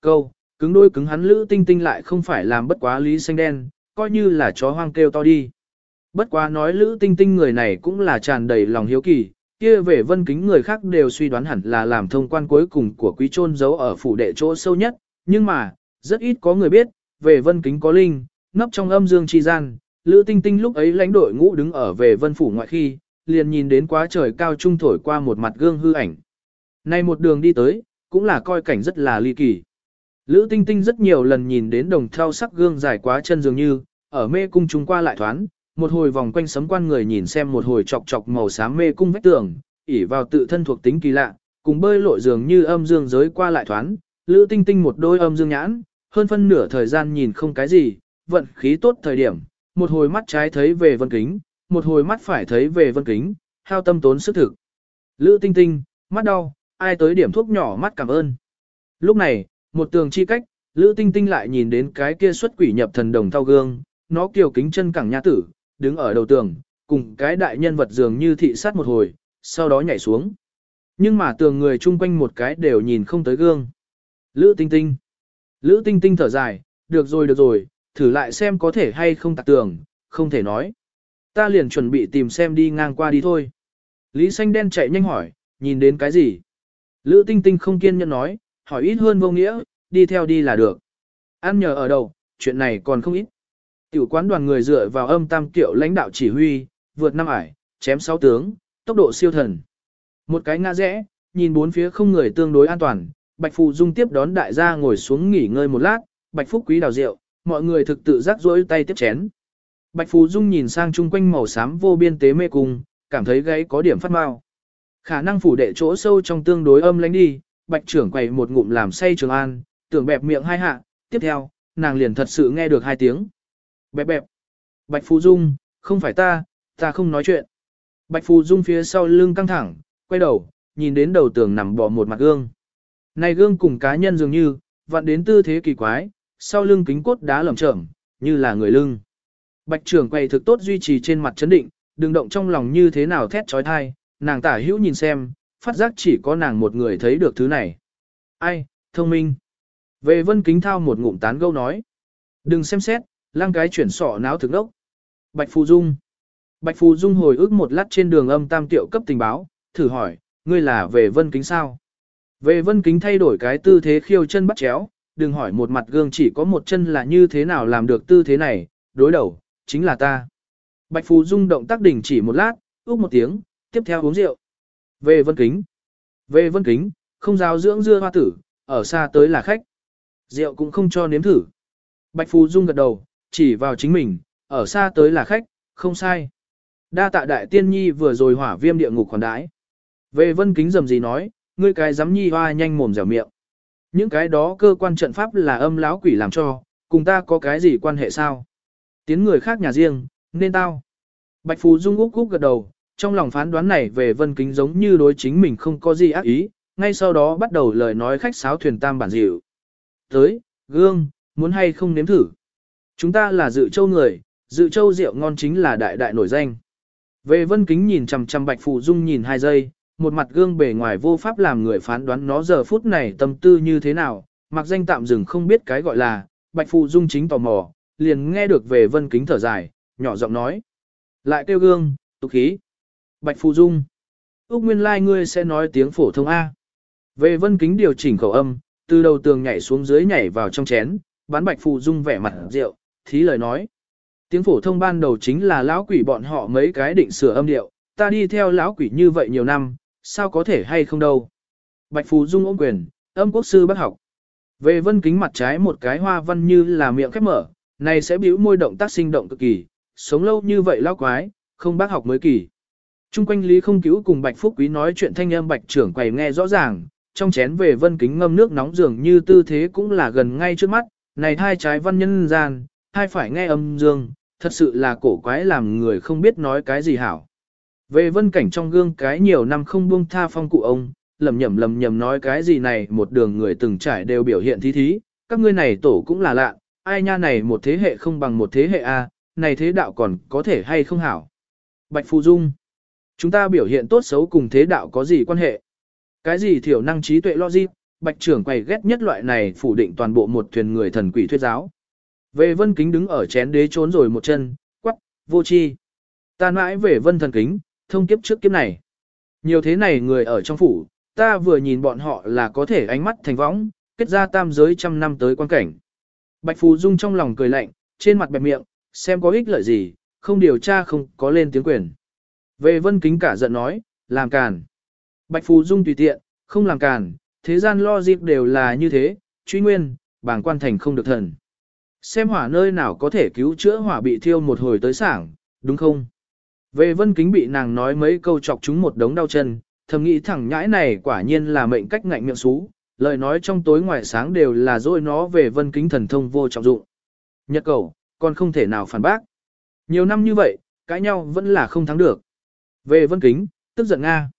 câu, cứng đôi cứng hắn lữ tinh tinh lại không phải làm bất quá lý xanh đen, coi như là chó hoang kêu to đi. Bất quá nói lữ tinh tinh người này cũng là tràn đầy lòng hiếu kỳ, kia về vân kính người khác đều suy đoán hẳn là làm thông quan cuối cùng của quý trôn giấu ở phủ đệ chỗ sâu nhất, nhưng mà, rất ít có người biết, về vân kính có linh, nấp trong âm dương chi gian, lữ tinh tinh lúc ấy lãnh đội ngũ đứng ở về vân phủ ngoại khi, liền nhìn đến quá trời cao trung thổi qua một mặt gương hư ảnh. Nay một đường đi tới, cũng là coi cảnh rất là ly kỳ. Lữ tinh tinh rất nhiều lần nhìn đến đồng thao sắc gương dài quá chân dường như, ở mê cung chúng qua lại thoán, một hồi vòng quanh sấm quan người nhìn xem một hồi chọc chọc màu xám mê cung vách tường, ỉ vào tự thân thuộc tính kỳ lạ, cùng bơi lội dường như âm dương giới qua lại thoán, lữ tinh tinh một đôi âm dương nhãn, hơn phân nửa thời gian nhìn không cái gì, vận khí tốt thời điểm, một hồi mắt trái thấy về vân kính, một hồi mắt phải thấy về vân kính, hao tâm tốn sức thực. Lữ tinh tinh, mắt đau, ai tới điểm thuốc nhỏ mắt cảm ơn. Lúc này, một tường chi cách, Lữ tinh tinh lại nhìn đến cái kia xuất quỷ nhập thần đồng thao gương, nó kiều kính chân cẳng nha tử, đứng ở đầu tường, cùng cái đại nhân vật dường như thị sát một hồi, sau đó nhảy xuống. Nhưng mà tường người chung quanh một cái đều nhìn không tới gương. Lữ tinh tinh. Lữ tinh tinh thở dài, được rồi được rồi, thử lại xem có thể hay không tạc tường, không thể nói. Ta liền chuẩn bị tìm xem đi ngang qua đi thôi. Lý xanh đen chạy nhanh hỏi, nhìn đến cái gì? Lữ tinh tinh không kiên nhẫn nói, hỏi ít hơn vô nghĩa, đi theo đi là được. Ăn nhờ ở đâu, chuyện này còn không ít. Tiểu quán đoàn người dựa vào âm tam tiểu lãnh đạo chỉ huy, vượt năm ải, chém sáu tướng, tốc độ siêu thần. Một cái ngã rẽ, nhìn bốn phía không người tương đối an toàn, Bạch phụ Dung tiếp đón đại gia ngồi xuống nghỉ ngơi một lát, Bạch Phúc Quý đào rượu, mọi người thực tự giác rỗi tay tiếp chén. Bạch Phù Dung nhìn sang chung quanh màu xám vô biên tế mê cung, cảm thấy gáy có điểm phát mau. Khả năng phủ đệ chỗ sâu trong tương đối âm lãnh đi, Bạch trưởng quầy một ngụm làm say trường an, tưởng bẹp miệng hai hạ, tiếp theo, nàng liền thật sự nghe được hai tiếng. Bẹp bẹp. Bạch Phù Dung, không phải ta, ta không nói chuyện. Bạch Phù Dung phía sau lưng căng thẳng, quay đầu, nhìn đến đầu tường nằm bò một mặt gương. Này gương cùng cá nhân dường như, vặn đến tư thế kỳ quái, sau lưng kính cốt đá lởm chởm, như là người lưng. Bạch trưởng quầy thực tốt duy trì trên mặt chấn định, đừng động trong lòng như thế nào thét trói thai, nàng tả hữu nhìn xem, phát giác chỉ có nàng một người thấy được thứ này. Ai, thông minh. Về vân kính thao một ngụm tán gâu nói. Đừng xem xét, lang cái chuyển sọ náo thực đốc. Bạch Phù Dung. Bạch Phù Dung hồi ức một lát trên đường âm tam tiệu cấp tình báo, thử hỏi, ngươi là về vân kính sao? Về vân kính thay đổi cái tư thế khiêu chân bắt chéo, đừng hỏi một mặt gương chỉ có một chân là như thế nào làm được tư thế này, đối đầu, chính là ta. Bạch Phù Dung động tác đỉnh chỉ một lát, úc một tiếng, tiếp theo uống rượu. Về vân kính. Về vân kính, không giáo dưỡng dưa hoa tử, ở xa tới là khách. Rượu cũng không cho nếm thử. Bạch Phù Dung gật đầu, chỉ vào chính mình, ở xa tới là khách, không sai. Đa tạ đại tiên nhi vừa rồi hỏa viêm địa ngục khoản đái. Về vân kính dầm gì nói, ngươi cái dám nhi hoa nhanh mồm dẻo miệng. Những cái đó cơ quan trận pháp là âm lão quỷ làm cho, cùng ta có cái gì quan hệ sao? Tiến người khác nhà riêng, nên tao. Bạch Phù Dung úc úc gật đầu, trong lòng phán đoán này về vân kính giống như đối chính mình không có gì ác ý, ngay sau đó bắt đầu lời nói khách sáo thuyền tam bản dịu. Tới, gương, muốn hay không nếm thử. Chúng ta là dự châu người, dự châu rượu ngon chính là đại đại nổi danh. Về vân kính nhìn chằm chằm bạch phụ dung nhìn hai giây, một mặt gương bề ngoài vô pháp làm người phán đoán nó giờ phút này tâm tư như thế nào, mặc danh tạm dừng không biết cái gọi là, bạch phụ dung chính tò mò, liền nghe được về vân kính thở dài, nhỏ giọng nói. Lại kêu gương, tục khí. Bạch Phù dung. Úc nguyên lai like ngươi sẽ nói tiếng phổ thông A. Về vân kính điều chỉnh khẩu âm, từ đầu tường nhảy xuống dưới nhảy vào trong chén, bán bạch Phù dung vẻ mặt rượu, thí lời nói. Tiếng phổ thông ban đầu chính là lão quỷ bọn họ mấy cái định sửa âm điệu, ta đi theo lão quỷ như vậy nhiều năm, sao có thể hay không đâu. Bạch Phù Dung ôm quyền, âm quốc sư bác học. Về vân kính mặt trái một cái hoa văn như là miệng khép mở, này sẽ biểu môi động tác sinh động cực kỳ, sống lâu như vậy lão quái, không bác học mới kỳ. Trung quanh Lý không cứu cùng Bạch Phúc Quý nói chuyện thanh âm Bạch trưởng quầy nghe rõ ràng, trong chén về vân kính ngâm nước nóng dường như tư thế cũng là gần ngay trước mắt, này thai trái văn nhân gian, thai phải nghe âm dương, thật sự là cổ quái làm người không biết nói cái gì hảo. Về vân cảnh trong gương cái nhiều năm không buông tha phong cụ ông, lầm nhầm lầm nhầm nói cái gì này một đường người từng trải đều biểu hiện thí thí, các ngươi này tổ cũng là lạ, ai nha này một thế hệ không bằng một thế hệ a, này thế đạo còn có thể hay không hảo. Bạch Phù Dung Chúng ta biểu hiện tốt xấu cùng thế đạo có gì quan hệ? Cái gì thiểu năng trí tuệ logic, bạch trưởng quầy ghét nhất loại này phủ định toàn bộ một thuyền người thần quỷ thuyết giáo. Về vân kính đứng ở chén đế trốn rồi một chân, quắc, vô chi. Ta mãi về vân thần kính, thông kiếp trước kiếp này. Nhiều thế này người ở trong phủ, ta vừa nhìn bọn họ là có thể ánh mắt thành võng, kết ra tam giới trăm năm tới quan cảnh. Bạch Phù Dung trong lòng cười lạnh, trên mặt bẹp miệng, xem có ích lợi gì, không điều tra không có lên tiếng quyền. Về vân kính cả giận nói, làm càn. Bạch Phù Dung tùy tiện, không làm càn, thế gian lo dịp đều là như thế, truy nguyên, bảng quan thành không được thần. Xem hỏa nơi nào có thể cứu chữa hỏa bị thiêu một hồi tới sảng, đúng không? Về vân kính bị nàng nói mấy câu chọc chúng một đống đau chân, thầm nghĩ thẳng nhãi này quả nhiên là mệnh cách ngạnh miệng xú, lời nói trong tối ngoài sáng đều là dối nó về vân kính thần thông vô trọng dụng. Nhật cầu, còn không thể nào phản bác. Nhiều năm như vậy, cãi nhau vẫn là không thắng được. Về vân kính, tức giận Nga.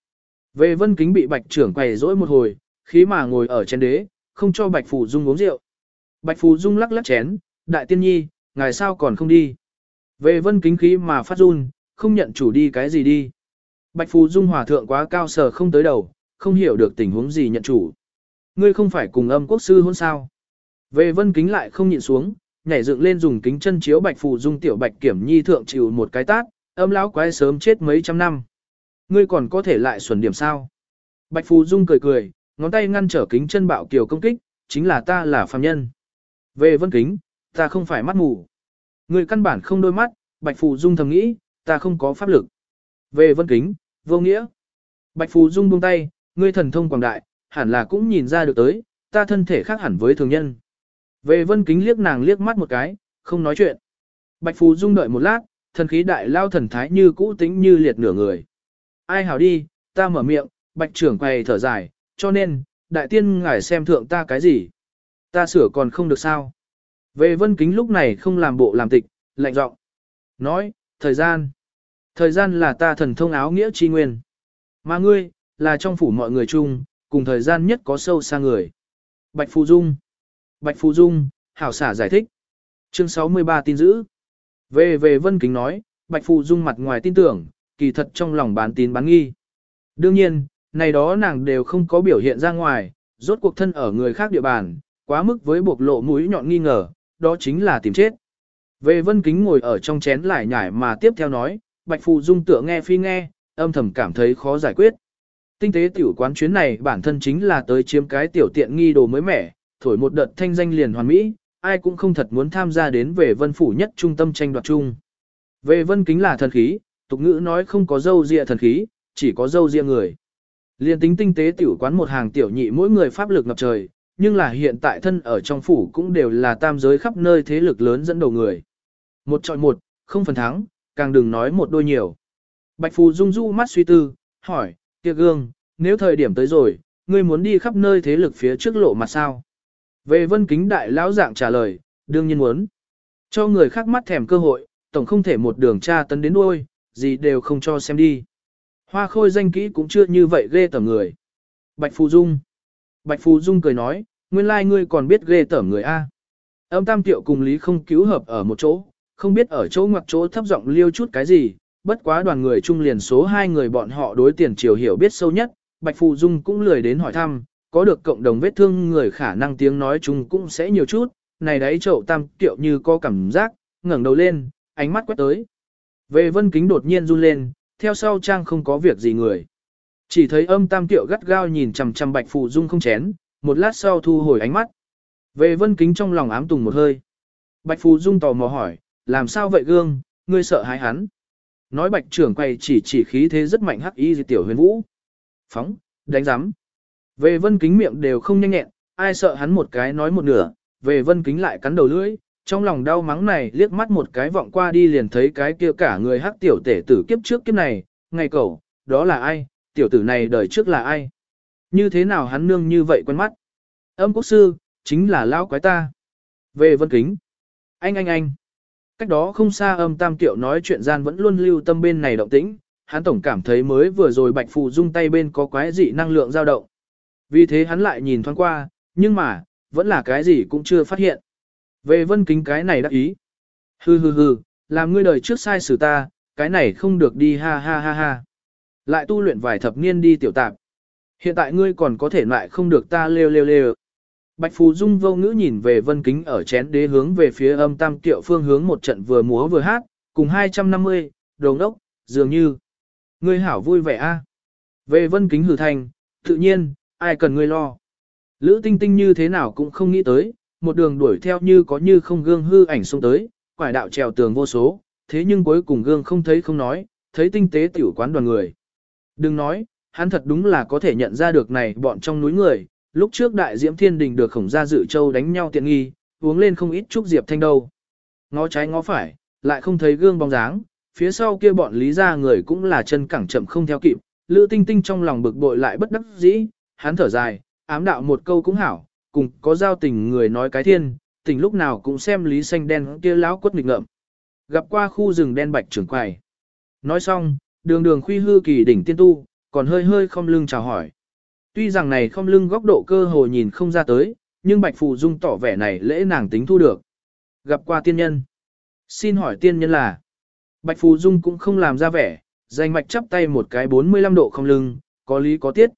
Về vân kính bị bạch trưởng quầy dỗi một hồi, khí mà ngồi ở trên đế, không cho bạch phù dung uống rượu. Bạch phù dung lắc lắc chén, đại tiên nhi, ngài sao còn không đi. Về vân kính khí mà phát run, không nhận chủ đi cái gì đi. Bạch phù dung hòa thượng quá cao sở không tới đầu, không hiểu được tình huống gì nhận chủ. Ngươi không phải cùng âm quốc sư hôn sao. Về vân kính lại không nhịn xuống, nhảy dựng lên dùng kính chân chiếu bạch phù dung tiểu bạch kiểm nhi thượng chịu một cái tát, âm lão quái sớm chết mấy trăm năm. Ngươi còn có thể lại xuẩn điểm sao? Bạch phù dung cười cười, ngón tay ngăn trở kính chân bạo kiều công kích, chính là ta là phàm nhân. Về vân kính, ta không phải mắt mù. Ngươi căn bản không đôi mắt, bạch phù dung thầm nghĩ, ta không có pháp lực. Về vân kính, vô nghĩa. Bạch phù dung buông tay, ngươi thần thông quảng đại, hẳn là cũng nhìn ra được tới, ta thân thể khác hẳn với thường nhân. Về vân kính liếc nàng liếc mắt một cái, không nói chuyện. Bạch Phù Dung đợi một lát, thần khí đại lao thần thái như cũ tính như liệt nửa người. Ai hảo đi, ta mở miệng, bạch trưởng quầy thở dài, cho nên, đại tiên ngài xem thượng ta cái gì. Ta sửa còn không được sao. Về vân kính lúc này không làm bộ làm tịch, lạnh giọng Nói, thời gian. Thời gian là ta thần thông áo nghĩa chi nguyên. Mà ngươi, là trong phủ mọi người chung, cùng thời gian nhất có sâu xa người. Bạch Phù Dung Bạch Phù Dung, hảo xả giải thích. Chương 63 tin giữ. Về về Vân Kính nói, Bạch phụ Dung mặt ngoài tin tưởng, kỳ thật trong lòng bán tín bán nghi. Đương nhiên, này đó nàng đều không có biểu hiện ra ngoài, rốt cuộc thân ở người khác địa bàn, quá mức với buộc lộ mũi nhọn nghi ngờ, đó chính là tìm chết. Về Vân Kính ngồi ở trong chén lại nhải mà tiếp theo nói, Bạch phụ Dung tựa nghe phi nghe, âm thầm cảm thấy khó giải quyết. Tinh tế tiểu quán chuyến này bản thân chính là tới chiếm cái tiểu tiện nghi đồ mới mẻ, thổi một đợt thanh danh liền hoàn mỹ, ai cũng không thật muốn tham gia đến về vân phủ nhất trung tâm tranh đoạt chung. Về vân kính là thần khí, tục ngữ nói không có dâu dịa thần khí, chỉ có dâu dịa người. Liên tính tinh tế tiểu quán một hàng tiểu nhị mỗi người pháp lực ngập trời, nhưng là hiện tại thân ở trong phủ cũng đều là tam giới khắp nơi thế lực lớn dẫn đầu người. Một chọi một, không phần thắng, càng đừng nói một đôi nhiều. Bạch Phù rung du mắt suy tư, hỏi, kia gương, nếu thời điểm tới rồi, ngươi muốn đi khắp nơi thế lực phía trước lộ mặt sao? Về vân kính đại lão dạng trả lời, đương nhiên muốn. Cho người khác mắt thèm cơ hội, tổng không thể một đường tra tấn đến đuôi, gì đều không cho xem đi. Hoa khôi danh kỹ cũng chưa như vậy ghê tởm người. Bạch Phù Dung. Bạch Phù Dung cười nói, nguyên lai ngươi còn biết ghê tởm người A. Âm tam tiệu cùng Lý không cứu hợp ở một chỗ, không biết ở chỗ ngoặc chỗ thấp giọng liêu chút cái gì, bất quá đoàn người chung liền số hai người bọn họ đối tiền triều hiểu biết sâu nhất, Bạch Phù Dung cũng lười đến hỏi thăm, có được cộng đồng vết thương người khả năng tiếng nói chung cũng sẽ nhiều chút, này đấy chậu tam kiệu như có cảm giác, ngẩng đầu lên, ánh mắt quét tới. Về vân kính đột nhiên run lên, theo sau trang không có việc gì người. Chỉ thấy âm tam kiệu gắt gao nhìn chằm chằm Bạch Phù Dung không chén, một lát sau thu hồi ánh mắt. Về vân kính trong lòng ám tùng một hơi. Bạch Phù Dung tò mò hỏi, làm sao vậy gương, ngươi sợ hãi hắn. Nói bạch trưởng quay chỉ chỉ khí thế rất mạnh hắc y di tiểu huyền vũ. Phóng, đánh giám. Về vân kính miệng đều không nhanh nhẹn, ai sợ hắn một cái nói một nửa, về vân kính lại cắn đầu lưỡi, trong lòng đau mắng này liếc mắt một cái vọng qua đi liền thấy cái kia cả người hắc tiểu tể tử kiếp trước kiếp này, ngày cậu, đó là ai, tiểu tử này đời trước là ai. Như thế nào hắn nương như vậy quen mắt. Âm quốc sư, chính là lão quái ta. Về vân kính. Anh anh anh. Cách đó không xa âm tam tiểu nói chuyện gian vẫn luôn lưu tâm bên này động tĩnh, hắn tổng cảm thấy mới vừa rồi bạch phù dung tay bên có quái dị năng lượng dao động. Vì thế hắn lại nhìn thoáng qua, nhưng mà, vẫn là cái gì cũng chưa phát hiện. Về vân kính cái này đắc ý. Hừ hừ hừ, làm ngươi đời trước sai xử ta, cái này không được đi ha ha ha ha. Lại tu luyện vài thập niên đi tiểu tạp. Hiện tại ngươi còn có thể lại không được ta lêu lêu lêu. Bạch Phù Dung vô ngữ nhìn về vân kính ở chén đế hướng về phía âm tam tiệu phương hướng một trận vừa múa vừa hát, cùng 250, đồng đốc, dường như. Ngươi hảo vui vẻ a. Về vân kính hử thành, tự nhiên, ai cần ngươi lo. Lữ tinh tinh như thế nào cũng không nghĩ tới, một đường đuổi theo như có như không gương hư ảnh xuống tới, quải đạo trèo tường vô số, thế nhưng cuối cùng gương không thấy không nói, thấy tinh tế tiểu quán đoàn người. Đừng nói, hắn thật đúng là có thể nhận ra được này bọn trong núi người, lúc trước đại diễm thiên đình được khổng gia dự châu đánh nhau tiện nghi, uống lên không ít chút diệp thanh đâu. Ngó trái ngó phải, lại không thấy gương bóng dáng, phía sau kia bọn lý gia người cũng là chân cẳng chậm không theo kịp, lữ tinh tinh trong lòng bực bội lại bất đắc dĩ, hắn thở dài, ám đạo một câu cũng hảo, cùng có giao tình người nói cái thiên, tình lúc nào cũng xem lý xanh đen kia lão quất nghịch ngợm. Gặp qua khu rừng đen bạch trưởng quầy. Nói xong, đường đường khuy hư kỳ đỉnh tiên tu, còn hơi hơi không lưng chào hỏi. Tuy rằng này không lưng góc độ cơ hồ nhìn không ra tới, nhưng Bạch Phù Dung tỏ vẻ này lễ nàng tính thu được. Gặp qua tiên nhân. Xin hỏi tiên nhân là. Bạch Phù Dung cũng không làm ra vẻ, danh mạch chắp tay một cái 45 độ không lưng, có lý có tiết.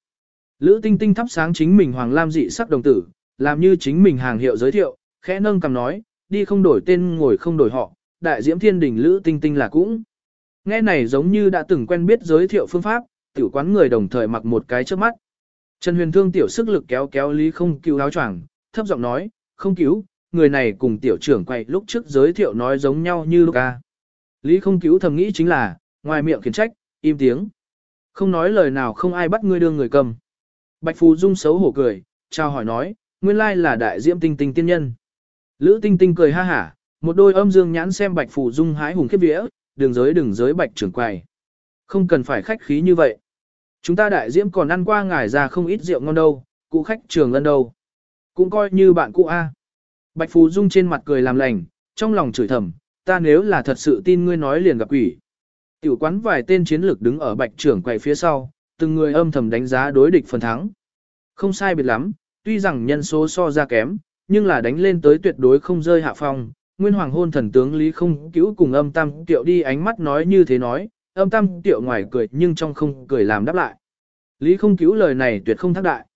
Lữ tinh tinh thắp sáng chính mình hoàng lam dị sắc đồng tử, làm như chính mình hàng hiệu giới thiệu, khẽ nâng cầm nói, đi không đổi tên ngồi không đổi họ, đại diễm thiên đình lữ tinh tinh là cũng. Nghe này giống như đã từng quen biết giới thiệu phương pháp, tiểu quán người đồng thời mặc một cái trước mắt. Trần Huyền Thương tiểu sức lực kéo kéo Lý không cứu áo choàng, thấp giọng nói, không cứu, người này cùng tiểu trưởng quay lúc trước giới thiệu nói giống nhau như lúc ca. Lý không cứu thầm nghĩ chính là, ngoài miệng khiển trách, im tiếng. Không nói lời nào không ai bắt ngươi đưa người cầm. Bạch Phù Dung xấu hổ cười, chào hỏi nói, nguyên lai là đại diễm tinh tinh tiên nhân. Lữ tinh tinh cười ha hả, một đôi âm dương nhãn xem Bạch Phù Dung hái hùng khiếp vía, đường giới đường giới Bạch trưởng quầy. Không cần phải khách khí như vậy. Chúng ta đại diễm còn ăn qua ngài ra không ít rượu ngon đâu, cụ khách trường lân đâu. Cũng coi như bạn cụ A. Bạch Phù Dung trên mặt cười làm lành, trong lòng chửi thầm, ta nếu là thật sự tin ngươi nói liền gặp quỷ. Tiểu quán vài tên chiến lược đứng ở bạch trưởng quầy phía sau, từng người âm thầm đánh giá đối địch phần thắng. Không sai biệt lắm, tuy rằng nhân số so ra kém, nhưng là đánh lên tới tuyệt đối không rơi hạ phong. Nguyên hoàng hôn thần tướng Lý không cứu cùng âm tam tiệu đi ánh mắt nói như thế nói, âm tam tiệu ngoài cười nhưng trong không cười làm đáp lại. Lý không cứu lời này tuyệt không thác đại.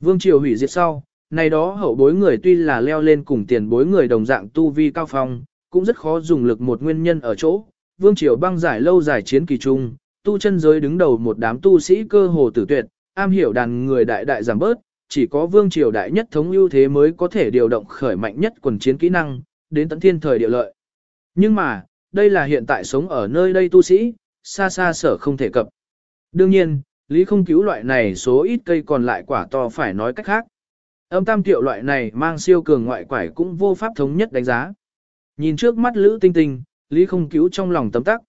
Vương triều hủy diệt sau, này đó hậu bối người tuy là leo lên cùng tiền bối người đồng dạng tu vi cao phong, cũng rất khó dùng lực một nguyên nhân ở chỗ. Vương triều băng giải lâu dài chiến kỳ trung, tu chân giới đứng đầu một đám tu sĩ cơ hồ tử tuyệt, am hiểu đàn người đại đại giảm bớt, chỉ có vương triều đại nhất thống ưu thế mới có thể điều động khởi mạnh nhất quần chiến kỹ năng, đến tận thiên thời địa lợi. Nhưng mà, đây là hiện tại sống ở nơi đây tu sĩ, xa xa sở không thể cập. Đương nhiên, lý không cứu loại này số ít cây còn lại quả to phải nói cách khác. Âm tam tiểu loại này mang siêu cường ngoại quải cũng vô pháp thống nhất đánh giá. Nhìn trước mắt Lữ Tinh Tinh, Lý không cứu trong lòng tấm tắc.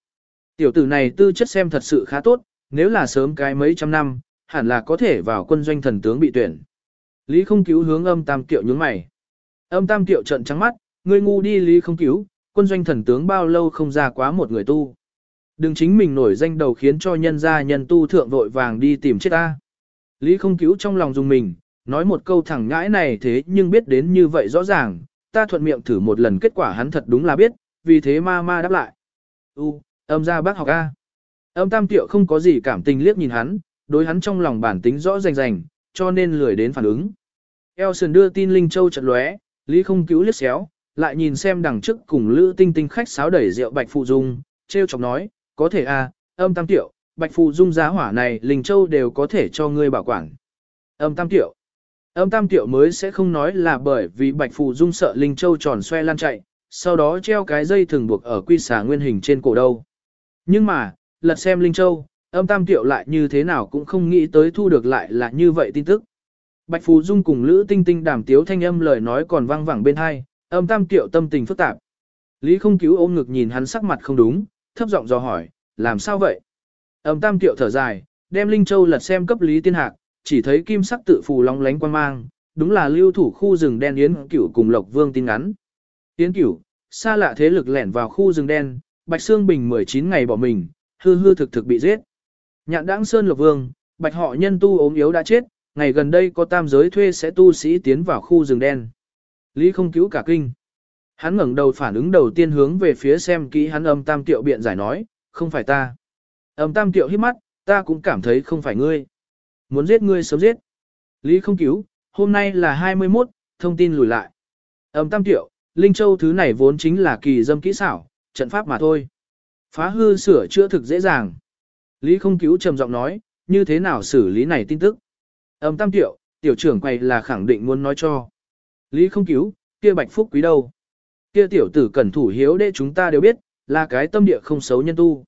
Tiểu tử này tư chất xem thật sự khá tốt, nếu là sớm cái mấy trăm năm, hẳn là có thể vào quân doanh thần tướng bị tuyển. Lý không cứu hướng âm tam tiệu nhướng mày. Âm tam tiệu trận trắng mắt, ngươi ngu đi Lý không cứu, quân doanh thần tướng bao lâu không ra quá một người tu. Đừng chính mình nổi danh đầu khiến cho nhân gia nhân tu thượng vội vàng đi tìm chết ta. Lý không cứu trong lòng dùng mình, nói một câu thẳng ngãi này thế nhưng biết đến như vậy rõ ràng, ta thuận miệng thử một lần kết quả hắn thật đúng là biết, vì thế ma ma đáp lại. U, âm ra bác học A. Âm tam tiệu không có gì cảm tình liếc nhìn hắn, đối hắn trong lòng bản tính rõ rành rành, cho nên lười đến phản ứng. Elson đưa tin Linh Châu chợt lóe, Lý không cứu liếc xéo, lại nhìn xem đằng trước cùng Lữ Tinh Tinh khách sáo đẩy rượu Bạch Phụ Dung, treo chọc nói, có thể a, âm tam tiệu, Bạch Phụ Dung giá hỏa này Linh Châu đều có thể cho ngươi bảo quản. Âm tam tiệu. Âm tam tiểu mới sẽ không nói là bởi vì Bạch Phụ Dung sợ Linh Châu tròn xoe lan chạy, sau đó treo cái dây thường buộc ở quy xà nguyên hình trên cổ đâu. Nhưng mà, lật xem Linh Châu, âm tam tiểu lại như thế nào cũng không nghĩ tới thu được lại là như vậy tin tức. Bạch Phù Dung cùng Lữ Tinh Tinh đàm tiếu thanh âm lời nói còn vang vẳng bên hai, âm tam tiểu tâm tình phức tạp. Lý không cứu ôm ngực nhìn hắn sắc mặt không đúng, thấp giọng dò hỏi, làm sao vậy? Âm tam tiểu thở dài, đem Linh Châu lật xem cấp Lý Tiên Hạc, chỉ thấy kim sắc tự phù long lánh quan mang, đúng là lưu thủ khu rừng đen Yến Cửu cùng Lộc Vương tin ngắn. Yến Cửu, xa lạ thế lực lẻn vào khu rừng đen, Bạch Sương Bình 19 ngày bỏ mình, hư hư thực thực bị giết. Nhạn đãng Sơn Lộc Vương, Bạch họ nhân tu ốm yếu đã chết, ngày gần đây có tam giới thuê sẽ tu sĩ tiến vào khu rừng đen. Lý không cứu cả kinh. Hắn ngẩng đầu phản ứng đầu tiên hướng về phía xem kỹ hắn âm tam tiệu biện giải nói, không phải ta. Âm tam tiệu hít mắt, ta cũng cảm thấy không phải ngươi. Muốn giết ngươi sớm giết. Lý không cứu, hôm nay là 21, thông tin lùi lại. Âm tam tiệu, Linh Châu thứ này vốn chính là kỳ dâm kỹ xảo, trận pháp mà thôi. Phá hư sửa chữa thực dễ dàng. Lý không cứu trầm giọng nói, như thế nào xử lý này tin tức. Âm tam tiệu, tiểu trưởng quay là khẳng định muốn nói cho. Lý không cứu, kia bạch phúc quý đâu. Kia tiểu tử cẩn thủ hiếu để chúng ta đều biết, là cái tâm địa không xấu nhân tu.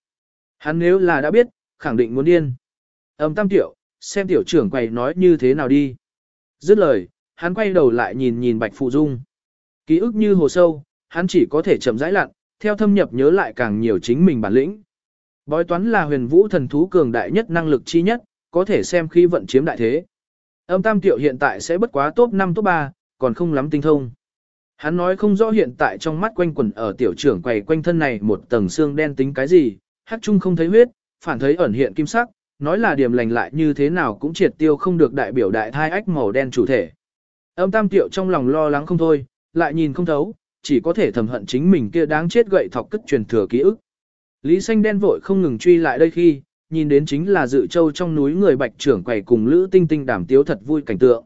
Hắn nếu là đã biết, khẳng định muốn điên. Âm tam tiểu, xem tiểu trưởng quay nói như thế nào đi. Dứt lời, hắn quay đầu lại nhìn nhìn bạch phụ dung. Ký ức như hồ sâu, hắn chỉ có thể chậm rãi lặn, theo thâm nhập nhớ lại càng nhiều chính mình bản lĩnh. Bói toán là huyền vũ thần thú cường đại nhất năng lực chi nhất, có thể xem khi vận chiếm đại thế. Âm tam tiểu hiện tại sẽ bất quá top 5 top 3, còn không lắm tinh thông. Hắn nói không rõ hiện tại trong mắt quanh quẩn ở tiểu trưởng quầy quanh thân này một tầng xương đen tính cái gì, hát chung không thấy huyết, phản thấy ẩn hiện kim sắc, nói là điểm lành lại như thế nào cũng triệt tiêu không được đại biểu đại thai ách màu đen chủ thể. Âm tam tiểu trong lòng lo lắng không thôi, lại nhìn không thấu, chỉ có thể thầm hận chính mình kia đáng chết gậy thọc cất truyền thừa ký ức. Lý xanh đen vội không ngừng truy lại đây khi, nhìn đến chính là dự châu trong núi người bạch trưởng quầy cùng Lữ Tinh Tinh đảm tiếu thật vui cảnh tượng.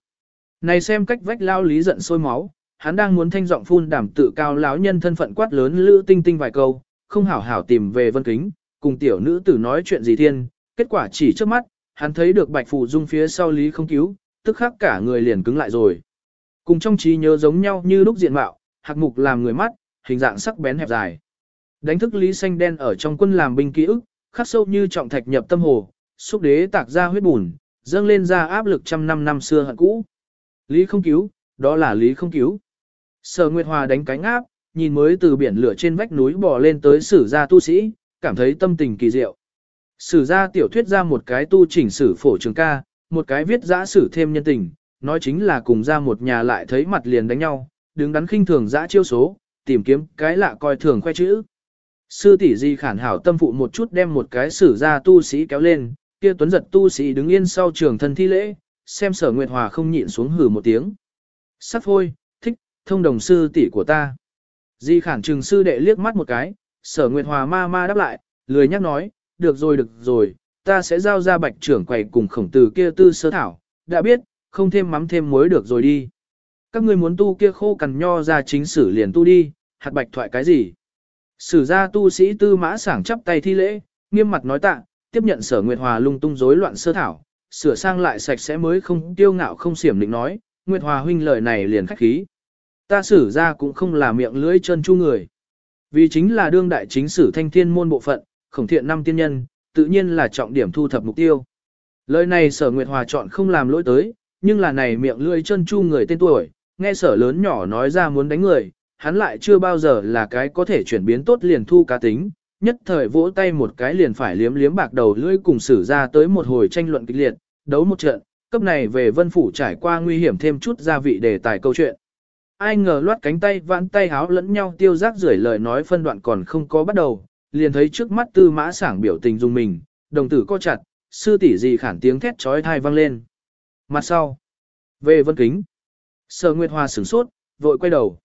Này xem cách vách lao lý giận sôi máu, hắn đang muốn thanh giọng phun đảm tự cao lão nhân thân phận quát lớn Lữ Tinh Tinh vài câu, không hảo hảo tìm về vân kính, cùng tiểu nữ tử nói chuyện gì thiên, kết quả chỉ trước mắt, hắn thấy được bạch phù dung phía sau lý không cứu, tức khắc cả người liền cứng lại rồi. Cùng trong trí nhớ giống nhau như lúc diện mạo, hạc mục làm người mắt, hình dạng sắc bén hẹp dài. Đánh thức lý xanh đen ở trong quân làm binh ký ức, khắc sâu như trọng thạch nhập tâm hồ, xúc đế tạc ra huyết bùn, dâng lên ra áp lực trăm năm năm xưa hận cũ. Lý không cứu, đó là Lý không cứu. Sở Nguyệt Hòa đánh cánh áp, nhìn mới từ biển lửa trên vách núi bò lên tới sử gia tu sĩ, cảm thấy tâm tình kỳ diệu. Sử gia tiểu thuyết ra một cái tu chỉnh sử phổ trường ca, một cái viết giã sử thêm nhân tình, nói chính là cùng ra một nhà lại thấy mặt liền đánh nhau, đứng đắn khinh thường dã chiêu số, tìm kiếm cái lạ coi thường khoe chữ. Sư tỷ di khản hảo tâm phụ một chút đem một cái sử ra tu sĩ kéo lên, kia tuấn giật tu sĩ đứng yên sau trường thân thi lễ, xem sở Nguyệt Hòa không nhịn xuống hừ một tiếng. Sắp phôi, thích, thông đồng sư tỷ của ta. Di khản trừng sư đệ liếc mắt một cái, sở Nguyệt Hòa ma ma đáp lại, lười nhắc nói, được rồi được rồi, ta sẽ giao ra bạch trưởng quầy cùng khổng tử kia tư sơ thảo, đã biết, không thêm mắm thêm muối được rồi đi. Các ngươi muốn tu kia khô cằn nho ra chính sử liền tu đi, hạt bạch thoại cái gì. Sử gia tu sĩ tư mã sảng chắp tay thi lễ, nghiêm mặt nói tạ, tiếp nhận sở Nguyệt Hòa lung tung rối loạn sơ thảo, sửa sang lại sạch sẽ mới không tiêu ngạo không xiểm định nói, Nguyệt Hòa huynh lời này liền khách khí. Ta sử ra cũng không là miệng lưỡi chân chu người. Vì chính là đương đại chính sử thanh thiên môn bộ phận, khổng thiện năm tiên nhân, tự nhiên là trọng điểm thu thập mục tiêu. Lời này sở Nguyệt Hòa chọn không làm lỗi tới, nhưng là này miệng lưỡi chân chu người tên tuổi, nghe sở lớn nhỏ nói ra muốn đánh người, hắn lại chưa bao giờ là cái có thể chuyển biến tốt liền thu cá tính, nhất thời vỗ tay một cái liền phải liếm liếm bạc đầu lưỡi cùng xử ra tới một hồi tranh luận kịch liệt, đấu một trận, cấp này về vân phủ trải qua nguy hiểm thêm chút gia vị đề tài câu chuyện. Ai ngờ loát cánh tay vãn tay háo lẫn nhau tiêu rác rưởi lời nói phân đoạn còn không có bắt đầu, liền thấy trước mắt tư mã sảng biểu tình dùng mình, đồng tử co chặt, sư tỷ gì khản tiếng thét trói thai vang lên. Mặt sau, về vân kính, sở nguyệt hoa sửng sốt, vội quay đầu.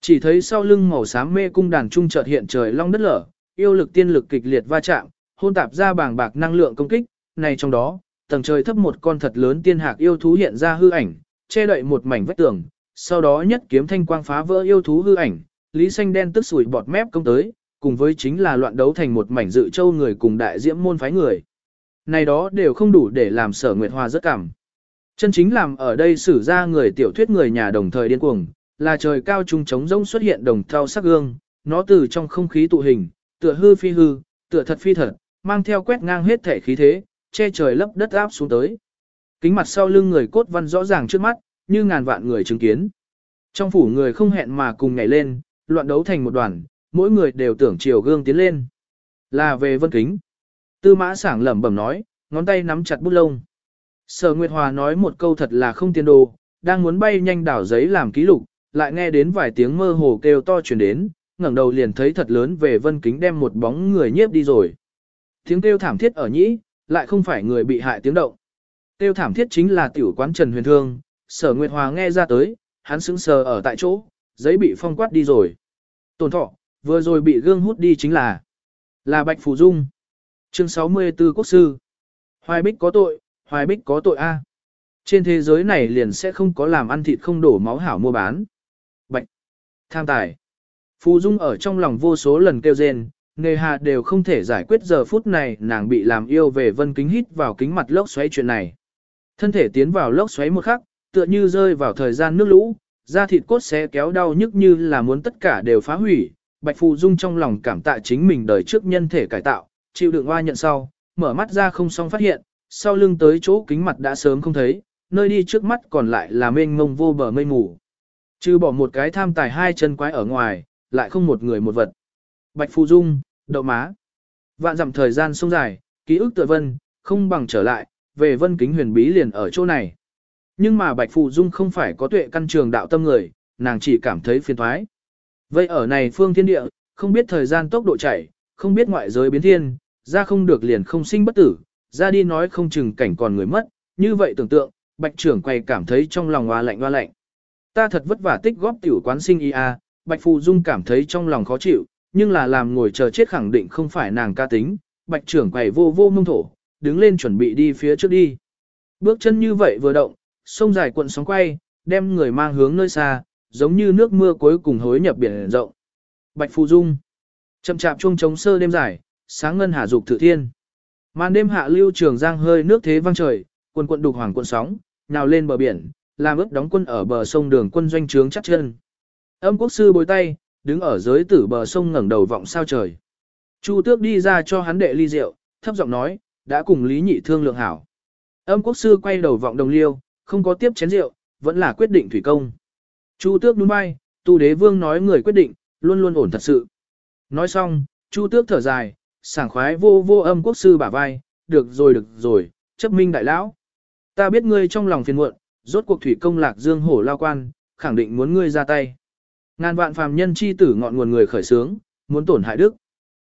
Chỉ thấy sau lưng màu xám mê cung đàn trung chợt hiện trời long đất lở, yêu lực tiên lực kịch liệt va chạm, hôn tạp ra bàng bạc năng lượng công kích, này trong đó, tầng trời thấp một con thật lớn tiên hạc yêu thú hiện ra hư ảnh, che đậy một mảnh vách tường, sau đó nhất kiếm thanh quang phá vỡ yêu thú hư ảnh, lý xanh đen tức sủi bọt mép công tới, cùng với chính là loạn đấu thành một mảnh dự châu người cùng đại diễm môn phái người. Này đó đều không đủ để làm sở nguyệt hoa rất cảm. Chân chính làm ở đây xử ra người tiểu thuyết người nhà đồng thời điên cuồng, là trời cao trung trống rỗng xuất hiện đồng thao sắc gương, nó từ trong không khí tụ hình, tựa hư phi hư, tựa thật phi thật, mang theo quét ngang hết thể khí thế, che trời lấp đất áp xuống tới. Kính mặt sau lưng người cốt văn rõ ràng trước mắt, như ngàn vạn người chứng kiến. Trong phủ người không hẹn mà cùng nhảy lên, loạn đấu thành một đoàn, mỗi người đều tưởng chiều gương tiến lên. Là về vân kính. Tư mã sảng lẩm bẩm nói, ngón tay nắm chặt bút lông. Sở Nguyệt Hòa nói một câu thật là không tiền đồ, đang muốn bay nhanh đảo giấy làm ký lục, lại nghe đến vài tiếng mơ hồ kêu to truyền đến, ngẩng đầu liền thấy thật lớn về vân kính đem một bóng người nhiếp đi rồi. Tiếng kêu thảm thiết ở nhĩ, lại không phải người bị hại tiếng động. Kêu thảm thiết chính là tiểu quán Trần Huyền Thương, sở Nguyệt Hòa nghe ra tới, hắn sững sờ ở tại chỗ, giấy bị phong quát đi rồi. Tồn thọ, vừa rồi bị gương hút đi chính là, là Bạch Phù Dung. Chương 64 Quốc Sư Hoài Bích có tội, Hoài bích có tội a. Trên thế giới này liền sẽ không có làm ăn thịt không đổ máu hảo mua bán. Bạch. Tham tài. Phù Dung ở trong lòng vô số lần kêu rên, nghề hà đều không thể giải quyết giờ phút này nàng bị làm yêu về vân kính hít vào kính mặt lốc xoáy chuyện này. Thân thể tiến vào lốc xoáy một khắc, tựa như rơi vào thời gian nước lũ, da thịt cốt sẽ kéo đau nhức như là muốn tất cả đều phá hủy. Bạch Phù Dung trong lòng cảm tạ chính mình đời trước nhân thể cải tạo, chịu đựng oa nhận sau, mở mắt ra không xong phát hiện, sau lưng tới chỗ kính mặt đã sớm không thấy, nơi đi trước mắt còn lại là mênh mông vô bờ mây mù. Trừ bỏ một cái tham tài hai chân quái ở ngoài, lại không một người một vật. Bạch Phù Dung, đậu má. Vạn dặm thời gian sông dài, ký ức tựa vân, không bằng trở lại, về vân kính huyền bí liền ở chỗ này. Nhưng mà Bạch Phù Dung không phải có tuệ căn trường đạo tâm người, nàng chỉ cảm thấy phiền thoái. Vậy ở này phương thiên địa, không biết thời gian tốc độ chảy, không biết ngoại giới biến thiên, ra không được liền không sinh bất tử, ra đi nói không chừng cảnh còn người mất, như vậy tưởng tượng, Bạch trưởng quay cảm thấy trong lòng hoa lạnh hoa lạnh. Ta thật vất vả tích góp tiểu quán sinh y a, à, Bạch Phù Dung cảm thấy trong lòng khó chịu, nhưng là làm ngồi chờ chết khẳng định không phải nàng ca tính, Bạch trưởng quầy vô vô mông thổ, đứng lên chuẩn bị đi phía trước đi. Bước chân như vậy vừa động, sông dài cuộn sóng quay, đem người mang hướng nơi xa, giống như nước mưa cuối cùng hối nhập biển rộng. Bạch Phù Dung Chậm chạp chuông trống sơ đêm dài, sáng ngân hà dục thử thiên. Màn đêm hạ lưu trường giang hơi nước thế vang trời, quần quận đục hoàng cuộn sóng, nào lên bờ biển, làm ướt đóng quân ở bờ sông đường quân doanh trướng chắc chân. Âm quốc sư bồi tay, đứng ở dưới tử bờ sông ngẩng đầu vọng sao trời. Chu tước đi ra cho hắn đệ ly rượu, thấp giọng nói, đã cùng Lý Nhị thương lượng hảo. Âm quốc sư quay đầu vọng đồng liêu, không có tiếp chén rượu, vẫn là quyết định thủy công. Chu tước đúng bay, tu đế vương nói người quyết định, luôn luôn ổn thật sự. Nói xong, chu tước thở dài, sảng khoái vô vô âm quốc sư bả vai, được rồi được rồi, chấp minh đại lão. Ta biết ngươi trong lòng phiền muộn, rốt cuộc thủy công lạc dương hổ lao quan, khẳng định muốn ngươi ra tay. Ngàn vạn phàm nhân chi tử ngọn nguồn người khởi sướng, muốn tổn hại đức.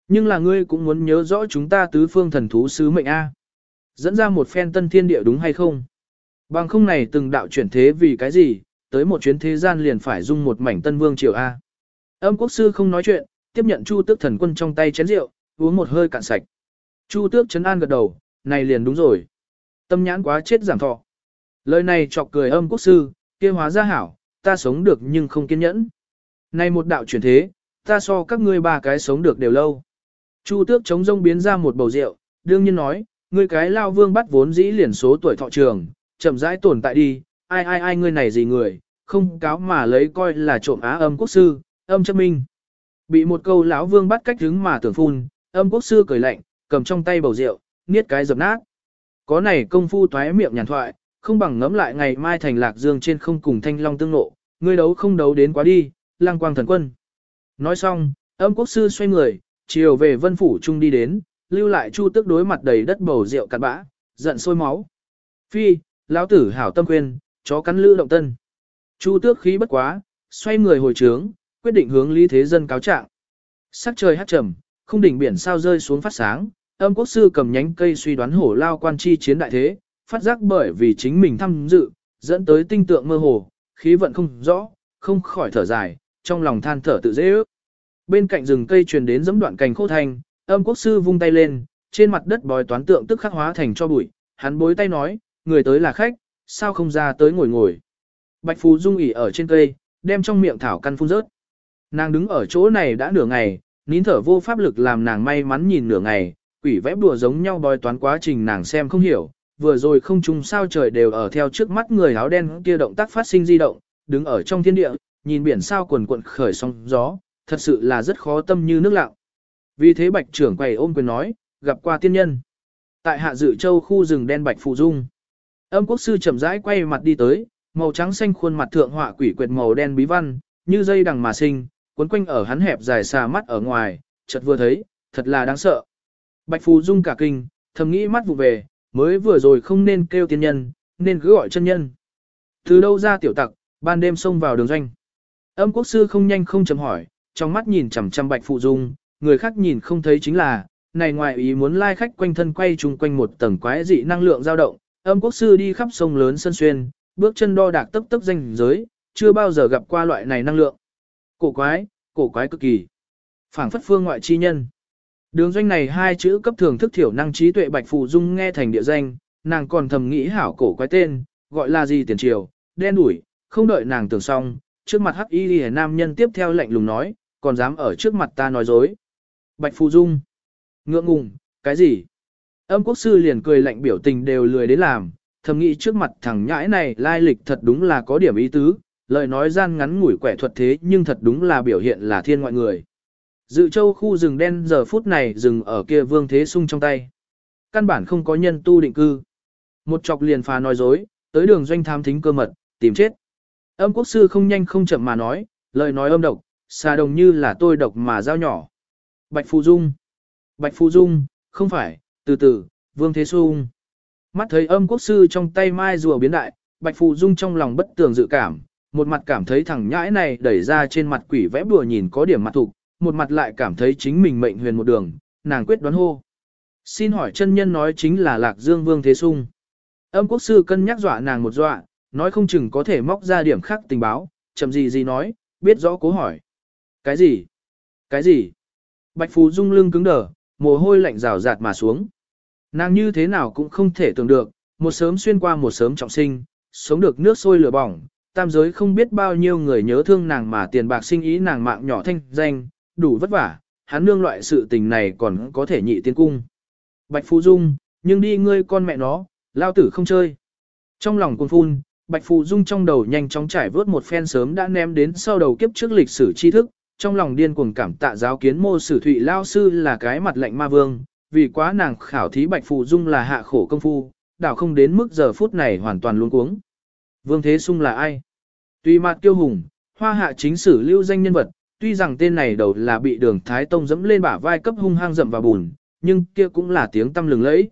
Nhưng là ngươi cũng muốn nhớ rõ chúng ta tứ phương thần thú sứ mệnh A. Dẫn ra một phen tân thiên địa đúng hay không? Bằng không này từng đạo chuyển thế vì cái gì, tới một chuyến thế gian liền phải dung một mảnh tân vương triều A. Âm quốc sư không nói chuyện, tiếp nhận chu tước thần quân trong tay chén rượu, uống một hơi cạn sạch. Chu tước chấn an gật đầu, này liền đúng rồi. Tâm nhãn quá chết giảm thọ. Lời này chọc cười âm quốc sư, kia hóa ra hảo, ta sống được nhưng không kiên nhẫn. Này một đạo chuyển thế, ta so các ngươi ba cái sống được đều lâu. Chu tước chống rông biến ra một bầu rượu, đương nhiên nói, ngươi cái lao vương bắt vốn dĩ liền số tuổi thọ trường, chậm rãi tồn tại đi, ai ai ai ngươi này gì người, không cáo mà lấy coi là trộm á âm quốc sư, âm chấp minh. Bị một câu lão vương bắt cách đứng mà tưởng phun, âm quốc sư cười lạnh, cầm trong tay bầu rượu, niết cái dập nát. Có này công phu toái miệng nhàn thoại, không bằng ngẫm lại ngày mai thành lạc dương trên không cùng thanh long tương nộ, ngươi đấu không đấu đến quá đi, lang quang thần quân. Nói xong, âm quốc sư xoay người, chiều về vân phủ trung đi đến, lưu lại chu tức đối mặt đầy đất bầu rượu cặn bã, giận sôi máu. Phi, lão tử hảo tâm khuyên, chó cắn lữ động tân. Chu tước khí bất quá, xoay người hồi trướng, quyết định hướng lý thế dân cáo trạng. Sắc trời hát trầm, không đỉnh biển sao rơi xuống phát sáng, âm quốc sư cầm nhánh cây suy đoán hổ lao quan chi chiến đại thế, phát giác bởi vì chính mình tham dự, dẫn tới tinh tượng mơ hồ, khí vận không rõ, không khỏi thở dài, trong lòng than thở tự dễ ước. Bên cạnh rừng cây truyền đến dẫm đoạn cành khô thành, âm quốc sư vung tay lên, trên mặt đất bòi toán tượng tức khắc hóa thành cho bụi, hắn bối tay nói, người tới là khách, sao không ra tới ngồi ngồi. Bạch Phú Dung ỉ ở trên cây, đem trong miệng thảo căn phun rớt. Nàng đứng ở chỗ này đã nửa ngày, nín thở vô pháp lực làm nàng may mắn nhìn nửa ngày, quỷ vẽ đùa giống nhau bói toán quá trình nàng xem không hiểu, vừa rồi không trùng sao trời đều ở theo trước mắt người áo đen kia động tác phát sinh di động, đứng ở trong thiên địa, nhìn biển sao quần quận khởi sóng gió, thật sự là rất khó tâm như nước lặng. Vì thế bạch trưởng quầy ôm quyền nói, gặp qua tiên nhân. Tại hạ dự châu khu rừng đen bạch phụ dung. Âm quốc sư chậm rãi quay mặt đi tới, màu trắng xanh khuôn mặt thượng họa quỷ quyệt màu đen bí văn, như dây đằng mà sinh, cuốn quanh ở hắn hẹp dài xà mắt ở ngoài, chợt vừa thấy, thật là đáng sợ. Bạch Phù Dung cả kinh, thầm nghĩ mắt vụ về, mới vừa rồi không nên kêu tiên nhân, nên cứ gọi chân nhân. Từ đâu ra tiểu tặc, ban đêm xông vào đường doanh. Âm quốc sư không nhanh không chậm hỏi, trong mắt nhìn chằm chằm Bạch Phù Dung, người khác nhìn không thấy chính là, này ngoài ý muốn lai khách quanh thân quay chung quanh một tầng quái dị năng lượng dao động, âm quốc sư đi khắp sông lớn sân xuyên, bước chân đo đạc tấp tấp danh giới, chưa bao giờ gặp qua loại này năng lượng. Cổ quái, cổ quái cực kỳ. Phảng phất phương ngoại chi nhân. Đường doanh này hai chữ cấp thường thức thiểu năng trí tuệ bạch phù dung nghe thành địa danh, nàng còn thầm nghĩ hảo cổ quái tên, gọi là gì tiền triều, đen đủi, không đợi nàng tưởng xong, trước mặt hắc y lìa nam nhân tiếp theo lạnh lùng nói, còn dám ở trước mặt ta nói dối. Bạch Phù Dung. Ngượng ngùng, cái gì? Âm quốc sư liền cười lạnh biểu tình đều lười đến làm, thầm nghĩ trước mặt thằng nhãi này lai lịch thật đúng là có điểm ý tứ, lời nói gian ngắn ngủi quẻ thuật thế nhưng thật đúng là biểu hiện là thiên ngoại người. Dự châu khu rừng đen giờ phút này rừng ở kia vương thế sung trong tay. Căn bản không có nhân tu định cư. Một chọc liền phá nói dối, tới đường doanh tham thính cơ mật, tìm chết. Âm quốc sư không nhanh không chậm mà nói, lời nói âm độc, xà đồng như là tôi độc mà giao nhỏ. Bạch Phù Dung. Bạch Phù Dung, không phải, từ từ, Vương Thế Sung. Mắt thấy âm quốc sư trong tay mai rùa biến đại, Bạch Phù Dung trong lòng bất tường dự cảm, một mặt cảm thấy thằng nhãi này đẩy ra trên mặt quỷ vẽ bùa nhìn có điểm mặt thục, một mặt lại cảm thấy chính mình mệnh huyền một đường, nàng quyết đoán hô. Xin hỏi chân nhân nói chính là Lạc Dương Vương Thế Sung. Âm quốc sư cân nhắc dọa nàng một dọa, nói không chừng có thể móc ra điểm khác tình báo, chậm gì gì nói, biết rõ cố hỏi. Cái gì? Cái gì? Bạch Phú Dung lưng cứng đờ, mồ hôi lạnh rào rạt mà xuống. Nàng như thế nào cũng không thể tưởng được, một sớm xuyên qua một sớm trọng sinh, sống được nước sôi lửa bỏng, tam giới không biết bao nhiêu người nhớ thương nàng mà tiền bạc sinh ý nàng mạng nhỏ thanh danh, đủ vất vả, hắn nương loại sự tình này còn có thể nhị tiến cung. Bạch Phú Dung, nhưng đi ngươi con mẹ nó, lao tử không chơi. Trong lòng cuồng phun, Bạch Phù Dung trong đầu nhanh chóng trải vớt một phen sớm đã ném đến sau đầu kiếp trước lịch sử tri thức, trong lòng điên cuồng cảm tạ giáo kiến mô sử thụy lao sư là cái mặt lệnh ma vương, vì quá nàng khảo thí Bạch Phù Dung là hạ khổ công phu, đảo không đến mức giờ phút này hoàn toàn luống cuống. Vương Thế Sung là ai? Tuy mặt kiêu hùng, hoa hạ chính sử lưu danh nhân vật, tuy rằng tên này đầu là bị đường Thái Tông dẫm lên bả vai cấp hung hăng dậm vào bùn, nhưng kia cũng là tiếng tâm lừng lẫy.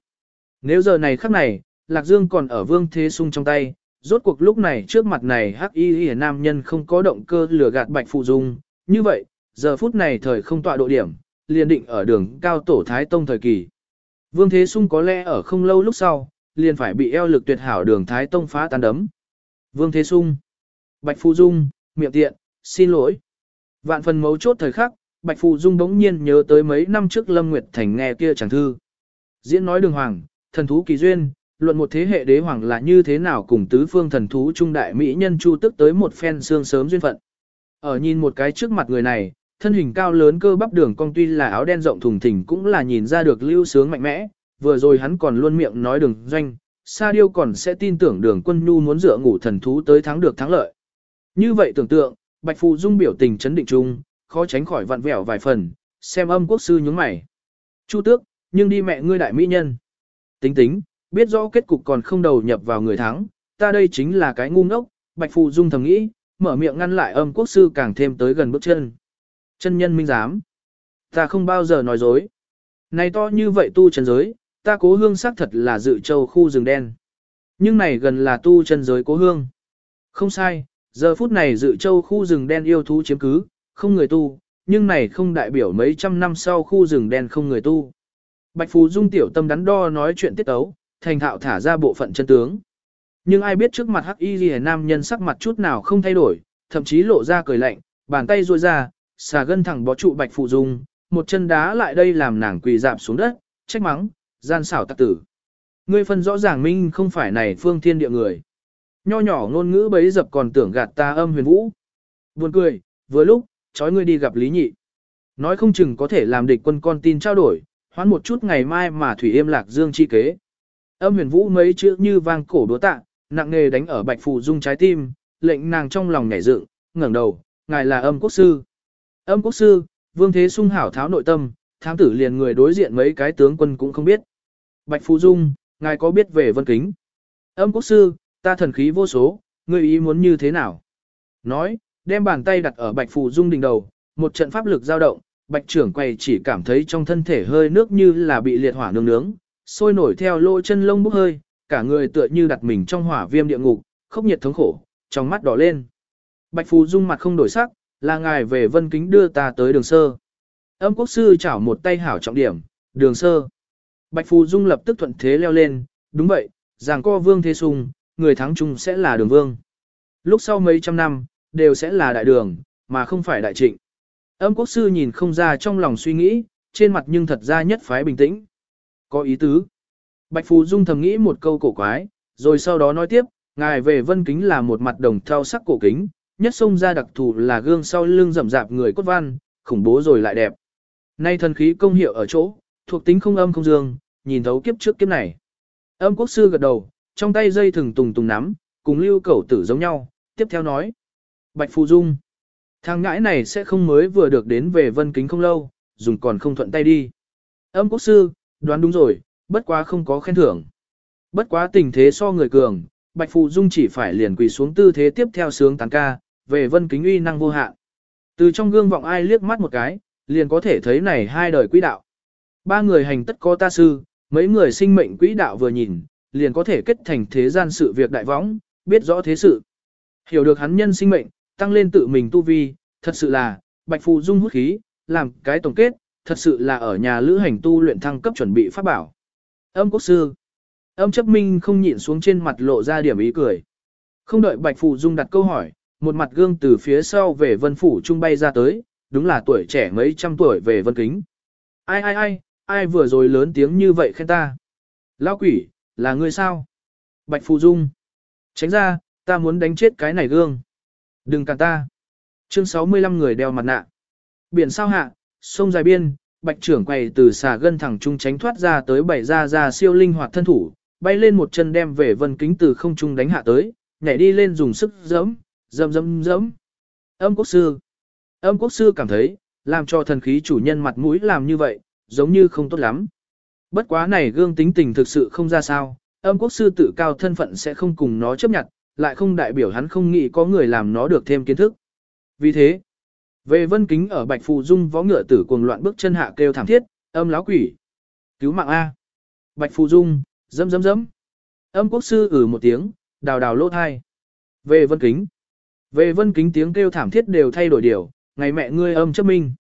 Nếu giờ này khắc này, Lạc Dương còn ở Vương Thế Sung trong tay, rốt cuộc lúc này trước mặt này hắc y y nam nhân không có động cơ lừa gạt bạch phụ dung, như vậy, giờ phút này thời không tọa độ điểm, liền định ở đường cao tổ Thái Tông thời kỳ. Vương Thế Sung có lẽ ở không lâu lúc sau, liền phải bị eo lực tuyệt hảo đường Thái Tông phá tan đấm. Vương Thế Sung, Bạch Phu Dung, miệng tiện, xin lỗi. Vạn phần mấu chốt thời khắc, Bạch Phu Dung đống nhiên nhớ tới mấy năm trước Lâm Nguyệt Thành nghe kia chẳng thư. Diễn nói đường hoàng, thần thú kỳ duyên, luận một thế hệ đế hoàng là như thế nào cùng tứ phương thần thú trung đại mỹ nhân chu tức tới một phen xương sớm duyên phận. Ở nhìn một cái trước mặt người này, thân hình cao lớn cơ bắp đường cong tuy là áo đen rộng thùng thình cũng là nhìn ra được lưu sướng mạnh mẽ, vừa rồi hắn còn luôn miệng nói đường doanh, Sa Diêu còn sẽ tin tưởng đường quân nhu muốn dựa ngủ thần thú tới thắng được thắng lợi. Như vậy tưởng tượng, Bạch Phù Dung biểu tình chấn định chung, khó tránh khỏi vặn vẹo vài phần, xem âm quốc sư nhướng mày. Chu tước, nhưng đi mẹ ngươi đại mỹ nhân. Tính tính, biết rõ kết cục còn không đầu nhập vào người thắng, ta đây chính là cái ngu ngốc, Bạch Phù Dung thầm nghĩ, mở miệng ngăn lại âm quốc sư càng thêm tới gần bước chân. Chân nhân minh giám. Ta không bao giờ nói dối. Này to như vậy tu chân giới, ta cố hương xác thật là dự châu khu rừng đen. Nhưng này gần là tu chân giới cố hương. Không sai, giờ phút này dự châu khu rừng đen yêu thú chiếm cứ, không người tu, nhưng này không đại biểu mấy trăm năm sau khu rừng đen không người tu. Bạch Phú Dung tiểu tâm đắn đo nói chuyện tiết tấu thành thạo thả ra bộ phận chân tướng. Nhưng ai biết trước mặt hắc y Liễu nam nhân sắc mặt chút nào không thay đổi, thậm chí lộ ra cười lạnh, bàn tay duỗi ra, xà gân thẳng bó trụ bạch phụ dung, một chân đá lại đây làm nàng quỳ dạp xuống đất, trách mắng, gian xảo tặc tử. Ngươi phân rõ ràng minh không phải này phương thiên địa người. Nho nhỏ ngôn ngữ bấy dập còn tưởng gạt ta âm huyền vũ. Buồn cười, vừa lúc, chói ngươi đi gặp Lý Nhị. Nói không chừng có thể làm địch quân con tin trao đổi, hoán một chút ngày mai mà Thủy Yêm Lạc Dương chi kế. Âm huyền vũ mấy chữ như vang cổ đúa tạ, nặng nghề đánh ở bạch phù dung trái tim, lệnh nàng trong lòng nhảy dựng, ngẩng đầu, ngài là âm quốc sư. Âm quốc sư, vương thế sung hảo tháo nội tâm, thám tử liền người đối diện mấy cái tướng quân cũng không biết. Bạch phù dung, ngài có biết về vân kính? Âm quốc sư, ta thần khí vô số, ngươi ý muốn như thế nào? Nói, đem bàn tay đặt ở bạch phù dung đỉnh đầu, một trận pháp lực dao động, bạch trưởng quầy chỉ cảm thấy trong thân thể hơi nước như là bị liệt hỏa nướng nướng, sôi nổi theo lỗ chân lông bốc hơi, cả người tựa như đặt mình trong hỏa viêm địa ngục, khốc nhiệt thống khổ, trong mắt đỏ lên. Bạch Phù Dung mặt không đổi sắc, là ngài về vân kính đưa ta tới đường sơ. Âm quốc sư chảo một tay hảo trọng điểm, đường sơ. Bạch Phù Dung lập tức thuận thế leo lên, đúng vậy, giảng co vương thế sung, người thắng chung sẽ là đường vương. Lúc sau mấy trăm năm, đều sẽ là đại đường, mà không phải đại trịnh. Âm quốc sư nhìn không ra trong lòng suy nghĩ, trên mặt nhưng thật ra nhất phái bình tĩnh. Có ý tứ. Bạch Phù Dung thầm nghĩ một câu cổ quái, rồi sau đó nói tiếp, ngài về vân kính là một mặt đồng theo sắc cổ kính, nhất xông ra đặc thù là gương sau lưng rậm rạp người cốt văn, khủng bố rồi lại đẹp. Nay thần khí công hiệu ở chỗ, thuộc tính không âm không dương, nhìn thấu kiếp trước kiếp này. Âm quốc sư gật đầu, trong tay dây thừng tùng tùng nắm, cùng lưu cẩu tử giống nhau, tiếp theo nói. Bạch Phù Dung, thằng ngãi này sẽ không mới vừa được đến về vân kính không lâu, dùng còn không thuận tay đi. Âm quốc sư, đoán đúng rồi, bất quá không có khen thưởng. Bất quá tình thế so người cường, Bạch Phù Dung chỉ phải liền quỳ xuống tư thế tiếp theo sướng tán ca, về vân kính uy năng vô hạn. Từ trong gương vọng ai liếc mắt một cái, liền có thể thấy này hai đời quỹ đạo. Ba người hành tất có ta sư, mấy người sinh mệnh quỹ đạo vừa nhìn, liền có thể kết thành thế gian sự việc đại võng, biết rõ thế sự. Hiểu được hắn nhân sinh mệnh, tăng lên tự mình tu vi, thật sự là, Bạch Phù Dung hút khí, làm cái tổng kết, thật sự là ở nhà lữ hành tu luyện thăng cấp chuẩn bị pháp bảo. Âm quốc sư. Âm chấp minh không nhịn xuống trên mặt lộ ra điểm ý cười. Không đợi Bạch Phù Dung đặt câu hỏi, một mặt gương từ phía sau về vân phủ trung bay ra tới, đúng là tuổi trẻ mấy trăm tuổi về vân kính. Ai ai ai, ai vừa rồi lớn tiếng như vậy khen ta. Lao quỷ, là ngươi sao? Bạch Phù Dung. Tránh ra, ta muốn đánh chết cái này gương. Đừng cản ta. Chương 65 người đeo mặt nạ. Biển sao hạ, sông dài biên, bạch trưởng quầy từ xà gân thẳng trung tránh thoát ra tới bảy ra ra siêu linh hoạt thân thủ, bay lên một chân đem về vân kính từ không trung đánh hạ tới, nhảy đi lên dùng sức giẫm, giẫm giẫm giẫm. Âm quốc sư. Âm quốc sư cảm thấy, làm cho thần khí chủ nhân mặt mũi làm như vậy, giống như không tốt lắm. Bất quá này gương tính tình thực sự không ra sao, âm quốc sư tự cao thân phận sẽ không cùng nó chấp nhận, lại không đại biểu hắn không nghĩ có người làm nó được thêm kiến thức. Vì thế, về vân kính ở Bạch Phù Dung võ ngựa tử cuồng loạn bước chân hạ kêu thảm thiết, âm láo quỷ. Cứu mạng A. Bạch Phù Dung, dấm dấm dấm. Âm quốc sư ử một tiếng, đào đào lỗ thai. Về vân kính. Về vân kính tiếng kêu thảm thiết đều thay đổi điều, ngày mẹ ngươi âm chấp minh.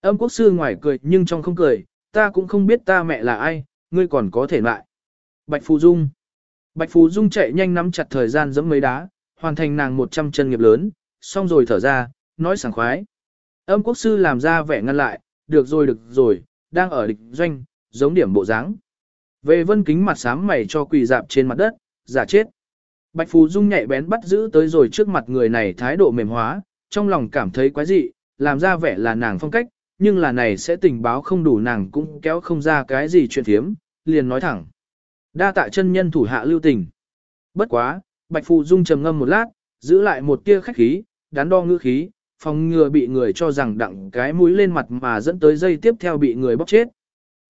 Âm quốc sư ngoài cười nhưng trong không cười, ta cũng không biết ta mẹ là ai, ngươi còn có thể lại. Bạch Phù Dung. Bạch Phù Dung chạy nhanh nắm chặt thời gian giẫm mấy đá, hoàn thành nàng 100 chân nghiệp lớn, xong rồi thở ra, nói sảng khoái. Âm quốc sư làm ra vẻ ngăn lại, được rồi được rồi, đang ở địch doanh, giống điểm bộ dáng. Về vân kính mặt sám mày cho quỳ dạp trên mặt đất, giả chết. Bạch Phù Dung nhạy bén bắt giữ tới rồi trước mặt người này thái độ mềm hóa, trong lòng cảm thấy quái dị, làm ra vẻ là nàng phong cách, nhưng là này sẽ tình báo không đủ nàng cũng kéo không ra cái gì chuyện thiếm, liền nói thẳng. Đa tạ chân nhân thủ hạ lưu tình. Bất quá, Bạch Phù Dung trầm ngâm một lát, giữ lại một tia khách khí, đắn đo ngữ khí, phòng ngừa bị người cho rằng đặng cái mũi lên mặt mà dẫn tới dây tiếp theo bị người bóc chết.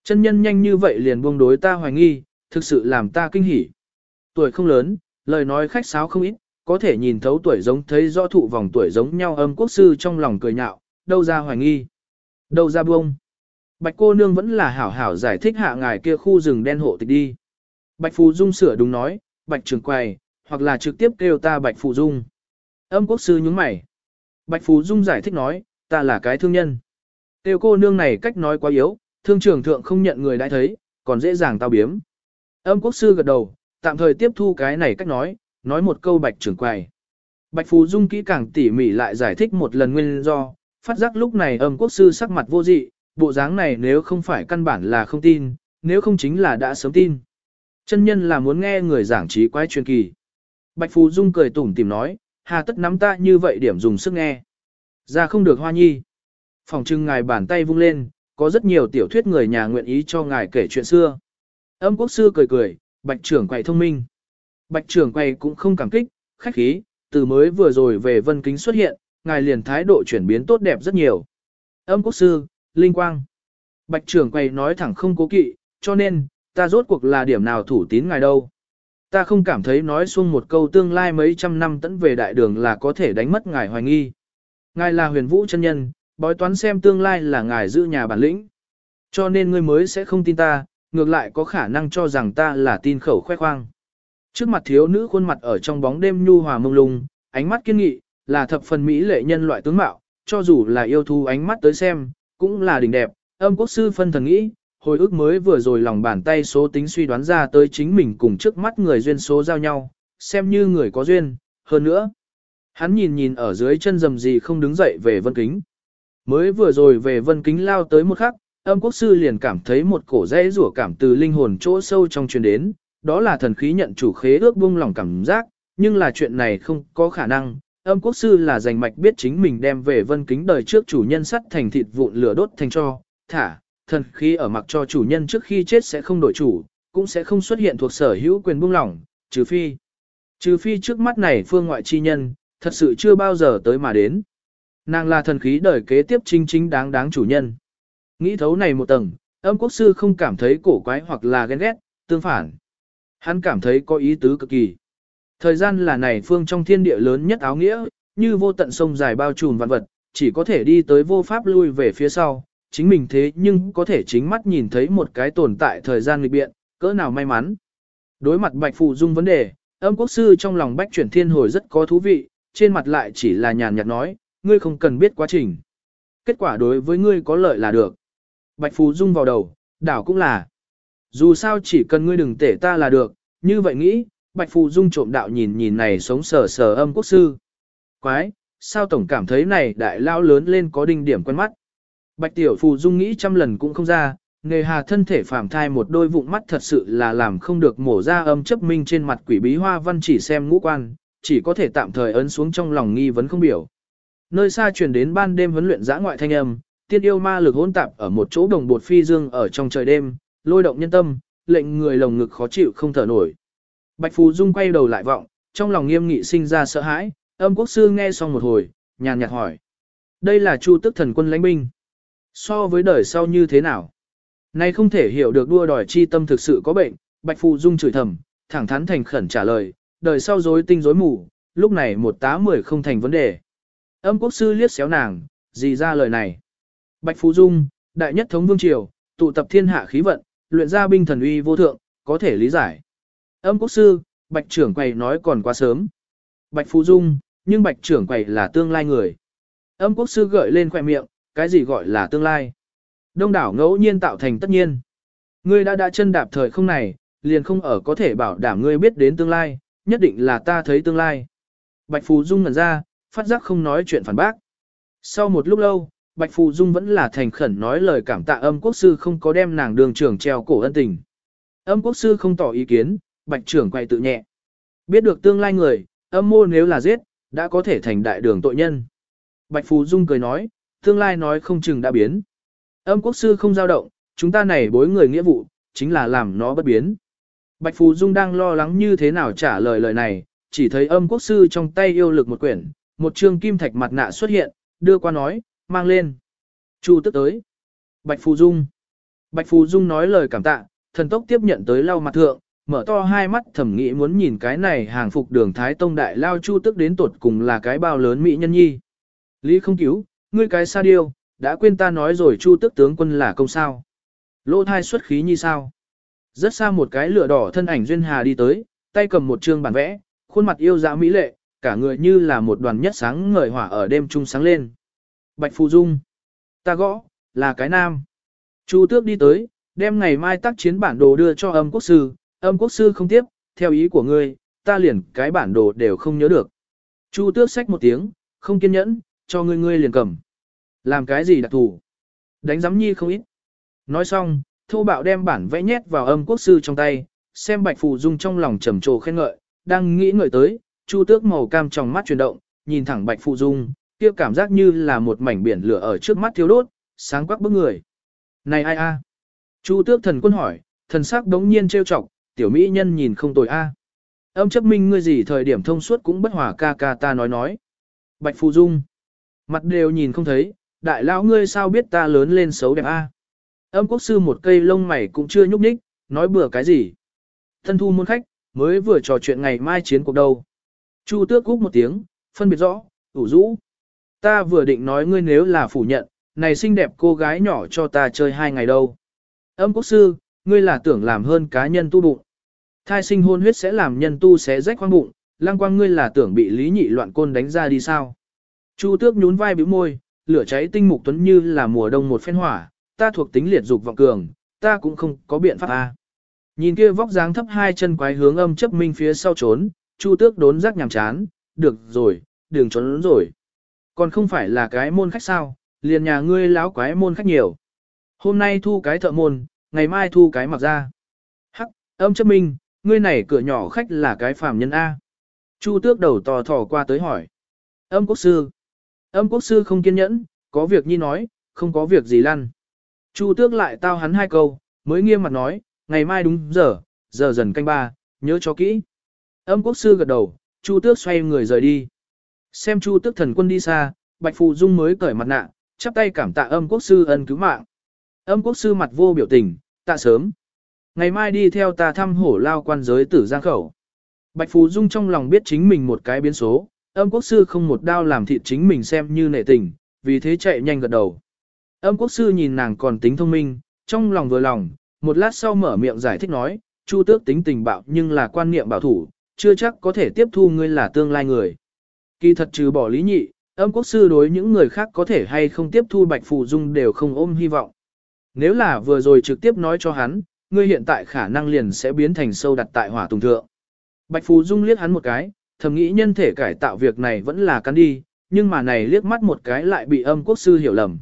Chân nhân nhanh như vậy liền buông đối ta hoài nghi, thực sự làm ta kinh hỉ. Tuổi không lớn, lời nói khách sáo không ít, có thể nhìn thấu tuổi giống thấy rõ thụ vòng tuổi giống nhau âm quốc sư trong lòng cười nhạo, đâu ra hoài nghi. Đâu ra buông. Bạch cô nương vẫn là hảo hảo giải thích hạ ngài kia khu rừng đen hộ tịch đi. Bạch Phù Dung sửa đúng nói, Bạch trường quầy, hoặc là trực tiếp kêu ta Bạch Phù Dung. Âm quốc sư nhướng mày. Bạch Phù Dung giải thích nói, ta là cái thương nhân. Tiêu cô nương này cách nói quá yếu, thương trưởng thượng không nhận người đã thấy, còn dễ dàng tao biếm. Âm quốc sư gật đầu, tạm thời tiếp thu cái này cách nói, nói một câu bạch trưởng quầy. Bạch Phù Dung kỹ càng tỉ mỉ lại giải thích một lần nguyên do, phát giác lúc này âm quốc sư sắc mặt vô dị, bộ dáng này nếu không phải căn bản là không tin, nếu không chính là đã sớm tin. Chân nhân là muốn nghe người giảng trí quái truyền kỳ. Bạch Phù Dung cười tủm tìm nói, hà tất nắm ta như vậy điểm dùng sức nghe. Ra không được hoa nhi. Phòng trưng ngài bàn tay vung lên, có rất nhiều tiểu thuyết người nhà nguyện ý cho ngài kể chuyện xưa. Âm quốc sư cười cười, bạch trưởng quầy thông minh. Bạch trưởng quầy cũng không cảm kích, khách khí, từ mới vừa rồi về vân kính xuất hiện, ngài liền thái độ chuyển biến tốt đẹp rất nhiều. Âm quốc sư, linh quang. Bạch trưởng quầy nói thẳng không cố kỵ, cho nên, ta rốt cuộc là điểm nào thủ tín ngài đâu. Ta không cảm thấy nói xuông một câu tương lai mấy trăm năm tẫn về đại đường là có thể đánh mất ngài hoài nghi. Ngài là huyền vũ chân nhân, bói toán xem tương lai là ngài giữ nhà bản lĩnh. Cho nên ngươi mới sẽ không tin ta, ngược lại có khả năng cho rằng ta là tin khẩu khoe khoang. Trước mặt thiếu nữ khuôn mặt ở trong bóng đêm nhu hòa mông lung, ánh mắt kiên nghị, là thập phần mỹ lệ nhân loại tướng mạo, cho dù là yêu thú ánh mắt tới xem, cũng là đỉnh đẹp. Âm quốc sư phân thần nghĩ, hồi ức mới vừa rồi lòng bàn tay số tính suy đoán ra tới chính mình cùng trước mắt người duyên số giao nhau, xem như người có duyên, hơn nữa. Hắn nhìn nhìn ở dưới chân rầm gì không đứng dậy về vân kính. Mới vừa rồi về vân kính lao tới một khắc, âm quốc sư liền cảm thấy một cổ rẽ rủa cảm từ linh hồn chỗ sâu trong truyền đến, đó là thần khí nhận chủ khế ước buông lòng cảm giác, nhưng là chuyện này không có khả năng. Âm quốc sư là giành mạch biết chính mình đem về vân kính đời trước chủ nhân sắt thành thịt vụn lửa đốt thành cho, thả, thần khí ở mặc cho chủ nhân trước khi chết sẽ không đổi chủ, cũng sẽ không xuất hiện thuộc sở hữu quyền buông lỏng, trừ phi. Trừ phi trước mắt này phương ngoại chi nhân, thật sự chưa bao giờ tới mà đến. Nàng là thần khí đời kế tiếp chính chính đáng đáng chủ nhân. Nghĩ thấu này một tầng, âm quốc sư không cảm thấy cổ quái hoặc là ghen ghét, tương phản. Hắn cảm thấy có ý tứ cực kỳ. Thời gian là này phương trong thiên địa lớn nhất áo nghĩa, như vô tận sông dài bao trùm vạn vật, chỉ có thể đi tới vô pháp lui về phía sau, chính mình thế nhưng có thể chính mắt nhìn thấy một cái tồn tại thời gian lịch biện, cỡ nào may mắn. Đối mặt Bạch Phụ Dung vấn đề, âm quốc sư trong lòng bách chuyển thiên hồi rất có thú vị, trên mặt lại chỉ là nhàn nhạt nói, ngươi không cần biết quá trình. Kết quả đối với ngươi có lợi là được. Bạch Phù Dung vào đầu, đảo cũng là. Dù sao chỉ cần ngươi đừng tể ta là được, như vậy nghĩ, Bạch Phù Dung trộm đạo nhìn nhìn này sống sờ sờ âm quốc sư. Quái, sao tổng cảm thấy này đại lao lớn lên có đinh điểm quen mắt. Bạch Tiểu Phù Dung nghĩ trăm lần cũng không ra, nghề hà thân thể phàm thai một đôi vụng mắt thật sự là làm không được mổ ra âm chấp minh trên mặt quỷ bí hoa văn chỉ xem ngũ quan, chỉ có thể tạm thời ấn xuống trong lòng nghi vấn không biểu. Nơi xa truyền đến ban đêm huấn luyện giã ngoại thanh âm, tiên yêu ma lực hỗn tạp ở một chỗ đồng bột phi dương ở trong trời đêm, lôi động nhân tâm, lệnh người lồng ngực khó chịu không thở nổi. Bạch Phù Dung quay đầu lại vọng, trong lòng nghiêm nghị sinh ra sợ hãi, âm quốc sư nghe xong một hồi, nhàn nhạt hỏi. Đây là chu tức thần quân lãnh binh. So với đời sau như thế nào? Này không thể hiểu được đua đòi chi tâm thực sự có bệnh, Bạch Phù Dung chửi thầm, thẳng thắn thành khẩn trả lời, đời sau rối tinh rối mù, lúc này một tá mười không thành vấn đề. Âm quốc sư liếc xéo nàng, gì ra lời này. Bạch Phú Dung, đại nhất thống vương triều, tụ tập thiên hạ khí vận, luyện ra binh thần uy vô thượng, có thể lý giải. Âm quốc sư, Bạch trưởng quầy nói còn quá sớm. Bạch Phú Dung, nhưng Bạch trưởng quầy là tương lai người. Âm quốc sư gợi lên khoẻ miệng, cái gì gọi là tương lai. Đông đảo ngẫu nhiên tạo thành tất nhiên. Ngươi đã đã chân đạp thời không này, liền không ở có thể bảo đảm ngươi biết đến tương lai, nhất định là ta thấy tương lai. Bạch Phú Dung ngẩn ra, phát giác không nói chuyện phản bác. Sau một lúc lâu, Bạch Phù Dung vẫn là thành khẩn nói lời cảm tạ âm quốc sư không có đem nàng đường trưởng treo cổ ân tình. Âm quốc sư không tỏ ý kiến, Bạch trưởng quay tự nhẹ. Biết được tương lai người, âm mô nếu là giết, đã có thể thành đại đường tội nhân. Bạch Phù Dung cười nói, tương lai nói không chừng đã biến. Âm quốc sư không dao động, chúng ta này bối người nghĩa vụ, chính là làm nó bất biến. Bạch Phù Dung đang lo lắng như thế nào trả lời lời này, chỉ thấy âm quốc sư trong tay yêu lực một quyển, một trương kim thạch mặt nạ xuất hiện, đưa qua nói, mang lên. Chu tức tới. Bạch Phù Dung. Bạch Phù Dung nói lời cảm tạ, thần tốc tiếp nhận tới lau mặt thượng, mở to hai mắt thẩm nghĩ muốn nhìn cái này hàng phục đường Thái Tông Đại lao Chu tức đến tột cùng là cái bao lớn mỹ nhân nhi. Lý không cứu, ngươi cái sa điêu, đã quên ta nói rồi Chu tức tướng quân là công sao. Lỗ thai xuất khí như sao. Rất xa một cái lửa đỏ thân ảnh duyên hà đi tới, tay cầm một trương bản vẽ, khuôn mặt yêu dã mỹ lệ, cả người như là một đoàn nhất sáng ngời hỏa ở đêm trung sáng lên. Bạch Phù Dung. Ta gõ, là cái nam. Chu tước đi tới, đem ngày mai tác chiến bản đồ đưa cho âm quốc sư, âm quốc sư không tiếp, theo ý của ngươi, ta liền cái bản đồ đều không nhớ được. Chu tước sách một tiếng, không kiên nhẫn, cho ngươi ngươi liền cầm. Làm cái gì đặc thù? Đánh giám nhi không ít. Nói xong, thô bạo đem bản vẽ nhét vào âm quốc sư trong tay, xem bạch phù dung trong lòng trầm trồ khen ngợi, đang nghĩ ngợi tới, chu tước màu cam trong mắt chuyển động, nhìn thẳng bạch phù dung, kia cảm giác như là một mảnh biển lửa ở trước mắt thiếu đốt, sáng quắc bức người. Này ai a? Chu tước thần quân hỏi, thần sắc đống nhiên trêu chọc, tiểu mỹ nhân nhìn không tồi a. Âm chấp minh ngươi gì thời điểm thông suốt cũng bất hòa ca ca ta nói nói. Bạch Phù Dung. Mặt đều nhìn không thấy, đại lão ngươi sao biết ta lớn lên xấu đẹp a? Âm quốc sư một cây lông mày cũng chưa nhúc nhích, nói bừa cái gì. Thân thu môn khách, mới vừa trò chuyện ngày mai chiến cuộc đâu. Chu tước cúc một tiếng, phân biệt rõ, ủ rũ. Ta vừa định nói ngươi nếu là phủ nhận, này xinh đẹp cô gái nhỏ cho ta chơi hai ngày đâu. Âm quốc sư, ngươi là tưởng làm hơn cá nhân tu bụng. Thai sinh hôn huyết sẽ làm nhân tu xé rách khoang bụng, lang quang ngươi là tưởng bị lý nhị loạn côn đánh ra đi sao. Chu tước nhún vai bĩu môi, lửa cháy tinh mục tuấn như là mùa đông một phen hỏa, ta thuộc tính liệt dục vọng cường, ta cũng không có biện pháp a. Nhìn kia vóc dáng thấp hai chân quái hướng âm chấp minh phía sau trốn, chu tước đốn rắc nhàm chán, được rồi, đừng trốn rồi. Còn không phải là cái môn khách sao, liền nhà ngươi láo quái môn khách nhiều. Hôm nay thu cái thợ môn, ngày mai thu cái mặc ra. Hắc, âm chấp minh, ngươi này cửa nhỏ khách là cái phàm nhân A. Chu tước đầu tò thò qua tới hỏi. Âm quốc sư. Âm quốc sư không kiên nhẫn, có việc nhi nói, không có việc gì lăn. Chu tước lại tao hắn hai câu, mới nghiêm mặt nói, ngày mai đúng giờ, giờ dần canh ba, nhớ cho kỹ. Âm quốc sư gật đầu, Chu tước xoay người rời đi. Xem Chu tước thần quân đi xa, Bạch Phù Dung mới cởi mặt nạ, chắp tay cảm tạ âm quốc sư ân cứu mạng. Âm quốc sư mặt vô biểu tình, tạ sớm. Ngày mai đi theo ta thăm hổ lao quan giới tử giang khẩu. Bạch Phù Dung trong lòng biết chính mình một cái biến số, âm quốc sư không một đao làm thịt chính mình xem như nệ tình, vì thế chạy nhanh gật đầu. Âm quốc sư nhìn nàng còn tính thông minh, trong lòng vừa lòng, một lát sau mở miệng giải thích nói, Chu tước tính tình bạo nhưng là quan niệm bảo thủ, chưa chắc có thể tiếp thu ngươi là tương lai người. Kỳ thật trừ bỏ lý nhị, âm quốc sư đối những người khác có thể hay không tiếp thu Bạch Phù Dung đều không ôm hy vọng. Nếu là vừa rồi trực tiếp nói cho hắn, ngươi hiện tại khả năng liền sẽ biến thành sâu đặt tại hỏa tùng thượng. Bạch Phù Dung liếc hắn một cái, thầm nghĩ nhân thể cải tạo việc này vẫn là cắn đi, nhưng mà này liếc mắt một cái lại bị âm quốc sư hiểu lầm.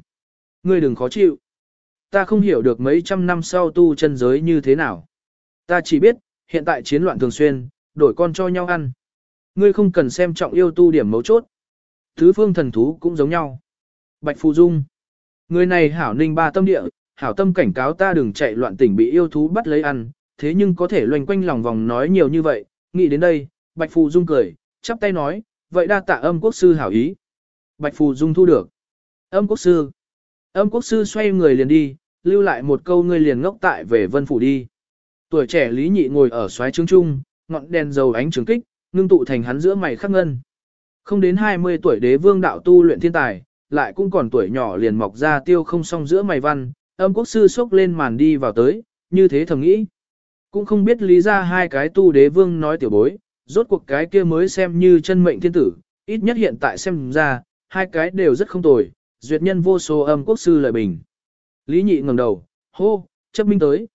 Ngươi đừng khó chịu. Ta không hiểu được mấy trăm năm sau tu chân giới như thế nào. Ta chỉ biết, hiện tại chiến loạn thường xuyên, đổi con cho nhau ăn. Ngươi không cần xem trọng yêu tu điểm mấu chốt. Thứ phương thần thú cũng giống nhau. Bạch Phù Dung. Người này hảo ninh ba tâm địa, hảo tâm cảnh cáo ta đừng chạy loạn tỉnh bị yêu thú bắt lấy ăn, thế nhưng có thể loanh quanh lòng vòng nói nhiều như vậy, nghĩ đến đây, Bạch Phù Dung cười, chắp tay nói, vậy đa tạ âm quốc sư hảo ý. Bạch Phù Dung thu được. Âm quốc sư. Âm quốc sư xoay người liền đi, lưu lại một câu ngươi liền ngốc tại về vân phủ đi. Tuổi trẻ Lý Nhị ngồi ở xoáy trướng trung, ngọn đèn dầu ánh trường kích, ngưng tụ thành hắn giữa mày khắc ngân. Không đến 20 tuổi đế vương đạo tu luyện thiên tài, lại cũng còn tuổi nhỏ liền mọc ra tiêu không song giữa mày văn, âm quốc sư xốc lên màn đi vào tới, như thế thầm nghĩ. Cũng không biết lý ra hai cái tu đế vương nói tiểu bối, rốt cuộc cái kia mới xem như chân mệnh thiên tử, ít nhất hiện tại xem ra, hai cái đều rất không tồi, duyệt nhân vô số âm quốc sư lợi bình. Lý nhị ngẩng đầu, hô, chấp minh tới.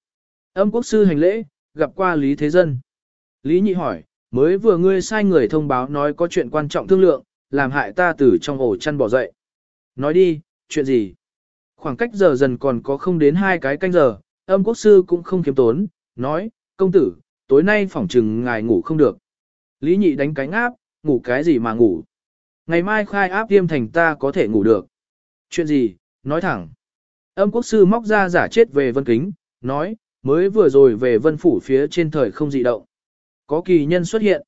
Âm quốc sư hành lễ, gặp qua Lý Thế Dân. Lý nhị hỏi, mới vừa ngươi sai người thông báo nói có chuyện quan trọng thương lượng, làm hại ta từ trong ổ chăn bỏ dậy. Nói đi, chuyện gì? Khoảng cách giờ dần còn có không đến hai cái canh giờ, âm quốc sư cũng không kiếm tốn, nói, công tử, tối nay phỏng trừng ngài ngủ không được. Lý nhị đánh cánh áp, ngủ cái gì mà ngủ. Ngày mai khai áp tiêm thành ta có thể ngủ được. Chuyện gì, nói thẳng. Âm quốc sư móc ra giả chết về vân kính, nói, mới vừa rồi về vân phủ phía trên thời không dị động. Có kỳ nhân xuất hiện.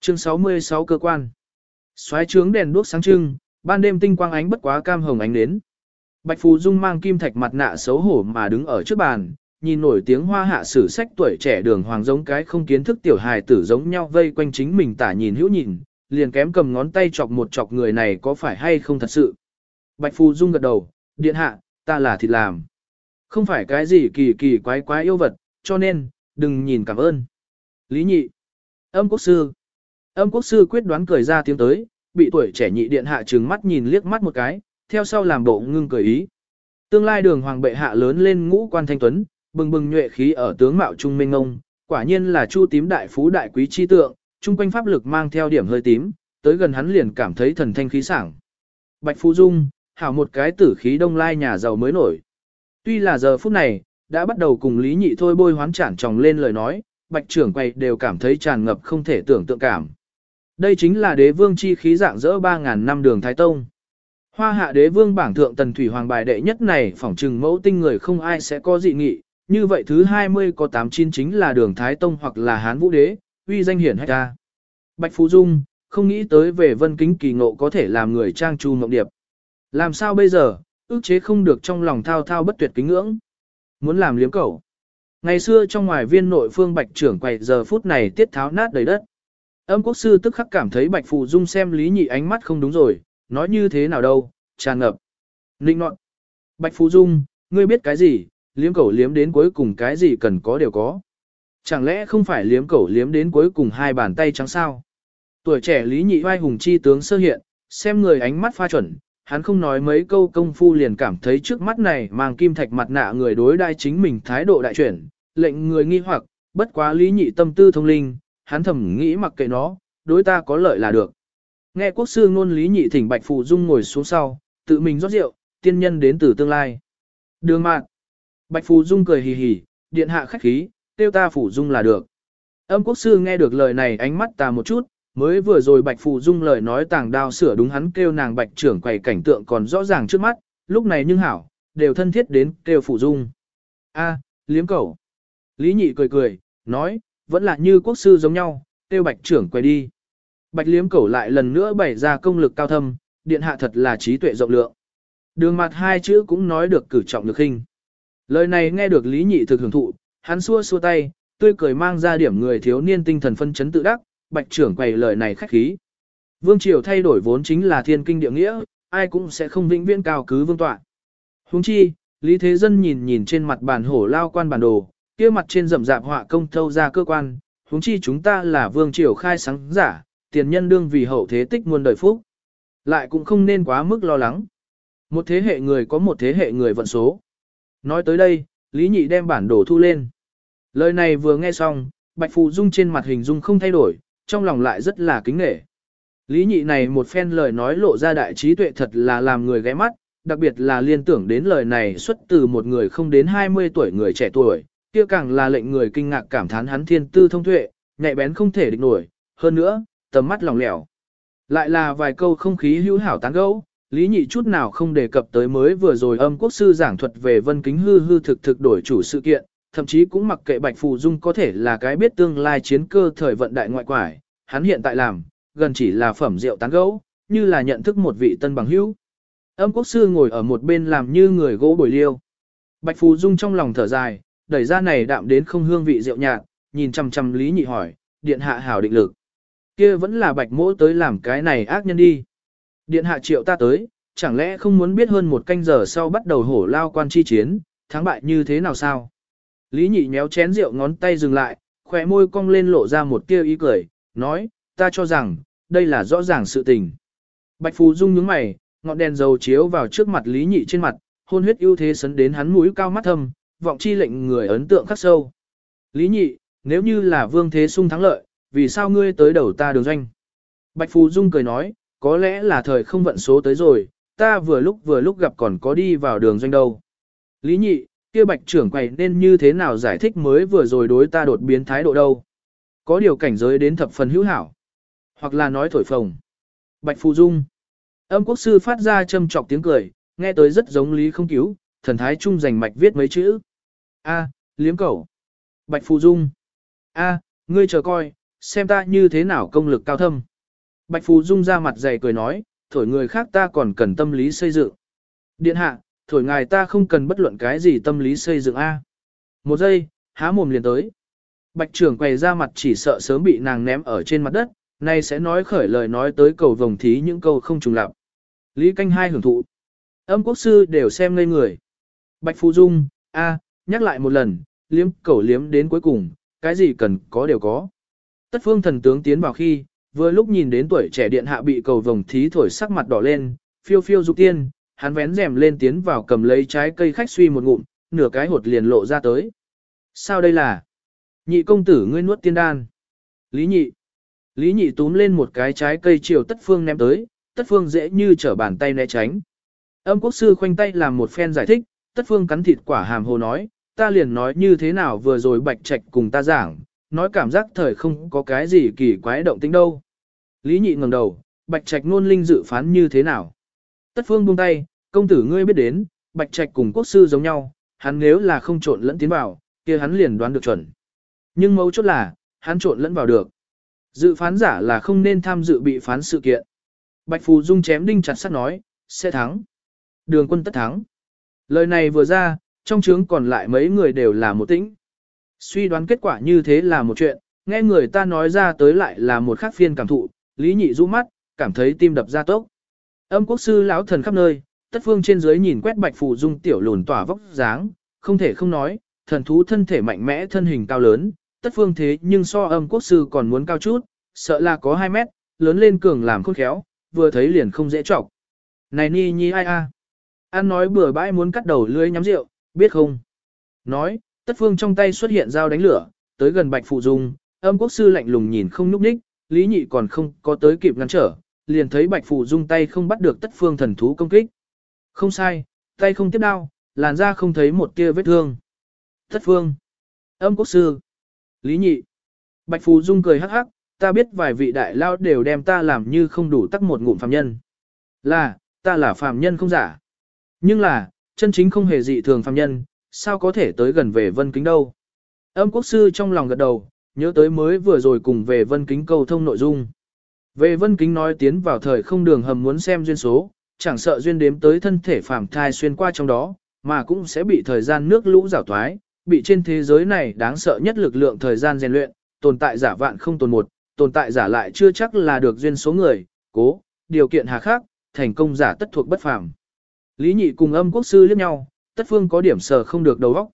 Chương 66 cơ quan. Xoáy trướng đèn đuốc sáng trưng, ban đêm tinh quang ánh bất quá cam hồng ánh đến. Bạch Phù Dung mang kim thạch mặt nạ xấu hổ mà đứng ở trước bàn, nhìn nổi tiếng hoa hạ sử sách tuổi trẻ đường hoàng giống cái không kiến thức tiểu hài tử giống nhau vây quanh chính mình tả nhìn hữu nhìn, liền kém cầm ngón tay chọc một chọc người này có phải hay không thật sự. Bạch Phù Dung gật đầu, điện hạ, ta là thịt làm. Không phải cái gì kỳ kỳ quái quái yêu vật, cho nên, đừng nhìn cảm ơn. Lý nhị. Âm quốc sư. Âm quốc sư quyết đoán cười ra tiếng tới, bị tuổi trẻ nhị điện hạ trừng mắt nhìn liếc mắt một cái, theo sau làm bộ ngưng cười ý. Tương lai đường hoàng bệ hạ lớn lên ngũ quan thanh tuấn, bừng bừng nhuệ khí ở tướng mạo trung minh ông, quả nhiên là chu tím đại phú đại quý chi tượng, trung quanh pháp lực mang theo điểm hơi tím, tới gần hắn liền cảm thấy thần thanh khí sảng. Bạch Phú Dung, hảo một cái tử khí đông lai nhà giàu mới nổi. Tuy là giờ phút này, đã bắt đầu cùng Lý Nhị thôi bôi hoán chản tròng lên lời nói, Bạch trưởng quay đều cảm thấy tràn ngập không thể tưởng tượng cảm. Đây chính là đế vương chi khí dạng dỡ 3.000 năm đường Thái Tông. Hoa hạ đế vương bảng thượng tần thủy hoàng bài đệ nhất này phỏng trừng mẫu tinh người không ai sẽ có dị nghị, như vậy thứ 20 có 89 chính là đường Thái Tông hoặc là Hán Vũ Đế, uy danh hiển hách. ta. Bạch Phú Dung, không nghĩ tới về vân kính kỳ ngộ có thể làm người trang tru mộng điệp. Làm sao bây giờ, ước chế không được trong lòng thao thao bất tuyệt kính ngưỡng. Muốn làm liếm cẩu. Ngày xưa trong ngoài viên nội phương bạch trưởng quầy giờ phút này tiết tháo nát đầy đất. Âm quốc sư tức khắc cảm thấy bạch phù dung xem lý nhị ánh mắt không đúng rồi, nói như thế nào đâu, tràn ngập. Ninh nọt. Bạch phù dung, ngươi biết cái gì, liếm cẩu liếm đến cuối cùng cái gì cần có đều có. Chẳng lẽ không phải liếm cẩu liếm đến cuối cùng hai bàn tay trắng sao? Tuổi trẻ lý nhị vai hùng chi tướng sơ hiện, xem người ánh mắt pha chuẩn, hắn không nói mấy câu công phu liền cảm thấy trước mắt này mang kim thạch mặt nạ người đối đai chính mình thái độ đại chuyển, lệnh người nghi hoặc, bất quá lý nhị tâm tư thông linh, hắn thầm nghĩ mặc kệ nó, đối ta có lợi là được. Nghe quốc sư ngôn lý nhị thỉnh bạch phụ dung ngồi xuống sau, tự mình rót rượu, tiên nhân đến từ tương lai. Đường mạn, Bạch Phù Dung cười hì hì, điện hạ khách khí, tiêu ta Phù Dung là được. Âm quốc sư nghe được lời này ánh mắt tà một chút, mới vừa rồi Bạch Phù Dung lời nói tàng đao sửa đúng hắn kêu nàng Bạch trưởng quầy cảnh tượng còn rõ ràng trước mắt, lúc này nhưng hảo, đều thân thiết đến kêu Phù Dung. A, liếm cầu Lý nhị cười cười, nói, vẫn là như quốc sư giống nhau, kêu Bạch trưởng quầy đi. Bạch liếm cẩu lại lần nữa bày ra công lực cao thâm, điện hạ thật là trí tuệ rộng lượng. Đường mặt hai chữ cũng nói được cử trọng được khinh. Lời này nghe được Lý Nhị thực hưởng thụ, hắn xua xua tay, tươi cười mang ra điểm người thiếu niên tinh thần phân chấn tự đắc, bạch trưởng quầy lời này khách khí. Vương triều thay đổi vốn chính là thiên kinh địa nghĩa, ai cũng sẽ không vĩnh viễn cao cứ vương tọa. Huống chi, Lý Thế Dân nhìn nhìn trên mặt bản hổ lao quan bản đồ, kia mặt trên rậm rạp họa công thâu ra cơ quan, huống chi chúng ta là vương triều khai sáng giả, tiền nhân đương vì hậu thế tích muôn đời phúc. Lại cũng không nên quá mức lo lắng. Một thế hệ người có một thế hệ người vận số. Nói tới đây, Lý Nhị đem bản đồ thu lên. Lời này vừa nghe xong, Bạch Phù Dung trên mặt hình dung không thay đổi, trong lòng lại rất là kính nghệ. Lý Nhị này một phen lời nói lộ ra đại trí tuệ thật là làm người ghé mắt, đặc biệt là liên tưởng đến lời này xuất từ một người không đến 20 tuổi người trẻ tuổi, kia càng là lệnh người kinh ngạc cảm thán hắn thiên tư thông tuệ, nhạy bén không thể địch nổi, hơn nữa, tầm mắt lòng lẻo. Lại là vài câu không khí hữu hảo tán gẫu, Lý Nhị chút nào không đề cập tới mới vừa rồi âm quốc sư giảng thuật về vân kính hư hư thực thực đổi chủ sự kiện, thậm chí cũng mặc kệ Bạch Phù Dung có thể là cái biết tương lai chiến cơ thời vận đại ngoại quải, hắn hiện tại làm, gần chỉ là phẩm rượu tán gẫu, như là nhận thức một vị tân bằng hữu. Âm quốc sư ngồi ở một bên làm như người gỗ bồi liêu. Bạch Phù Dung trong lòng thở dài, đẩy ra này đạm đến không hương vị rượu nhạt, nhìn chằm chằm Lý Nhị hỏi, điện hạ hảo định lực. Kia vẫn là Bạch Mỗ tới làm cái này ác nhân đi. Điện hạ triệu ta tới, chẳng lẽ không muốn biết hơn một canh giờ sau bắt đầu hổ lao quan chi chiến, thắng bại như thế nào sao? Lý nhị nhéo chén rượu ngón tay dừng lại, khỏe môi cong lên lộ ra một tia ý cười, nói, ta cho rằng, đây là rõ ràng sự tình. Bạch Phú Dung nhướng mày, ngọn đèn dầu chiếu vào trước mặt Lý nhị trên mặt, hôn huyết ưu thế sấn đến hắn mũi cao mắt thâm, vọng chi lệnh người ấn tượng khắc sâu. Lý nhị, nếu như là vương thế sung thắng lợi, vì sao ngươi tới đầu ta đường doanh? Bạch phù Dung cười nói, có lẽ là thời không vận số tới rồi, ta vừa lúc vừa lúc gặp còn có đi vào đường doanh đâu. Lý nhị, kia bạch trưởng quầy nên như thế nào giải thích mới vừa rồi đối ta đột biến thái độ đâu. Có điều cảnh giới đến thập phần hữu hảo. Hoặc là nói thổi phồng. Bạch Phù Dung. Âm quốc sư phát ra châm trọc tiếng cười, nghe tới rất giống lý không cứu, thần thái trung dành mạch viết mấy chữ. A, liếm cẩu. Bạch Phù Dung. A, ngươi chờ coi, xem ta như thế nào công lực cao thâm. Bạch Phù Dung ra mặt dày cười nói, thổi người khác ta còn cần tâm lý xây dựng. Điện hạ, thổi ngài ta không cần bất luận cái gì tâm lý xây dựng A. Một giây, há mồm liền tới. Bạch trưởng quay ra mặt chỉ sợ sớm bị nàng ném ở trên mặt đất, nay sẽ nói khởi lời nói tới cầu vồng thí những câu không trùng lặp. Lý canh hai hưởng thụ. Âm quốc sư đều xem ngây người. Bạch Phù Dung, A, nhắc lại một lần, liếm cầu liếm đến cuối cùng, cái gì cần có đều có. Tất phương thần tướng tiến vào khi, vừa lúc nhìn đến tuổi trẻ điện hạ bị cầu vồng thí thổi sắc mặt đỏ lên, phiêu phiêu dục tiên, hắn vén rèm lên tiến vào cầm lấy trái cây khách suy một ngụm, nửa cái hột liền lộ ra tới. Sao đây là? Nhị công tử ngươi nuốt tiên đan. Lý nhị. Lý nhị túm lên một cái trái cây chiều tất phương ném tới, tất phương dễ như trở bàn tay né tránh. Âm quốc sư khoanh tay làm một phen giải thích, tất phương cắn thịt quả hàm hồ nói, ta liền nói như thế nào vừa rồi bạch trạch cùng ta giảng, nói cảm giác thời không có cái gì kỳ quái động tính đâu. Lý nhị ngẩng đầu, bạch trạch nôn linh dự phán như thế nào? Tất phương buông tay, công tử ngươi biết đến, bạch trạch cùng quốc sư giống nhau, hắn nếu là không trộn lẫn tiến vào, kia hắn liền đoán được chuẩn. Nhưng mấu chốt là, hắn trộn lẫn vào được. Dự phán giả là không nên tham dự bị phán sự kiện. Bạch Phù Dung chém đinh chặt sắt nói, sẽ thắng. Đường quân tất thắng. Lời này vừa ra, trong trướng còn lại mấy người đều là một tĩnh. Suy đoán kết quả như thế là một chuyện, nghe người ta nói ra tới lại là một khác phiên cảm thụ, Lý Nhị rũ mắt, cảm thấy tim đập ra tốc. Âm quốc sư lão thần khắp nơi, tất phương trên dưới nhìn quét bạch phù dung tiểu lùn tỏa vóc dáng, không thể không nói, thần thú thân thể mạnh mẽ thân hình cao lớn, tất phương thế nhưng so âm quốc sư còn muốn cao chút, sợ là có 2 mét, lớn lên cường làm khôn khéo, vừa thấy liền không dễ chọc. Này ni nhi ai a? An nói bừa bãi muốn cắt đầu lưới nhắm rượu, biết không? Nói, tất phương trong tay xuất hiện dao đánh lửa, tới gần bạch phụ dung, âm quốc sư lạnh lùng nhìn không nhúc nhích, lý nhị còn không có tới kịp ngăn trở, liền thấy bạch phụ dung tay không bắt được tất phương thần thú công kích. Không sai, tay không tiếp đao, làn da không thấy một tia vết thương. Thất phương. Âm quốc sư. Lý nhị. Bạch Phù Dung cười hắc hắc, ta biết vài vị đại lao đều đem ta làm như không đủ tắc một ngụm phàm nhân. Là, ta là phàm nhân không giả. Nhưng là, chân chính không hề dị thường phàm nhân, sao có thể tới gần về vân kính đâu. Âm quốc sư trong lòng gật đầu, nhớ tới mới vừa rồi cùng về vân kính câu thông nội dung. Về vân kính nói tiến vào thời không đường hầm muốn xem duyên số, chẳng sợ duyên đếm tới thân thể phàm thai xuyên qua trong đó, mà cũng sẽ bị thời gian nước lũ rào thoái, bị trên thế giới này đáng sợ nhất lực lượng thời gian rèn luyện, tồn tại giả vạn không tồn một, tồn tại giả lại chưa chắc là được duyên số người, cố, điều kiện hà khắc, thành công giả tất thuộc bất phàm. Lý nhị cùng âm quốc sư liếc nhau, tất phương có điểm sở không được đầu óc.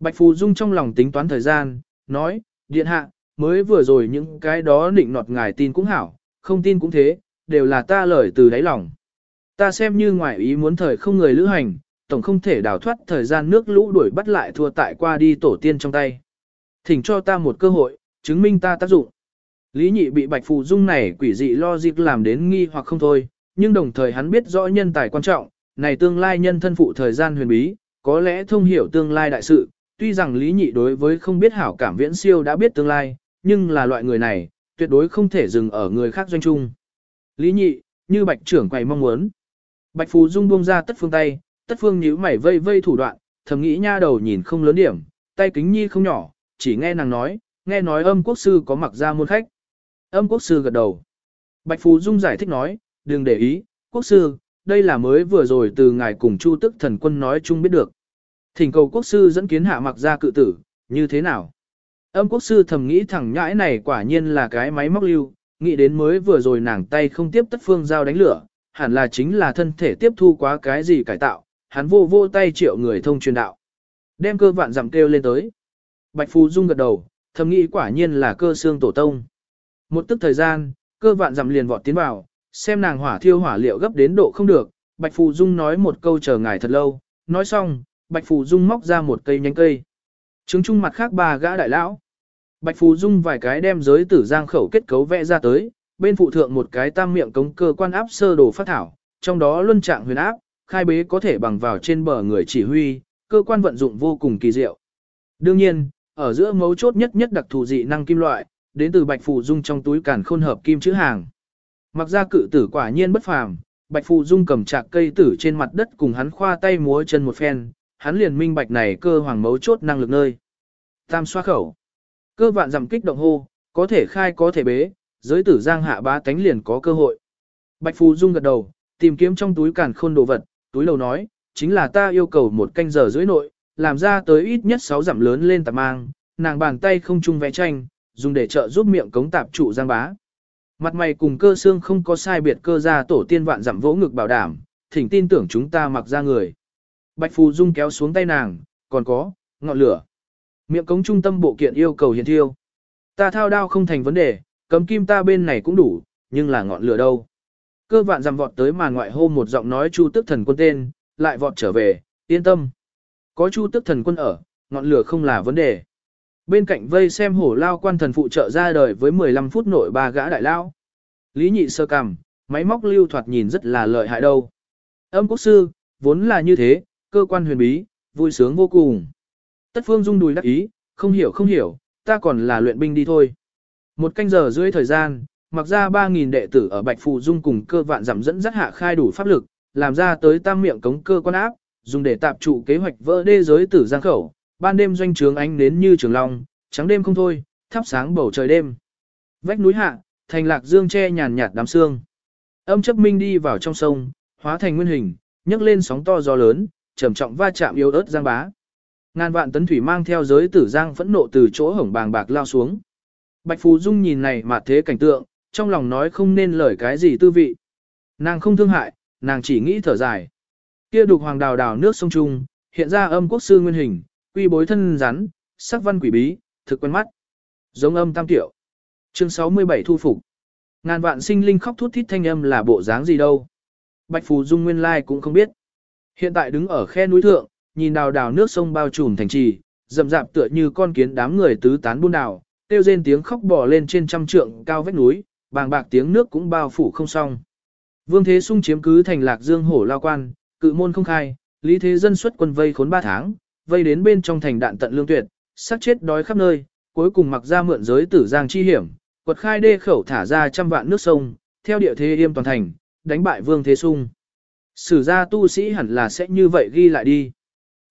Bạch Phù Dung trong lòng tính toán thời gian, nói, điện hạ, mới vừa rồi những cái đó định nọt ngài tin cũng hảo, không tin cũng thế, đều là ta lời từ đáy lòng. Ta xem như ngoại ý muốn thời không người lữ hành, tổng không thể đào thoát thời gian nước lũ đuổi bắt lại thua tại qua đi tổ tiên trong tay. Thỉnh cho ta một cơ hội, chứng minh ta tác dụng. Lý nhị bị bạch phù dung này quỷ dị lo dịp làm đến nghi hoặc không thôi, nhưng đồng thời hắn biết rõ nhân tài quan trọng, này tương lai nhân thân phụ thời gian huyền bí, có lẽ thông hiểu tương lai đại sự, tuy rằng lý nhị đối với không biết hảo cảm viễn siêu đã biết tương lai, nhưng là loại người này, tuyệt đối không thể dừng ở người khác doanh trung. Lý nhị, như bạch trưởng quầy mong muốn. Bạch phù dung buông ra tất phương tay, tất phương nhíu mày vây vây thủ đoạn, thầm nghĩ nha đầu nhìn không lớn điểm, tay kính nhi không nhỏ, chỉ nghe nàng nói, nghe nói âm quốc sư có mặc ra môn khách. Âm quốc sư gật đầu. Bạch Phú Dung giải thích nói, đừng để ý, quốc sư, đây là mới vừa rồi từ ngài cùng Chu tức thần quân nói chung biết được. Thỉnh cầu quốc sư dẫn kiến hạ mặc ra cự tử, như thế nào? Âm quốc sư thầm nghĩ thẳng nhãi này quả nhiên là cái máy móc lưu, nghĩ đến mới vừa rồi nàng tay không tiếp tất phương giao đánh lửa, hẳn là chính là thân thể tiếp thu quá cái gì cải tạo, hắn vô vô tay triệu người thông truyền đạo. Đem cơ vạn giảm kêu lên tới. Bạch Phú Dung gật đầu, thầm nghĩ quả nhiên là cơ xương tổ tông. Một tức thời gian, cơ vạn giảm liền vọt tiến vào, xem nàng hỏa thiêu hỏa liệu gấp đến độ không được, Bạch Phù Dung nói một câu chờ ngài thật lâu, nói xong, Bạch Phù Dung móc ra một cây nhánh cây. Trứng chung mặt khác bà gã đại lão. Bạch Phù Dung vài cái đem giới tử giang khẩu kết cấu vẽ ra tới, bên phụ thượng một cái tam miệng cống cơ quan áp sơ đồ phát thảo, trong đó luân trạng huyền áp, khai bế có thể bằng vào trên bờ người chỉ huy, cơ quan vận dụng vô cùng kỳ diệu. Đương nhiên, ở giữa mấu chốt nhất nhất đặc thù dị năng kim loại, đến từ Bạch Phù Dung trong túi càn khôn hợp kim chữ hàng. Mặc ra cự tử quả nhiên bất phàm, Bạch Phù Dung cầm chạc cây tử trên mặt đất cùng hắn khoa tay múa chân một phen, hắn liền minh bạch này cơ hoàng mấu chốt năng lực nơi. Tam xoa khẩu. Cơ vạn giảm kích động hô, có thể khai có thể bế, giới tử giang hạ bá tánh liền có cơ hội. Bạch Phù Dung gật đầu, tìm kiếm trong túi càn khôn đồ vật, túi lầu nói, chính là ta yêu cầu một canh giờ dưới nội, làm ra tới ít nhất 6 giảm lớn lên tạp mang, nàng bàn tay không chung vẽ tranh, dùng để trợ giúp miệng cống tạp trụ giang bá. Mặt mày cùng cơ xương không có sai biệt cơ ra tổ tiên vạn dặm vỗ ngực bảo đảm, thỉnh tin tưởng chúng ta mặc ra người. Bạch Phù Dung kéo xuống tay nàng, còn có, ngọn lửa. Miệng cống trung tâm bộ kiện yêu cầu hiến thiêu. Ta thao đao không thành vấn đề, cấm kim ta bên này cũng đủ, nhưng là ngọn lửa đâu. Cơ vạn giảm vọt tới màn ngoại hô một giọng nói chu tức thần quân tên, lại vọt trở về, yên tâm. Có chu tức thần quân ở, ngọn lửa không là vấn đề. Bên cạnh vây xem hổ lao quan thần phụ trợ ra đời với 15 phút nội ba gã đại lao. Lý nhị sơ cằm, máy móc lưu thoạt nhìn rất là lợi hại đâu. Âm quốc sư, vốn là như thế, cơ quan huyền bí, vui sướng vô cùng. Tất phương dung đùi đắc ý, không hiểu không hiểu, ta còn là luyện binh đi thôi. Một canh giờ dưới thời gian, mặc ra 3.000 đệ tử ở Bạch phụ Dung cùng cơ vạn giảm dẫn dắt hạ khai đủ pháp lực, làm ra tới tam miệng cống cơ quan áp, dùng để tạp trụ kế hoạch vỡ đê giới tử giang khẩu, ban đêm doanh trướng ánh đến như trường long, trắng đêm không thôi, thắp sáng bầu trời đêm. Vách núi hạ, thành lạc dương che nhàn nhạt đám sương. Âm chấp minh đi vào trong sông, hóa thành nguyên hình, nhấc lên sóng to gió lớn, trầm trọng va chạm yếu ớt giang bá. Ngàn vạn tấn thủy mang theo giới tử giang phẫn nộ từ chỗ hổng bàng bạc lao xuống. Bạch Phù Dung nhìn này mà thế cảnh tượng, trong lòng nói không nên lời cái gì tư vị. Nàng không thương hại, nàng chỉ nghĩ thở dài. Kia đục hoàng đào đào nước sông Trung, hiện ra âm quốc sư nguyên hình, quy bối thân rắn, sắc văn quỷ bí, thực quen mắt. Giống âm tam tiểu. Chương 67 thu phục. Ngàn vạn sinh linh khóc thút thít thanh âm là bộ dáng gì đâu. Bạch Phù Dung nguyên lai cũng không biết. Hiện tại đứng ở khe núi thượng, nhìn đào đào nước sông bao trùm thành trì, rậm rạp tựa như con kiến đám người tứ tán buôn đảo tiêu rên tiếng khóc bò lên trên trăm trượng cao vách núi, bàng bạc tiếng nước cũng bao phủ không xong. Vương Thế Sung chiếm cứ thành lạc dương hổ lao quan, cự môn không khai, Lý Thế Dân xuất quân vây khốn 3 tháng, vây đến bên trong thành đạn tận lương tuyệt, sát chết đói khắp nơi, cuối cùng mặc ra mượn giới tử giang chi hiểm, quật khai đê khẩu thả ra trăm vạn nước sông, theo địa thế yêm toàn thành, đánh bại Vương Thế Sung. Sử gia tu sĩ hẳn là sẽ như vậy ghi lại đi.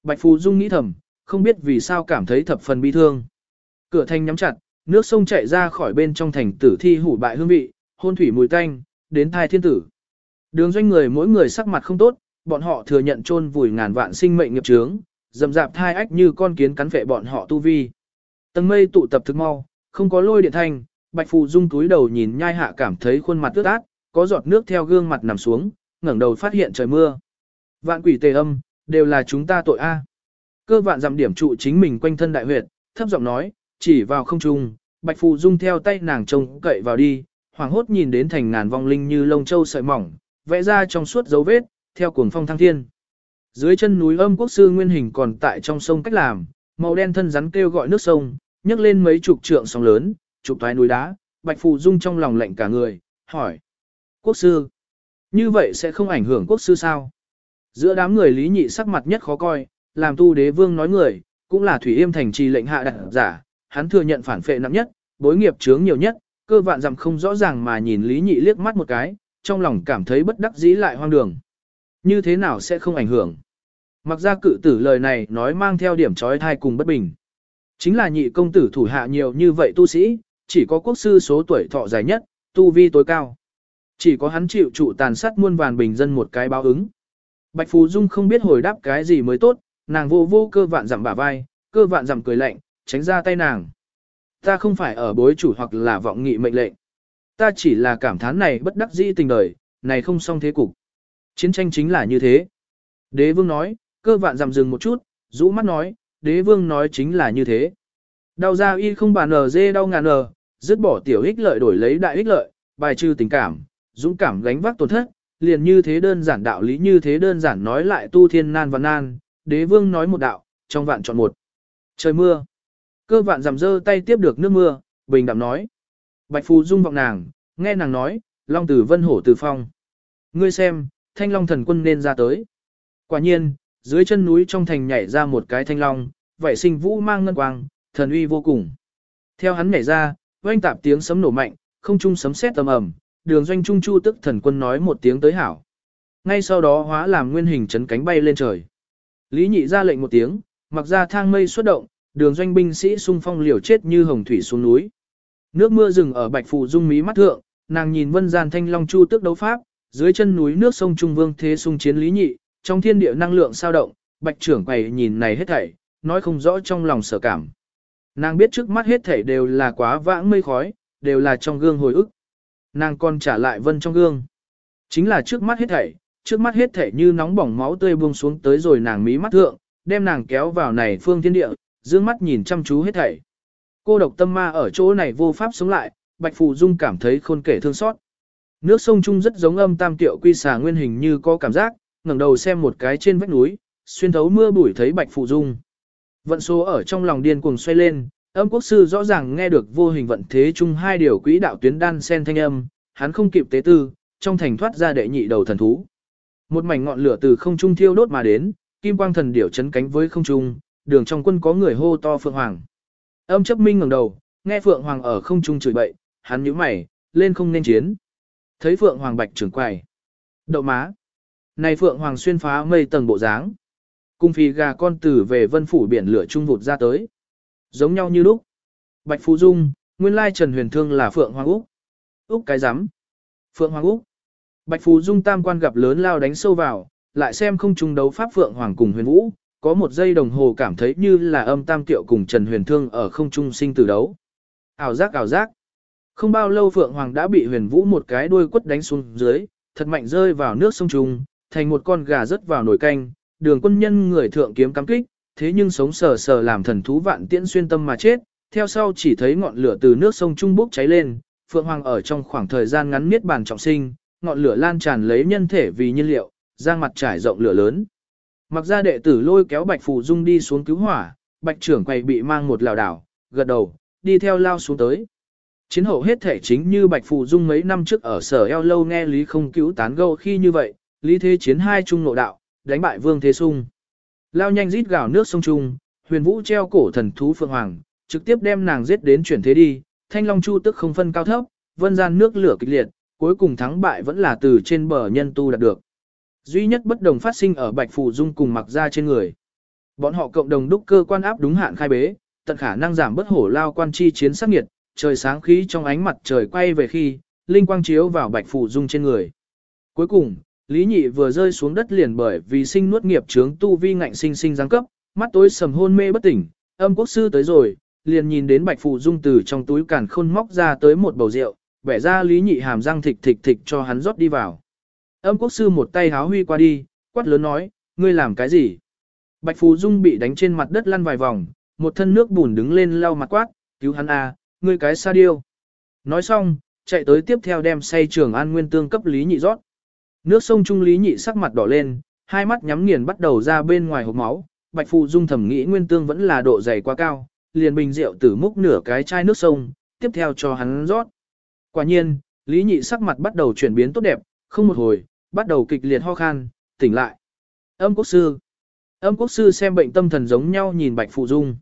Bạch Phù Dung nghĩ thầm, không biết vì sao cảm thấy thập phần bi thương. Cửa thành nhắm chặt, nước sông chạy ra khỏi bên trong thành tử thi hủ bại hương vị, hôn thủy mùi tanh, đến thai thiên tử. Đường doanh người mỗi người sắc mặt không tốt, bọn họ thừa nhận chôn vùi ngàn vạn sinh mệnh nghiệp chướng, dầm dạp thai ách như con kiến cắn vệ bọn họ tu vi. Tầng mây tụ tập thực mau, không có lôi điện thanh, Bạch Phù Dung túi đầu nhìn nhai hạ cảm thấy khuôn mặt ướt át, có giọt nước theo gương mặt nằm xuống, ngẩng đầu phát hiện trời mưa. Vạn quỷ tề âm, đều là chúng ta tội a. Cơ vạn dặm điểm trụ chính mình quanh thân đại huyệt, thấp giọng nói, chỉ vào không trung, Bạch Phù Dung theo tay nàng trông cậy vào đi, hoàng hốt nhìn đến thành ngàn vong linh như lông châu sợi mỏng, vẽ ra trong suốt dấu vết, theo cuồng phong thăng thiên. Dưới chân núi âm quốc sư nguyên hình còn tại trong sông cách làm, màu đen thân rắn kêu gọi nước sông, nhấc lên mấy chục trượng sóng lớn, chụp thoái núi đá, Bạch Phù Dung trong lòng lạnh cả người, hỏi. Quốc sư, như vậy sẽ không ảnh hưởng quốc sư sao? Giữa đám người lý nhị sắc mặt nhất khó coi, làm tu đế vương nói người, cũng là Thủy Yêm thành trì lệnh hạ đặt giả, hắn thừa nhận phản phệ nặng nhất, bối nghiệp chướng nhiều nhất, cơ vạn dặm không rõ ràng mà nhìn lý nhị liếc mắt một cái, trong lòng cảm thấy bất đắc dĩ lại hoang đường. Như thế nào sẽ không ảnh hưởng? Mặc ra cự tử lời này nói mang theo điểm trói thai cùng bất bình. Chính là nhị công tử thủ hạ nhiều như vậy tu sĩ, chỉ có quốc sư số tuổi thọ dài nhất, tu vi tối cao. Chỉ có hắn chịu trụ tàn sát muôn vàn bình dân một cái báo ứng. Bạch Phú Dung không biết hồi đáp cái gì mới tốt, nàng vô vô cơ vạn dặm bả vai, cơ vạn dặm cười lạnh, tránh ra tay nàng. Ta không phải ở bối chủ hoặc là vọng nghị mệnh lệnh. Ta chỉ là cảm thán này bất đắc dĩ tình đời, này không xong thế cục. Chiến tranh chính là như thế. Đế vương nói, cơ vạn dặm dừng một chút, rũ mắt nói, đế vương nói chính là như thế. Đau ra y không bàn nờ dê đau ngàn nờ, dứt bỏ tiểu ích lợi đổi lấy đại ích lợi, bài trừ tình cảm, dũng cảm gánh vác tổn thất, liền như thế đơn giản đạo lý như thế đơn giản nói lại tu thiên nan và nan, đế vương nói một đạo, trong vạn chọn một. Trời mưa. Cơ vạn giảm dơ tay tiếp được nước mưa, bình đạm nói. Bạch Phù dung vọng nàng, nghe nàng nói, long tử vân hổ tử phong. Ngươi xem, thanh long thần quân nên ra tới. Quả nhiên, dưới chân núi trong thành nhảy ra một cái thanh long, vậy sinh vũ mang ngân quang, thần uy vô cùng. Theo hắn nhảy ra, oanh tạp tiếng sấm nổ mạnh, không trung sấm sét tầm ầm, đường doanh trung chu tức thần quân nói một tiếng tới hảo. Ngay sau đó hóa làm nguyên hình chấn cánh bay lên trời. Lý nhị ra lệnh một tiếng, mặc ra thang mây xuất động, đường doanh binh sĩ xung phong liều chết như hồng thủy xuống núi. Nước mưa rừng ở bạch phù dung mí mắt thượng, nàng nhìn vân gian thanh long chu tức đấu pháp, dưới chân núi nước sông Trung Vương thế xung chiến lý nhị, trong thiên địa năng lượng sao động, bạch trưởng quầy nhìn này hết thảy, nói không rõ trong lòng sở cảm. Nàng biết trước mắt hết thảy đều là quá vãng mây khói, đều là trong gương hồi ức. Nàng còn trả lại vân trong gương. Chính là trước mắt hết thảy, trước mắt hết thảy như nóng bỏng máu tươi buông xuống tới rồi nàng mí mắt thượng, đem nàng kéo vào này phương thiên địa, dương mắt nhìn chăm chú hết thảy. Cô độc tâm ma ở chỗ này vô pháp sống lại, Bạch Phù Dung cảm thấy khôn kể thương xót. Nước sông Trung rất giống âm tam tiệu quy xà nguyên hình như có cảm giác, ngẩng đầu xem một cái trên vách núi, xuyên thấu mưa bụi thấy Bạch phụ Dung. Vận số ở trong lòng điên cuồng xoay lên, âm quốc sư rõ ràng nghe được vô hình vận thế chung hai điều quỹ đạo tuyến đan sen thanh âm, hắn không kịp tế tư, trong thành thoát ra đệ nhị đầu thần thú. Một mảnh ngọn lửa từ không trung thiêu đốt mà đến, kim quang thần điểu chấn cánh với không trung, đường trong quân có người hô to Phượng Hoàng. Âm chấp minh ngẩng đầu, nghe Phượng Hoàng ở không trung chửi bậy, hắn nhíu mày, lên không nên chiến. Thấy Phượng Hoàng bạch trưởng quài. Đậu má. Này Phượng Hoàng xuyên phá mây tầng bộ dáng. Cung phi gà con tử về vân phủ biển lửa trung vụt ra tới. Giống nhau như lúc. Bạch Phú Dung, nguyên lai Trần Huyền Thương là Phượng Hoàng Úc. Úc cái rắm Phượng Hoàng Úc. Bạch Phú Dung tam quan gặp lớn lao đánh sâu vào, lại xem không trung đấu pháp Phượng Hoàng cùng Huyền Vũ, có một giây đồng hồ cảm thấy như là âm tam tiệu cùng Trần Huyền Thương ở không trung sinh tử đấu. Ảo giác ảo giác. Không bao lâu Phượng Hoàng đã bị Huyền Vũ một cái đuôi quất đánh xuống dưới, thật mạnh rơi vào nước sông trung, thành một con gà rớt vào nồi canh, đường quân nhân người thượng kiếm cắm kích, thế nhưng sống sờ sờ làm thần thú vạn tiễn xuyên tâm mà chết, theo sau chỉ thấy ngọn lửa từ nước sông Trung Quốc cháy lên, Phượng Hoàng ở trong khoảng thời gian ngắn miết bàn trọng sinh, ngọn lửa lan tràn lấy nhân thể vì nhiên liệu, giang mặt trải rộng lửa lớn. Mặc ra đệ tử lôi kéo Bạch Phù Dung đi xuống cứu hỏa, Bạch trưởng quầy bị mang một lào đảo, gật đầu, đi theo lao xuống tới. Chiến hậu hết thể chính như Bạch Phù Dung mấy năm trước ở sở eo lâu nghe Lý không cứu tán gâu khi như vậy, Lý thế chiến hai trung nội đạo, đánh bại Vương Thế Sung. Lao nhanh rít gào nước sông Trung, huyền vũ treo cổ thần thú Phượng Hoàng, trực tiếp đem nàng giết đến chuyển thế đi, thanh long chu tức không phân cao thấp, vân gian nước lửa kịch liệt, cuối cùng thắng bại vẫn là từ trên bờ nhân tu đạt được. Duy nhất bất đồng phát sinh ở Bạch Phù Dung cùng mặc ra trên người. Bọn họ cộng đồng đúc cơ quan áp đúng hạn khai bế, tận khả năng giảm bất hổ lao quan chi chiến sát nhiệt, trời sáng khí trong ánh mặt trời quay về khi, linh quang chiếu vào Bạch Phù Dung trên người. Cuối cùng, Lý Nhị vừa rơi xuống đất liền bởi vì sinh nuốt nghiệp chướng tu vi ngạnh sinh sinh giáng cấp, mắt tối sầm hôn mê bất tỉnh, âm quốc sư tới rồi, liền nhìn đến Bạch phụ Dung từ trong túi càn khôn móc ra tới một bầu rượu, bẻ ra Lý Nhị hàm răng thịch thịch thịch cho hắn rót đi vào. Âm quốc sư một tay háo huy qua đi, quát lớn nói, ngươi làm cái gì? Bạch Phù Dung bị đánh trên mặt đất lăn vài vòng, một thân nước bùn đứng lên lau mặt quát, cứu hắn à, ngươi cái sa điêu. Nói xong, chạy tới tiếp theo đem say trường an nguyên tương cấp Lý Nhị rót. Nước sông Trung Lý Nhị sắc mặt đỏ lên, hai mắt nhắm nghiền bắt đầu ra bên ngoài hộp máu, Bạch Phù Dung thẩm nghĩ nguyên tương vẫn là độ dày quá cao, liền bình rượu tử múc nửa cái chai nước sông, tiếp theo cho hắn rót. Quả nhiên, Lý Nhị sắc mặt bắt đầu chuyển biến tốt đẹp, không một hồi, bắt đầu kịch liệt ho khan, tỉnh lại. Âm quốc sư. Âm quốc sư xem bệnh tâm thần giống nhau nhìn Bạch Phù Dung.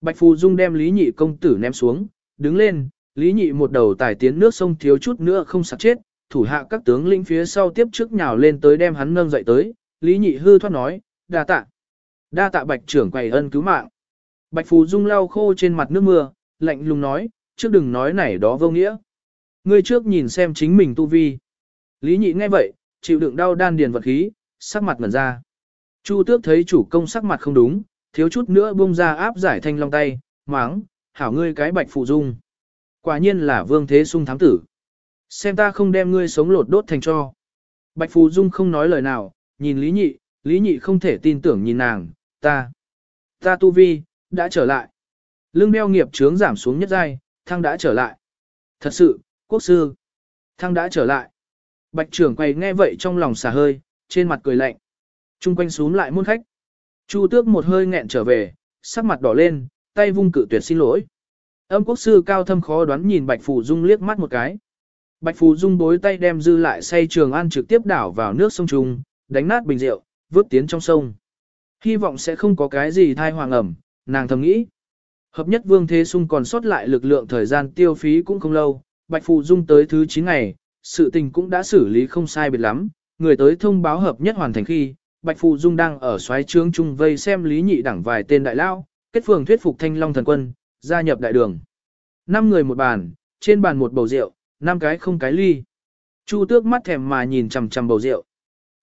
Bạch Phù Dung đem Lý Nhị công tử ném xuống, đứng lên, Lý Nhị một đầu tải tiến nước sông thiếu chút nữa không sặc chết, thủ hạ các tướng lĩnh phía sau tiếp trước nhào lên tới đem hắn nâng dậy tới, Lý Nhị hư thoát nói, đa tạ. Đa tạ Bạch trưởng quầy ân cứu mạng. Bạch Phù Dung lau khô trên mặt nước mưa, lạnh lùng nói, trước đừng nói này đó vô nghĩa. Ngươi trước nhìn xem chính mình tu vi. Lý Nhị nghe vậy, chịu đựng đau đan điền vật khí, sắc mặt ngẩn ra. Chu tước thấy chủ công sắc mặt không đúng, thiếu chút nữa bung ra áp giải thanh long tay, máng, hảo ngươi cái bạch Phù dung. Quả nhiên là vương thế sung thám tử. Xem ta không đem ngươi sống lột đốt thành cho. Bạch phù dung không nói lời nào, nhìn lý nhị, lý nhị không thể tin tưởng nhìn nàng, ta. Ta tu vi, đã trở lại. Lương đeo nghiệp trướng giảm xuống nhất giai, thăng đã trở lại. Thật sự, quốc sư. Thăng đã trở lại. Bạch trưởng quay nghe vậy trong lòng xả hơi, trên mặt cười lạnh. Trung quanh xuống lại muôn khách. Chu tước một hơi nghẹn trở về, sắc mặt đỏ lên, tay vung cự tuyệt xin lỗi. Âm quốc sư cao thâm khó đoán nhìn Bạch Phù Dung liếc mắt một cái. Bạch Phù Dung bối tay đem dư lại say trường an trực tiếp đảo vào nước sông Trung, đánh nát bình rượu, vớt tiến trong sông. Hy vọng sẽ không có cái gì thai hoàng ẩm, nàng thầm nghĩ. Hợp nhất vương thế sung còn sót lại lực lượng thời gian tiêu phí cũng không lâu, Bạch Phù Dung tới thứ 9 ngày, sự tình cũng đã xử lý không sai biệt lắm, người tới thông báo hợp nhất hoàn thành khi, Bạch Phù Dung đang ở xoáy trướng trung vây xem lý nhị đảng vài tên đại lao, kết phường thuyết phục thanh long thần quân, gia nhập đại đường. Năm người một bàn, trên bàn một bầu rượu, năm cái không cái ly. Chu tước mắt thèm mà nhìn chằm chằm bầu rượu.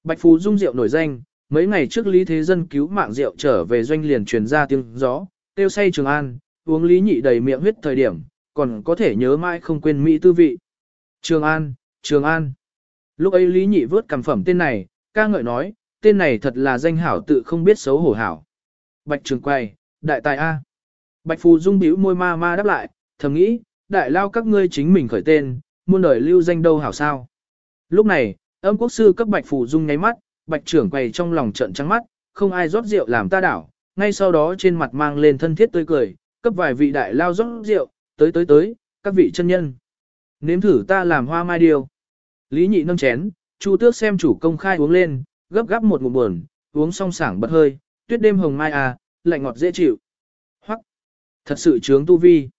Bạch Phù Dung rượu nổi danh, mấy ngày trước Lý Thế Dân cứu mạng rượu trở về doanh liền truyền ra tiếng gió, tiêu say Trường An, uống lý nhị đầy miệng huyết thời điểm, còn có thể nhớ mãi không quên mỹ tư vị. Trường An, Trường An. Lúc ấy Lý Nhị vớt cầm phẩm tên này, ca ngợi nói, tên này thật là danh hảo tự không biết xấu hổ hảo. Bạch Trường Quay, đại tài A. Bạch Phù Dung bĩu môi ma ma đáp lại, thầm nghĩ, đại lao các ngươi chính mình khởi tên, muôn đời lưu danh đâu hảo sao. Lúc này, âm quốc sư cấp Bạch Phù Dung nháy mắt, Bạch Trưởng quầy trong lòng trận trắng mắt, không ai rót rượu làm ta đảo, ngay sau đó trên mặt mang lên thân thiết tươi cười, cấp vài vị đại lao rót rượu, tới tới tới, các vị chân nhân. Nếm thử ta làm hoa mai điều. Lý nhị nâng chén, Chu tước xem chủ công khai uống lên, gấp gáp một ngụm buồn, uống xong sảng bật hơi, tuyết đêm hồng mai à, lạnh ngọt dễ chịu. Hoắc, thật sự trướng tu vi.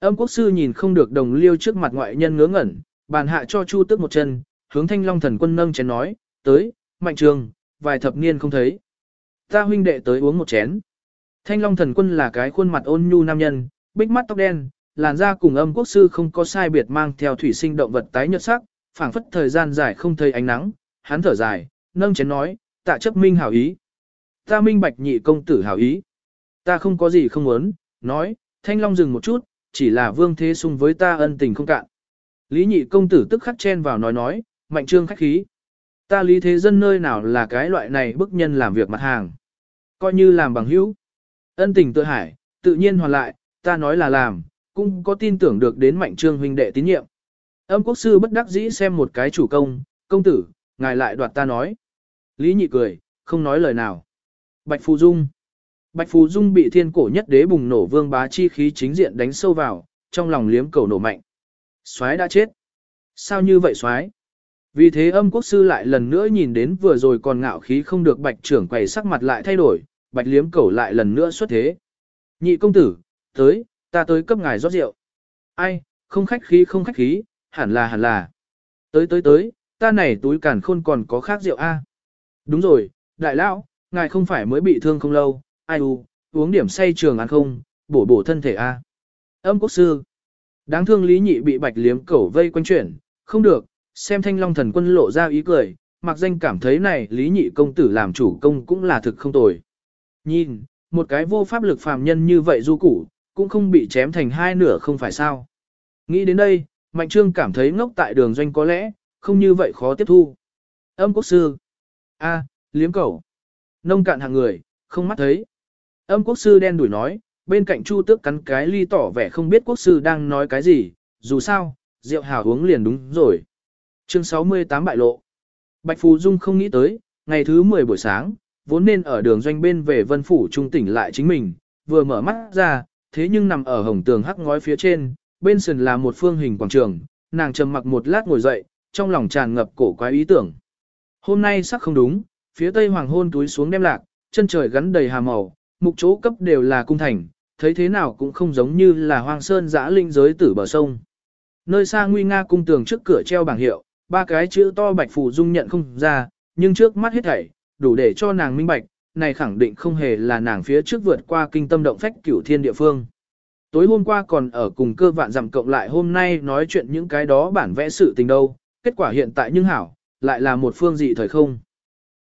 Âm quốc sư nhìn không được đồng liêu trước mặt ngoại nhân ngớ ngẩn, bàn hạ cho Chu tước một chân, hướng thanh long thần quân nâng chén nói, tới, mạnh trường, vài thập niên không thấy. Ta huynh đệ tới uống một chén. Thanh long thần quân là cái khuôn mặt ôn nhu nam nhân, bích mắt tóc đen, làn da cùng âm quốc sư không có sai biệt mang theo thủy sinh động vật tái nhợt sắc, phảng phất thời gian dài không thấy ánh nắng, hắn thở dài, nâng chén nói, tạ chấp minh hảo ý. Ta minh bạch nhị công tử hảo ý. Ta không có gì không muốn, nói, thanh long dừng một chút, chỉ là vương thế sung với ta ân tình không cạn. Lý nhị công tử tức khắc chen vào nói nói, mạnh trương khách khí. Ta lý thế dân nơi nào là cái loại này bức nhân làm việc mặt hàng. Coi như làm bằng hữu. Ân tình tự hải, tự nhiên hoàn lại, ta nói là làm, cũng có tin tưởng được đến mạnh trương huynh đệ tín nhiệm. Âm quốc sư bất đắc dĩ xem một cái chủ công, công tử, ngài lại đoạt ta nói. Lý nhị cười, không nói lời nào. Bạch Phù Dung Bạch Phù Dung bị thiên cổ nhất đế bùng nổ vương bá chi khí chính diện đánh sâu vào, trong lòng liếm cầu nổ mạnh. Soái đã chết. Sao như vậy soái? Vì thế âm quốc sư lại lần nữa nhìn đến vừa rồi còn ngạo khí không được bạch trưởng quầy sắc mặt lại thay đổi, bạch liếm Cầu lại lần nữa xuất thế. Nhị công tử, tới, ta tới cấp ngài rót rượu. Ai, không khách khí không khách khí, hẳn là hẳn là. Tới tới tới, ta này túi càn khôn còn có khác rượu a. Đúng rồi, đại lão, ngài không phải mới bị thương không lâu, ai u, uống điểm say trường ăn không, bổ bổ thân thể a. Âm quốc sư. Đáng thương lý nhị bị bạch liếm cẩu vây quanh chuyển, không được, xem thanh long thần quân lộ ra ý cười, mặc danh cảm thấy này lý nhị công tử làm chủ công cũng là thực không tồi. Nhìn, một cái vô pháp lực phàm nhân như vậy du củ, cũng không bị chém thành hai nửa không phải sao. Nghĩ đến đây, Mạnh Trương cảm thấy ngốc tại đường doanh có lẽ, không như vậy khó tiếp thu. Âm quốc sư. a liếm cẩu. Nông cạn hàng người, không mắt thấy. Âm quốc sư đen đuổi nói, bên cạnh Chu Tước cắn cái ly tỏ vẻ không biết quốc sư đang nói cái gì, dù sao, rượu hào uống liền đúng rồi. Chương 68 bại lộ. Bạch Phù Dung không nghĩ tới, ngày thứ 10 buổi sáng, vốn nên ở đường doanh bên về vân phủ trung tỉnh lại chính mình, vừa mở mắt ra, thế nhưng nằm ở hồng tường hắc ngói phía trên, bên sườn là một phương hình quảng trường, nàng trầm mặc một lát ngồi dậy, trong lòng tràn ngập cổ quái ý tưởng. Hôm nay sắc không đúng, phía tây hoàng hôn túi xuống đem lạc, chân trời gắn đầy hà màu, mục chỗ cấp đều là cung thành, thấy thế nào cũng không giống như là hoang sơn dã linh giới tử bờ sông. Nơi xa nguy nga cung tường trước cửa treo bảng hiệu, ba cái chữ to bạch phù dung nhận không ra, nhưng trước mắt hết thảy, đủ để cho nàng minh bạch, này khẳng định không hề là nàng phía trước vượt qua kinh tâm động phách cửu thiên địa phương. Tối hôm qua còn ở cùng cơ vạn dặm cộng lại hôm nay nói chuyện những cái đó bản vẽ sự tình đâu, kết quả hiện tại nhưng hảo, lại là một phương dị thời không.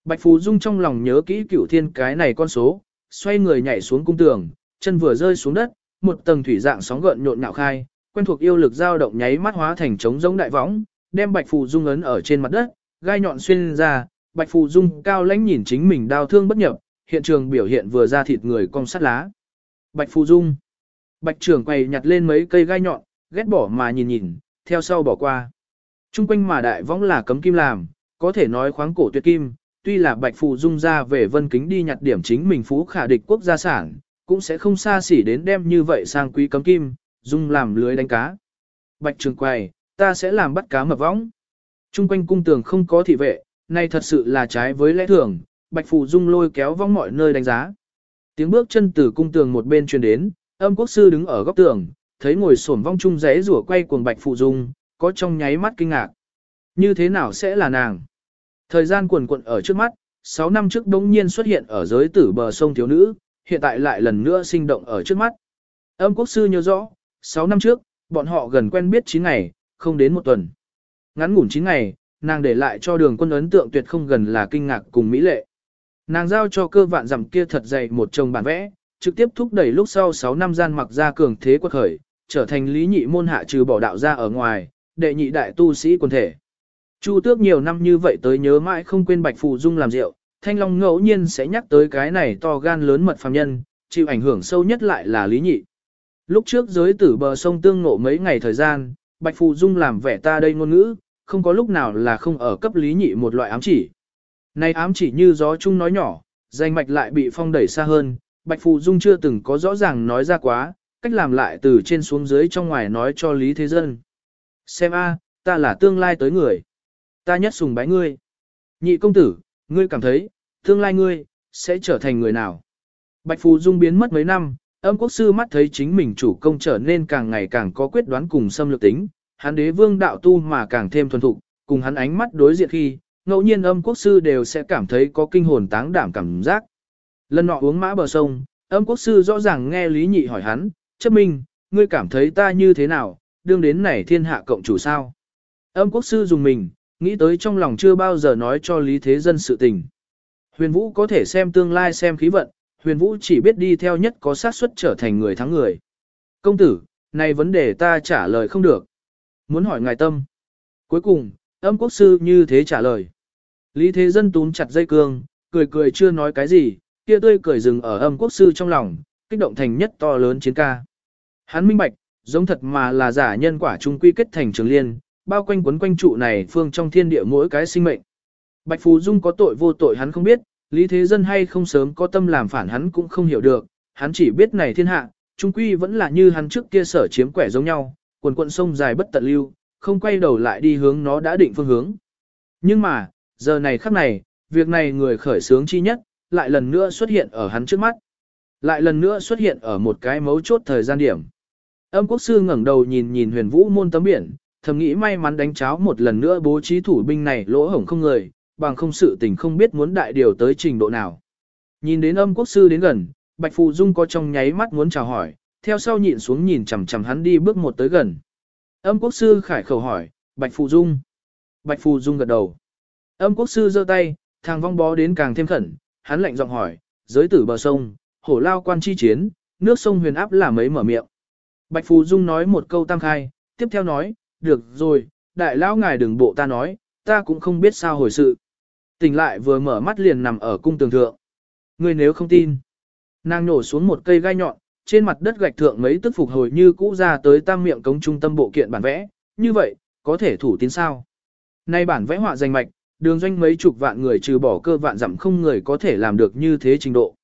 Bạch Phù Dung trong lòng nhớ kỹ cửu thiên cái này con số, xoay người nhảy xuống cung tường, chân vừa rơi xuống đất, một tầng thủy dạng sóng gợn nhộn nhạo khai, quen thuộc yêu lực dao động nháy mắt hóa thành trống giống đại võng, đem Bạch Phù Dung ấn ở trên mặt đất, gai nhọn xuyên ra, Bạch Phù Dung cao lãnh nhìn chính mình đau thương bất nhập, hiện trường biểu hiện vừa ra thịt người cong sắt lá. Bạch Phù Dung. Bạch trưởng quay nhặt lên mấy cây gai nhọn, ghét bỏ mà nhìn nhìn, theo sau bỏ qua. Trung quanh mà đại võng là cấm kim làm, có thể nói khoáng cổ tuyệt kim, tuy là Bạch Phù Dung ra về vân kính đi nhặt điểm chính mình phú khả địch quốc gia sản, cũng sẽ không xa xỉ đến đem như vậy sang quý cấm kim, Dung làm lưới đánh cá. Bạch trường quầy, ta sẽ làm bắt cá mập võng. Trung quanh cung tường không có thị vệ, này thật sự là trái với lẽ thường, Bạch Phù Dung lôi kéo vong mọi nơi đánh giá. Tiếng bước chân từ cung tường một bên truyền đến, âm quốc sư đứng ở góc tường, thấy ngồi xổm vong chung rẽ rủa quay cuồng Bạch Phù Dung, có trong nháy mắt kinh ngạc. Như thế nào sẽ là nàng? Thời gian cuồn cuộn ở trước mắt, 6 năm trước đống nhiên xuất hiện ở giới tử bờ sông thiếu nữ, hiện tại lại lần nữa sinh động ở trước mắt. Âm quốc sư nhớ rõ, 6 năm trước, bọn họ gần quen biết 9 ngày, không đến một tuần. Ngắn ngủn 9 ngày, nàng để lại cho đường quân ấn tượng tuyệt không gần là kinh ngạc cùng mỹ lệ. Nàng giao cho cơ vạn dặm kia thật dày một chồng bản vẽ, trực tiếp thúc đẩy lúc sau 6 năm gian mặc ra cường thế quật khởi, trở thành lý nhị môn hạ trừ bỏ đạo ra ở ngoài, đệ nhị đại tu sĩ quân thể. Chu tước nhiều năm như vậy tới nhớ mãi không quên bạch phù dung làm rượu, thanh long ngẫu nhiên sẽ nhắc tới cái này to gan lớn mật phàm nhân, chịu ảnh hưởng sâu nhất lại là lý nhị. Lúc trước giới tử bờ sông tương ngộ mấy ngày thời gian, bạch phù dung làm vẻ ta đây ngôn ngữ, không có lúc nào là không ở cấp lý nhị một loại ám chỉ. Này ám chỉ như gió chung nói nhỏ, danh mạch lại bị phong đẩy xa hơn, Bạch Phù Dung chưa từng có rõ ràng nói ra quá, cách làm lại từ trên xuống dưới trong ngoài nói cho Lý Thế Dân. Xem a, ta là tương lai tới người. Ta nhất sùng bái ngươi. Nhị công tử, ngươi cảm thấy, tương lai ngươi, sẽ trở thành người nào? Bạch Phù Dung biến mất mấy năm, âm quốc sư mắt thấy chính mình chủ công trở nên càng ngày càng có quyết đoán cùng xâm lược tính, hắn đế vương đạo tu mà càng thêm thuần thục, cùng hắn ánh mắt đối diện khi, ngẫu nhiên âm quốc sư đều sẽ cảm thấy có kinh hồn táng đảm cảm giác. Lần nọ uống mã bờ sông, âm quốc sư rõ ràng nghe Lý Nhị hỏi hắn, chấp minh, ngươi cảm thấy ta như thế nào, đương đến này thiên hạ cộng chủ sao. Âm quốc sư dùng mình, nghĩ tới trong lòng chưa bao giờ nói cho Lý Thế Dân sự tình. Huyền Vũ có thể xem tương lai xem khí vận, Huyền Vũ chỉ biết đi theo nhất có xác suất trở thành người thắng người. Công tử, này vấn đề ta trả lời không được. Muốn hỏi ngài tâm. Cuối cùng, âm quốc sư như thế trả lời. Lý Thế Dân túm chặt dây cương, cười cười chưa nói cái gì, kia tươi cười dừng ở âm quốc sư trong lòng, kích động thành nhất to lớn chiến ca. Hắn minh bạch, giống thật mà là giả nhân quả trung quy kết thành trường liên, bao quanh quấn quanh trụ này phương trong thiên địa mỗi cái sinh mệnh. Bạch Phù Dung có tội vô tội hắn không biết, Lý Thế Dân hay không sớm có tâm làm phản hắn cũng không hiểu được, hắn chỉ biết này thiên hạ, trung quy vẫn là như hắn trước kia sở chiếm quẻ giống nhau, quần quận sông dài bất tận lưu, không quay đầu lại đi hướng nó đã định phương hướng. Nhưng mà, giờ này khắc này, việc này người khởi sướng chi nhất, lại lần nữa xuất hiện ở hắn trước mắt. Lại lần nữa xuất hiện ở một cái mấu chốt thời gian điểm. Âm quốc sư ngẩng đầu nhìn nhìn huyền vũ môn tấm biển, thầm nghĩ may mắn đánh cháo một lần nữa bố trí thủ binh này lỗ hổng không người, bằng không sự tình không biết muốn đại điều tới trình độ nào. Nhìn đến âm quốc sư đến gần, Bạch Phù Dung có trong nháy mắt muốn chào hỏi, theo sau nhịn xuống nhìn chằm chằm hắn đi bước một tới gần. Âm quốc sư khải khẩu hỏi, Bạch Phù Dung. Bạch Phù Dung gật đầu. Âm quốc sư giơ tay, thằng vong bó đến càng thêm khẩn, hắn lạnh giọng hỏi, giới tử bờ sông, hổ lao quan chi chiến, nước sông huyền áp là mấy mở miệng. Bạch Phù Dung nói một câu tam khai, tiếp theo nói, được rồi, đại lão ngài đừng bộ ta nói, ta cũng không biết sao hồi sự. Tỉnh lại vừa mở mắt liền nằm ở cung tường thượng. Ngươi nếu không tin, nàng nổ xuống một cây gai nhọn, trên mặt đất gạch thượng mấy tức phục hồi như cũ ra tới tam miệng cống trung tâm bộ kiện bản vẽ, như vậy, có thể thủ tín sao. Nay bản vẽ họa danh mạch, đường doanh mấy chục vạn người trừ bỏ cơ vạn dặm không người có thể làm được như thế trình độ.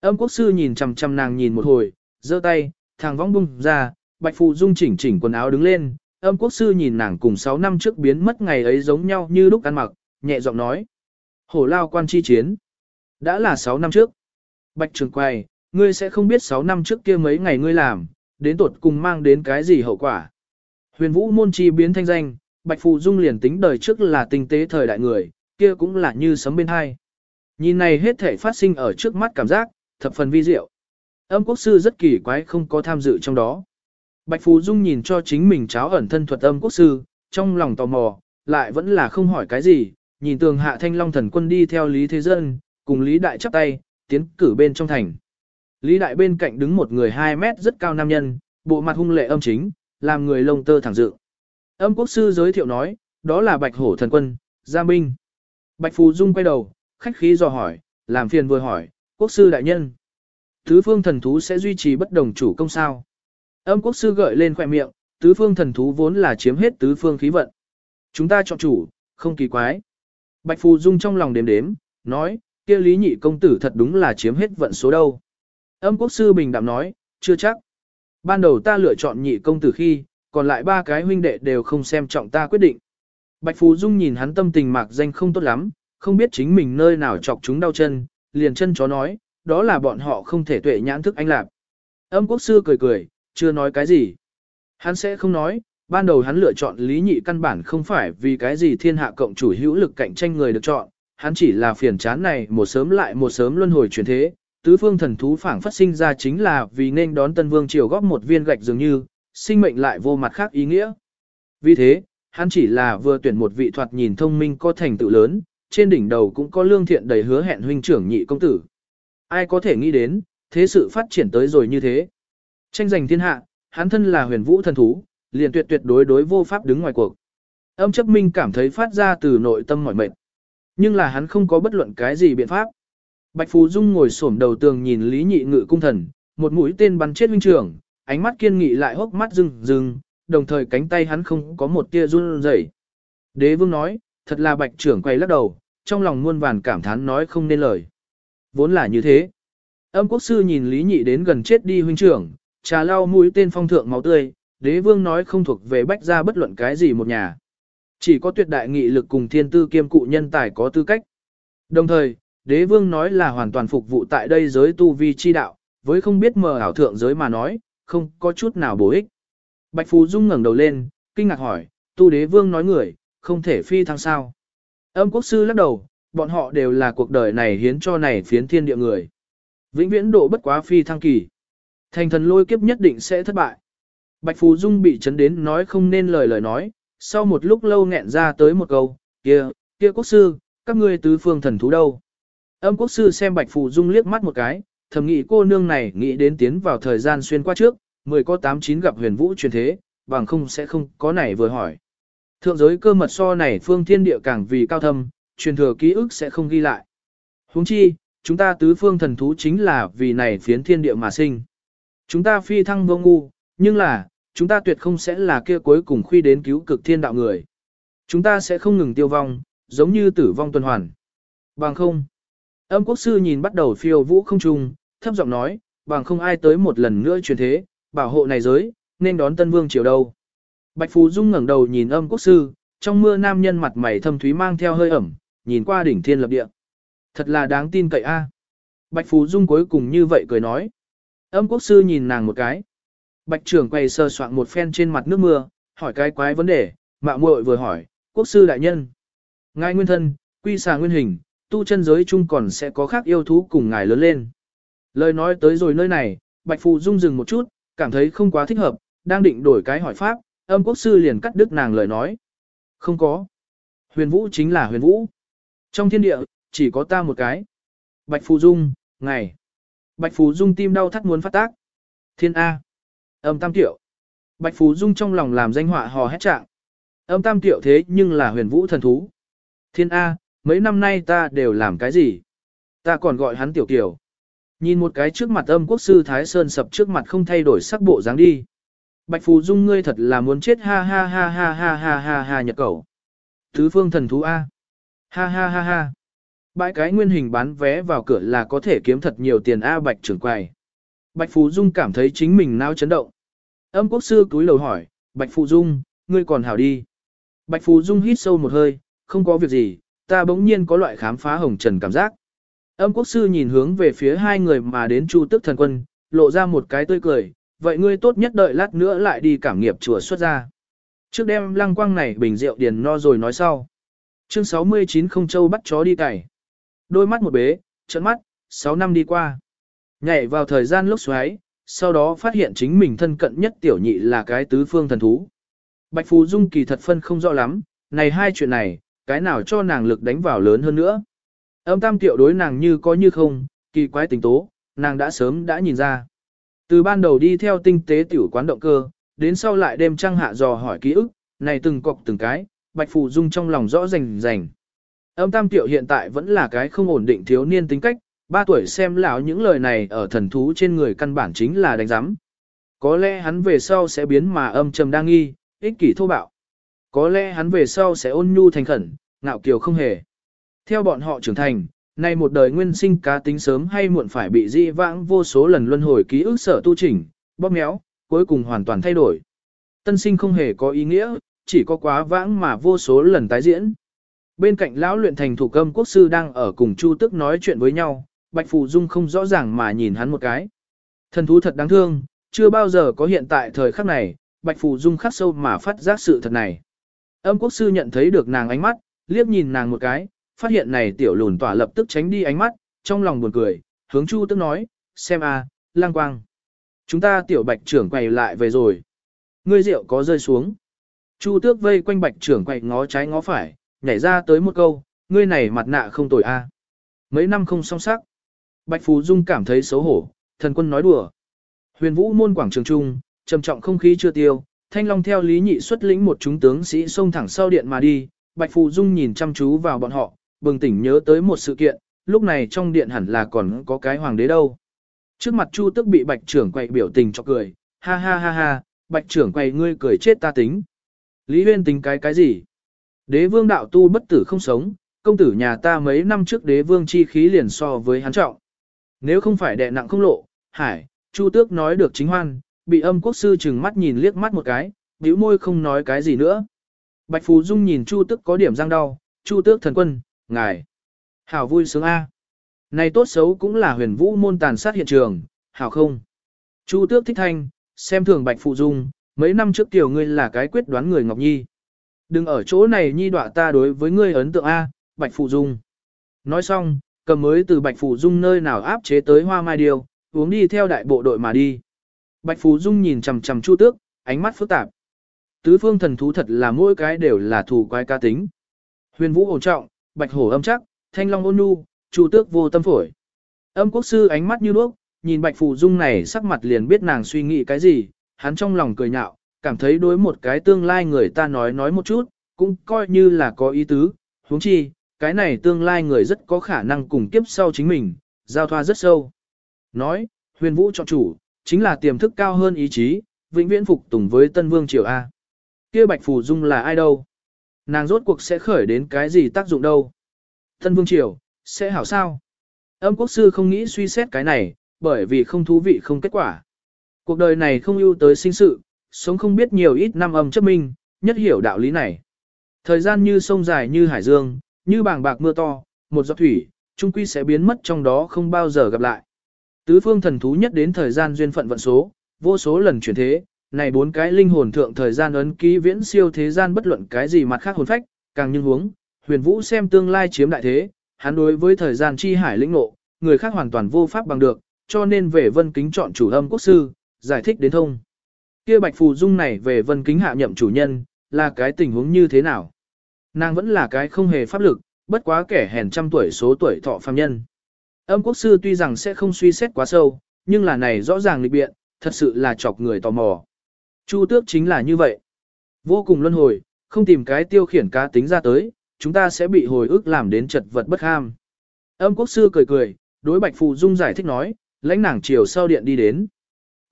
Âm quốc sư nhìn chằm chằm nàng nhìn một hồi, giơ tay, thằng vong bung ra, bạch phụ dung chỉnh chỉnh quần áo đứng lên, âm quốc sư nhìn nàng cùng 6 năm trước biến mất ngày ấy giống nhau như lúc ăn mặc, nhẹ giọng nói. Hổ lao quan chi chiến. Đã là 6 năm trước. Bạch trường quay, ngươi sẽ không biết 6 năm trước kia mấy ngày ngươi làm, đến tột cùng mang đến cái gì hậu quả. Huyền vũ môn chi biến thanh danh, Bạch phụ Dung liền tính đời trước là tinh tế thời đại người, kia cũng là như sấm bên hai. Nhìn này hết thể phát sinh ở trước mắt cảm giác, thập phần vi diệu. Âm quốc sư rất kỳ quái không có tham dự trong đó. Bạch Phù Dung nhìn cho chính mình cháo ẩn thân thuật âm quốc sư, trong lòng tò mò, lại vẫn là không hỏi cái gì, nhìn tường hạ thanh long thần quân đi theo Lý Thế Dân, cùng Lý Đại chắp tay, tiến cử bên trong thành. Lý Đại bên cạnh đứng một người 2 mét rất cao nam nhân, bộ mặt hung lệ âm chính, làm người lông tơ thẳng dự. Âm quốc sư giới thiệu nói, đó là Bạch Hổ thần quân, Gia Minh. Bạch Phù Dung quay đầu, khách khí dò hỏi, làm phiền vừa hỏi, quốc sư đại nhân. thứ phương thần thú sẽ duy trì bất đồng chủ công sao. Âm quốc sư gợi lên khỏe miệng, tứ phương thần thú vốn là chiếm hết tứ phương khí vận. Chúng ta chọn chủ, không kỳ quái. Bạch Phù Dung trong lòng đếm đếm, nói, kia lý nhị công tử thật đúng là chiếm hết vận số đâu. Âm quốc sư bình đạm nói, chưa chắc. Ban đầu ta lựa chọn nhị công tử khi, còn lại ba cái huynh đệ đều không xem trọng ta quyết định. Bạch Phù Dung nhìn hắn tâm tình mạc danh không tốt lắm, không biết chính mình nơi nào chọc chúng đau chân, liền chân chó nói, đó là bọn họ không thể tuệ nhãn thức anh lạc. Âm quốc sư cười cười, chưa nói cái gì. Hắn sẽ không nói, ban đầu hắn lựa chọn lý nhị căn bản không phải vì cái gì thiên hạ cộng chủ hữu lực cạnh tranh người được chọn, hắn chỉ là phiền chán này một sớm lại một sớm luân hồi chuyển thế, tứ phương thần thú phảng phát sinh ra chính là vì nên đón tân vương triều góp một viên gạch dường như, sinh mệnh lại vô mặt khác ý nghĩa. Vì thế, hắn chỉ là vừa tuyển một vị thoạt nhìn thông minh có thành tựu lớn, trên đỉnh đầu cũng có lương thiện đầy hứa hẹn huynh trưởng nhị công tử. Ai có thể nghĩ đến, thế sự phát triển tới rồi như thế. Tranh giành thiên hạ, hắn thân là huyền vũ thần thú, liền tuyệt tuyệt đối đối vô pháp đứng ngoài cuộc. Âm chấp minh cảm thấy phát ra từ nội tâm mỏi mệt. Nhưng là hắn không có bất luận cái gì biện pháp. Bạch Phú Dung ngồi xổm đầu tường nhìn Lý Nhị Ngự cung thần, một mũi tên bắn chết huynh trưởng, ánh mắt kiên nghị lại hốc mắt rưng rưng, đồng thời cánh tay hắn không có một tia run rẩy. Đế vương nói, thật là bạch trưởng quay lắc đầu, trong lòng muôn vàn cảm thán nói không nên lời. Vốn là như thế. Âm quốc sư nhìn Lý Nhị đến gần chết đi huynh trưởng, trà lau mũi tên phong thượng máu tươi, đế vương nói không thuộc về bách gia bất luận cái gì một nhà. Chỉ có tuyệt đại nghị lực cùng thiên tư kiêm cụ nhân tài có tư cách. Đồng thời, đế vương nói là hoàn toàn phục vụ tại đây giới tu vi chi đạo, với không biết mờ ảo thượng giới mà nói, không có chút nào bổ ích. Bạch Phú Dung ngẩng đầu lên, kinh ngạc hỏi, tu đế vương nói người, không thể phi thăng sao. Âm quốc sư lắc đầu, bọn họ đều là cuộc đời này hiến cho này phiến thiên địa người. Vĩnh viễn độ bất quá phi thăng kỳ. Thành thần lôi kiếp nhất định sẽ thất bại. Bạch Phú Dung bị chấn đến nói không nên lời lời nói, sau một lúc lâu nghẹn ra tới một câu, kia, kia quốc sư, các ngươi tứ phương thần thú đâu. Âm quốc sư xem Bạch Phù Dung liếc mắt một cái, thầm nghĩ cô nương này nghĩ đến tiến vào thời gian xuyên qua trước, mười có tám chín gặp huyền vũ truyền thế, bằng không sẽ không có này vừa hỏi. Thượng giới cơ mật so này phương thiên địa càng vì cao thâm, truyền thừa ký ức sẽ không ghi lại. huống chi, chúng ta tứ phương thần thú chính là vì này phiến thiên địa mà sinh. Chúng ta phi thăng vô ngu, nhưng là, chúng ta tuyệt không sẽ là kia cuối cùng khuy đến cứu cực thiên đạo người. Chúng ta sẽ không ngừng tiêu vong, giống như tử vong tuần hoàn. Bằng không. Âm quốc sư nhìn bắt đầu phiêu vũ không trung, thấp giọng nói, bằng không ai tới một lần nữa truyền thế, bảo hộ này giới, nên đón tân vương triều đâu. Bạch Phú Dung ngẩng đầu nhìn âm quốc sư, trong mưa nam nhân mặt mày thâm thúy mang theo hơi ẩm, nhìn qua đỉnh thiên lập địa. Thật là đáng tin cậy a. Bạch Phú Dung cuối cùng như vậy cười nói. Âm quốc sư nhìn nàng một cái. Bạch trưởng quay sơ soạn một phen trên mặt nước mưa, hỏi cái quái vấn đề, mạo muội vừa hỏi, quốc sư đại nhân. Ngài nguyên thân, quy xà nguyên hình, tu chân giới chung còn sẽ có khác yêu thú cùng ngài lớn lên. Lời nói tới rồi nơi này, Bạch phụ Dung dừng một chút, cảm thấy không quá thích hợp, đang định đổi cái hỏi pháp, âm quốc sư liền cắt đứt nàng lời nói. Không có. Huyền Vũ chính là huyền Vũ. Trong thiên địa, chỉ có ta một cái. Bạch phụ Dung, ngày. Bạch Phù Dung tim đau thắt muốn phát tác. Thiên A. Âm tam tiểu. Bạch Phù Dung trong lòng làm danh họa hò hét trạng. Âm tam tiểu thế nhưng là huyền vũ thần thú. Thiên A, mấy năm nay ta đều làm cái gì? Ta còn gọi hắn tiểu tiểu. Nhìn một cái trước mặt âm quốc sư Thái Sơn sập trước mặt không thay đổi sắc bộ dáng đi. Bạch Phù Dung ngươi thật là muốn chết ha ha ha ha ha ha ha ha nhật cầu. Thứ phương thần thú A. Ha ha ha ha. Bãi cái nguyên hình bán vé vào cửa là có thể kiếm thật nhiều tiền A Bạch trưởng quầy. Bạch phú Dung cảm thấy chính mình nao chấn động. Âm quốc sư túi lầu hỏi, Bạch phú Dung, ngươi còn hảo đi. Bạch phú Dung hít sâu một hơi, không có việc gì, ta bỗng nhiên có loại khám phá hồng trần cảm giác. Âm quốc sư nhìn hướng về phía hai người mà đến Chu Tức thần quân, lộ ra một cái tươi cười, vậy ngươi tốt nhất đợi lát nữa lại đi cảm nghiệp chùa xuất ra. Trước đêm lăng quang này bình rượu điền no rồi nói sau. Chương 69 không châu bắt chó đi cày. Đôi mắt một bế, trận mắt, 6 năm đi qua. Nhảy vào thời gian lúc xoáy, sau đó phát hiện chính mình thân cận nhất tiểu nhị là cái tứ phương thần thú. Bạch Phù Dung kỳ thật phân không rõ lắm, này hai chuyện này, cái nào cho nàng lực đánh vào lớn hơn nữa. Âm tam tiểu đối nàng như có như không, kỳ quái tình tố, nàng đã sớm đã nhìn ra. Từ ban đầu đi theo tinh tế tiểu quán động cơ, đến sau lại đêm trăng hạ dò hỏi ký ức, này từng cọc từng cái, Bạch Phù Dung trong lòng rõ rành rành. Âm tam tiểu hiện tại vẫn là cái không ổn định thiếu niên tính cách, ba tuổi xem lão những lời này ở thần thú trên người căn bản chính là đánh giám. Có lẽ hắn về sau sẽ biến mà âm trầm đang nghi, ích kỷ thô bạo. Có lẽ hắn về sau sẽ ôn nhu thành khẩn, ngạo kiều không hề. Theo bọn họ trưởng thành, nay một đời nguyên sinh cá tính sớm hay muộn phải bị dị vãng vô số lần luân hồi ký ức sở tu chỉnh, bóp méo, cuối cùng hoàn toàn thay đổi. Tân sinh không hề có ý nghĩa, chỉ có quá vãng mà vô số lần tái diễn. Bên cạnh lão luyện thành thủ cơm quốc sư đang ở cùng Chu Tức nói chuyện với nhau, Bạch Phù Dung không rõ ràng mà nhìn hắn một cái. Thần thú thật đáng thương, chưa bao giờ có hiện tại thời khắc này, Bạch Phù Dung khắc sâu mà phát giác sự thật này. Âm quốc sư nhận thấy được nàng ánh mắt, liếc nhìn nàng một cái, phát hiện này tiểu lùn tỏa lập tức tránh đi ánh mắt, trong lòng buồn cười, hướng Chu Tức nói, xem a, lang quang. Chúng ta tiểu bạch trưởng quay lại về rồi. Ngươi rượu có rơi xuống. Chu tước vây quanh bạch trưởng quay ngó trái ngó phải, nhảy ra tới một câu, ngươi này mặt nạ không tồi a. À. Mấy năm không song sắc. Bạch Phú Dung cảm thấy xấu hổ, thần quân nói đùa. Huyền vũ môn quảng trường trung, trầm trọng không khí chưa tiêu, thanh long theo lý nhị xuất lĩnh một chúng tướng sĩ xông thẳng sau điện mà đi. Bạch Phù Dung nhìn chăm chú vào bọn họ, bừng tỉnh nhớ tới một sự kiện, lúc này trong điện hẳn là còn có cái hoàng đế đâu. Trước mặt Chu Tức bị Bạch trưởng quay biểu tình cho cười, ha ha ha ha, Bạch trưởng quay ngươi cười chết ta tính. Lý Huyên tính cái cái gì? Đế vương đạo tu bất tử không sống, công tử nhà ta mấy năm trước đế vương chi khí liền so với hắn trọng. Nếu không phải đệ nặng không lộ, hải, Chu Tước nói được chính hoan, bị âm quốc sư chừng mắt nhìn liếc mắt một cái, bĩu môi không nói cái gì nữa. Bạch Phú Dung nhìn Chu Tước có điểm răng đau, Chu Tước thần quân, ngài. Hảo vui sướng A. Này tốt xấu cũng là huyền vũ môn tàn sát hiện trường, hảo không? Chu Tước thích thanh, xem thường Bạch Phù Dung, mấy năm trước tiểu ngươi là cái quyết đoán người Ngọc Nhi. Đừng ở chỗ này nhi đọa ta đối với ngươi ấn tượng A, Bạch Phụ Dung. Nói xong, cầm mới từ Bạch Phụ Dung nơi nào áp chế tới hoa mai điều, uống đi theo đại bộ đội mà đi. Bạch Phụ Dung nhìn chằm chằm Chu Tước, ánh mắt phức tạp. Tứ phương thần thú thật là mỗi cái đều là thủ quái ca tính. Huyền Vũ ổn trọng, Bạch Hổ âm chắc, Thanh Long ôn nhu, Chu Tước vô tâm phổi. Âm quốc sư ánh mắt như đuốc, nhìn Bạch Phù Dung này sắc mặt liền biết nàng suy nghĩ cái gì, hắn trong lòng cười nhạo, cảm thấy đối một cái tương lai người ta nói nói một chút, cũng coi như là có ý tứ, huống chi, cái này tương lai người rất có khả năng cùng kiếp sau chính mình, giao thoa rất sâu. Nói, huyền vũ chọn chủ, chính là tiềm thức cao hơn ý chí, vĩnh viễn phục tùng với Tân Vương Triều A. kia Bạch Phù Dung là ai đâu? Nàng rốt cuộc sẽ khởi đến cái gì tác dụng đâu? Tân Vương Triều, sẽ hảo sao? Âm quốc sư không nghĩ suy xét cái này, bởi vì không thú vị không kết quả. Cuộc đời này không ưu tới sinh sự, sống không biết nhiều ít năm âm chấp minh, nhất hiểu đạo lý này. Thời gian như sông dài như hải dương, như bàng bạc mưa to, một giọt thủy, trung quy sẽ biến mất trong đó không bao giờ gặp lại. Tứ phương thần thú nhất đến thời gian duyên phận vận số, vô số lần chuyển thế, này bốn cái linh hồn thượng thời gian ấn ký viễn siêu thế gian bất luận cái gì mặt khác hồn phách, càng như huống, huyền vũ xem tương lai chiếm đại thế, hắn đối với thời gian chi hải lĩnh ngộ, người khác hoàn toàn vô pháp bằng được, cho nên về vân kính chọn chủ âm quốc sư, giải thích đến thông. Kia bạch phù dung này về vân kính hạ nhậm chủ nhân, là cái tình huống như thế nào? Nàng vẫn là cái không hề pháp lực, bất quá kẻ hèn trăm tuổi số tuổi thọ phàm nhân. Âm quốc sư tuy rằng sẽ không suy xét quá sâu, nhưng là này rõ ràng lịch biện, thật sự là chọc người tò mò. Chu tước chính là như vậy. Vô cùng luân hồi, không tìm cái tiêu khiển cá tính ra tới, chúng ta sẽ bị hồi ức làm đến chật vật bất ham. Âm quốc sư cười cười, đối Bạch Phù Dung giải thích nói, lãnh nàng chiều sau điện đi đến.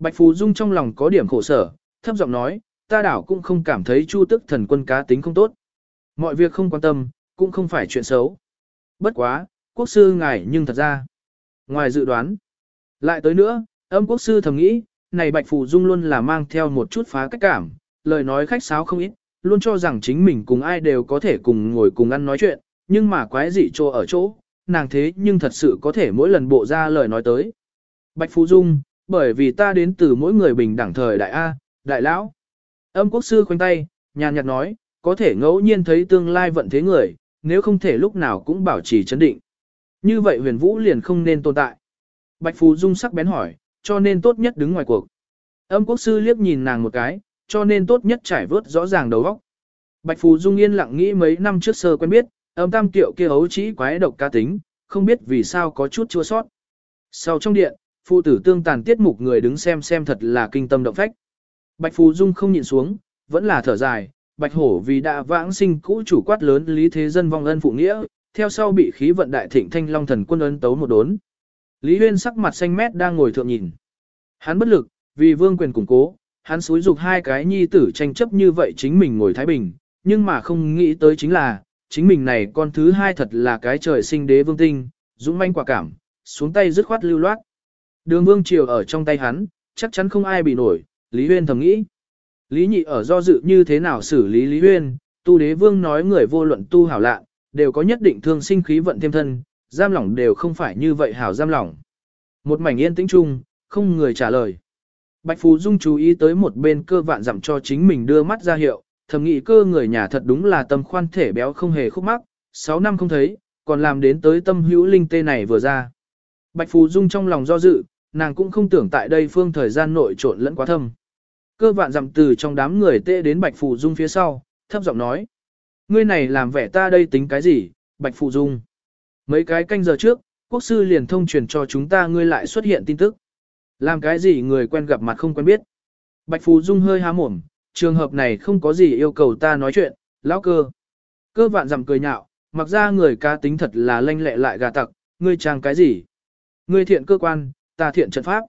Bạch Phù Dung trong lòng có điểm khổ sở, thấp giọng nói, ta đảo cũng không cảm thấy chu tức thần quân cá tính không tốt. Mọi việc không quan tâm, cũng không phải chuyện xấu. Bất quá, quốc sư ngài nhưng thật ra. Ngoài dự đoán, lại tới nữa, âm quốc sư thầm nghĩ, này Bạch Phù Dung luôn là mang theo một chút phá cách cảm, lời nói khách sáo không ít, luôn cho rằng chính mình cùng ai đều có thể cùng ngồi cùng ăn nói chuyện, nhưng mà quái dị chỗ ở chỗ, nàng thế nhưng thật sự có thể mỗi lần bộ ra lời nói tới. Bạch Phú Dung, bởi vì ta đến từ mỗi người bình đẳng thời đại A, đại lão. Âm quốc sư khoanh tay, nhàn nhạt nói, có thể ngẫu nhiên thấy tương lai vận thế người, nếu không thể lúc nào cũng bảo trì chấn định. Như vậy huyền vũ liền không nên tồn tại. Bạch Phú Dung sắc bén hỏi, cho nên tốt nhất đứng ngoài cuộc. Âm quốc sư liếc nhìn nàng một cái, cho nên tốt nhất trải vớt rõ ràng đầu óc. Bạch Phù Dung yên lặng nghĩ mấy năm trước sơ quen biết, âm tam tiệu kia ấu trĩ quái độc ca tính, không biết vì sao có chút chua sót. Sau trong điện, phụ tử tương tàn tiết mục người đứng xem xem thật là kinh tâm động phách. Bạch Phù Dung không nhịn xuống, vẫn là thở dài, Bạch Hổ vì đã vãng sinh cũ chủ quát lớn lý thế dân vong ân phụ nghĩa, theo sau bị khí vận đại thịnh thanh long thần quân ấn tấu một đốn. Lý Huyên sắc mặt xanh mét đang ngồi thượng nhìn. Hắn bất lực, vì vương quyền củng cố, hắn xúi dục hai cái nhi tử tranh chấp như vậy chính mình ngồi Thái Bình, nhưng mà không nghĩ tới chính là, chính mình này con thứ hai thật là cái trời sinh đế vương tinh, dũng manh quả cảm, xuống tay dứt khoát lưu loát. Đường vương triều ở trong tay hắn, chắc chắn không ai bị nổi, Lý Huyên thầm nghĩ. Lý nhị ở do dự như thế nào xử lý Lý Huyên, tu đế vương nói người vô luận tu hảo lạ, đều có nhất định thương sinh khí vận thêm thân, giam lỏng đều không phải như vậy hảo giam lỏng. Một mảnh yên tĩnh chung, không người trả lời. Bạch Phú Dung chú ý tới một bên cơ vạn dặm cho chính mình đưa mắt ra hiệu, thầm nghĩ cơ người nhà thật đúng là tâm khoan thể béo không hề khúc mắc, 6 năm không thấy, còn làm đến tới tâm hữu linh tê này vừa ra. Bạch Phú Dung trong lòng do dự, nàng cũng không tưởng tại đây phương thời gian nội trộn lẫn quá thâm. Cơ vạn dặm từ trong đám người tê đến Bạch phụ Dung phía sau, thấp giọng nói. Ngươi này làm vẻ ta đây tính cái gì, Bạch phụ Dung. Mấy cái canh giờ trước, quốc sư liền thông truyền cho chúng ta ngươi lại xuất hiện tin tức. Làm cái gì người quen gặp mặt không quen biết. Bạch phụ Dung hơi há mồm, trường hợp này không có gì yêu cầu ta nói chuyện, lão cơ. Cơ vạn dặm cười nhạo, mặc ra người ca tính thật là lanh lẹ lại gà tặc, ngươi trang cái gì? Ngươi thiện cơ quan, ta thiện trận pháp.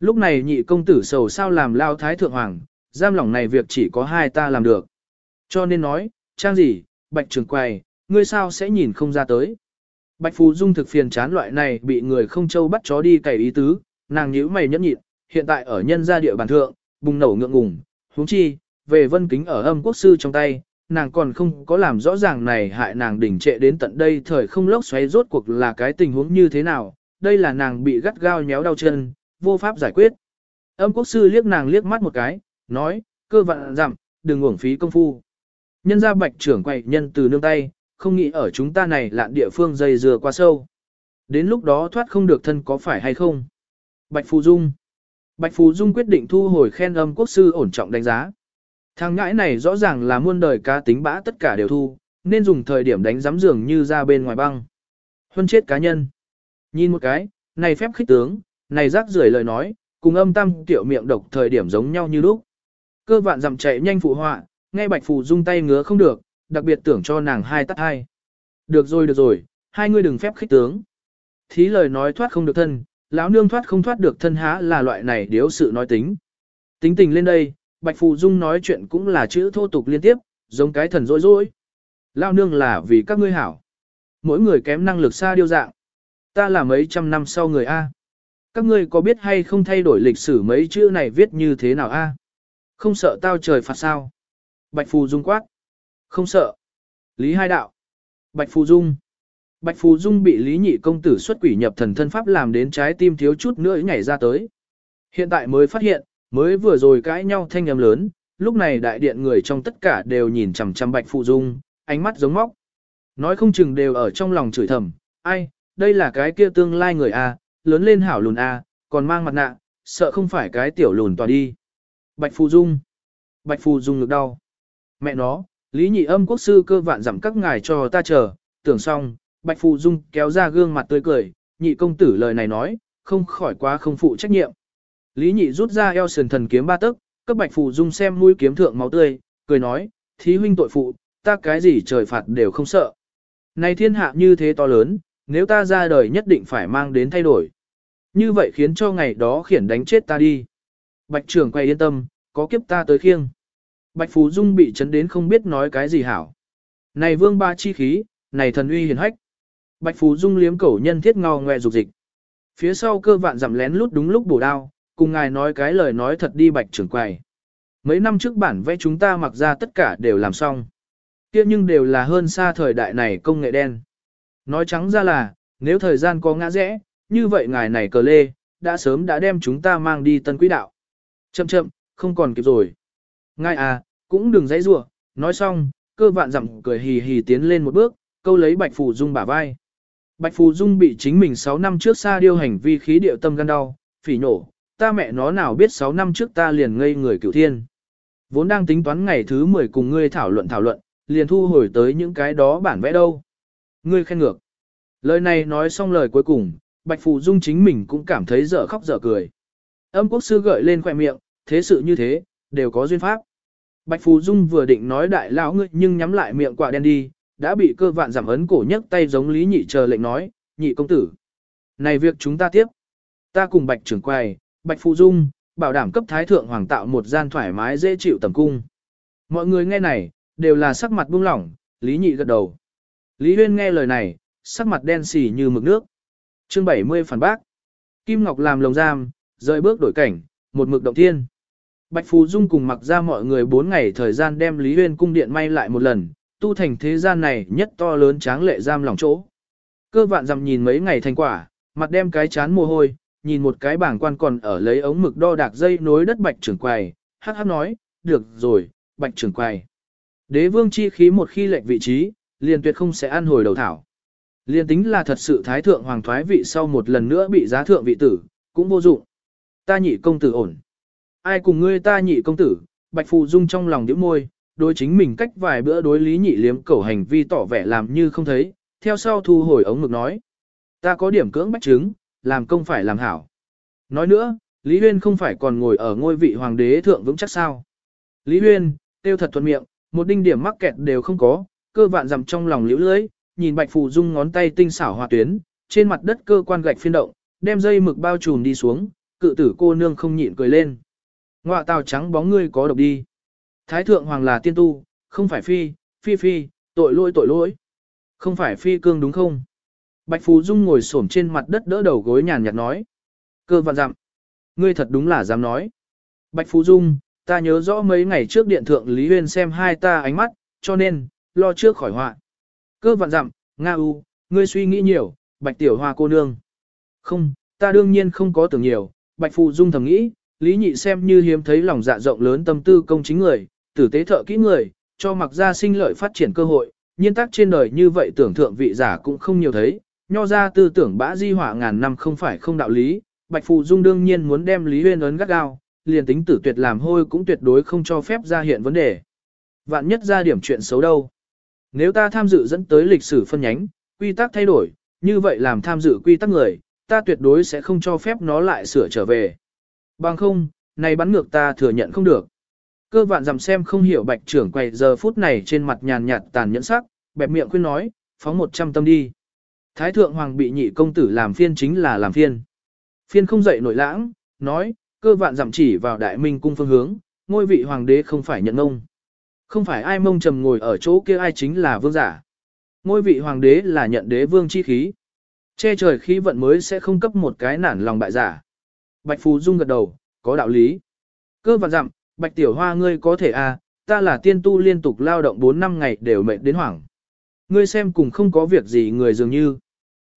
Lúc này nhị công tử sầu sao làm lao thái thượng hoàng, giam lỏng này việc chỉ có hai ta làm được. Cho nên nói, trang gì, bạch trường quầy, ngươi sao sẽ nhìn không ra tới. Bạch Phù Dung thực phiền chán loại này bị người không châu bắt chó đi cày ý tứ, nàng nhíu mày nhẫn nhịn, hiện tại ở nhân gia địa bàn thượng, bùng nổ ngượng ngùng, huống chi, về vân kính ở âm quốc sư trong tay, nàng còn không có làm rõ ràng này hại nàng đỉnh trệ đến tận đây thời không lốc xoáy rốt cuộc là cái tình huống như thế nào, đây là nàng bị gắt gao nhéo đau chân, vô pháp giải quyết. Âm quốc sư liếc nàng liếc mắt một cái, nói, cơ vạn dặm, đừng uổng phí công phu. Nhân gia bạch trưởng quậy nhân từ nương tay, không nghĩ ở chúng ta này lạn địa phương dày dừa quá sâu. Đến lúc đó thoát không được thân có phải hay không? Bạch Phù Dung Bạch Phù Dung quyết định thu hồi khen âm quốc sư ổn trọng đánh giá. Thằng ngãi này rõ ràng là muôn đời cá tính bã tất cả đều thu, nên dùng thời điểm đánh giám dường như ra bên ngoài băng. Huân chết cá nhân. Nhìn một cái, này phép khích tướng, này rác rưởi lời nói, cùng âm tâm tiểu miệng độc thời điểm giống nhau như lúc. Cơ vạn dặm chạy nhanh phụ họa, nghe Bạch Phù Dung tay ngứa không được, đặc biệt tưởng cho nàng hai tắt hai. Được rồi được rồi, hai ngươi đừng phép khích tướng. Thí lời nói thoát không được thân, lão nương thoát không thoát được thân há là loại này điếu sự nói tính. Tính tình lên đây, Bạch Phù Dung nói chuyện cũng là chữ thô tục liên tiếp, giống cái thần rỗi rỗi Lão nương là vì các ngươi hảo. Mỗi người kém năng lực xa điêu dạng. Ta là mấy trăm năm sau người A. Các ngươi có biết hay không thay đổi lịch sử mấy chữ này viết như thế nào A? Không sợ tao trời phạt sao? Bạch Phù Dung quát. Không sợ. Lý Hai Đạo. Bạch Phù Dung. Bạch Phù Dung bị Lý Nhị công tử xuất quỷ nhập thần thân pháp làm đến trái tim thiếu chút nữa nhảy ra tới. Hiện tại mới phát hiện, mới vừa rồi cãi nhau thanh âm lớn, lúc này đại điện người trong tất cả đều nhìn chằm chằm Bạch Phù Dung, ánh mắt giống móc. Nói không chừng đều ở trong lòng chửi thầm, ai, đây là cái kia tương lai người A, lớn lên hảo lùn A, còn mang mặt nạ, sợ không phải cái tiểu lùn tòa đi. Bạch Phù Dung. Bạch Phù Dung ngực đau. Mẹ nó, Lý Nhị âm quốc sư cơ vạn giảm các ngài cho ta chờ, tưởng xong, Bạch Phù Dung kéo ra gương mặt tươi cười, nhị công tử lời này nói, không khỏi quá không phụ trách nhiệm. Lý Nhị rút ra eo sườn thần kiếm ba tấc, cấp Bạch Phù Dung xem mũi kiếm thượng máu tươi, cười nói, thí huynh tội phụ, ta cái gì trời phạt đều không sợ. Này thiên hạ như thế to lớn, nếu ta ra đời nhất định phải mang đến thay đổi. Như vậy khiến cho ngày đó khiển đánh chết ta đi. Bạch trưởng quay yên tâm, có kiếp ta tới khiêng. Bạch Phú Dung bị chấn đến không biết nói cái gì hảo. Này vương ba chi khí, này thần uy hiền hách. Bạch Phú Dung liếm cẩu nhân thiết ngò ngoe dục dịch. Phía sau cơ vạn giảm lén lút đúng lúc bổ đao, cùng ngài nói cái lời nói thật đi bạch trưởng quầy. Mấy năm trước bản vẽ chúng ta mặc ra tất cả đều làm xong. kia nhưng đều là hơn xa thời đại này công nghệ đen. Nói trắng ra là, nếu thời gian có ngã rẽ, như vậy ngài này cờ lê, đã sớm đã đem chúng ta mang đi tân quỹ đạo. Chậm chậm, không còn kịp rồi. Ngài à, cũng đừng dãy rủa nói xong, cơ vạn dặm cười hì hì tiến lên một bước, câu lấy Bạch Phù Dung bả vai. Bạch Phù Dung bị chính mình 6 năm trước xa điêu hành vi khí điệu tâm gan đau, phỉ nổ, ta mẹ nó nào biết 6 năm trước ta liền ngây người cửu thiên. Vốn đang tính toán ngày thứ 10 cùng ngươi thảo luận thảo luận, liền thu hồi tới những cái đó bản vẽ đâu. Ngươi khen ngược. Lời này nói xong lời cuối cùng, Bạch Phù Dung chính mình cũng cảm thấy dở khóc dở cười. Âm quốc sư gợi lên khỏe miệng, thế sự như thế, đều có duyên pháp. Bạch Phù Dung vừa định nói đại lão ngươi nhưng nhắm lại miệng quạ đen đi, đã bị cơ vạn giảm ấn cổ nhấc tay giống Lý Nhị chờ lệnh nói, nhị công tử. Này việc chúng ta tiếp. Ta cùng Bạch trưởng quầy, Bạch Phù Dung, bảo đảm cấp thái thượng hoàng tạo một gian thoải mái dễ chịu tầm cung. Mọi người nghe này, đều là sắc mặt buông lỏng, Lý Nhị gật đầu. Lý Huyên nghe lời này, sắc mặt đen xì như mực nước. Chương 70 phản bác. Kim Ngọc làm lồng giam, rời bước đổi cảnh, một mực động thiên. Bạch Phú Dung cùng mặc ra mọi người 4 ngày thời gian đem Lý Huyên cung điện may lại một lần, tu thành thế gian này nhất to lớn tráng lệ giam lòng chỗ. Cơ vạn dằm nhìn mấy ngày thành quả, mặt đem cái chán mồ hôi, nhìn một cái bảng quan còn ở lấy ống mực đo đạc dây nối đất bạch trưởng quầy, hát hát nói, được rồi, bạch trưởng quầy. Đế vương chi khí một khi lệnh vị trí, liền tuyệt không sẽ ăn hồi đầu thảo. Liền tính là thật sự thái thượng hoàng thoái vị sau một lần nữa bị giá thượng vị tử, cũng vô dụng. Ta nhị công tử ổn. Ai cùng ngươi ta nhị công tử, bạch phù dung trong lòng điểm môi, đối chính mình cách vài bữa đối lý nhị liếm cẩu hành vi tỏ vẻ làm như không thấy, theo sau thu hồi ống mực nói. Ta có điểm cưỡng bách chứng, làm công phải làm hảo. Nói nữa, Lý Huyên không phải còn ngồi ở ngôi vị hoàng đế thượng vững chắc sao. Lý Huyên, tiêu thật thuận miệng, một đinh điểm mắc kẹt đều không có, cơ vạn dằm trong lòng liễu lưới, nhìn Bạch Phù Dung ngón tay tinh xảo hòa tuyến, trên mặt đất cơ quan gạch phiên động, đem dây mực bao trùm đi xuống, cự tử cô nương không nhịn cười lên. Ngoạ tào trắng bóng ngươi có độc đi. Thái thượng hoàng là tiên tu, không phải phi, phi phi, tội lỗi tội lỗi. Không phải phi cương đúng không? Bạch Phù Dung ngồi xổm trên mặt đất đỡ đầu gối nhàn nhạt nói. Cơ vạn dặm. Ngươi thật đúng là dám nói. Bạch Phù Dung, ta nhớ rõ mấy ngày trước điện thượng Lý Huyên xem hai ta ánh mắt, cho nên, lo trước khỏi họa. Cơ vạn dặm, Nga U, ngươi suy nghĩ nhiều, Bạch Tiểu Hoa cô nương. Không, ta đương nhiên không có tưởng nhiều, Bạch phụ Dung thầm nghĩ, Lý Nhị xem như hiếm thấy lòng dạ rộng lớn tâm tư công chính người, tử tế thợ kỹ người, cho mặc ra sinh lợi phát triển cơ hội, nhiên tác trên đời như vậy tưởng thượng vị giả cũng không nhiều thấy, nho ra tư tưởng bã di hỏa ngàn năm không phải không đạo lý, Bạch phụ Dung đương nhiên muốn đem Lý Huyên ấn gắt gao, liền tính tử tuyệt làm hôi cũng tuyệt đối không cho phép ra hiện vấn đề. Vạn nhất ra điểm chuyện xấu đâu. Nếu ta tham dự dẫn tới lịch sử phân nhánh, quy tắc thay đổi, như vậy làm tham dự quy tắc người, ta tuyệt đối sẽ không cho phép nó lại sửa trở về. Bằng không, này bắn ngược ta thừa nhận không được. Cơ vạn dằm xem không hiểu bạch trưởng quay giờ phút này trên mặt nhàn nhạt tàn nhẫn sắc, bẹp miệng khuyên nói, phóng một trăm tâm đi. Thái thượng hoàng bị nhị công tử làm phiên chính là làm phiên. Phiên không dậy nổi lãng, nói, cơ vạn dằm chỉ vào đại minh cung phương hướng, ngôi vị hoàng đế không phải nhận ông. Không phải ai mông trầm ngồi ở chỗ kia ai chính là vương giả. Ngôi vị hoàng đế là nhận đế vương chi khí. Che trời khí vận mới sẽ không cấp một cái nản lòng bại giả. Bạch Phú Dung gật đầu, có đạo lý. Cơ vạn dặm, Bạch Tiểu Hoa ngươi có thể à, ta là tiên tu liên tục lao động 4 năm ngày đều mệt đến hoảng. ngươi xem cùng không có việc gì người dường như.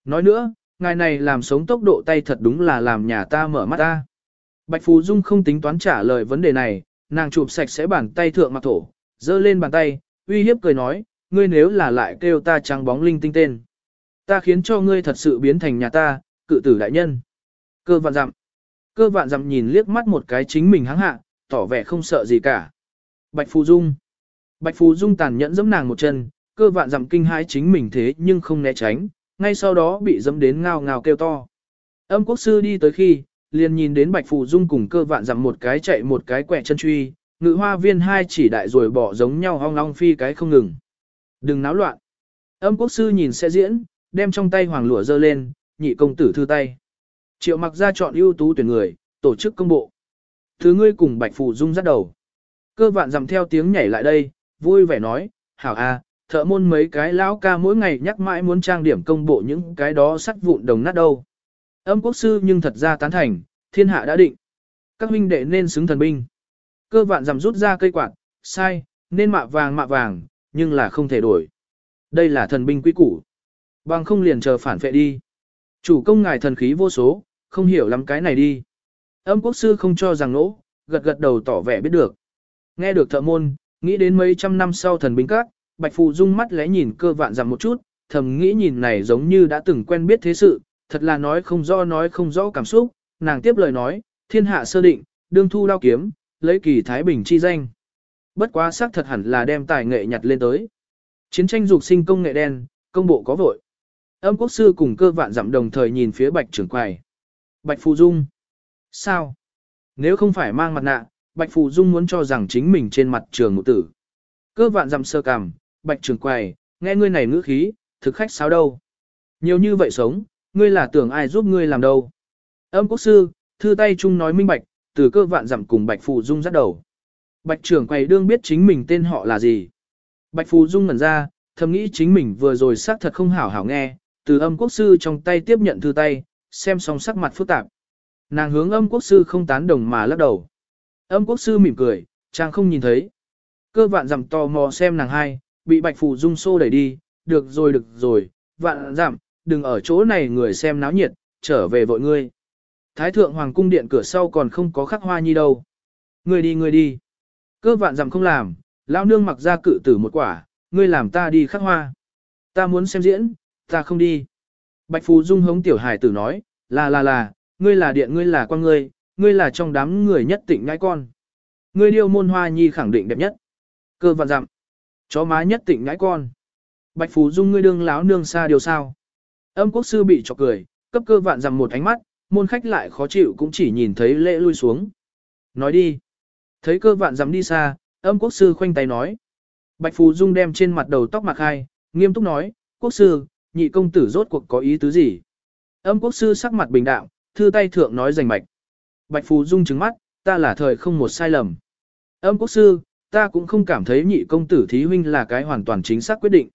Nói nữa, ngài này làm sống tốc độ tay thật đúng là làm nhà ta mở mắt ta. Bạch Phù Dung không tính toán trả lời vấn đề này, nàng chụp sạch sẽ bàn tay thượng mặt thổ, giơ lên bàn tay, uy hiếp cười nói, ngươi nếu là lại kêu ta trắng bóng linh tinh tên. Ta khiến cho ngươi thật sự biến thành nhà ta, cự tử đại nhân. Cơ vạn dặm. Cơ vạn dặm nhìn liếc mắt một cái chính mình hắng hạ, tỏ vẻ không sợ gì cả. Bạch Phù Dung. Bạch Phù Dung tàn nhẫn giẫm nàng một chân, cơ vạn dặm kinh hãi chính mình thế nhưng không né tránh, ngay sau đó bị dẫm đến ngao ngao kêu to. Âm quốc sư đi tới khi, liền nhìn đến Bạch Phù Dung cùng cơ vạn dặm một cái chạy một cái quẹ chân truy, ngự hoa viên hai chỉ đại rồi bỏ giống nhau hong long phi cái không ngừng. Đừng náo loạn. Âm quốc sư nhìn sẽ diễn, đem trong tay hoàng lụa dơ lên, nhị công tử thư tay. Triệu mặc ra chọn ưu tú tuyển người, tổ chức công bộ. Thứ ngươi cùng Bạch Phù Dung dắt đầu. Cơ vạn dằm theo tiếng nhảy lại đây, vui vẻ nói, hảo a, thợ môn mấy cái lão ca mỗi ngày nhắc mãi muốn trang điểm công bộ những cái đó sắt vụn đồng nát đâu. Âm quốc sư nhưng thật ra tán thành, thiên hạ đã định. Các huynh đệ nên xứng thần binh. Cơ vạn dằm rút ra cây quạt, sai, nên mạ vàng mạ vàng, nhưng là không thể đổi. Đây là thần binh quý củ. Bằng không liền chờ phản phệ đi. Chủ công ngài thần khí vô số, không hiểu lắm cái này đi. Âm quốc sư không cho rằng nỗ, gật gật đầu tỏ vẻ biết được. Nghe được thợ môn, nghĩ đến mấy trăm năm sau thần binh các, Bạch Phù Dung mắt lẽ nhìn cơ vạn dặm một chút, thầm nghĩ nhìn này giống như đã từng quen biết thế sự, thật là nói không rõ nói không rõ cảm xúc, nàng tiếp lời nói, thiên hạ sơ định, đương thu đao kiếm, lấy kỳ Thái Bình chi danh. Bất quá xác thật hẳn là đem tài nghệ nhặt lên tới. Chiến tranh dục sinh công nghệ đen, công bộ có vội. Âm quốc sư cùng cơ vạn dặm đồng thời nhìn phía bạch trưởng quầy. Bạch Phù Dung. Sao? Nếu không phải mang mặt nạ, Bạch Phù Dung muốn cho rằng chính mình trên mặt trường ngụ tử. Cơ vạn dặm sơ cằm, bạch trưởng quầy, nghe ngươi này ngữ khí, thực khách sao đâu. Nhiều như vậy sống, ngươi là tưởng ai giúp ngươi làm đâu. Âm quốc sư, thư tay chung nói minh bạch, từ cơ vạn dặm cùng bạch phù dung dắt đầu. Bạch trưởng quầy đương biết chính mình tên họ là gì. Bạch phù dung ngẩn ra, thầm nghĩ chính mình vừa rồi xác thật không hảo hảo nghe, từ âm quốc sư trong tay tiếp nhận thư tay, xem xong sắc mặt phức tạp. Nàng hướng âm quốc sư không tán đồng mà lắc đầu. Âm quốc sư mỉm cười, chàng không nhìn thấy. Cơ vạn dặm tò mò xem nàng hai, bị bạch phù dung xô đẩy đi, được rồi được rồi, vạn dặm, đừng ở chỗ này người xem náo nhiệt, trở về vội ngươi. Thái thượng hoàng cung điện cửa sau còn không có khắc hoa nhi đâu. Ngươi đi ngươi đi. Cơ vạn dặm không làm, lão nương mặc ra cự tử một quả, ngươi làm ta đi khắc hoa. Ta muốn xem diễn, ta không đi. Bạch Phù Dung hống tiểu hải tử nói, là là là, ngươi là điện ngươi là quan ngươi, ngươi là trong đám người nhất tịnh ngãi con. Ngươi điêu môn hoa nhi khẳng định đẹp nhất. Cơ vạn dặm. Chó má nhất tịnh ngãi con. Bạch Phú Dung ngươi đương láo nương xa điều sao. Âm quốc sư bị chọc cười, cấp cơ vạn dặm một ánh mắt, môn khách lại khó chịu cũng chỉ nhìn thấy lễ lui xuống. Nói đi. Thấy cơ vạn dám đi xa, âm quốc sư khoanh tay nói. Bạch phù Dung đem trên mặt đầu tóc mặc hai, nghiêm túc nói, quốc sư, nhị công tử rốt cuộc có ý tứ gì. Âm quốc sư sắc mặt bình đạo, thư tay thượng nói rành mạch. Bạch phù Dung trứng mắt, ta là thời không một sai lầm. Âm quốc sư, ta cũng không cảm thấy nhị công tử thí huynh là cái hoàn toàn chính xác quyết định.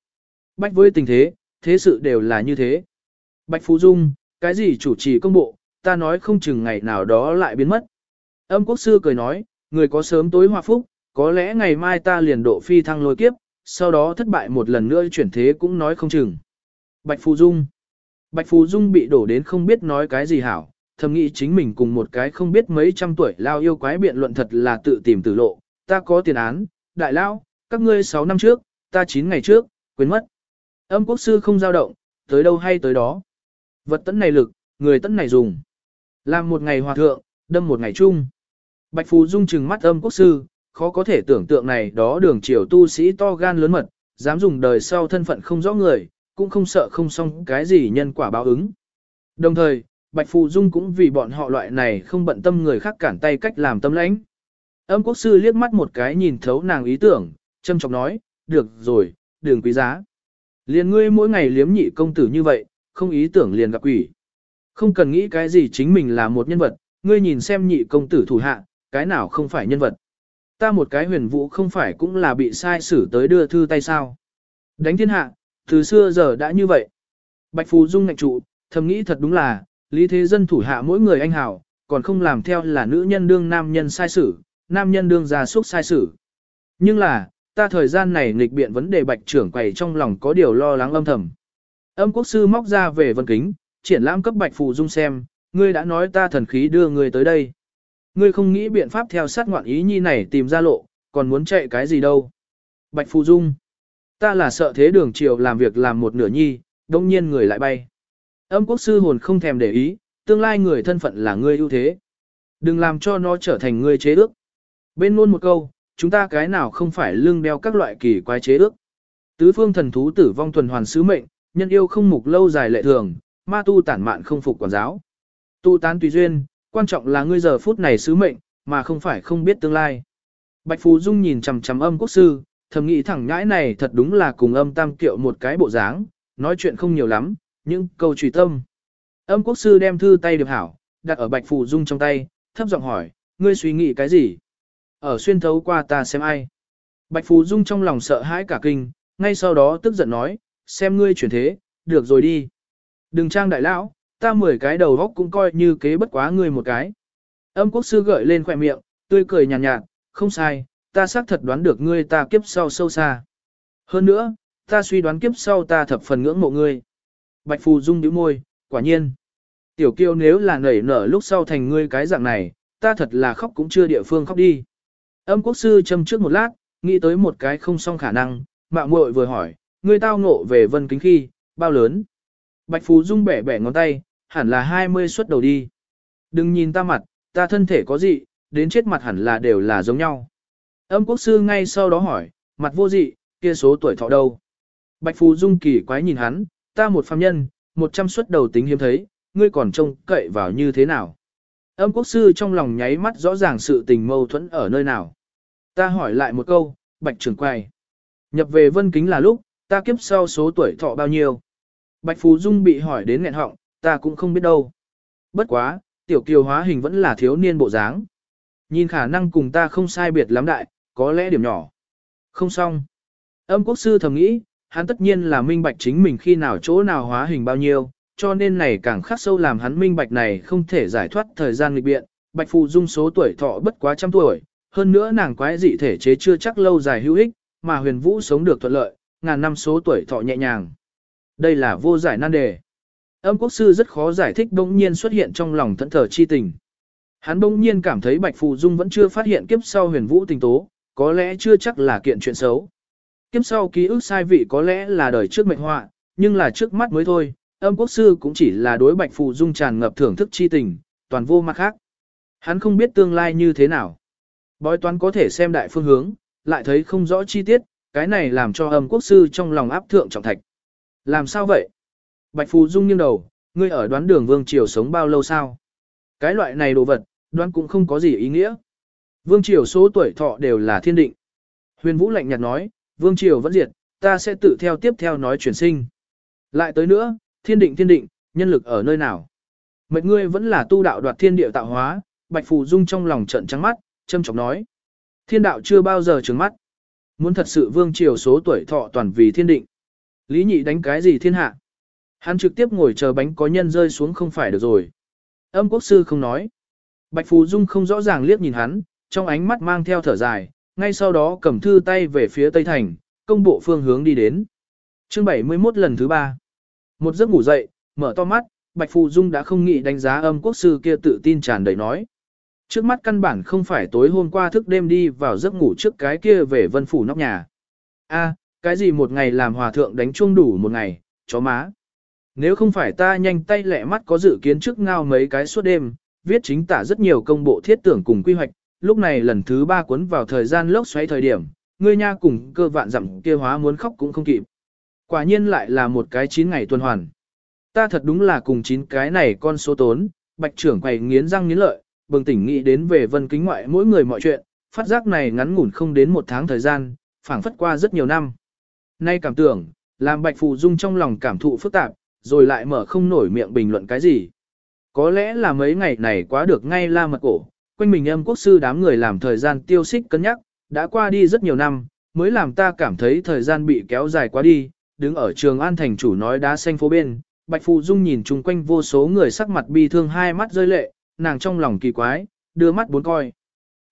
Bách với tình thế, thế sự đều là như thế. Bạch Phú Dung, cái gì chủ trì công bộ, ta nói không chừng ngày nào đó lại biến mất. Âm quốc sư cười nói, người có sớm tối hòa phúc, có lẽ ngày mai ta liền độ phi thăng lôi kiếp, sau đó thất bại một lần nữa chuyển thế cũng nói không chừng. Bạch Phù Dung Bạch Phù Dung bị đổ đến không biết nói cái gì hảo, thầm nghĩ chính mình cùng một cái không biết mấy trăm tuổi lao yêu quái biện luận thật là tự tìm tử lộ, ta có tiền án, đại lao, các ngươi 6 năm trước, ta 9 ngày trước, quên mất. Âm quốc sư không dao động, tới đâu hay tới đó. Vật tấn này lực, người tấn này dùng. Làm một ngày hòa thượng, đâm một ngày chung. Bạch Phú Dung chừng mắt âm quốc sư, khó có thể tưởng tượng này đó đường triều tu sĩ to gan lớn mật, dám dùng đời sau thân phận không rõ người, cũng không sợ không xong cái gì nhân quả báo ứng. Đồng thời, Bạch Phù Dung cũng vì bọn họ loại này không bận tâm người khác cản tay cách làm tâm lãnh. Âm quốc sư liếc mắt một cái nhìn thấu nàng ý tưởng, châm chọc nói, được rồi, đường quý giá. Liền ngươi mỗi ngày liếm nhị công tử như vậy, không ý tưởng liền gặp quỷ. Không cần nghĩ cái gì chính mình là một nhân vật, ngươi nhìn xem nhị công tử thủ hạ, cái nào không phải nhân vật. Ta một cái huyền vũ không phải cũng là bị sai xử tới đưa thư tay sao. Đánh thiên hạ, từ xưa giờ đã như vậy. Bạch Phù Dung ngạch trụ, thầm nghĩ thật đúng là, lý thế dân thủ hạ mỗi người anh hảo, còn không làm theo là nữ nhân đương nam nhân sai xử, nam nhân đương gia súc sai xử. Nhưng là, ta thời gian này nghịch biện vấn đề bạch trưởng quầy trong lòng có điều lo lắng âm thầm. Âm quốc sư móc ra về vân kính, triển lãm cấp bạch phù dung xem, ngươi đã nói ta thần khí đưa ngươi tới đây. Ngươi không nghĩ biện pháp theo sát ngoạn ý nhi này tìm ra lộ, còn muốn chạy cái gì đâu. Bạch phù dung, ta là sợ thế đường triều làm việc làm một nửa nhi, đông nhiên người lại bay. Âm quốc sư hồn không thèm để ý, tương lai người thân phận là ngươi ưu thế. Đừng làm cho nó trở thành ngươi chế ước. Bên luôn một câu, chúng ta cái nào không phải lưng đeo các loại kỳ quái chế ước. Tứ phương thần thú tử vong tuần hoàn sứ mệnh, nhân yêu không mục lâu dài lệ thường, ma tu tản mạn không phục quản giáo. Tu tán tùy duyên, quan trọng là ngươi giờ phút này sứ mệnh, mà không phải không biết tương lai. Bạch Phú Dung nhìn chằm chằm âm quốc sư, thầm nghĩ thẳng nhãi này thật đúng là cùng âm tam kiệu một cái bộ dáng, nói chuyện không nhiều lắm, nhưng câu trùy tâm. Âm quốc sư đem thư tay được hảo, đặt ở Bạch Phù Dung trong tay, thấp giọng hỏi, ngươi suy nghĩ cái gì? Ở xuyên thấu qua ta xem ai? Bạch Phù Dung trong lòng sợ hãi cả kinh, ngay sau đó tức giận nói, xem ngươi chuyển thế, được rồi đi. Đừng trang đại lão, ta mười cái đầu góc cũng coi như kế bất quá ngươi một cái. Âm quốc sư gợi lên khỏe miệng, tươi cười nhàn nhạt, nhạt, không sai, ta xác thật đoán được ngươi ta kiếp sau sâu xa. Hơn nữa, ta suy đoán kiếp sau ta thập phần ngưỡng mộ ngươi. Bạch Phù Dung nhíu môi, quả nhiên. Tiểu kiêu nếu là nảy nở lúc sau thành ngươi cái dạng này, ta thật là khóc cũng chưa địa phương khóc đi. Âm quốc sư châm trước một lát, nghĩ tới một cái không xong khả năng, mạo muội vừa hỏi, ngươi tao ngộ về vân kính khi, bao lớn? Bạch Phú Dung bẻ bẻ ngón tay, hẳn là 20 xuất đầu đi. Đừng nhìn ta mặt, ta thân thể có gì, đến chết mặt hẳn là đều là giống nhau. Âm quốc sư ngay sau đó hỏi, mặt vô dị, kia số tuổi thọ đâu? Bạch Phú Dung kỳ quái nhìn hắn, ta một phàm nhân, một trăm xuất đầu tính hiếm thấy, ngươi còn trông cậy vào như thế nào? Âm quốc sư trong lòng nháy mắt rõ ràng sự tình mâu thuẫn ở nơi nào. Ta hỏi lại một câu, bạch trưởng quay. Nhập về vân kính là lúc, ta kiếp sau số tuổi thọ bao nhiêu? Bạch Phú Dung bị hỏi đến nghẹn họng, ta cũng không biết đâu. Bất quá, tiểu kiều hóa hình vẫn là thiếu niên bộ dáng. Nhìn khả năng cùng ta không sai biệt lắm đại, có lẽ điểm nhỏ. Không xong. Âm quốc sư thầm nghĩ, hắn tất nhiên là minh bạch chính mình khi nào chỗ nào hóa hình bao nhiêu, cho nên này càng khắc sâu làm hắn minh bạch này không thể giải thoát thời gian nghịch biện. Bạch Phù Dung số tuổi thọ bất quá trăm tuổi, hơn nữa nàng quái dị thể chế chưa chắc lâu dài hữu ích, mà huyền vũ sống được thuận lợi, ngàn năm số tuổi thọ nhẹ nhàng. Đây là vô giải nan đề. Âm quốc sư rất khó giải thích bỗng nhiên xuất hiện trong lòng thẫn thờ chi tình. Hắn bỗng nhiên cảm thấy Bạch Phù Dung vẫn chưa phát hiện kiếp sau huyền vũ tình tố, có lẽ chưa chắc là kiện chuyện xấu. Kiếp sau ký ức sai vị có lẽ là đời trước mệnh họa, nhưng là trước mắt mới thôi, âm quốc sư cũng chỉ là đối Bạch Phù Dung tràn ngập thưởng thức chi tình, toàn vô mặt khác. Hắn không biết tương lai như thế nào. Bói toán có thể xem đại phương hướng, lại thấy không rõ chi tiết, cái này làm cho âm quốc sư trong lòng áp thượng trọng thạch. Làm sao vậy? Bạch Phù Dung nghiêng đầu, ngươi ở đoán đường Vương Triều sống bao lâu sao? Cái loại này đồ vật, đoán cũng không có gì ý nghĩa. Vương Triều số tuổi thọ đều là thiên định. Huyền Vũ lạnh nhạt nói, Vương Triều vẫn diệt, ta sẽ tự theo tiếp theo nói chuyển sinh. Lại tới nữa, thiên định thiên định, nhân lực ở nơi nào? Mệnh ngươi vẫn là tu đạo đoạt thiên địa tạo hóa, Bạch Phù Dung trong lòng trận trắng mắt, châm chọc nói. Thiên đạo chưa bao giờ trừng mắt. Muốn thật sự vương triều số tuổi thọ toàn vì thiên định. Lý nhị đánh cái gì thiên hạ? Hắn trực tiếp ngồi chờ bánh có nhân rơi xuống không phải được rồi. Âm quốc sư không nói. Bạch Phù Dung không rõ ràng liếc nhìn hắn, trong ánh mắt mang theo thở dài, ngay sau đó cầm thư tay về phía Tây Thành, công bộ phương hướng đi đến. chương 71 lần thứ ba. Một giấc ngủ dậy, mở to mắt, Bạch Phù Dung đã không nghĩ đánh giá âm quốc sư kia tự tin tràn đầy nói. Trước mắt căn bản không phải tối hôm qua thức đêm đi vào giấc ngủ trước cái kia về vân phủ nóc nhà. a cái gì một ngày làm hòa thượng đánh chuông đủ một ngày, chó má. Nếu không phải ta nhanh tay lẹ mắt có dự kiến trước ngao mấy cái suốt đêm, viết chính tả rất nhiều công bộ thiết tưởng cùng quy hoạch, lúc này lần thứ ba cuốn vào thời gian lốc xoáy thời điểm, ngươi nha cùng cơ vạn dặm kia hóa muốn khóc cũng không kịp. Quả nhiên lại là một cái chín ngày tuần hoàn. Ta thật đúng là cùng chín cái này con số tốn, bạch trưởng quầy nghiến răng nghiến lợi, bừng tỉnh nghĩ đến về vân kính ngoại mỗi người mọi chuyện, phát giác này ngắn ngủn không đến một tháng thời gian, phảng phất qua rất nhiều năm. Nay cảm tưởng, làm bạch phù dung trong lòng cảm thụ phức tạp, rồi lại mở không nổi miệng bình luận cái gì. Có lẽ là mấy ngày này quá được ngay la mật cổ, quanh mình âm quốc sư đám người làm thời gian tiêu xích cân nhắc, đã qua đi rất nhiều năm, mới làm ta cảm thấy thời gian bị kéo dài quá đi, đứng ở trường an thành chủ nói đá xanh phố bên, Bạch Phù Dung nhìn chung quanh vô số người sắc mặt bi thương hai mắt rơi lệ, nàng trong lòng kỳ quái, đưa mắt bốn coi.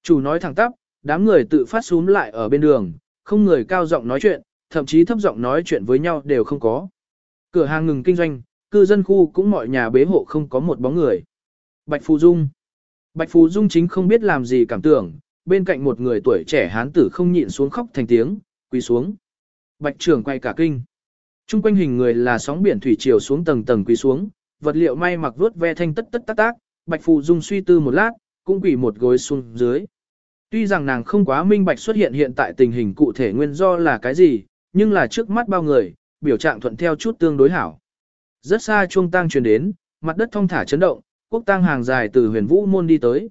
Chủ nói thẳng tắp, đám người tự phát xuống lại ở bên đường, không người cao giọng nói chuyện, thậm chí thấp giọng nói chuyện với nhau đều không có. Cửa hàng ngừng kinh doanh, cư dân khu cũng mọi nhà bế hộ không có một bóng người. Bạch Phù Dung Bạch Phù Dung chính không biết làm gì cảm tưởng, bên cạnh một người tuổi trẻ hán tử không nhịn xuống khóc thành tiếng, quỳ xuống. Bạch trưởng quay cả kinh. Trung quanh hình người là sóng biển thủy triều xuống tầng tầng quỳ xuống, vật liệu may mặc vuốt ve thanh tất tất tác tác, Bạch Phù Dung suy tư một lát, cũng quỳ một gối xuống dưới. Tuy rằng nàng không quá minh bạch xuất hiện hiện tại tình hình cụ thể nguyên do là cái gì, nhưng là trước mắt bao người, biểu trạng thuận theo chút tương đối hảo. Rất xa chuông tang truyền đến, mặt đất thong thả chấn động, quốc tang hàng dài từ huyền vũ môn đi tới.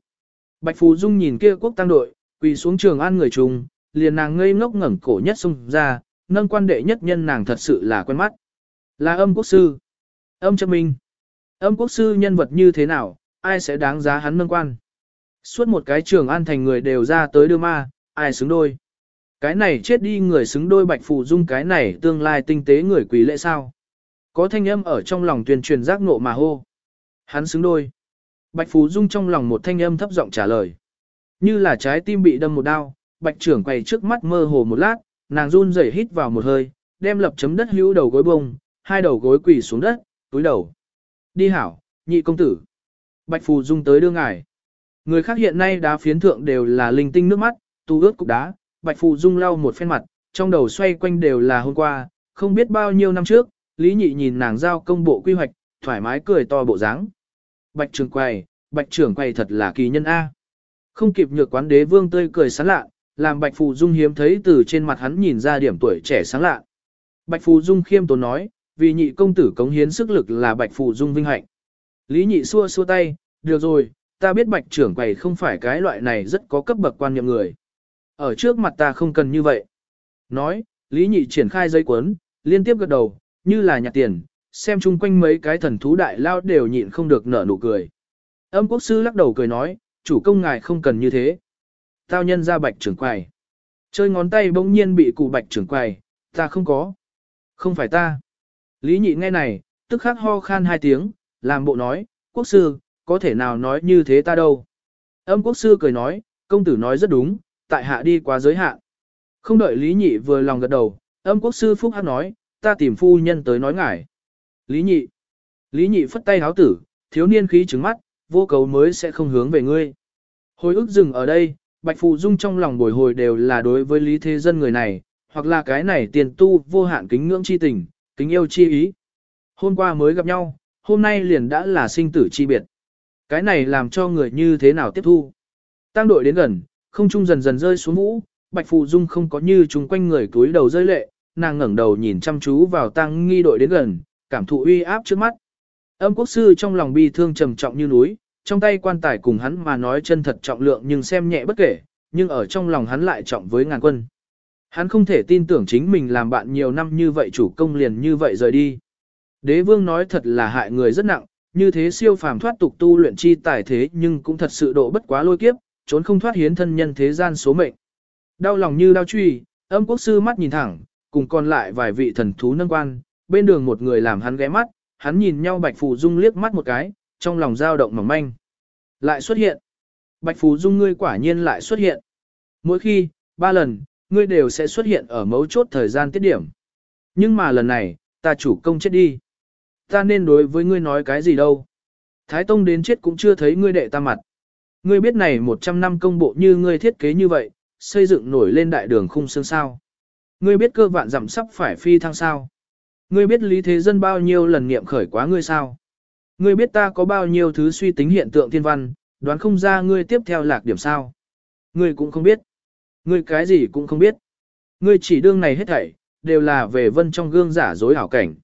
Bạch Phù Dung nhìn kia quốc tang đội, quỳ xuống trường an người trùng, liền nàng ngây ngốc ngẩng cổ nhất sung ra, nâng quan đệ nhất nhân nàng thật sự là quen mắt. Là âm quốc sư. Âm chấp minh. Âm quốc sư nhân vật như thế nào, ai sẽ đáng giá hắn nâng quan. Suốt một cái trường an thành người đều ra tới đưa ma, ai xứng đôi. Cái này chết đi người xứng đôi bạch phù dung cái này tương lai tinh tế người quý lệ sao. Có thanh âm ở trong lòng tuyên truyền giác nộ mà hô. Hắn xứng đôi. Bạch phù dung trong lòng một thanh âm thấp giọng trả lời. Như là trái tim bị đâm một đau bạch trưởng quay trước mắt mơ hồ một lát, nàng run rẩy hít vào một hơi, đem lập chấm đất hữu đầu gối bông, hai đầu gối quỳ xuống đất, túi đầu. Đi hảo, nhị công tử. Bạch phù dung tới đưa ngài. Người khác hiện nay đá phiến thượng đều là linh tinh nước mắt, tu ướt cục đá, Bạch Phù Dung lau một phen mặt, trong đầu xoay quanh đều là hôm qua, không biết bao nhiêu năm trước, Lý Nhị nhìn nàng giao công bộ quy hoạch, thoải mái cười to bộ dáng. Bạch trưởng quầy, Bạch trưởng quầy thật là kỳ nhân A. Không kịp nhược quán đế vương tươi cười sáng lạ, làm Bạch Phù Dung hiếm thấy từ trên mặt hắn nhìn ra điểm tuổi trẻ sáng lạ. Bạch Phù Dung khiêm tốn nói, vì nhị công tử cống hiến sức lực là Bạch Phù Dung vinh hạnh. Lý Nhị xua xua tay, được rồi, ta biết Bạch trưởng quầy không phải cái loại này rất có cấp bậc quan niệm người. Ở trước mặt ta không cần như vậy. Nói, Lý Nhị triển khai dây cuốn, liên tiếp gật đầu, như là nhặt tiền, xem chung quanh mấy cái thần thú đại lao đều nhịn không được nở nụ cười. Âm quốc sư lắc đầu cười nói, chủ công ngài không cần như thế. Tao nhân ra bạch trưởng quầy. Chơi ngón tay bỗng nhiên bị cụ bạch trưởng quầy, ta không có. Không phải ta. Lý nhị nghe này, tức khắc ho khan hai tiếng, làm bộ nói, quốc sư, có thể nào nói như thế ta đâu. Âm quốc sư cười nói, công tử nói rất đúng, tại hạ đi quá giới hạn. Không đợi Lý Nhị vừa lòng gật đầu, âm quốc sư Phúc Hắc nói, ta tìm phu nhân tới nói ngài. Lý Nhị. Lý Nhị phất tay háo tử, thiếu niên khí trứng mắt, vô cầu mới sẽ không hướng về ngươi. Hồi ức dừng ở đây, Bạch phụ Dung trong lòng bồi hồi đều là đối với Lý Thế Dân người này, hoặc là cái này tiền tu vô hạn kính ngưỡng chi tình, kính yêu chi ý. Hôm qua mới gặp nhau, hôm nay liền đã là sinh tử chi biệt. Cái này làm cho người như thế nào tiếp thu. Tăng đội đến gần, không trung dần dần rơi xuống vũ, Bạch Phù Dung không có như chúng quanh người túi đầu rơi lệ, nàng ngẩng đầu nhìn chăm chú vào tăng nghi đội đến gần, cảm thụ uy áp trước mắt. Âm quốc sư trong lòng bi thương trầm trọng như núi, trong tay quan tài cùng hắn mà nói chân thật trọng lượng nhưng xem nhẹ bất kể, nhưng ở trong lòng hắn lại trọng với ngàn quân. Hắn không thể tin tưởng chính mình làm bạn nhiều năm như vậy chủ công liền như vậy rời đi. Đế vương nói thật là hại người rất nặng, như thế siêu phàm thoát tục tu luyện chi tài thế nhưng cũng thật sự độ bất quá lôi kiếp, trốn không thoát hiến thân nhân thế gian số mệnh. Đau lòng như đau truy, âm quốc sư mắt nhìn thẳng, cùng còn lại vài vị thần thú nâng quan, bên đường một người làm hắn ghé mắt, hắn nhìn nhau Bạch Phù Dung liếc mắt một cái, trong lòng dao động mỏng manh. Lại xuất hiện. Bạch Phù Dung ngươi quả nhiên lại xuất hiện. Mỗi khi, ba lần, ngươi đều sẽ xuất hiện ở mấu chốt thời gian tiết điểm. Nhưng mà lần này, ta chủ công chết đi. Ta nên đối với ngươi nói cái gì đâu. Thái Tông đến chết cũng chưa thấy ngươi đệ ta mặt. Ngươi biết này 100 năm công bộ như ngươi thiết kế như vậy, xây dựng nổi lên đại đường khung xương sao. Ngươi biết cơ vạn giảm sắp phải phi thăng sao. Ngươi biết lý thế dân bao nhiêu lần nghiệm khởi quá ngươi sao. Ngươi biết ta có bao nhiêu thứ suy tính hiện tượng thiên văn, đoán không ra ngươi tiếp theo lạc điểm sao. Ngươi cũng không biết. Ngươi cái gì cũng không biết. Ngươi chỉ đương này hết thảy, đều là về vân trong gương giả dối hảo cảnh.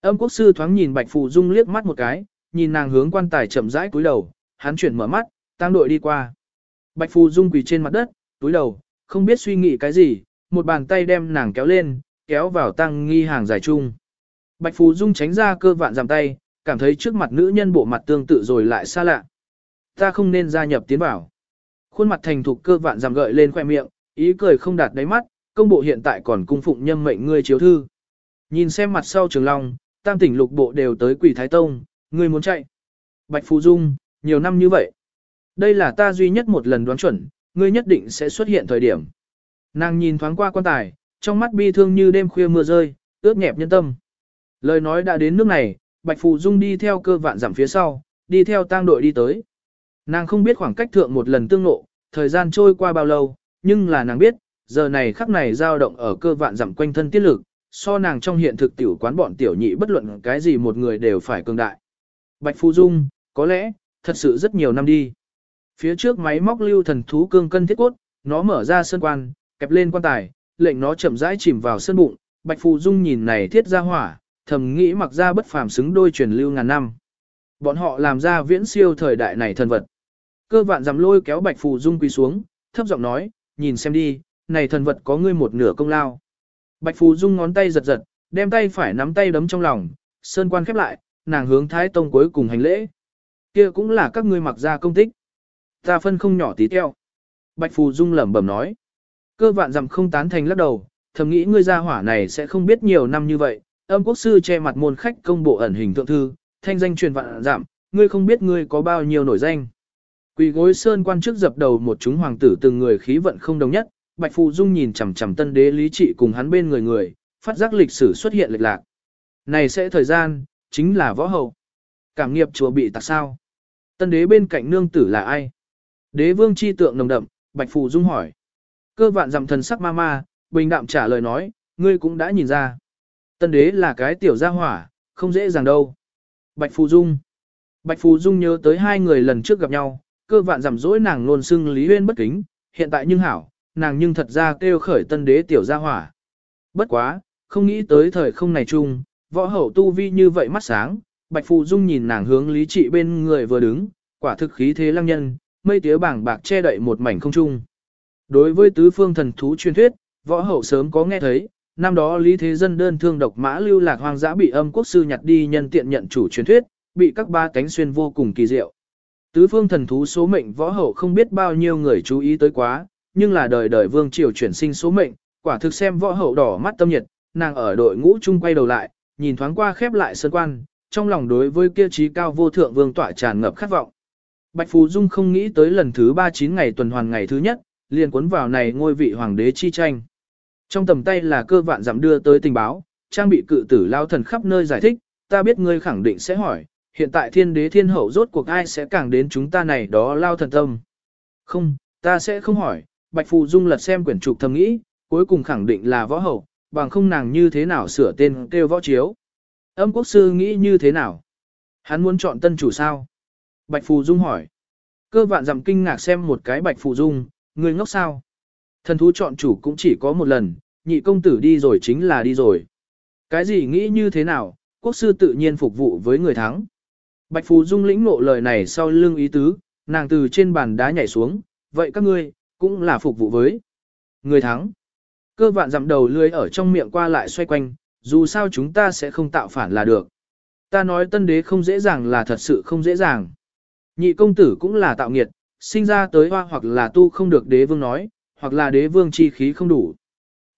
Âm quốc sư thoáng nhìn Bạch Phù Dung liếc mắt một cái, nhìn nàng hướng quan tài chậm rãi cúi đầu, hắn chuyển mở mắt, tăng đội đi qua. Bạch Phù Dung quỳ trên mặt đất, túi đầu, không biết suy nghĩ cái gì, một bàn tay đem nàng kéo lên, kéo vào tăng nghi hàng dài chung. Bạch Phù Dung tránh ra cơ vạn giảm tay, cảm thấy trước mặt nữ nhân bộ mặt tương tự rồi lại xa lạ. Ta không nên gia nhập tiến bảo. Khuôn mặt thành thục cơ vạn giảm gợi lên khoe miệng, ý cười không đạt đáy mắt, công bộ hiện tại còn cung phụng nhâm mệnh ngươi chiếu thư. Nhìn xem mặt sau trường long, tam tỉnh lục bộ đều tới quỷ thái tông, ngươi muốn chạy. Bạch Phù Dung, nhiều năm như vậy. Đây là ta duy nhất một lần đoán chuẩn, ngươi nhất định sẽ xuất hiện thời điểm. Nàng nhìn thoáng qua quan tài, trong mắt bi thương như đêm khuya mưa rơi, ướt nhẹp nhân tâm. Lời nói đã đến nước này, Bạch Phù Dung đi theo cơ vạn giảm phía sau, đi theo tang đội đi tới. Nàng không biết khoảng cách thượng một lần tương nộ, thời gian trôi qua bao lâu, nhưng là nàng biết, giờ này khắc này dao động ở cơ vạn giảm quanh thân tiết lực, so nàng trong hiện thực tiểu quán bọn tiểu nhị bất luận cái gì một người đều phải cường đại. Bạch Phù Dung, có lẽ, thật sự rất nhiều năm đi. Phía trước máy móc lưu thần thú cương cân thiết cốt, nó mở ra sơn quan, kẹp lên quan tài, lệnh nó chậm rãi chìm vào sơn bụng, Bạch Phù Dung nhìn này thiết ra hỏa, thầm nghĩ mặc ra bất phàm xứng đôi truyền lưu ngàn năm. Bọn họ làm ra viễn siêu thời đại này thần vật. Cơ vạn dằm lôi kéo Bạch Phù Dung quỳ xuống, thấp giọng nói, nhìn xem đi, này thần vật có ngươi một nửa công lao. Bạch Phù Dung ngón tay giật giật, đem tay phải nắm tay đấm trong lòng, sơn quan khép lại, nàng hướng Thái Tông cuối cùng hành lễ. Kia cũng là các ngươi mặc ra công tích. Ta phân không nhỏ tí teo. Bạch Phù Dung lẩm bẩm nói. Cơ vạn dặm không tán thành lắc đầu, thầm nghĩ ngươi gia hỏa này sẽ không biết nhiều năm như vậy. Âm quốc sư che mặt môn khách công bộ ẩn hình thượng thư, thanh danh truyền vạn giảm, ngươi không biết ngươi có bao nhiêu nổi danh. Quỳ gối sơn quan trước dập đầu một chúng hoàng tử từng người khí vận không đồng nhất, Bạch Phù Dung nhìn chằm chằm tân đế lý trị cùng hắn bên người người, phát giác lịch sử xuất hiện lệch lạc. Này sẽ thời gian, chính là võ hậu. Cảm nghiệp chùa bị tạc sao. Tân đế bên cạnh nương tử là ai? Đế vương chi tượng nồng đậm, Bạch Phù Dung hỏi. Cơ vạn dặm thần sắc ma ma, bình đạm trả lời nói, ngươi cũng đã nhìn ra. Tân đế là cái tiểu gia hỏa, không dễ dàng đâu. Bạch Phù Dung. Bạch Phù Dung nhớ tới hai người lần trước gặp nhau, cơ vạn giảm dỗi nàng luôn xưng Lý Huyên bất kính, hiện tại nhưng hảo, nàng nhưng thật ra kêu khởi tân đế tiểu gia hỏa. Bất quá, không nghĩ tới thời không này chung, võ hậu tu vi như vậy mắt sáng, Bạch Phù Dung nhìn nàng hướng lý trị bên người vừa đứng, quả thực khí thế lăng nhân, mây tía bảng bạc che đậy một mảnh không trung. Đối với tứ phương thần thú truyền thuyết, võ hậu sớm có nghe thấy, năm đó Lý Thế Dân đơn thương độc mã lưu lạc hoang dã bị âm quốc sư nhặt đi nhân tiện nhận chủ truyền thuyết, bị các ba cánh xuyên vô cùng kỳ diệu. Tứ phương thần thú số mệnh võ hậu không biết bao nhiêu người chú ý tới quá, nhưng là đời đời vương triều chuyển sinh số mệnh, quả thực xem võ hậu đỏ mắt tâm nhiệt, nàng ở đội ngũ chung quay đầu lại, nhìn thoáng qua khép lại sơn quan, trong lòng đối với kia trí cao vô thượng vương tỏa tràn ngập khát vọng. Bạch Phù Dung không nghĩ tới lần thứ 39 ngày tuần hoàn ngày thứ nhất, liền cuốn vào này ngôi vị hoàng đế chi tranh. Trong tầm tay là cơ vạn giảm đưa tới tình báo, trang bị cự tử lao thần khắp nơi giải thích, ta biết ngươi khẳng định sẽ hỏi, hiện tại thiên đế thiên hậu rốt cuộc ai sẽ càng đến chúng ta này đó lao thần tâm. Không, ta sẽ không hỏi, Bạch Phù Dung lật xem quyển trục thầm nghĩ, cuối cùng khẳng định là võ hậu, bằng không nàng như thế nào sửa tên kêu võ chiếu. Âm quốc sư nghĩ như thế nào? Hắn muốn chọn tân chủ sao? Bạch Phù Dung hỏi. Cơ vạn dặm kinh ngạc xem một cái Bạch Phù Dung, người ngốc sao? Thần thú chọn chủ cũng chỉ có một lần, nhị công tử đi rồi chính là đi rồi. Cái gì nghĩ như thế nào, quốc sư tự nhiên phục vụ với người thắng. Bạch Phù Dung lĩnh ngộ lời này sau lưng ý tứ, nàng từ trên bàn đá nhảy xuống, vậy các ngươi, cũng là phục vụ với người thắng. Cơ vạn dặm đầu lưới ở trong miệng qua lại xoay quanh, dù sao chúng ta sẽ không tạo phản là được. Ta nói tân đế không dễ dàng là thật sự không dễ dàng. Nhị công tử cũng là tạo nghiệt, sinh ra tới hoa hoặc là tu không được đế vương nói, hoặc là đế vương chi khí không đủ.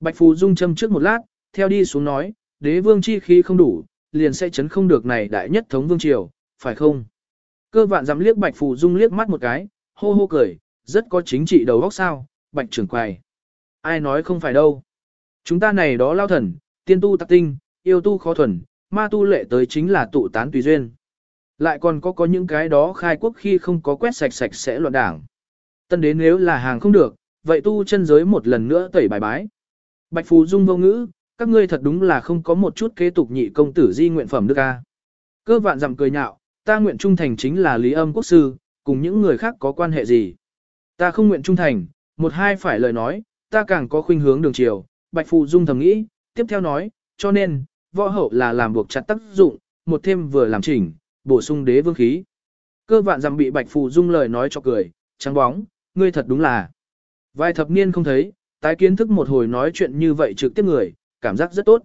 Bạch Phù Dung châm trước một lát, theo đi xuống nói, đế vương chi khí không đủ, liền sẽ chấn không được này đại nhất thống vương triều, phải không? Cơ vạn dám liếc Bạch Phù Dung liếc mắt một cái, hô hô cười, rất có chính trị đầu óc sao, Bạch trưởng quầy. Ai nói không phải đâu. Chúng ta này đó lao thần, tiên tu tạc tinh, yêu tu khó thuần, ma tu lệ tới chính là tụ tán tùy duyên. Lại còn có có những cái đó khai quốc khi không có quét sạch sạch sẽ loạn đảng. Tân đến nếu là hàng không được, vậy tu chân giới một lần nữa tẩy bài bái. Bạch Phù Dung vô ngữ, các ngươi thật đúng là không có một chút kế tục nhị công tử di nguyện phẩm đức a. À? Cơ vạn dặm cười nhạo, ta nguyện trung thành chính là lý âm quốc sư, cùng những người khác có quan hệ gì. Ta không nguyện trung thành, một hai phải lời nói, ta càng có khuynh hướng đường chiều, Bạch Phù Dung thầm nghĩ, tiếp theo nói, cho nên, võ hậu là làm buộc chặt tác dụng, một thêm vừa làm chỉnh, bổ sung đế vương khí. Cơ vạn dặm bị Bạch Phù Dung lời nói cho cười, trắng bóng, ngươi thật đúng là. Vài thập niên không thấy, tái kiến thức một hồi nói chuyện như vậy trực tiếp người, cảm giác rất tốt.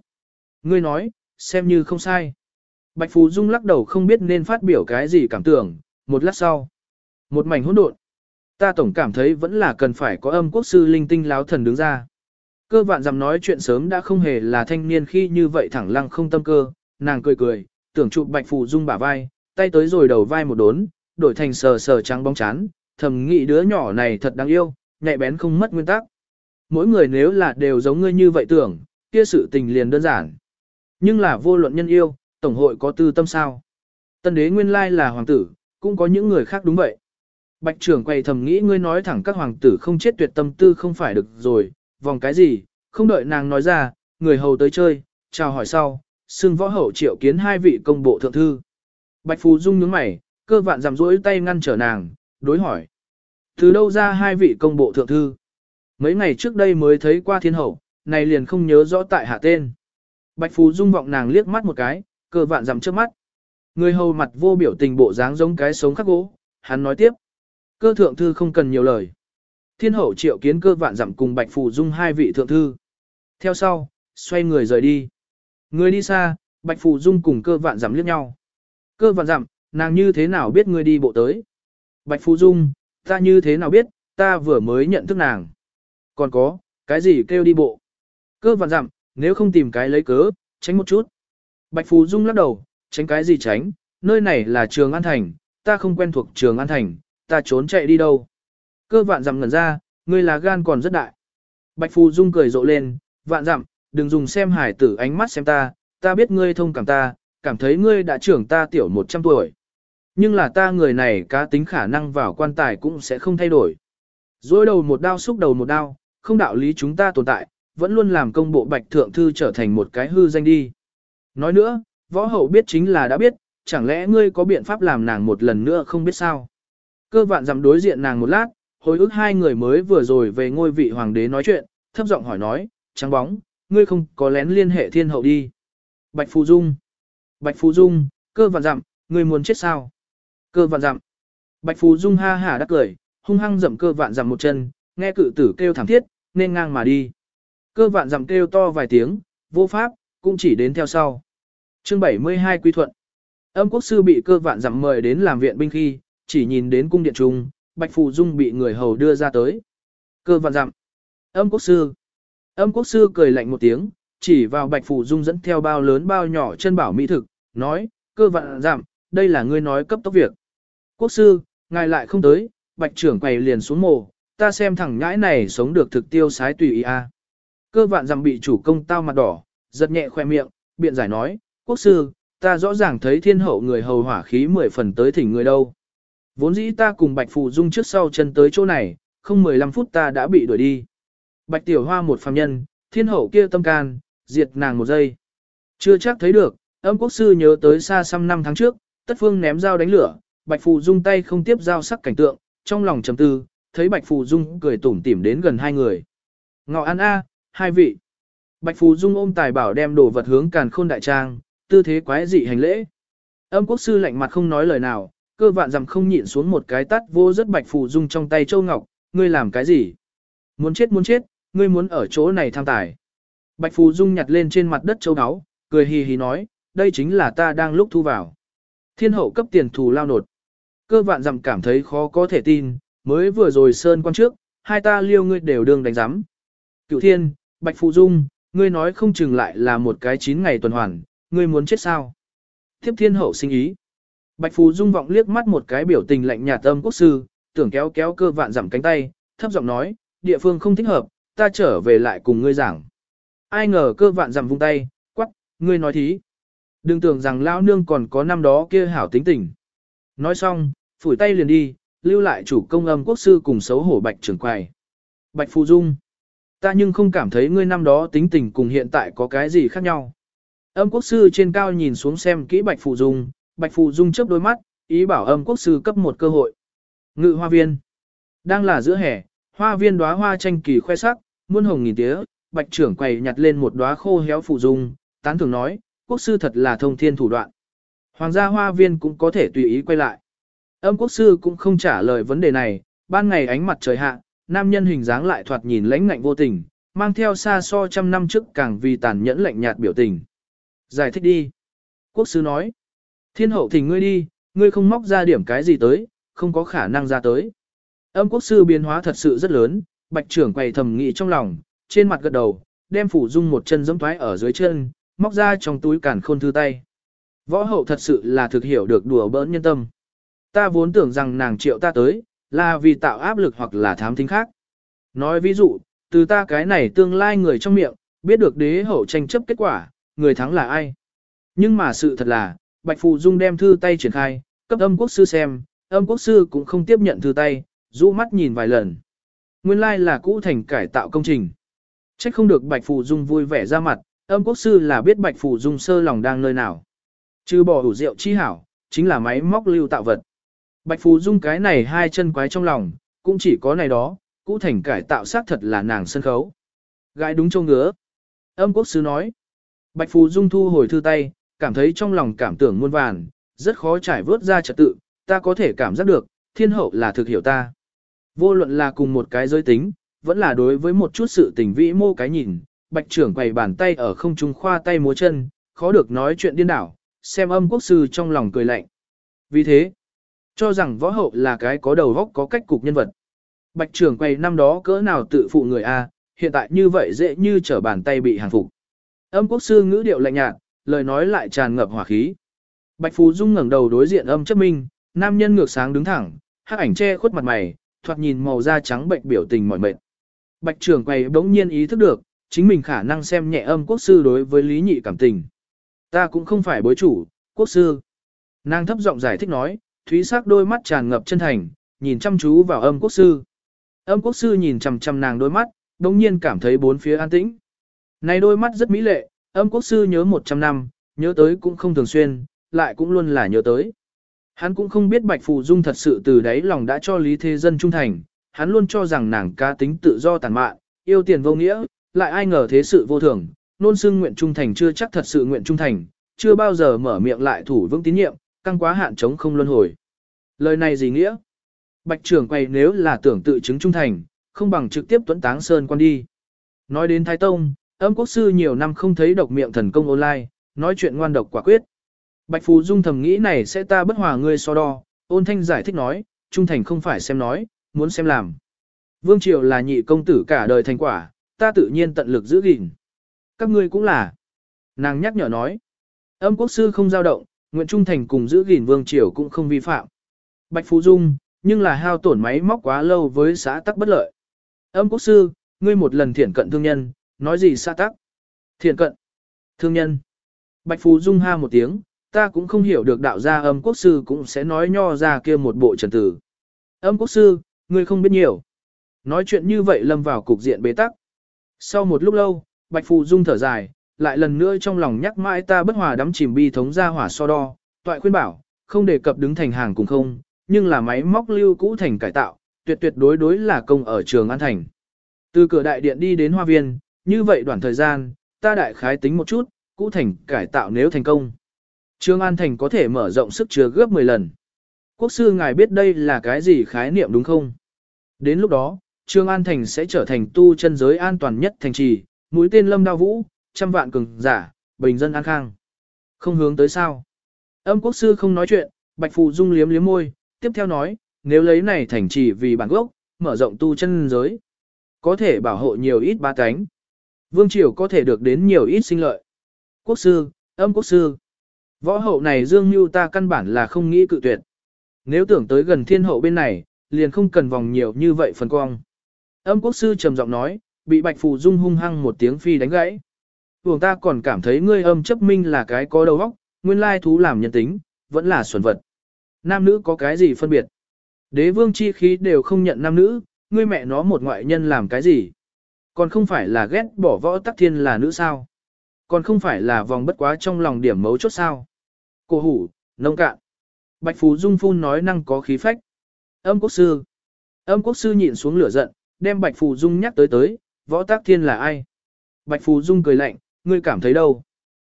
Ngươi nói, xem như không sai. Bạch Phù Dung lắc đầu không biết nên phát biểu cái gì cảm tưởng, một lát sau. Một mảnh hỗn độn. Ta tổng cảm thấy vẫn là cần phải có âm quốc sư linh tinh láo thần đứng ra. Cơ vạn dằm nói chuyện sớm đã không hề là thanh niên khi như vậy thẳng lăng không tâm cơ, nàng cười cười, tưởng chụp bạch phù dung bả vai, tay tới rồi đầu vai một đốn, đổi thành sờ sờ trắng bóng chán, thầm nghĩ đứa nhỏ này thật đáng yêu, nhạy bén không mất nguyên tắc. mỗi người nếu là đều giống ngươi như vậy tưởng, kia sự tình liền đơn giản. Nhưng là vô luận nhân yêu, tổng hội có tư tâm sao. Tân đế nguyên lai là hoàng tử, cũng có những người khác đúng vậy. Bạch trưởng quay thầm nghĩ ngươi nói thẳng các hoàng tử không chết tuyệt tâm tư không phải được rồi, vòng cái gì, không đợi nàng nói ra, người hầu tới chơi, chào hỏi sau, xưng võ hậu triệu kiến hai vị công bộ thượng thư. Bạch Phù Dung nhướng mày, cơ vạn giảm rỗi tay ngăn trở nàng, đối hỏi. Từ đâu ra hai vị công bộ thượng thư? Mấy ngày trước đây mới thấy qua thiên hậu, này liền không nhớ rõ tại hạ tên. Bạch Phú Dung vọng nàng liếc mắt một cái, cơ vạn giảm trước mắt. Người hầu mặt vô biểu tình bộ dáng giống cái sống khắc gỗ, hắn nói tiếp. Cơ thượng thư không cần nhiều lời. Thiên hậu triệu kiến cơ vạn giảm cùng Bạch Phù Dung hai vị thượng thư. Theo sau, xoay người rời đi. Người đi xa, Bạch Phù Dung cùng cơ vạn giảm liếc nhau. Cơ vạn Dặm, nàng như thế nào biết ngươi đi bộ tới? Bạch Phù Dung, ta như thế nào biết, ta vừa mới nhận thức nàng. Còn có, cái gì kêu đi bộ? Cơ vạn Dặm, nếu không tìm cái lấy cớ, tránh một chút. Bạch Phù Dung lắc đầu, tránh cái gì tránh, nơi này là trường An Thành, ta không quen thuộc trường An Thành, ta trốn chạy đi đâu. Cơ vạn dặm ngẩn ra, ngươi là gan còn rất đại. Bạch Phù Dung cười rộ lên, vạn dặm, đừng dùng xem hải tử ánh mắt xem ta, ta biết ngươi thông cảm ta, cảm thấy ngươi đã trưởng ta tiểu 100 tuổi. Nhưng là ta người này cá tính khả năng vào quan tài cũng sẽ không thay đổi. Dối đầu một đao xúc đầu một đao, không đạo lý chúng ta tồn tại, vẫn luôn làm công bộ bạch thượng thư trở thành một cái hư danh đi. Nói nữa, võ hậu biết chính là đã biết, chẳng lẽ ngươi có biện pháp làm nàng một lần nữa không biết sao. Cơ vạn dặm đối diện nàng một lát, hồi ức hai người mới vừa rồi về ngôi vị hoàng đế nói chuyện, thấp giọng hỏi nói, trắng bóng, ngươi không có lén liên hệ thiên hậu đi. Bạch Phù Dung. Bạch Phù Dung, cơ vạn dặm, ngươi muốn chết sao? Cơ vạn dặm. Bạch Phù Dung ha hả đắc cười, hung hăng dậm cơ vạn dặm một chân, nghe cự tử kêu thảm thiết, nên ngang mà đi. Cơ vạn dặm kêu to vài tiếng, vô pháp, cũng chỉ đến theo sau. Chương 72 Quy Thuận Âm quốc sư bị cơ vạn dặm mời đến làm viện binh khi, chỉ nhìn đến cung điện trung, Bạch Phù Dung bị người hầu đưa ra tới. Cơ vạn dặm. Âm quốc sư. Âm quốc sư cười lạnh một tiếng, chỉ vào Bạch Phù Dung dẫn theo bao lớn bao nhỏ chân bảo mỹ thực, nói, cơ vạn giảm, đây là ngươi nói cấp tốc việc. Quốc sư, ngài lại không tới, Bạch trưởng quầy liền xuống mồ, ta xem thằng nhãi này sống được thực tiêu sái tùy ý a. Cơ vạn giảm bị chủ công tao mặt đỏ, giật nhẹ khoe miệng, biện giải nói, quốc sư, ta rõ ràng thấy thiên hậu người hầu hỏa khí mười phần tới thỉnh người đâu. Vốn dĩ ta cùng Bạch Phù Dung trước sau chân tới chỗ này, không 15 phút ta đã bị đuổi đi. Bạch Tiểu Hoa một phàm nhân, thiên hậu kia tâm can, diệt nàng một giây. Chưa chắc thấy được, âm quốc sư nhớ tới xa xăm năm tháng trước, tất phương ném dao đánh lửa, Bạch Phù Dung tay không tiếp dao sắc cảnh tượng, trong lòng trầm tư, thấy Bạch Phù Dung cười tủm tỉm đến gần hai người. Ngọ An A, hai vị. Bạch Phù Dung ôm tài bảo đem đồ vật hướng càn khôn đại trang, tư thế quái dị hành lễ. Âm quốc sư lạnh mặt không nói lời nào, cơ vạn dằm không nhịn xuống một cái tắt vô rất Bạch Phù Dung trong tay Châu Ngọc, ngươi làm cái gì? Muốn chết muốn chết, ngươi muốn ở chỗ này tham tài. Bạch Phù Dung nhặt lên trên mặt đất châu áo, cười hì hì nói, đây chính là ta đang lúc thu vào. Thiên hậu cấp tiền thù lao nột. Cơ vạn dặm cảm thấy khó có thể tin, mới vừa rồi sơn quan trước, hai ta liêu ngươi đều đương đánh giám. Cựu thiên, Bạch Phụ Dung, ngươi nói không chừng lại là một cái chín ngày tuần hoàn, ngươi muốn chết sao? Tiếp thiên hậu sinh ý. Bạch Phù Dung vọng liếc mắt một cái biểu tình lạnh nhạt âm quốc sư, tưởng kéo kéo cơ vạn giảm cánh tay, thấp giọng nói, địa phương không thích hợp, ta trở về lại cùng ngươi giảng. Ai ngờ cơ vạn giảm vung tay, quắc, ngươi nói thí. Đừng tưởng rằng lão nương còn có năm đó kia hảo tính tình. Nói xong, phủi tay liền đi, lưu lại chủ công âm quốc sư cùng xấu hổ bạch trưởng quầy. Bạch Phù Dung. Ta nhưng không cảm thấy ngươi năm đó tính tình cùng hiện tại có cái gì khác nhau. Âm quốc sư trên cao nhìn xuống xem kỹ Bạch Phù Dung, Bạch Phù Dung chớp đôi mắt, ý bảo âm quốc sư cấp một cơ hội. Ngự hoa viên. Đang là giữa hè, hoa viên đóa hoa tranh kỳ khoe sắc, muôn hồng nghìn tía, Bạch trưởng quầy nhặt lên một đóa khô héo Phù Dung, tán thường nói, quốc sư thật là thông thiên thủ đoạn. Hoàng gia hoa viên cũng có thể tùy ý quay lại. Âm quốc sư cũng không trả lời vấn đề này, ban ngày ánh mặt trời hạ, nam nhân hình dáng lại thoạt nhìn lãnh ngạnh vô tình, mang theo xa so trăm năm trước càng vì tàn nhẫn lạnh nhạt biểu tình. Giải thích đi. Quốc sư nói. Thiên hậu thỉnh ngươi đi, ngươi không móc ra điểm cái gì tới, không có khả năng ra tới. Âm quốc sư biến hóa thật sự rất lớn, bạch trưởng quầy thầm nghị trong lòng, trên mặt gật đầu, đem phủ dung một chân giẫm thoái ở dưới chân, móc ra trong túi cản khôn thư tay. Võ hậu thật sự là thực hiểu được đùa bỡn nhân tâm. Ta vốn tưởng rằng nàng triệu ta tới, là vì tạo áp lực hoặc là thám thính khác. Nói ví dụ, từ ta cái này tương lai người trong miệng, biết được đế hậu tranh chấp kết quả, người thắng là ai. Nhưng mà sự thật là, Bạch phụ Dung đem thư tay triển khai, cấp âm quốc sư xem, âm quốc sư cũng không tiếp nhận thư tay, rũ mắt nhìn vài lần. Nguyên lai like là cũ thành cải tạo công trình. Trách không được Bạch phụ Dung vui vẻ ra mặt, âm quốc sư là biết Bạch phủ Dung sơ lòng đang nơi nào. Trừ bỏ ủ rượu chi hảo, chính là máy móc lưu tạo vật. Bạch phủ Dung cái này hai chân quái trong lòng, cũng chỉ có này đó, cũ thành cải tạo xác thật là nàng sân khấu. Gái đúng châu ngứa. Âm quốc sư nói. Bạch phủ Dung thu hồi thư tay, cảm thấy trong lòng cảm tưởng muôn vàn, rất khó trải vớt ra trật tự, ta có thể cảm giác được, thiên hậu là thực hiểu ta. Vô luận là cùng một cái giới tính, vẫn là đối với một chút sự tình vĩ mô cái nhìn, bạch trưởng quầy bàn tay ở không trung khoa tay múa chân, khó được nói chuyện điên đảo, xem âm quốc sư trong lòng cười lạnh. Vì thế, cho rằng võ hậu là cái có đầu góc có cách cục nhân vật. Bạch trưởng quầy năm đó cỡ nào tự phụ người A, hiện tại như vậy dễ như trở bàn tay bị hàng phục. Âm quốc sư ngữ điệu lạnh nhạt, lời nói lại tràn ngập hỏa khí. Bạch Phú Dung ngẩng đầu đối diện âm chấp minh, nam nhân ngược sáng đứng thẳng, hắc ảnh che khuất mặt mày, thoạt nhìn màu da trắng bệnh biểu tình mỏi mệt. Bạch trưởng quầy bỗng nhiên ý thức được, chính mình khả năng xem nhẹ âm quốc sư đối với lý nhị cảm tình. Ta cũng không phải bối chủ, quốc sư. Nàng thấp giọng giải thích nói, thúy sắc đôi mắt tràn ngập chân thành, nhìn chăm chú vào âm quốc sư. Âm quốc sư nhìn chằm chằm nàng đôi mắt, đồng nhiên cảm thấy bốn phía an tĩnh. Này đôi mắt rất mỹ lệ, âm quốc sư nhớ 100 năm, nhớ tới cũng không thường xuyên, lại cũng luôn là nhớ tới. Hắn cũng không biết Bạch Phù Dung thật sự từ đáy lòng đã cho Lý Thế Dân trung thành, hắn luôn cho rằng nàng ca tính tự do tàn mạn, yêu tiền vô nghĩa, lại ai ngờ thế sự vô thường, nôn xưng nguyện trung thành chưa chắc thật sự nguyện trung thành, chưa bao giờ mở miệng lại thủ vững tín nhiệm, căng quá hạn chống không luân hồi. Lời này gì nghĩa? Bạch trưởng quay nếu là tưởng tự chứng trung thành, không bằng trực tiếp tuấn táng sơn quan đi. Nói đến Thái Tông, âm quốc sư nhiều năm không thấy độc miệng thần công online, nói chuyện ngoan độc quả quyết. Bạch Phù Dung thầm nghĩ này sẽ ta bất hòa ngươi so đo, ôn thanh giải thích nói, trung thành không phải xem nói, muốn xem làm. Vương Triều là nhị công tử cả đời thành quả, ta tự nhiên tận lực giữ gìn. Các ngươi cũng là. Nàng nhắc nhở nói, âm quốc sư không dao động, nguyện trung thành cùng giữ gìn Vương Triều cũng không vi phạm. Bạch Phú Dung, nhưng là hao tổn máy móc quá lâu với xã tắc bất lợi. Âm quốc sư, ngươi một lần thiện cận thương nhân, nói gì xã tắc? Thiện cận. Thương nhân. Bạch Phú Dung ha một tiếng, ta cũng không hiểu được đạo gia âm quốc sư cũng sẽ nói nho ra kia một bộ trần tử. Âm quốc sư, ngươi không biết nhiều. Nói chuyện như vậy lâm vào cục diện bế tắc. Sau một lúc lâu, Bạch Phù Dung thở dài, lại lần nữa trong lòng nhắc mãi ta bất hòa đắm chìm bi thống ra hỏa so đo, toại khuyên bảo, không đề cập đứng thành hàng cùng không, nhưng là máy móc lưu cũ thành cải tạo, tuyệt tuyệt đối đối là công ở trường An Thành. Từ cửa đại điện đi đến hoa viên, như vậy đoạn thời gian, ta đại khái tính một chút, cũ thành cải tạo nếu thành công. trường An Thành có thể mở rộng sức chứa gấp 10 lần. Quốc sư ngài biết đây là cái gì khái niệm đúng không? Đến lúc đó, Trương An Thành sẽ trở thành tu chân giới an toàn nhất thành trì, mũi tên lâm đao vũ, trăm vạn cường giả, bình dân an khang. Không hướng tới sao? Âm quốc sư không nói chuyện, Bạch Phù Dung liếm liếm môi, tiếp theo nói, nếu lấy này thành trì vì bản gốc, mở rộng tu chân giới, có thể bảo hộ nhiều ít ba cánh. Vương triều có thể được đến nhiều ít sinh lợi. Quốc sư, âm quốc sư. Võ hậu này dương mưu ta căn bản là không nghĩ cự tuyệt. Nếu tưởng tới gần thiên hậu bên này, liền không cần vòng nhiều như vậy phần cong. Âm quốc sư trầm giọng nói, bị bạch phù dung hung hăng một tiếng phi đánh gãy. Vùng ta còn cảm thấy ngươi âm chấp minh là cái có đầu óc, nguyên lai thú làm nhân tính, vẫn là xuẩn vật. Nam nữ có cái gì phân biệt? Đế vương chi khí đều không nhận nam nữ, ngươi mẹ nó một ngoại nhân làm cái gì? Còn không phải là ghét bỏ võ tắc thiên là nữ sao? Còn không phải là vòng bất quá trong lòng điểm mấu chốt sao? Cổ hủ, nông cạn. Bạch Phú Dung phun nói năng có khí phách. Âm quốc sư. Âm quốc sư nhịn xuống lửa giận, đem Bạch Phù Dung nhắc tới tới, võ tác thiên là ai? Bạch Phù Dung cười lạnh, ngươi cảm thấy đâu?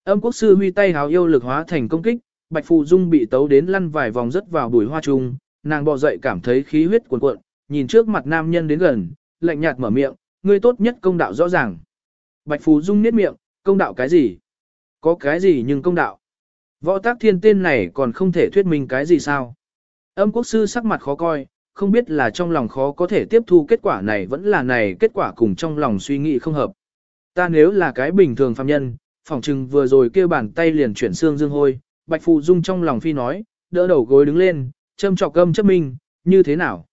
Âm quốc sư huy tay háo yêu lực hóa thành công kích, Bạch Phù Dung bị tấu đến lăn vài vòng rất vào bùi hoa trung, nàng bò dậy cảm thấy khí huyết cuồn cuộn, nhìn trước mặt nam nhân đến gần, lạnh nhạt mở miệng, ngươi tốt nhất công đạo rõ ràng. Bạch Phù Dung niết miệng, công đạo cái gì? Có cái gì nhưng công đạo? Võ tác thiên tên này còn không thể thuyết minh cái gì sao? Âm quốc sư sắc mặt khó coi, không biết là trong lòng khó có thể tiếp thu kết quả này vẫn là này kết quả cùng trong lòng suy nghĩ không hợp. Ta nếu là cái bình thường phàm nhân, phỏng chừng vừa rồi kêu bàn tay liền chuyển xương dương hôi, Bạch phụ Dung trong lòng phi nói, đỡ đầu gối đứng lên, châm trọc gâm chấp mình như thế nào?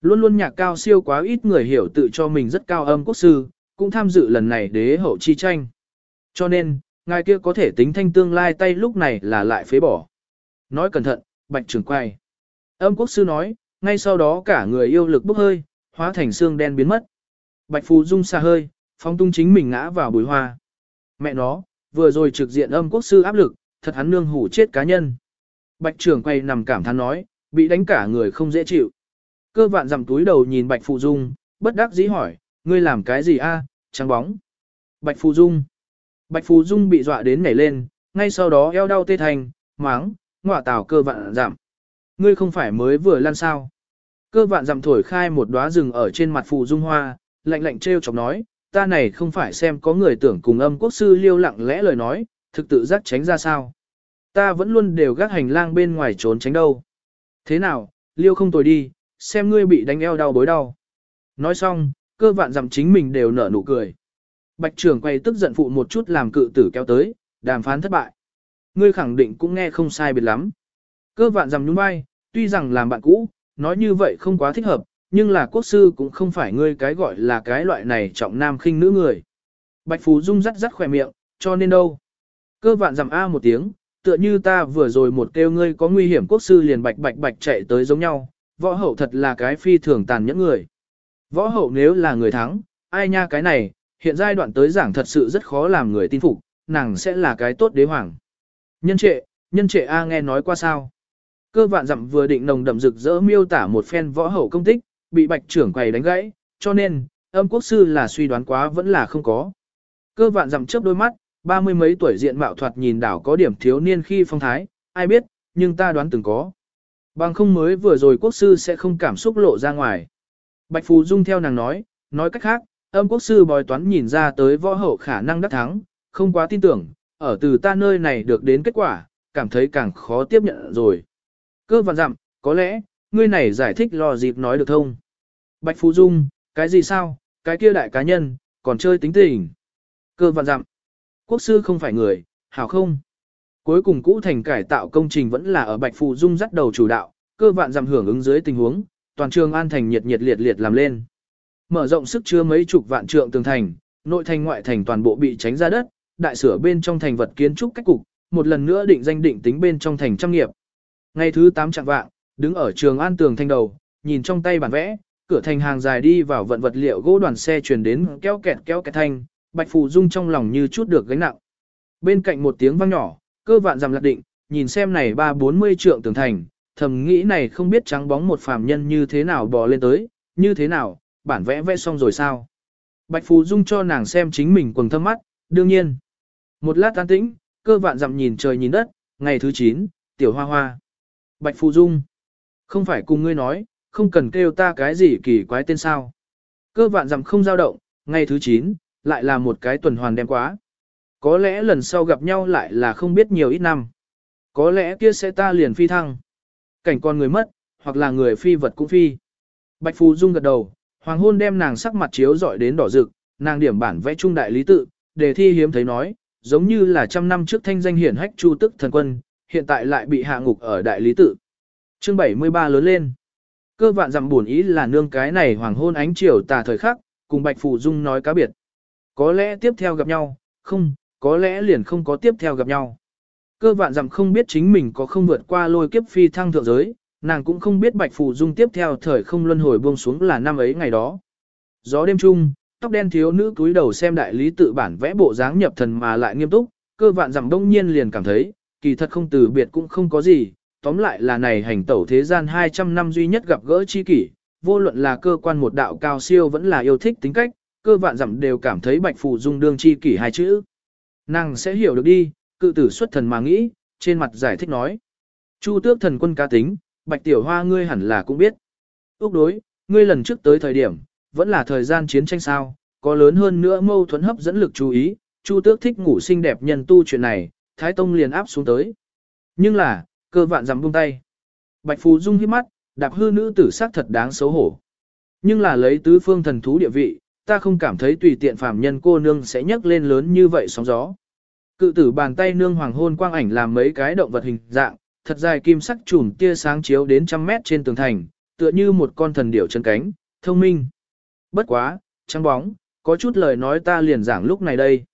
Luôn luôn nhạc cao siêu quá ít người hiểu tự cho mình rất cao âm quốc sư, cũng tham dự lần này đế hậu chi tranh. Cho nên, ngài kia có thể tính thanh tương lai tay lúc này là lại phế bỏ. Nói cẩn thận, bạch trưởng quay. Âm quốc sư nói, ngay sau đó cả người yêu lực bốc hơi, hóa thành xương đen biến mất. Bạch phù dung xa hơi, phong tung chính mình ngã vào bùi hoa. Mẹ nó, vừa rồi trực diện âm quốc sư áp lực, thật hắn nương hủ chết cá nhân. Bạch trưởng quay nằm cảm thán nói, bị đánh cả người không dễ chịu. Cơ vạn dặm túi đầu nhìn Bạch Phù Dung, bất đắc dĩ hỏi, ngươi làm cái gì a? trắng bóng. Bạch Phù Dung. Bạch Phù Dung bị dọa đến nhảy lên, ngay sau đó eo đau tê thành, máng, ngọa tảo cơ vạn giảm Ngươi không phải mới vừa lan sao. Cơ vạn dặm thổi khai một đóa rừng ở trên mặt Phù Dung hoa, lạnh lạnh treo chọc nói, ta này không phải xem có người tưởng cùng âm quốc sư liêu lặng lẽ lời nói, thực tự giác tránh ra sao. Ta vẫn luôn đều gác hành lang bên ngoài trốn tránh đâu. Thế nào, liêu không tồi đi, xem ngươi bị đánh eo đau bối đau. Nói xong, cơ vạn dặm chính mình đều nở nụ cười. Bạch trưởng quay tức giận phụ một chút làm cự tử kéo tới, đàm phán thất bại. Ngươi khẳng định cũng nghe không sai biệt lắm. Cơ vạn dằm nhún vai, tuy rằng làm bạn cũ, nói như vậy không quá thích hợp, nhưng là quốc sư cũng không phải ngươi cái gọi là cái loại này trọng nam khinh nữ người. Bạch Phú Dung rắt rắt khỏe miệng, cho nên đâu. Cơ vạn giảm A một tiếng, tựa như ta vừa rồi một kêu ngươi có nguy hiểm quốc sư liền bạch bạch bạch chạy tới giống nhau, võ hậu thật là cái phi thường tàn nhẫn người. Võ hậu nếu là người thắng, ai nha cái này, hiện giai đoạn tới giảng thật sự rất khó làm người tin phục, nàng sẽ là cái tốt đế hoàng. Nhân trệ, nhân trệ A nghe nói qua sao. Cơ vạn dặm vừa định nồng đậm rực rỡ miêu tả một phen võ hậu công tích, bị bạch trưởng quầy đánh gãy, cho nên, âm quốc sư là suy đoán quá vẫn là không có. Cơ vạn dặm chớp đôi mắt, ba mươi mấy tuổi diện mạo thoạt nhìn đảo có điểm thiếu niên khi phong thái, ai biết, nhưng ta đoán từng có. Bằng không mới vừa rồi quốc sư sẽ không cảm xúc lộ ra ngoài. Bạch Phù Dung theo nàng nói, nói cách khác, âm quốc sư bói toán nhìn ra tới võ hậu khả năng đắc thắng, không quá tin tưởng, ở từ ta nơi này được đến kết quả, cảm thấy càng khó tiếp nhận rồi. Cơ vạn dặm, có lẽ, ngươi này giải thích lò dịp nói được thông. Bạch Phù Dung, cái gì sao, cái kia đại cá nhân, còn chơi tính tình. Cơ vạn dặm, quốc sư không phải người, hảo không? Cuối cùng cũ thành cải tạo công trình vẫn là ở Bạch Phù Dung dắt đầu chủ đạo, cơ vạn dặm hưởng ứng dưới tình huống, toàn trường an thành nhiệt nhiệt liệt liệt làm lên. Mở rộng sức chứa mấy chục vạn trượng tường thành, nội thành ngoại thành toàn bộ bị tránh ra đất, đại sửa bên trong thành vật kiến trúc cách cục, một lần nữa định danh định tính bên trong thành trăm nghiệp. Ngày thứ 8 trạng vạng, đứng ở trường an tường thanh đầu, nhìn trong tay bản vẽ, cửa thành hàng dài đi vào vận vật liệu gỗ đoàn xe truyền đến kéo kẹt kéo kẹt thanh, Bạch Phù Dung trong lòng như chút được gánh nặng. Bên cạnh một tiếng vang nhỏ, cơ vạn giảm lạc định, nhìn xem này ba bốn mươi trượng tường thành, thầm nghĩ này không biết trắng bóng một phàm nhân như thế nào bò lên tới, như thế nào, bản vẽ vẽ xong rồi sao. Bạch Phù Dung cho nàng xem chính mình quần thâm mắt, đương nhiên. Một lát tan tĩnh, cơ vạn dặm nhìn trời nhìn đất, ngày thứ 9, tiểu hoa hoa. Bạch Phù Dung, không phải cùng ngươi nói, không cần kêu ta cái gì kỳ quái tên sao. Cơ vạn dặm không dao động, ngày thứ 9, lại là một cái tuần hoàn đem quá. Có lẽ lần sau gặp nhau lại là không biết nhiều ít năm. Có lẽ kia sẽ ta liền phi thăng. Cảnh con người mất, hoặc là người phi vật cũng phi. Bạch Phù Dung gật đầu, hoàng hôn đem nàng sắc mặt chiếu dọi đến đỏ rực, nàng điểm bản vẽ trung đại lý tự, đề thi hiếm thấy nói, giống như là trăm năm trước thanh danh hiển hách chu tức thần quân, hiện tại lại bị hạ ngục ở đại lý tự. Chương 73 lớn lên. Cơ vạn dặm buồn ý là nương cái này hoàng hôn ánh chiều tà thời khắc, cùng Bạch Phụ Dung nói cá biệt. Có lẽ tiếp theo gặp nhau, không, có lẽ liền không có tiếp theo gặp nhau. Cơ vạn dặm không biết chính mình có không vượt qua lôi kiếp phi thăng thượng giới, nàng cũng không biết bạch Phụ dung tiếp theo thời không luân hồi buông xuống là năm ấy ngày đó. Gió đêm trung, tóc đen thiếu nữ cúi đầu xem đại lý tự bản vẽ bộ dáng nhập thần mà lại nghiêm túc, cơ vạn dặm đông nhiên liền cảm thấy, kỳ thật không từ biệt cũng không có gì, tóm lại là này hành tẩu thế gian 200 năm duy nhất gặp gỡ chi kỷ, vô luận là cơ quan một đạo cao siêu vẫn là yêu thích tính cách, cơ vạn dặm đều cảm thấy bạch phù dung đương chi kỷ hai chữ. Nàng sẽ hiểu được đi, cự tử xuất thần mà nghĩ, trên mặt giải thích nói. Chu tước thần quân ca tính, bạch tiểu hoa ngươi hẳn là cũng biết. Úc đối, ngươi lần trước tới thời điểm, vẫn là thời gian chiến tranh sao, có lớn hơn nữa mâu thuẫn hấp dẫn lực chú ý, chu tước thích ngủ xinh đẹp nhân tu chuyện này, thái tông liền áp xuống tới. Nhưng là, cơ vạn dằm buông tay. Bạch phù dung hiếp mắt, đạp hư nữ tử sắc thật đáng xấu hổ. Nhưng là lấy tứ phương thần thú địa vị, ta không cảm thấy tùy tiện phàm nhân cô nương sẽ nhấc lên lớn như vậy sóng gió. Cự tử bàn tay nương hoàng hôn quang ảnh làm mấy cái động vật hình dạng, thật dài kim sắc chùm tia sáng chiếu đến trăm mét trên tường thành, tựa như một con thần điểu chân cánh, thông minh. Bất quá, trắng bóng, có chút lời nói ta liền giảng lúc này đây.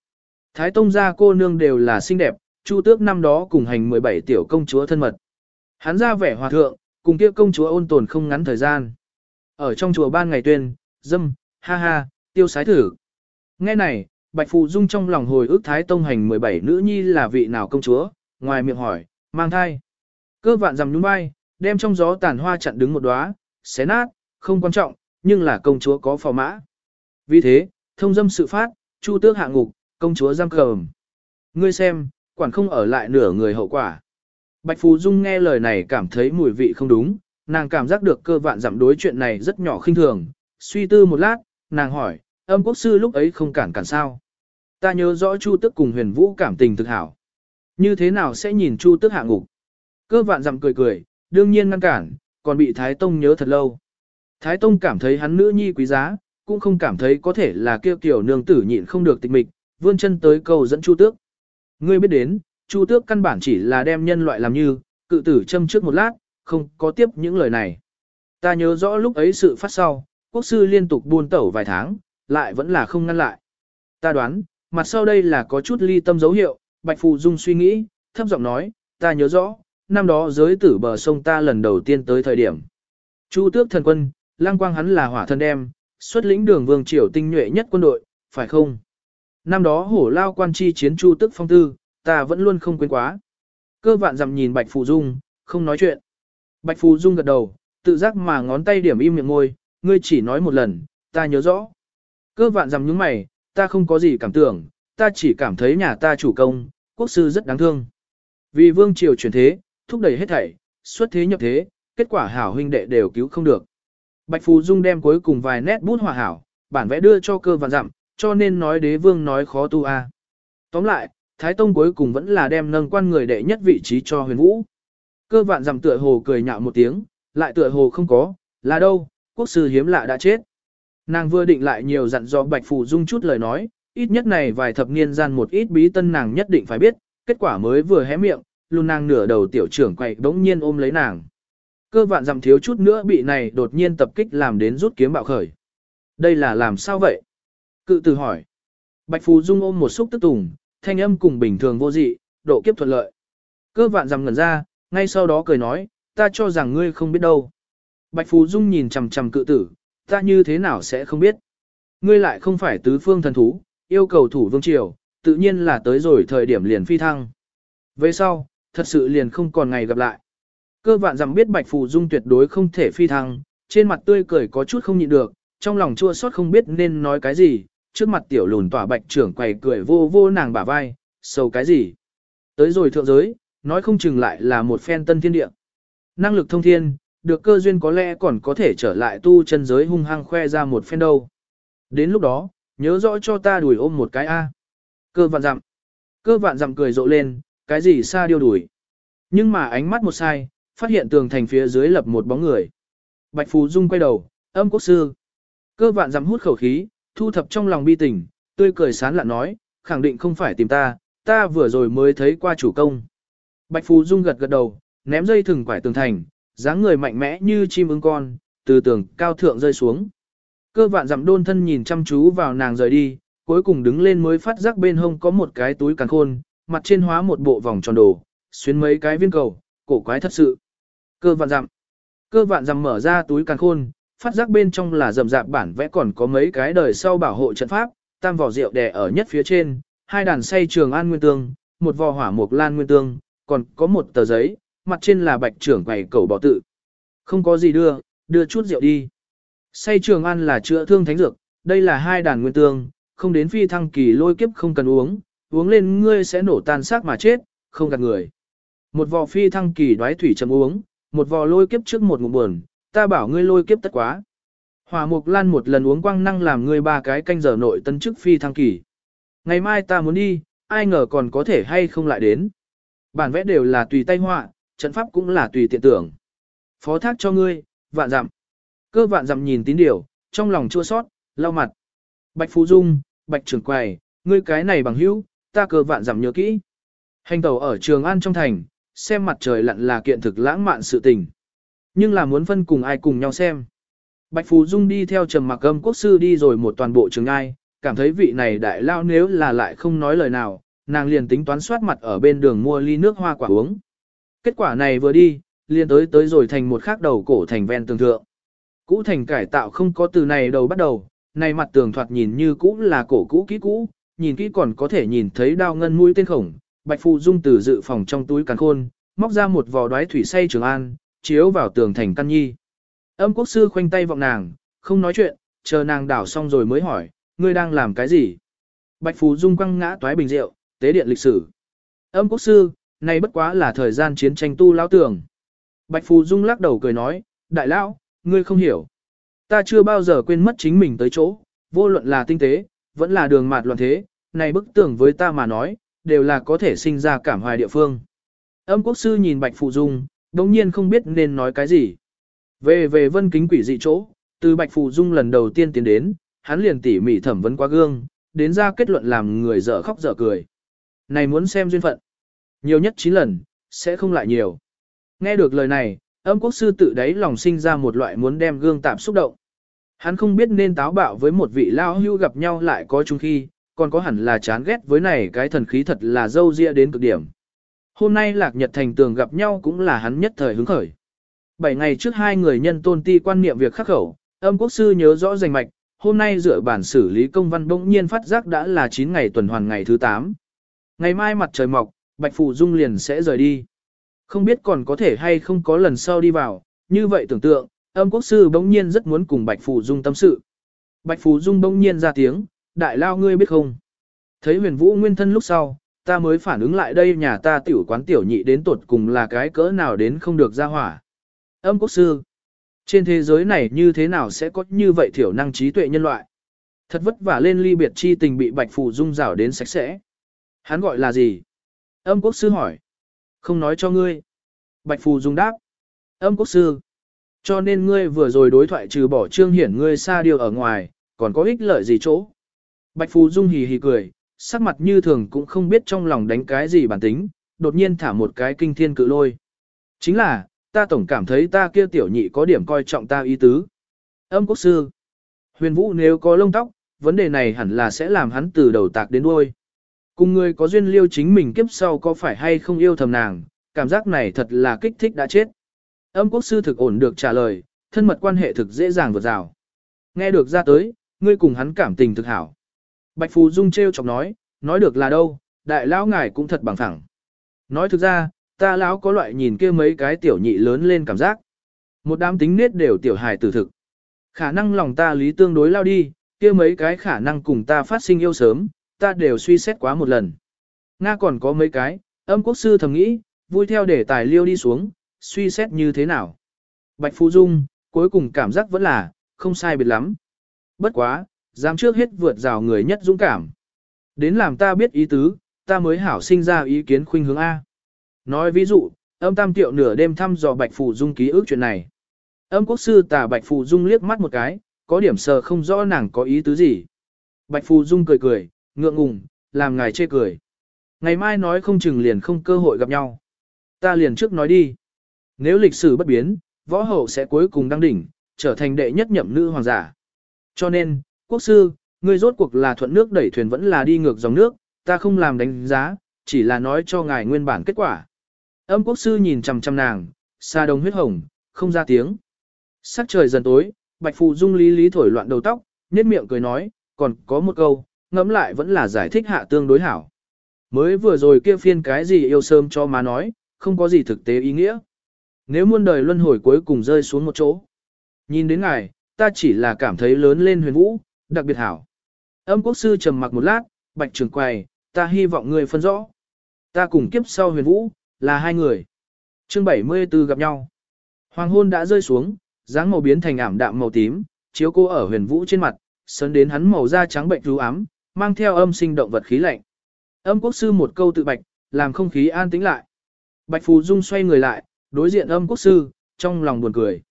Thái Tông gia cô nương đều là xinh đẹp, Chu Tước năm đó cùng hành 17 tiểu công chúa thân mật. Hắn ra vẻ hòa thượng, cùng kia công chúa ôn tồn không ngắn thời gian. Ở trong chùa ban ngày tuyên, dâm, ha ha, tiêu sái thử. Nghe này, Bạch Phù Dung trong lòng hồi ức Thái Tông hành 17 nữ nhi là vị nào công chúa, ngoài miệng hỏi, mang thai. Cơ vạn dằm nhún vai, đem trong gió tàn hoa chặn đứng một đóa, xé nát, không quan trọng, nhưng là công chúa có phò mã. Vì thế, thông dâm sự phát, chu tước hạ ngục, công chúa giam cầm. Ngươi xem, quản không ở lại nửa người hậu quả. Bạch Phù Dung nghe lời này cảm thấy mùi vị không đúng, nàng cảm giác được cơ vạn giảm đối chuyện này rất nhỏ khinh thường. Suy tư một lát, nàng hỏi, âm quốc sư lúc ấy không cản cản sao. Ta nhớ rõ Chu Tức cùng huyền vũ cảm tình thực hảo. Như thế nào sẽ nhìn Chu Tức hạ ngục? Cơ vạn dặm cười cười, đương nhiên ngăn cản, còn bị Thái Tông nhớ thật lâu. Thái Tông cảm thấy hắn nữ nhi quý giá, cũng không cảm thấy có thể là kêu kiểu nương tử nhịn không được tịch mịch, vươn chân tới cầu dẫn Chu Tước. Ngươi biết đến, Chu Tước căn bản chỉ là đem nhân loại làm như, cự tử châm trước một lát, không có tiếp những lời này. Ta nhớ rõ lúc ấy sự phát sau, quốc sư liên tục buôn tẩu vài tháng, lại vẫn là không ngăn lại. Ta đoán, mặt sau đây là có chút ly tâm dấu hiệu, Bạch Phù Dung suy nghĩ, thấp giọng nói, ta nhớ rõ, năm đó giới tử bờ sông ta lần đầu tiên tới thời điểm. Chu tước thần quân, lang quang hắn là hỏa thần đem, xuất lĩnh đường vương triều tinh nhuệ nhất quân đội, phải không? Năm đó hổ lao quan chi chiến chu tức phong tư, ta vẫn luôn không quên quá. Cơ vạn dặm nhìn Bạch Phù Dung, không nói chuyện. Bạch Phù Dung gật đầu, tự giác mà ngón tay điểm im miệng môi, ngươi chỉ nói một lần, ta nhớ rõ. Cơ vạn dặm nhướng mày, ta không có gì cảm tưởng, ta chỉ cảm thấy nhà ta chủ công, quốc sư rất đáng thương. Vì vương triều chuyển thế, thúc đẩy hết thảy, xuất thế nhập thế, kết quả hảo huynh đệ đều cứu không được. Bạch Phù Dung đem cuối cùng vài nét bút hòa hảo, bản vẽ đưa cho cơ vạn dặm, cho nên nói đế vương nói khó tu a. Tóm lại, Thái Tông cuối cùng vẫn là đem nâng quan người đệ nhất vị trí cho huyền vũ. Cơ vạn dặm tựa hồ cười nhạo một tiếng, lại tựa hồ không có, là đâu, quốc sư hiếm lạ đã chết. Nàng vừa định lại nhiều dặn dò Bạch Phù Dung chút lời nói, ít nhất này vài thập niên gian một ít bí tân nàng nhất định phải biết, kết quả mới vừa hé miệng, luôn nàng nửa đầu tiểu trưởng quậy đống nhiên ôm lấy nàng. Cơ vạn dặm thiếu chút nữa bị này đột nhiên tập kích làm đến rút kiếm bạo khởi. Đây là làm sao vậy? Cự tử hỏi. Bạch Phù Dung ôm một xúc tức tùng, thanh âm cùng bình thường vô dị, độ kiếp thuận lợi. Cơ vạn dằm ngẩn ra, ngay sau đó cười nói, ta cho rằng ngươi không biết đâu. Bạch Phù Dung nhìn chằm chằm cự tử, ta như thế nào sẽ không biết. Ngươi lại không phải tứ phương thần thú, yêu cầu thủ vương triều, tự nhiên là tới rồi thời điểm liền phi thăng. Về sau, thật sự liền không còn ngày gặp lại. Cơ vạn dằm biết Bạch Phù Dung tuyệt đối không thể phi thăng, trên mặt tươi cười có chút không nhịn được, trong lòng chua xót không biết nên nói cái gì, trước mặt tiểu lùn tỏa bạch trưởng quầy cười vô vô nàng bả vai, sầu cái gì. Tới rồi thượng giới, nói không chừng lại là một phen tân thiên địa. Năng lực thông thiên, được cơ duyên có lẽ còn có thể trở lại tu chân giới hung hăng khoe ra một phen đâu. Đến lúc đó, nhớ rõ cho ta đuổi ôm một cái A. Cơ vạn dặm. Cơ vạn dặm cười rộ lên, cái gì xa điêu đuổi. Nhưng mà ánh mắt một sai, phát hiện tường thành phía dưới lập một bóng người. Bạch Phú Dung quay đầu, âm quốc sư. Cơ vạn dặm hút khẩu khí, thu thập trong lòng bi tình, tươi cười sán lạ nói, khẳng định không phải tìm ta, ta vừa rồi mới thấy qua chủ công. Bạch Phú Dung gật gật đầu, ném dây thừng quải tường thành, dáng người mạnh mẽ như chim ưng con, từ tường cao thượng rơi xuống. Cơ vạn dặm đôn thân nhìn chăm chú vào nàng rời đi, cuối cùng đứng lên mới phát giác bên hông có một cái túi càng khôn, mặt trên hóa một bộ vòng tròn đồ, xuyên mấy cái viên cầu, cổ quái thật sự. Cơ vạn dặm. Cơ vạn dặm mở ra túi càng khôn, phát giác bên trong là rầm rạp bản vẽ còn có mấy cái đời sau bảo hộ trận pháp, tam vỏ rượu đè ở nhất phía trên, hai đàn say trường an nguyên tương, một vò hỏa mục lan nguyên tương, còn có một tờ giấy, mặt trên là bạch trưởng quầy cầu bỏ tự. Không có gì đưa, đưa chút rượu đi. Say trường an là chữa thương thánh dược, đây là hai đàn nguyên tương, không đến phi thăng kỳ lôi kiếp không cần uống, uống lên ngươi sẽ nổ tan xác mà chết, không gạt người. Một vò phi thăng kỳ đoái thủy chấm uống, một vò lôi kiếp trước một ngụm buồn, ta bảo ngươi lôi kiếp tất quá. Hỏa mục lan một lần uống quang năng làm ngươi ba cái canh giờ nội tân chức phi thăng kỳ. Ngày mai ta muốn đi, ai ngờ còn có thể hay không lại đến. Bản vẽ đều là tùy tay họa, trận pháp cũng là tùy tiện tưởng. Phó thác cho ngươi, vạn dặm. Cơ vạn dặm nhìn tín điều, trong lòng chua sót, lau mặt. Bạch Phú Dung, Bạch Trường Quầy, ngươi cái này bằng hữu, ta cơ vạn dặm nhớ kỹ. Hành tàu ở Trường An trong thành, xem mặt trời lặn là kiện thực lãng mạn sự tình. Nhưng là muốn phân cùng ai cùng nhau xem. Bạch Phù Dung đi theo trầm mặc âm quốc sư đi rồi một toàn bộ trường ai, cảm thấy vị này đại lao nếu là lại không nói lời nào, nàng liền tính toán soát mặt ở bên đường mua ly nước hoa quả uống. Kết quả này vừa đi, liền tới tới rồi thành một khác đầu cổ thành ven tường thượng. Cũ thành cải tạo không có từ này đầu bắt đầu, này mặt tường thoạt nhìn như cũ là cổ cũ kỹ cũ, nhìn kỹ còn có thể nhìn thấy đao ngân mũi tên khổng. Bạch Phù Dung từ dự phòng trong túi càn khôn, móc ra một vò đoái thủy say trường an, chiếu vào tường thành căn nhi. Âm quốc sư khoanh tay vọng nàng, không nói chuyện, chờ nàng đảo xong rồi mới hỏi, ngươi đang làm cái gì? Bạch Phù Dung quăng ngã toái bình rượu, tế điện lịch sử. Âm quốc sư, này bất quá là thời gian chiến tranh tu lão tường. Bạch Phù Dung lắc đầu cười nói, đại lão, ngươi không hiểu. Ta chưa bao giờ quên mất chính mình tới chỗ, vô luận là tinh tế, vẫn là đường mạt loạn thế, này bức tường với ta mà nói, đều là có thể sinh ra cảm hoài địa phương. Âm quốc sư nhìn Bạch Phù Dung, đồng nhiên không biết nên nói cái gì. Về về vân kính quỷ dị chỗ, từ Bạch Phù Dung lần đầu tiên tiến đến, hắn liền tỉ mỉ thẩm vấn qua gương, đến ra kết luận làm người dở khóc dở cười. Này muốn xem duyên phận. Nhiều nhất 9 lần, sẽ không lại nhiều. Nghe được lời này, âm quốc sư tự đáy lòng sinh ra một loại muốn đem gương tạm xúc động. Hắn không biết nên táo bạo với một vị lao hưu gặp nhau lại có chung khi, còn có hẳn là chán ghét với này cái thần khí thật là dâu ria đến cực điểm. Hôm nay Lạc Nhật Thành tường gặp nhau cũng là hắn nhất thời hứng khởi. Bảy ngày trước hai người nhân tôn ti quan niệm việc khắc khẩu, âm quốc sư nhớ rõ rành mạch, hôm nay dựa bản xử lý công văn bỗng nhiên phát giác đã là 9 ngày tuần hoàn ngày thứ 8. Ngày mai mặt trời mọc, Bạch Phù Dung liền sẽ rời đi. Không biết còn có thể hay không có lần sau đi vào, như vậy tưởng tượng, âm quốc sư bỗng nhiên rất muốn cùng Bạch Phù Dung tâm sự. Bạch Phù Dung bỗng nhiên ra tiếng, đại lao ngươi biết không? Thấy huyền vũ nguyên thân lúc sau, ta mới phản ứng lại đây nhà ta tiểu quán tiểu nhị đến tột cùng là cái cỡ nào đến không được ra hỏa. Âm quốc sư, trên thế giới này như thế nào sẽ có như vậy thiểu năng trí tuệ nhân loại? Thật vất vả lên ly biệt chi tình bị Bạch Phù Dung rảo đến sạch sẽ. Hắn gọi là gì? Âm quốc sư hỏi. Không nói cho ngươi. Bạch Phù Dung đáp. Âm quốc sư. Cho nên ngươi vừa rồi đối thoại trừ bỏ trương hiển ngươi xa điều ở ngoài, còn có ích lợi gì chỗ. Bạch Phù Dung hì hì cười, sắc mặt như thường cũng không biết trong lòng đánh cái gì bản tính, đột nhiên thả một cái kinh thiên cự lôi. Chính là, ta tổng cảm thấy ta kia tiểu nhị có điểm coi trọng ta ý tứ. Âm quốc sư. Huyền Vũ nếu có lông tóc, vấn đề này hẳn là sẽ làm hắn từ đầu tạc đến đuôi. Cùng người có duyên liêu chính mình kiếp sau có phải hay không yêu thầm nàng, cảm giác này thật là kích thích đã chết. Âm quốc sư thực ổn được trả lời, thân mật quan hệ thực dễ dàng vượt rào. Nghe được ra tới, ngươi cùng hắn cảm tình thực hảo. Bạch Phù Dung treo chọc nói, nói được là đâu, đại lão ngài cũng thật bằng thẳng. Nói thực ra, ta lão có loại nhìn kia mấy cái tiểu nhị lớn lên cảm giác. Một đám tính nết đều tiểu hài tử thực. Khả năng lòng ta lý tương đối lao đi, kia mấy cái khả năng cùng ta phát sinh yêu sớm, ta đều suy xét quá một lần. Nga còn có mấy cái, âm quốc sư thầm nghĩ, vui theo để tài liêu đi xuống, suy xét như thế nào. Bạch Phú Dung, cuối cùng cảm giác vẫn là, không sai biệt lắm. Bất quá, dám trước hết vượt rào người nhất dũng cảm. Đến làm ta biết ý tứ, ta mới hảo sinh ra ý kiến khuynh hướng A. Nói ví dụ, âm tam tiệu nửa đêm thăm dò Bạch Phù Dung ký ức chuyện này. Âm quốc sư tà Bạch Phù Dung liếc mắt một cái, có điểm sờ không rõ nàng có ý tứ gì. Bạch Phù Dung cười cười, ngượng ngùng, làm ngài chê cười. Ngày mai nói không chừng liền không cơ hội gặp nhau. Ta liền trước nói đi. Nếu lịch sử bất biến, võ hậu sẽ cuối cùng đăng đỉnh, trở thành đệ nhất nhậm nữ hoàng giả. Cho nên, quốc sư, ngươi rốt cuộc là thuận nước đẩy thuyền vẫn là đi ngược dòng nước, ta không làm đánh giá, chỉ là nói cho ngài nguyên bản kết quả. Âm quốc sư nhìn chằm chằm nàng, xa đồng huyết hồng, không ra tiếng. Sắc trời dần tối, bạch phù dung lý lý thổi loạn đầu tóc, nhếch miệng cười nói, còn có một câu, ngẫm lại vẫn là giải thích hạ tương đối hảo. Mới vừa rồi kia phiên cái gì yêu sớm cho má nói, không có gì thực tế ý nghĩa. Nếu muôn đời luân hồi cuối cùng rơi xuống một chỗ. Nhìn đến ngài, ta chỉ là cảm thấy lớn lên huyền vũ, đặc biệt hảo. Âm quốc sư trầm mặc một lát, bạch trường quầy, ta hy vọng người phân rõ. Ta cùng kiếp sau huyền vũ, là hai người. chương 74 gặp nhau. Hoàng hôn đã rơi xuống, dáng màu biến thành ảm đạm màu tím, chiếu cô ở huyền vũ trên mặt, sấn đến hắn màu da trắng bệnh rú ám, mang theo âm sinh động vật khí lạnh. Âm quốc sư một câu tự bạch, làm không khí an tĩnh lại. Bạch Phù Dung xoay người lại, đối diện âm quốc sư, trong lòng buồn cười.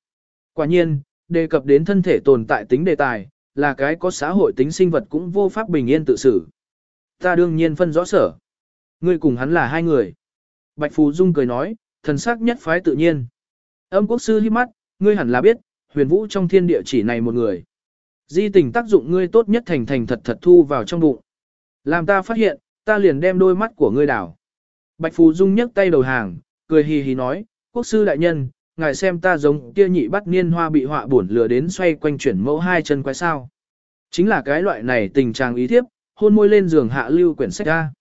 Quả nhiên, đề cập đến thân thể tồn tại tính đề tài, là cái có xã hội tính sinh vật cũng vô pháp bình yên tự xử. Ta đương nhiên phân rõ sở. Ngươi cùng hắn là hai người. Bạch Phù Dung cười nói, thần sắc nhất phái tự nhiên. Âm quốc sư hít mắt, ngươi hẳn là biết, huyền vũ trong thiên địa chỉ này một người. Di tình tác dụng ngươi tốt nhất thành thành thật thật thu vào trong bụng. Làm ta phát hiện, ta liền đem đôi mắt của ngươi đảo. Bạch Phù Dung nhấc tay đầu hàng, cười hì hì nói, quốc sư đại nhân, ngài xem ta giống kia nhị bắt niên hoa bị họa buồn lừa đến xoay quanh chuyển mẫu hai chân quái sao. Chính là cái loại này tình trạng ý thiếp, hôn môi lên giường hạ lưu quyển sách ra.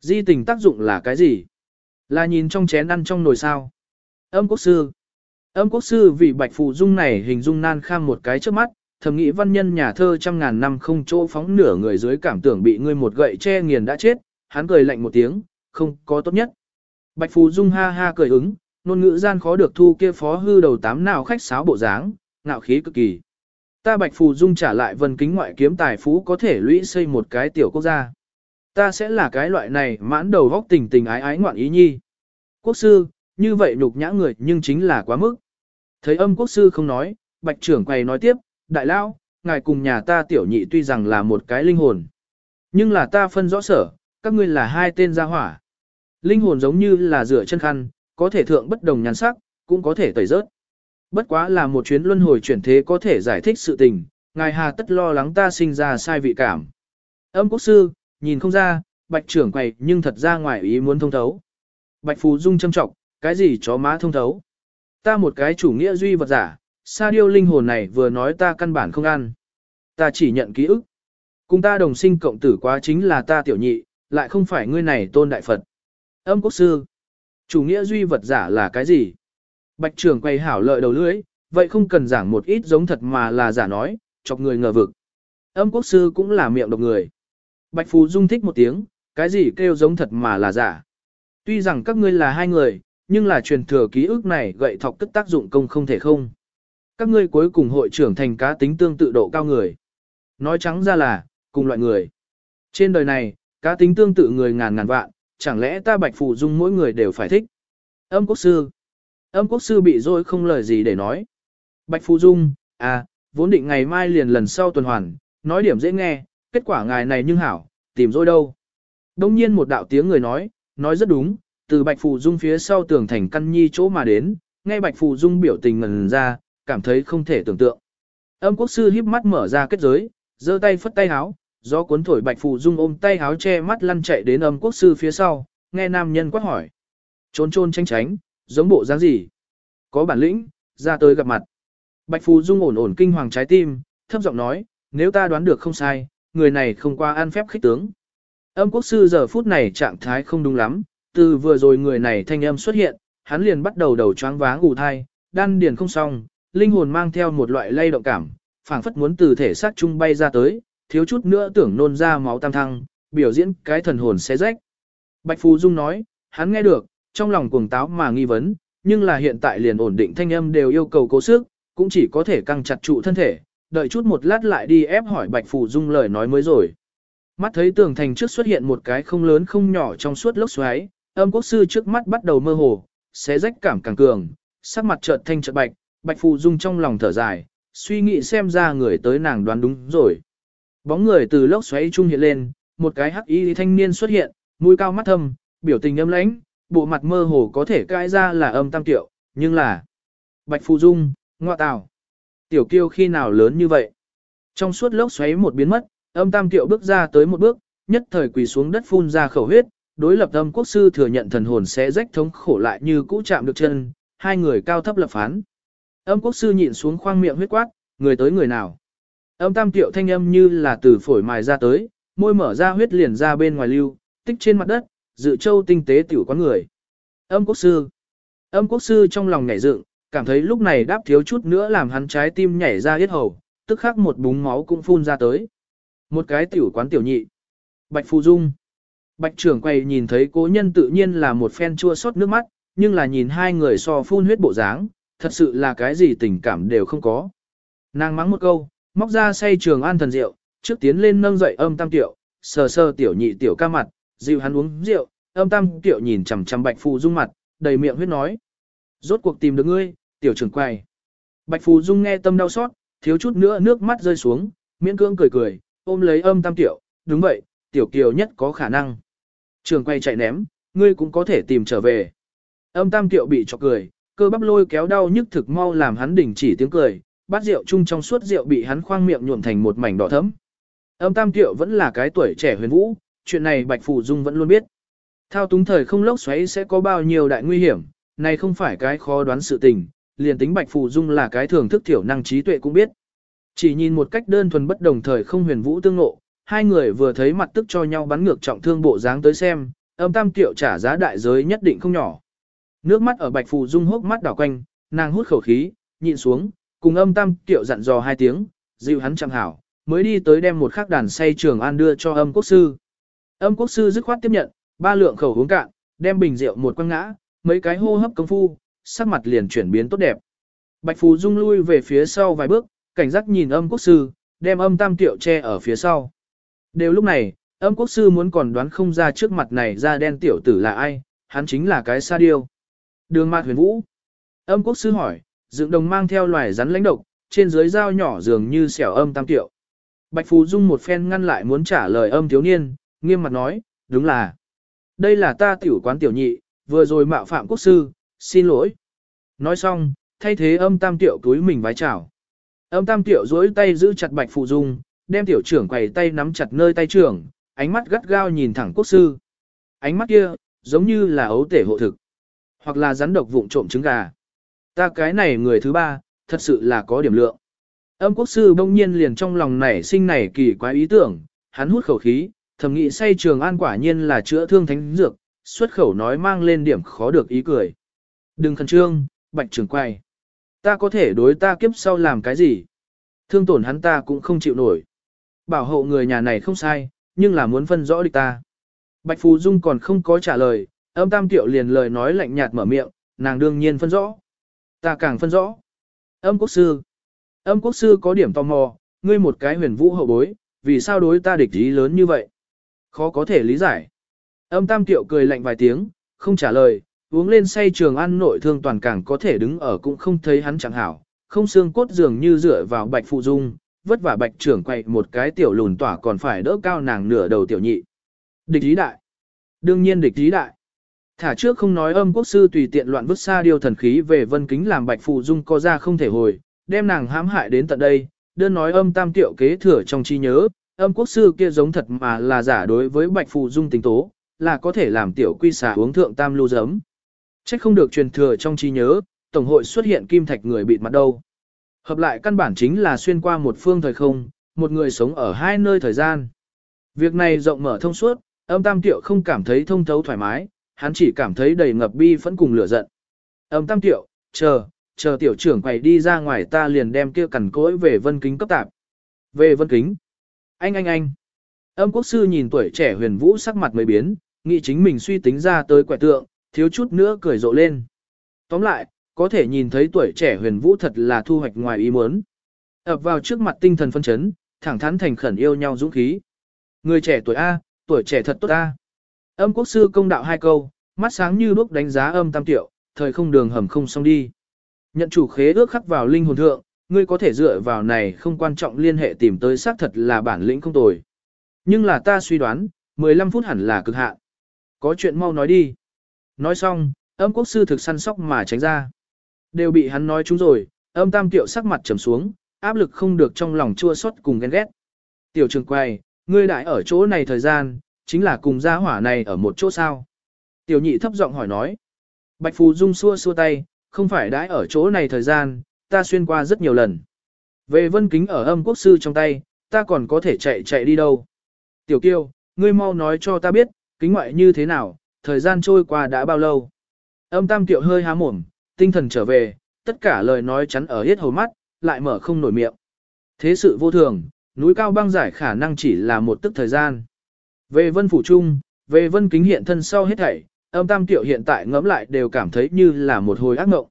Di tình tác dụng là cái gì? Là nhìn trong chén ăn trong nồi sao. Âm quốc sư. Âm quốc sư vì bạch phụ dung này hình dung nan kham một cái trước mắt, thầm nghĩ văn nhân nhà thơ trăm ngàn năm không chỗ phóng nửa người dưới cảm tưởng bị ngươi một gậy che nghiền đã chết, hắn cười lạnh một tiếng, không có tốt nhất. Bạch Phù Dung ha ha cười ứng, ngôn ngữ gian khó được thu kia phó hư đầu tám nào khách sáo bộ dáng, ngạo khí cực kỳ. Ta Bạch Phù Dung trả lại vân kính ngoại kiếm tài phú có thể lũy xây một cái tiểu quốc gia. Ta sẽ là cái loại này mãn đầu vóc tình tình ái ái ngoạn ý nhi. Quốc sư, như vậy nhục nhã người nhưng chính là quá mức. Thấy âm quốc sư không nói, Bạch trưởng quầy nói tiếp, đại lao, ngài cùng nhà ta tiểu nhị tuy rằng là một cái linh hồn. Nhưng là ta phân rõ sở, các ngươi là hai tên gia hỏa. Linh hồn giống như là rửa chân khăn, có thể thượng bất đồng nhàn sắc, cũng có thể tẩy rớt. Bất quá là một chuyến luân hồi chuyển thế có thể giải thích sự tình, ngài hà tất lo lắng ta sinh ra sai vị cảm. Âm quốc sư, nhìn không ra, bạch trưởng quầy nhưng thật ra ngoài ý muốn thông thấu. Bạch phù dung châm trọng, cái gì chó má thông thấu. Ta một cái chủ nghĩa duy vật giả, sa điêu linh hồn này vừa nói ta căn bản không ăn. Ta chỉ nhận ký ức. Cùng ta đồng sinh cộng tử quá chính là ta tiểu nhị, lại không phải ngươi này tôn đại Phật. Âm quốc sư. Chủ nghĩa duy vật giả là cái gì? Bạch trưởng quay hảo lợi đầu lưỡi, vậy không cần giảng một ít giống thật mà là giả nói, chọc người ngờ vực. Âm quốc sư cũng là miệng độc người. Bạch Phù Dung thích một tiếng, cái gì kêu giống thật mà là giả. Tuy rằng các ngươi là hai người, nhưng là truyền thừa ký ức này gậy thọc tức tác dụng công không thể không. Các ngươi cuối cùng hội trưởng thành cá tính tương tự độ cao người. Nói trắng ra là, cùng loại người. Trên đời này, cá tính tương tự người ngàn ngàn vạn, chẳng lẽ ta bạch phụ dung mỗi người đều phải thích. Âm quốc sư. Âm quốc sư bị rồi không lời gì để nói. Bạch phụ dung, à, vốn định ngày mai liền lần sau tuần hoàn, nói điểm dễ nghe, kết quả ngài này nhưng hảo, tìm rồi đâu. Đông nhiên một đạo tiếng người nói, nói rất đúng, từ Bạch phụ Dung phía sau tường thành căn nhi chỗ mà đến, nghe Bạch phụ Dung biểu tình ngần ra, cảm thấy không thể tưởng tượng. Âm quốc sư híp mắt mở ra kết giới, giơ tay phất tay háo, gió cuốn thổi Bạch Phù Dung ôm tay háo che mắt lăn chạy đến âm quốc sư phía sau, nghe nam nhân quát hỏi. Trốn trôn tranh tránh, giống bộ dáng gì? Có bản lĩnh, ra tới gặp mặt. Bạch Phù Dung ổn ổn kinh hoàng trái tim, thấp giọng nói, nếu ta đoán được không sai, người này không qua an phép khích tướng. Âm quốc sư giờ phút này trạng thái không đúng lắm, từ vừa rồi người này thanh âm xuất hiện, hắn liền bắt đầu đầu choáng váng ù thai, đan điền không xong, linh hồn mang theo một loại lay động cảm, phảng phất muốn từ thể xác trung bay ra tới, thiếu chút nữa tưởng nôn ra máu tam thăng, biểu diễn cái thần hồn xé rách. Bạch Phù Dung nói, hắn nghe được, trong lòng cuồng táo mà nghi vấn, nhưng là hiện tại liền ổn định thanh âm đều yêu cầu cố sức, cũng chỉ có thể căng chặt trụ thân thể, đợi chút một lát lại đi ép hỏi Bạch Phù Dung lời nói mới rồi. Mắt thấy tường thành trước xuất hiện một cái không lớn không nhỏ trong suốt lốc xoáy, âm quốc sư trước mắt bắt đầu mơ hồ, xé rách cảm càng cường, sắc mặt chợt thanh chợt bạch, Bạch Phù Dung trong lòng thở dài, suy nghĩ xem ra người tới nàng đoán đúng rồi. Bóng người từ lốc xoáy trung hiện lên, một cái hắc y thanh niên xuất hiện, mũi cao mắt thâm, biểu tình âm lãnh, bộ mặt mơ hồ có thể cãi ra là âm tam tiểu, nhưng là Bạch Phù Dung, ngoa tào. Tiểu kiêu khi nào lớn như vậy? Trong suốt lốc xoáy một biến mất, âm tam tiểu bước ra tới một bước, nhất thời quỳ xuống đất phun ra khẩu huyết, đối lập âm quốc sư thừa nhận thần hồn sẽ rách thống khổ lại như cũ chạm được chân, hai người cao thấp lập phán. Âm quốc sư nhịn xuống khoang miệng huyết quát, người tới người nào. Âm tam tiểu thanh âm như là từ phổi mài ra tới, môi mở ra huyết liền ra bên ngoài lưu, tích trên mặt đất, dự châu tinh tế tiểu quán người. Âm quốc sư. Âm quốc sư trong lòng nhảy dựng, cảm thấy lúc này đáp thiếu chút nữa làm hắn trái tim nhảy ra yết hầu, tức khắc một búng máu cũng phun ra tới. Một cái tiểu quán tiểu nhị. Bạch Phù Dung. Bạch trưởng quầy nhìn thấy cố nhân tự nhiên là một phen chua xót nước mắt, nhưng là nhìn hai người so phun huyết bộ dáng, thật sự là cái gì tình cảm đều không có. Nàng mắng một câu, móc ra say trường an thần rượu, trước tiến lên nâng dậy âm tam tiểu, sờ sờ tiểu nhị tiểu ca mặt, dịu hắn uống rượu, âm tam tiểu nhìn chằm chằm bạch phù dung mặt, đầy miệng huyết nói. Rốt cuộc tìm được ngươi, tiểu trưởng quay. Bạch phù dung nghe tâm đau xót, thiếu chút nữa nước mắt rơi xuống, miễn cưỡng cười cười, ôm lấy âm tam tiểu, đúng vậy, tiểu kiều nhất có khả năng. Trường quay chạy ném, ngươi cũng có thể tìm trở về. Âm tam tiểu bị chọc cười, cơ bắp lôi kéo đau nhức thực mau làm hắn đình chỉ tiếng cười, bát rượu chung trong suốt rượu bị hắn khoang miệng nhuộm thành một mảnh đỏ thẫm. Âm Tam Tiệu vẫn là cái tuổi trẻ huyền vũ, chuyện này Bạch Phù Dung vẫn luôn biết. Thao túng thời không lốc xoáy sẽ có bao nhiêu đại nguy hiểm, này không phải cái khó đoán sự tình, liền tính Bạch Phù Dung là cái thường thức thiểu năng trí tuệ cũng biết. Chỉ nhìn một cách đơn thuần bất đồng thời không huyền vũ tương ngộ, hai người vừa thấy mặt tức cho nhau bắn ngược trọng thương bộ dáng tới xem, âm tam tiệu trả giá đại giới nhất định không nhỏ. Nước mắt ở Bạch Phù Dung hốc mắt đảo quanh, nàng hút khẩu khí, nhịn xuống, cùng âm tam tiệu dặn dò hai tiếng, dịu hắn chẳng hảo, mới đi tới đem một khắc đàn say trường an đưa cho âm quốc sư. Âm quốc sư dứt khoát tiếp nhận, ba lượng khẩu uống cạn, đem bình rượu một quăng ngã, mấy cái hô hấp công phu, sắc mặt liền chuyển biến tốt đẹp. Bạch Phù Dung lui về phía sau vài bước, cảnh giác nhìn âm quốc sư, đem âm tam tiệu che ở phía sau. Đều lúc này, âm quốc sư muốn còn đoán không ra trước mặt này ra đen tiểu tử là ai, hắn chính là cái sa điêu. Đường mạt huyền vũ. Âm quốc sư hỏi, dựng đồng mang theo loài rắn lãnh độc, trên dưới dao nhỏ dường như xẻo âm tam tiệu. Bạch Phú Dung một phen ngăn lại muốn trả lời âm thiếu niên, nghiêm mặt nói, đúng là. Đây là ta tiểu quán tiểu nhị, vừa rồi mạo phạm quốc sư, xin lỗi. Nói xong, thay thế âm tam tiệu túi mình vái chào. Âm tam tiệu duỗi tay giữ chặt Bạch Phú Dung, đem tiểu trưởng quầy tay nắm chặt nơi tay trưởng, ánh mắt gắt gao nhìn thẳng quốc sư. Ánh mắt kia, giống như là ấu tể hộ thực, hoặc là rắn độc vụng trộm trứng gà. Ta cái này người thứ ba, thật sự là có điểm lượng. Âm quốc sư bỗng nhiên liền trong lòng nảy sinh này kỳ quái ý tưởng, hắn hút khẩu khí, thầm nghĩ say trường an quả nhiên là chữa thương thánh dược, xuất khẩu nói mang lên điểm khó được ý cười. Đừng khẩn trương, bạch trường quay. Ta có thể đối ta kiếp sau làm cái gì? Thương tổn hắn ta cũng không chịu nổi. Bảo hộ người nhà này không sai, nhưng là muốn phân rõ địch ta. Bạch Phù Dung còn không có trả lời, âm tam tiểu liền lời nói lạnh nhạt mở miệng, nàng đương nhiên phân rõ. Ta càng phân rõ. Âm quốc sư. Âm quốc sư có điểm tò mò, ngươi một cái huyền vũ hậu bối, vì sao đối ta địch ý lớn như vậy? Khó có thể lý giải. Âm tam tiệu cười lạnh vài tiếng, không trả lời, uống lên say trường ăn nội thương toàn càng có thể đứng ở cũng không thấy hắn chẳng hảo, không xương cốt dường như dựa vào bạch phụ dung, vất vả bạch trưởng quậy một cái tiểu lùn tỏa còn phải đỡ cao nàng nửa đầu tiểu nhị. Địch ý đại. Đương nhiên địch ý đại. Thả trước không nói âm quốc sư tùy tiện loạn vứt xa điều thần khí về vân kính làm bạch phụ dung co ra không thể hồi, đem nàng hãm hại đến tận đây, đơn nói âm tam tiệu kế thừa trong trí nhớ, âm quốc sư kia giống thật mà là giả đối với bạch phụ dung tình tố, là có thể làm tiểu quy xà uống thượng tam lưu giấm. Trách không được truyền thừa trong trí nhớ, tổng hội xuất hiện kim thạch người bịt mặt đâu. Hợp lại căn bản chính là xuyên qua một phương thời không, một người sống ở hai nơi thời gian. Việc này rộng mở thông suốt, âm tam tiệu không cảm thấy thông thấu thoải mái, hắn chỉ cảm thấy đầy ngập bi phẫn cùng lửa giận. Âm tam tiểu chờ, chờ tiểu trưởng quầy đi ra ngoài ta liền đem kia cẩn cỗi về vân kính cấp tạp. Về vân kính. Anh anh anh. Âm quốc sư nhìn tuổi trẻ huyền vũ sắc mặt mới biến, nghĩ chính mình suy tính ra tới quẻ tượng, thiếu chút nữa cười rộ lên. Tóm lại, có thể nhìn thấy tuổi trẻ huyền vũ thật là thu hoạch ngoài ý muốn. ập vào trước mặt tinh thần phân chấn, thẳng thắn thành khẩn yêu nhau dũng khí. Người trẻ tuổi A, tuổi trẻ thật tốt A. Âm quốc sư công đạo hai câu, mắt sáng như đuốc đánh giá âm tam tiệu, thời không đường hầm không xong đi. Nhận chủ khế ước khắc vào linh hồn thượng, ngươi có thể dựa vào này không quan trọng liên hệ tìm tới xác thật là bản lĩnh không tồi. Nhưng là ta suy đoán, 15 phút hẳn là cực hạn. Có chuyện mau nói đi. Nói xong, âm quốc sư thực săn sóc mà tránh ra. Đều bị hắn nói chúng rồi, âm tam tiệu sắc mặt trầm xuống, áp lực không được trong lòng chua xót cùng ghen ghét. Tiểu trường quay, ngươi đại ở chỗ này thời gian, chính là cùng gia hỏa này ở một chỗ sao. Tiểu nhị thấp giọng hỏi nói. Bạch Phù Dung xua xua tay, không phải đãi ở chỗ này thời gian, ta xuyên qua rất nhiều lần. Về vân kính ở âm quốc sư trong tay, ta còn có thể chạy chạy đi đâu. Tiểu kiêu, ngươi mau nói cho ta biết, kính ngoại như thế nào, thời gian trôi qua đã bao lâu. Âm tam tiệu hơi há mồm, tinh thần trở về, tất cả lời nói chắn ở hết hầu mắt, lại mở không nổi miệng. Thế sự vô thường, núi cao băng giải khả năng chỉ là một tức thời gian. Về vân phủ trung, về vân kính hiện thân sau hết thảy, âm tam tiểu hiện tại ngẫm lại đều cảm thấy như là một hồi ác mộng.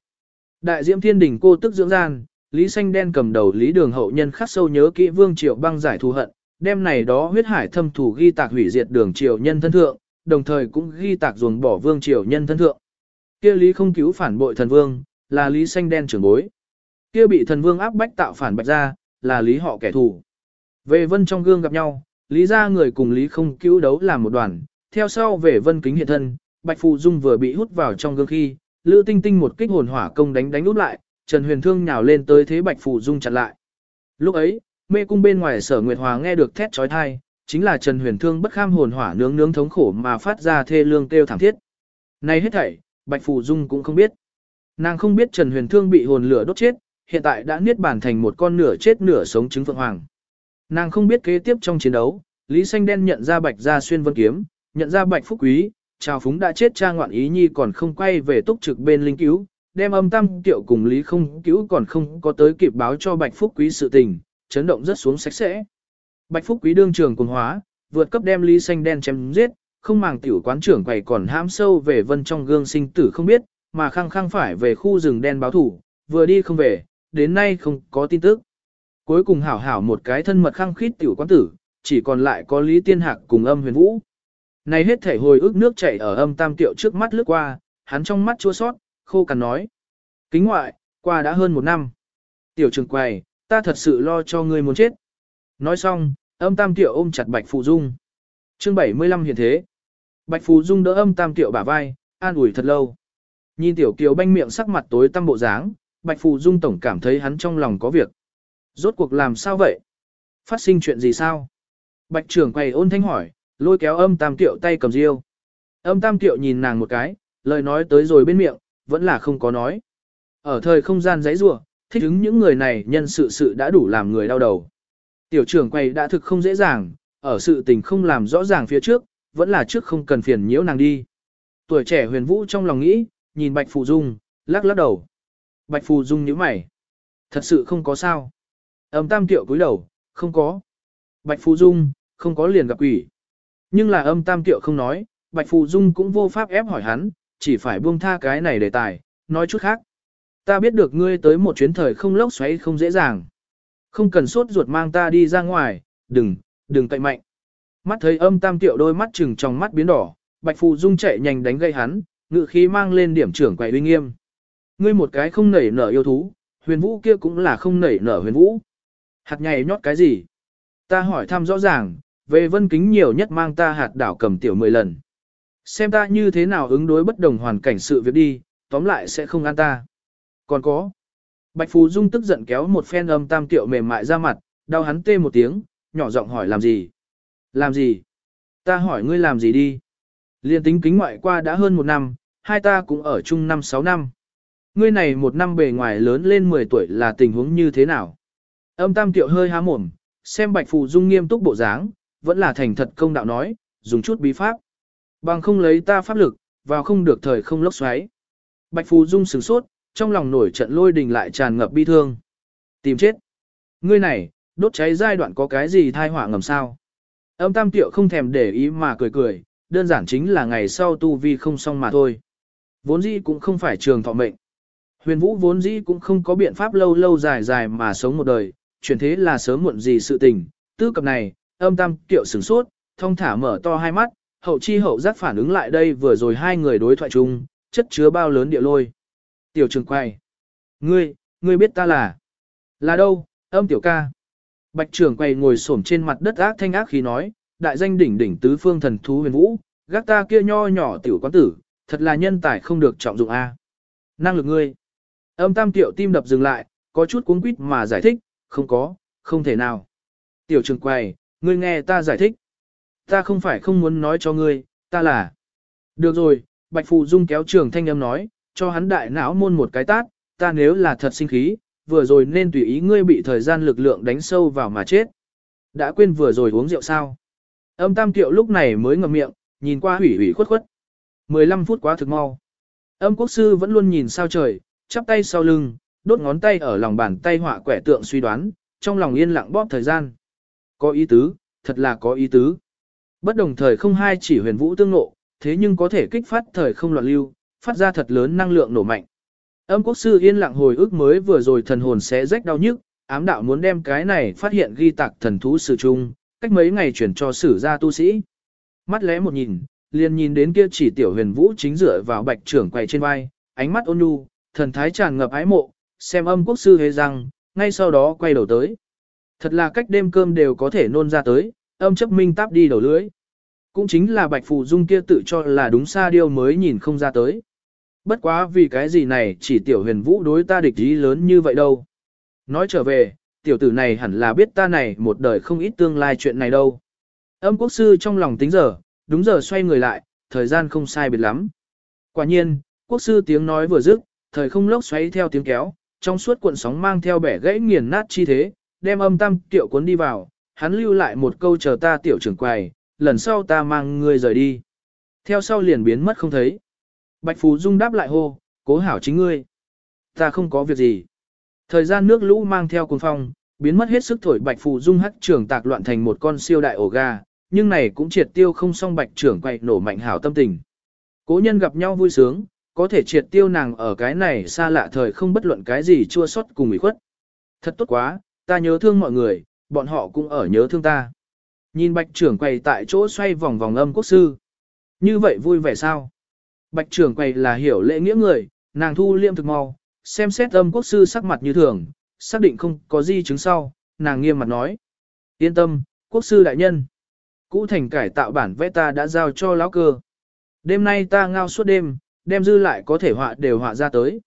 Đại diễm thiên đình cô tức dưỡng gian, Lý Xanh đen cầm đầu Lý Đường hậu nhân khắc sâu nhớ kỹ vương triều băng giải thù hận, đêm này đó huyết hải thâm thủ ghi tạc hủy diệt đường triều nhân thân thượng, đồng thời cũng ghi tạc ruồng bỏ vương triều nhân thân thượng. Kia Lý không cứu phản bội thần vương, là Lý xanh đen trưởng bối. Kia bị thần vương áp bách tạo phản bạch ra, là Lý họ kẻ thù. Về vân trong gương gặp nhau, Lý ra người cùng Lý không cứu đấu làm một đoàn, theo sau về vân kính hiện thân, Bạch Phù Dung vừa bị hút vào trong gương khi, Lữ Tinh Tinh một kích hồn hỏa công đánh đánh úp lại, Trần Huyền Thương nhào lên tới thế Bạch Phù Dung chặn lại. Lúc ấy, mê cung bên ngoài Sở Nguyệt Hòa nghe được thét chói tai, chính là Trần Huyền Thương bất kham hồn hỏa nướng nướng thống khổ mà phát ra thê lương kêu thảm thiết. Này hết thảy, Bạch Phù Dung cũng không biết. Nàng không biết Trần Huyền Thương bị hồn lửa đốt chết, hiện tại đã niết bản thành một con nửa chết nửa sống trứng phượng hoàng. Nàng không biết kế tiếp trong chiến đấu, Lý Xanh Đen nhận ra Bạch Gia Xuyên Vân Kiếm, nhận ra Bạch Phúc Quý, Trào Phúng đã chết cha ngoạn ý nhi còn không quay về túc trực bên linh cứu, đem âm tam tiểu cùng Lý không cứu còn không có tới kịp báo cho Bạch Phúc Quý sự tình, chấn động rất xuống sạch sẽ. Bạch Phúc Quý đương trường cùng hóa, vượt cấp đem Lý Xanh Đen chém giết, không màng tiểu quán trưởng quầy còn hãm sâu về vân trong gương sinh tử không biết, mà khăng khăng phải về khu rừng đen báo thủ, vừa đi không về, đến nay không có tin tức. Cuối cùng hảo hảo một cái thân mật khăng khít tiểu quán tử, chỉ còn lại có Lý Tiên Hạc cùng âm huyền vũ. Này hết thể hồi ức nước chảy ở âm tam tiệu trước mắt lướt qua, hắn trong mắt chua sót, khô cằn nói. Kính ngoại, qua đã hơn một năm. Tiểu trường quầy, ta thật sự lo cho ngươi muốn chết. Nói xong, âm tam tiệu ôm chặt Bạch Phụ Dung. chương 75 hiện thế. Bạch Phụ Dung đỡ âm tam tiệu bả vai, an ủi thật lâu. Nhìn tiểu kiều banh miệng sắc mặt tối tăm bộ dáng, Bạch Phụ Dung tổng cảm thấy hắn trong lòng có việc. Rốt cuộc làm sao vậy? Phát sinh chuyện gì sao? Bạch trưởng quầy ôn thanh hỏi, lôi kéo âm tam tiệu tay cầm riêu. Âm tam tiệu nhìn nàng một cái, lời nói tới rồi bên miệng, vẫn là không có nói. Ở thời không gian giấy rua, thích ứng những người này nhân sự sự đã đủ làm người đau đầu. Tiểu trưởng quầy đã thực không dễ dàng, ở sự tình không làm rõ ràng phía trước, vẫn là trước không cần phiền nhiễu nàng đi. Tuổi trẻ huyền vũ trong lòng nghĩ, nhìn Bạch Phù Dung, lắc lắc đầu. Bạch Phù Dung nhíu mày. Thật sự không có sao. Âm tam tiệu cúi đầu, không có. Bạch Phù Dung, không có liền gặp quỷ. Nhưng là âm tam tiệu không nói, Bạch Phù Dung cũng vô pháp ép hỏi hắn, chỉ phải buông tha cái này đề tài, nói chút khác. Ta biết được ngươi tới một chuyến thời không lốc xoáy không dễ dàng. Không cần sốt ruột mang ta đi ra ngoài, đừng, đừng cậy mạnh. Mắt thấy âm tam tiệu đôi mắt chừng trong mắt biến đỏ, Bạch Phù Dung chạy nhanh đánh gây hắn, ngự khí mang lên điểm trưởng quậy uy nghiêm. Ngươi một cái không nảy nở yêu thú, huyền vũ kia cũng là không nảy nở huyền vũ. Hạt nhảy nhót cái gì? Ta hỏi thăm rõ ràng, về vân kính nhiều nhất mang ta hạt đảo cầm tiểu 10 lần. Xem ta như thế nào ứng đối bất đồng hoàn cảnh sự việc đi, tóm lại sẽ không ăn ta. Còn có. Bạch phú Dung tức giận kéo một phen âm tam tiểu mềm mại ra mặt, đau hắn tê một tiếng, nhỏ giọng hỏi làm gì? Làm gì? Ta hỏi ngươi làm gì đi? Liên tính kính ngoại qua đã hơn một năm, hai ta cũng ở chung năm sáu năm. Ngươi này một năm bề ngoài lớn lên 10 tuổi là tình huống như thế nào? Âm tam tiểu hơi há mồm, xem Bạch Phù Dung nghiêm túc bộ dáng, vẫn là thành thật công đạo nói, dùng chút bí pháp. Bằng không lấy ta pháp lực, vào không được thời không lốc xoáy. Bạch Phù Dung sửng sốt, trong lòng nổi trận lôi đình lại tràn ngập bi thương. Tìm chết. Ngươi này, đốt cháy giai đoạn có cái gì thai họa ngầm sao? Âm tam tiểu không thèm để ý mà cười cười, đơn giản chính là ngày sau tu vi không xong mà thôi. Vốn dĩ cũng không phải trường thọ mệnh. Huyền vũ vốn dĩ cũng không có biện pháp lâu lâu dài dài mà sống một đời, chuyển thế là sớm muộn gì sự tình. Tư cập này, âm tam kiệu sửng sốt, thông thả mở to hai mắt, hậu chi hậu giác phản ứng lại đây vừa rồi hai người đối thoại chung, chất chứa bao lớn địa lôi. Tiểu trường quay. Ngươi, ngươi biết ta là. Là đâu, âm tiểu ca. Bạch trưởng quay ngồi xổm trên mặt đất ác thanh ác khí nói, đại danh đỉnh đỉnh tứ phương thần thú huyền vũ, gác ta kia nho nhỏ tiểu quán tử, thật là nhân tài không được trọng dụng a. Năng lực ngươi. Âm tam tiểu tim đập dừng lại, có chút cuống quýt mà giải thích, không có, không thể nào. Tiểu trường quầy, ngươi nghe ta giải thích. Ta không phải không muốn nói cho ngươi, ta là. Được rồi, Bạch phụ Dung kéo trường thanh âm nói, cho hắn đại não môn một cái tát, ta nếu là thật sinh khí, vừa rồi nên tùy ý ngươi bị thời gian lực lượng đánh sâu vào mà chết. Đã quên vừa rồi uống rượu sao? Âm tam tiệu lúc này mới ngậm miệng, nhìn qua hủy hủy khuất khuất. 15 phút quá thực mau. Âm quốc sư vẫn luôn nhìn sao trời, chắp tay sau lưng, đốt ngón tay ở lòng bàn tay họa quẻ tượng suy đoán, trong lòng yên lặng bóp thời gian. Có ý tứ, thật là có ý tứ. Bất đồng thời không hai chỉ huyền vũ tương nộ, thế nhưng có thể kích phát thời không loạn lưu, phát ra thật lớn năng lượng nổ mạnh. Âm quốc sư yên lặng hồi ức mới vừa rồi thần hồn sẽ rách đau nhức, ám đạo muốn đem cái này phát hiện ghi tạc thần thú sử chung, cách mấy ngày chuyển cho sử gia tu sĩ. Mắt lẽ một nhìn, liền nhìn đến kia chỉ tiểu huyền vũ chính dựa vào bạch trưởng quay trên vai, ánh mắt ôn nhu, thần thái tràn ngập ái mộ, xem âm quốc sư hề răng, ngay sau đó quay đầu tới. Thật là cách đêm cơm đều có thể nôn ra tới, âm chấp minh táp đi đầu lưới. Cũng chính là bạch phù dung kia tự cho là đúng xa điêu mới nhìn không ra tới. Bất quá vì cái gì này chỉ tiểu huyền vũ đối ta địch ý lớn như vậy đâu. Nói trở về, tiểu tử này hẳn là biết ta này một đời không ít tương lai chuyện này đâu. Âm quốc sư trong lòng tính giờ, đúng giờ xoay người lại, thời gian không sai biệt lắm. Quả nhiên, quốc sư tiếng nói vừa dứt, thời không lốc xoáy theo tiếng kéo, trong suốt cuộn sóng mang theo bẻ gãy nghiền nát chi thế, đem âm tam tiểu cuốn đi vào, hắn lưu lại một câu chờ ta tiểu trưởng quầy, lần sau ta mang ngươi rời đi. Theo sau liền biến mất không thấy. Bạch Phú Dung đáp lại hô, cố hảo chính ngươi. Ta không có việc gì. Thời gian nước lũ mang theo cuồng phong, biến mất hết sức thổi Bạch phú Dung hắc trưởng tạc loạn thành một con siêu đại ổ gà, nhưng này cũng triệt tiêu không xong Bạch trưởng quậy nổ mạnh hảo tâm tình. Cố nhân gặp nhau vui sướng, có thể triệt tiêu nàng ở cái này xa lạ thời không bất luận cái gì chua xót cùng ủy khuất. Thật tốt quá, ta nhớ thương mọi người, bọn họ cũng ở nhớ thương ta. Nhìn bạch trưởng quầy tại chỗ xoay vòng vòng âm quốc sư. Như vậy vui vẻ sao? Bạch trưởng quầy là hiểu lễ nghĩa người, nàng thu liêm thực mau, xem xét âm quốc sư sắc mặt như thường, xác định không có gì chứng sau, nàng nghiêm mặt nói. Yên tâm, quốc sư đại nhân. Cũ thành cải tạo bản vẽ ta đã giao cho lão cơ. Đêm nay ta ngao suốt đêm, đem dư lại có thể họa đều họa ra tới.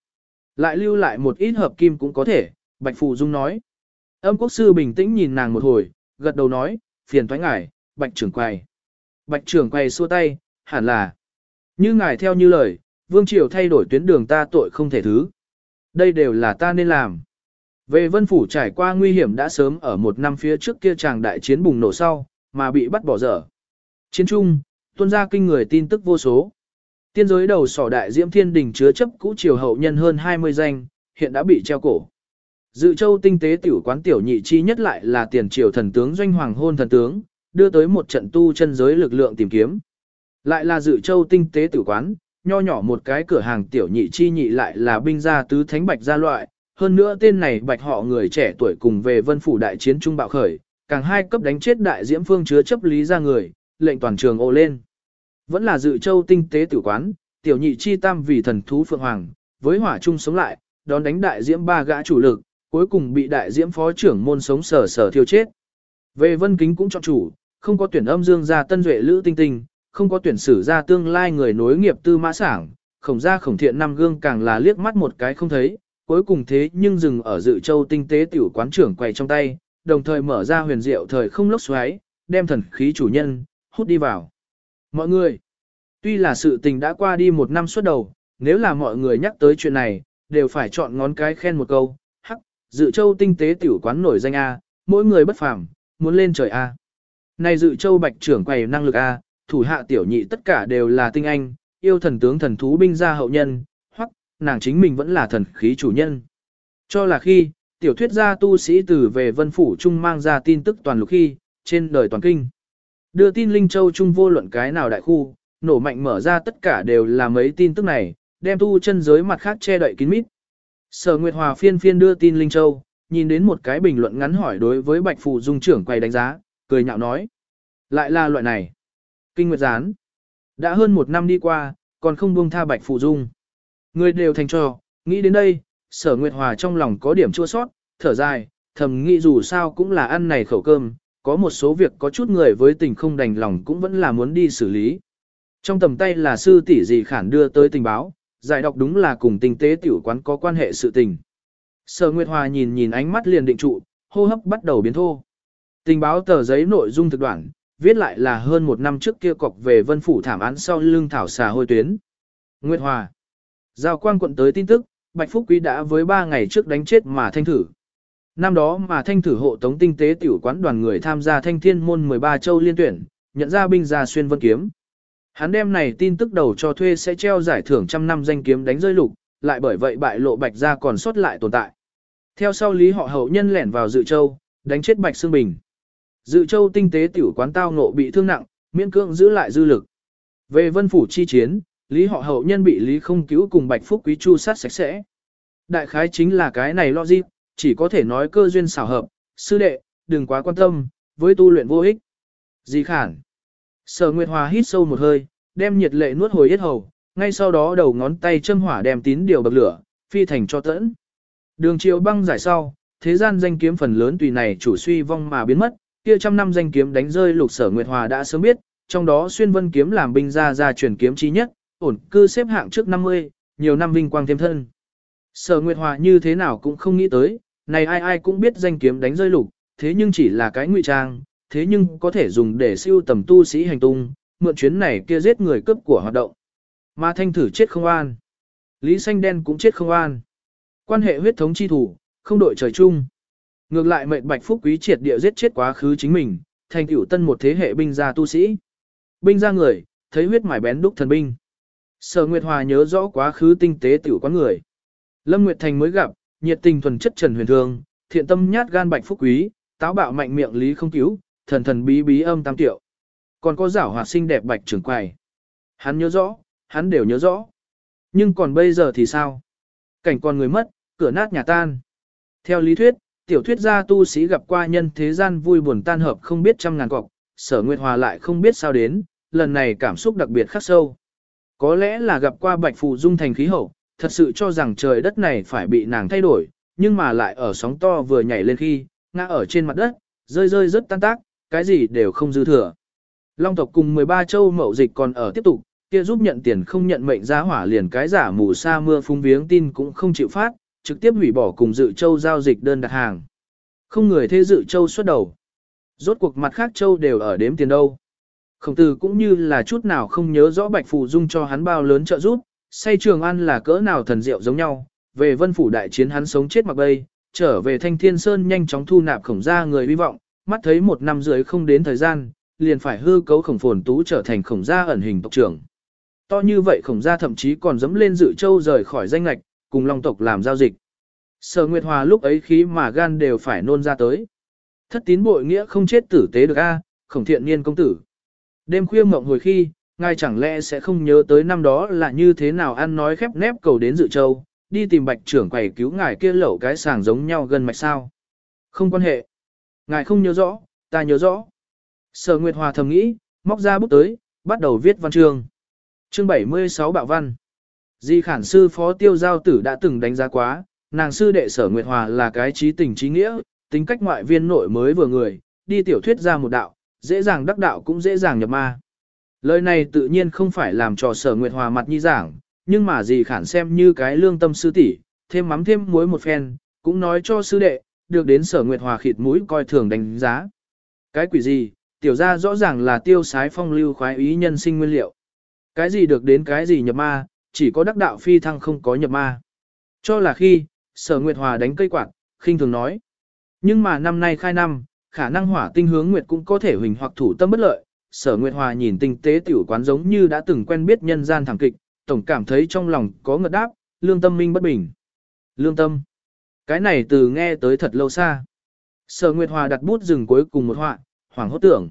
Lại lưu lại một ít hợp kim cũng có thể, Bạch Phù Dung nói. Âm quốc sư bình tĩnh nhìn nàng một hồi, gật đầu nói, phiền thoái ngài, Bạch trưởng quầy. Bạch trưởng quầy xua tay, hẳn là. Như ngài theo như lời, Vương Triều thay đổi tuyến đường ta tội không thể thứ. Đây đều là ta nên làm. Về vân phủ trải qua nguy hiểm đã sớm ở một năm phía trước kia chàng đại chiến bùng nổ sau, mà bị bắt bỏ dở. Chiến trung, tuân ra kinh người tin tức vô số. Tiên giới đầu sỏ đại diễm thiên đình chứa chấp cũ triều hậu nhân hơn 20 danh, hiện đã bị treo cổ. Dự châu tinh tế tiểu quán tiểu nhị chi nhất lại là tiền triều thần tướng doanh hoàng hôn thần tướng, đưa tới một trận tu chân giới lực lượng tìm kiếm. Lại là dự châu tinh tế tiểu quán, nho nhỏ một cái cửa hàng tiểu nhị chi nhị lại là binh gia tứ thánh bạch gia loại, hơn nữa tên này bạch họ người trẻ tuổi cùng về vân phủ đại chiến trung bạo khởi, càng hai cấp đánh chết đại diễm phương chứa chấp lý ra người, lệnh toàn trường ồ lên. Vẫn là dự châu tinh tế tử quán, tiểu nhị chi tam vì thần thú phượng hoàng, với hỏa trung sống lại, đón đánh đại diễm ba gã chủ lực, cuối cùng bị đại diễm phó trưởng môn sống sở sở thiêu chết. Về vân kính cũng chọn chủ, không có tuyển âm dương gia tân duệ lữ tinh tinh, không có tuyển sử gia tương lai người nối nghiệp tư mã sảng, khổng gia khổng thiện năm gương càng là liếc mắt một cái không thấy, cuối cùng thế nhưng dừng ở dự châu tinh tế tiểu quán trưởng quầy trong tay, đồng thời mở ra huyền diệu thời không lốc xoáy, đem thần khí chủ nhân, hút đi vào. Mọi người, tuy là sự tình đã qua đi một năm suốt đầu, nếu là mọi người nhắc tới chuyện này, đều phải chọn ngón cái khen một câu, hắc, dự châu tinh tế tiểu quán nổi danh A, mỗi người bất phàm, muốn lên trời A. Này dự châu bạch trưởng quầy năng lực A, thủ hạ tiểu nhị tất cả đều là tinh anh, yêu thần tướng thần thú binh gia hậu nhân, hoặc, nàng chính mình vẫn là thần khí chủ nhân. Cho là khi, tiểu thuyết gia tu sĩ từ về vân phủ trung mang ra tin tức toàn lục khi, trên đời toàn kinh. Đưa tin Linh Châu Trung vô luận cái nào đại khu, nổ mạnh mở ra tất cả đều là mấy tin tức này, đem tu chân giới mặt khác che đậy kín mít. Sở Nguyệt Hòa phiên phiên đưa tin Linh Châu, nhìn đến một cái bình luận ngắn hỏi đối với Bạch Phù Dung trưởng quay đánh giá, cười nhạo nói. Lại là loại này. Kinh Nguyệt Gián. Đã hơn một năm đi qua, còn không buông tha Bạch Phù Dung. Người đều thành trò, nghĩ đến đây, sở Nguyệt Hòa trong lòng có điểm chua sót, thở dài, thầm nghĩ dù sao cũng là ăn này khẩu cơm, có một số việc có chút người với tình không đành lòng cũng vẫn là muốn đi xử lý. Trong tầm tay là sư tỷ gì khản đưa tới tình báo, giải đọc đúng là cùng tinh tế tiểu quán có quan hệ sự tình. Sở Nguyệt Hòa nhìn nhìn ánh mắt liền định trụ, hô hấp bắt đầu biến thô. Tình báo tờ giấy nội dung thực đoạn, viết lại là hơn một năm trước kia cọc về vân phủ thảm án sau lưng thảo xà hôi tuyến. Nguyệt Hòa. Giao quan quận tới tin tức, Bạch Phúc Quý đã với 3 ngày trước đánh chết mà thanh thử. Năm đó mà thanh thử hộ tống tinh tế tiểu quán đoàn người tham gia thanh thiên môn 13 châu liên tuyển, nhận ra binh gia xuyên vân kiếm. Hắn đem này tin tức đầu cho thuê sẽ treo giải thưởng trăm năm danh kiếm đánh rơi lục, lại bởi vậy bại lộ bạch gia còn sót lại tồn tại. Theo sau lý họ hậu nhân lẻn vào dự châu, đánh chết bạch xương bình. Dự châu tinh tế tiểu quán tao nộ bị thương nặng, miễn cưỡng giữ lại dư lực. Về vân phủ chi chiến, lý họ hậu nhân bị lý không cứu cùng bạch phúc quý chu sát sạch sẽ. Đại khái chính là cái này logic, chỉ có thể nói cơ duyên xảo hợp, sư đệ, đừng quá quan tâm, với tu luyện vô ích. Di khản. Sở Nguyệt Hòa hít sâu một hơi, đem nhiệt lệ nuốt hồi yết hầu, ngay sau đó đầu ngón tay châm hỏa đem tín điều bậc lửa, phi thành cho tẫn. Đường chiều băng giải sau, thế gian danh kiếm phần lớn tùy này chủ suy vong mà biến mất, kia trăm năm danh kiếm đánh rơi lục sở Nguyệt Hòa đã sớm biết, trong đó xuyên vân kiếm làm binh gia gia truyền kiếm chí nhất, ổn cư xếp hạng trước 50, nhiều năm vinh quang thêm thân. Sở Nguyệt Hòa như thế nào cũng không nghĩ tới, này ai ai cũng biết danh kiếm đánh rơi lục, thế nhưng chỉ là cái ngụy trang, thế nhưng có thể dùng để siêu tầm tu sĩ hành tung, mượn chuyến này kia giết người cướp của hoạt động. Mà thanh thử chết không an. Lý xanh đen cũng chết không an. Quan hệ huyết thống chi thủ, không đội trời chung. Ngược lại mệnh bạch phúc quý triệt địa giết chết quá khứ chính mình, thành tựu tân một thế hệ binh gia tu sĩ. Binh gia người, thấy huyết mải bén đúc thần binh. Sở Nguyệt Hòa nhớ rõ quá khứ tinh tế tiểu quán người. Lâm Nguyệt Thành mới gặp, nhiệt tình thuần chất Trần Huyền Thương, thiện tâm nhát gan bạch phúc quý, táo bạo mạnh miệng lý không cứu, thần thần bí bí âm tam tiểu. Còn có giảo hoạt xinh đẹp bạch trưởng quầy. Hắn nhớ rõ, hắn đều nhớ rõ. Nhưng còn bây giờ thì sao? Cảnh còn người mất, cửa nát nhà tan. Theo lý thuyết, tiểu thuyết gia tu sĩ gặp qua nhân thế gian vui buồn tan hợp không biết trăm ngàn cọc, sở Nguyệt Hòa lại không biết sao đến, lần này cảm xúc đặc biệt khắc sâu. Có lẽ là gặp qua bạch phù dung thành khí hậu, thật sự cho rằng trời đất này phải bị nàng thay đổi, nhưng mà lại ở sóng to vừa nhảy lên khi, ngã ở trên mặt đất, rơi rơi rất tan tác, cái gì đều không dư thừa. Long tộc cùng 13 châu mậu dịch còn ở tiếp tục, kia giúp nhận tiền không nhận mệnh giá hỏa liền cái giả mù sa mưa phung viếng tin cũng không chịu phát, trực tiếp hủy bỏ cùng dự châu giao dịch đơn đặt hàng. Không người thế dự châu xuất đầu. Rốt cuộc mặt khác châu đều ở đếm tiền đâu. Khổng tử cũng như là chút nào không nhớ rõ bạch phù dung cho hắn bao lớn trợ giúp, say trường ăn là cỡ nào thần diệu giống nhau, về vân phủ đại chiến hắn sống chết mặc bay, trở về thanh thiên sơn nhanh chóng thu nạp khổng gia người hy vọng, mắt thấy một năm dưới không đến thời gian, liền phải hư cấu khổng phồn tú trở thành khổng gia ẩn hình tộc trưởng. To như vậy khổng gia thậm chí còn dẫm lên dự châu rời khỏi danh lạch, cùng long tộc làm giao dịch. Sở Nguyệt Hòa lúc ấy khí mà gan đều phải nôn ra tới. Thất tín bội nghĩa không chết tử tế được a, khổng thiện niên công tử. Đêm khuya mộng hồi khi, ngài chẳng lẽ sẽ không nhớ tới năm đó là như thế nào ăn nói khép nép cầu đến dự châu, đi tìm bạch trưởng quầy cứu ngài kia lẩu cái sàng giống nhau gần mạch sao. Không quan hệ. Ngài không nhớ rõ, ta nhớ rõ. Sở Nguyệt Hòa thầm nghĩ, móc ra bút tới, bắt đầu viết văn chương. Chương 76 Bạo Văn Di khản sư phó tiêu giao tử đã từng đánh giá quá, nàng sư đệ sở Nguyệt Hòa là cái trí tình trí nghĩa, tính cách ngoại viên nội mới vừa người, đi tiểu thuyết ra một đạo, dễ dàng đắc đạo cũng dễ dàng nhập ma. Lời này tự nhiên không phải làm cho sở Nguyệt Hòa mặt nhi giảng, nhưng mà gì khản xem như cái lương tâm sư tỷ, thêm mắm thêm muối một phen, cũng nói cho sư đệ, được đến sở Nguyệt Hòa khịt mũi coi thường đánh giá. Cái quỷ gì, tiểu ra rõ ràng là tiêu sái phong lưu khoái ý nhân sinh nguyên liệu. Cái gì được đến cái gì nhập ma, chỉ có đắc đạo phi thăng không có nhập ma. Cho là khi, sở Nguyệt Hòa đánh cây quạt, khinh thường nói. Nhưng mà năm nay khai năm, khả năng hỏa tinh hướng Nguyệt cũng có thể huỳnh hoặc thủ tâm bất lợi. Sở Nguyệt Hòa nhìn tinh tế tiểu quán giống như đã từng quen biết nhân gian thẳng kịch, tổng cảm thấy trong lòng có ngợt đáp, lương tâm minh bất bình. Lương tâm. Cái này từ nghe tới thật lâu xa. Sở Nguyệt Hòa đặt bút dừng cuối cùng một họa, hoàng hốt tưởng.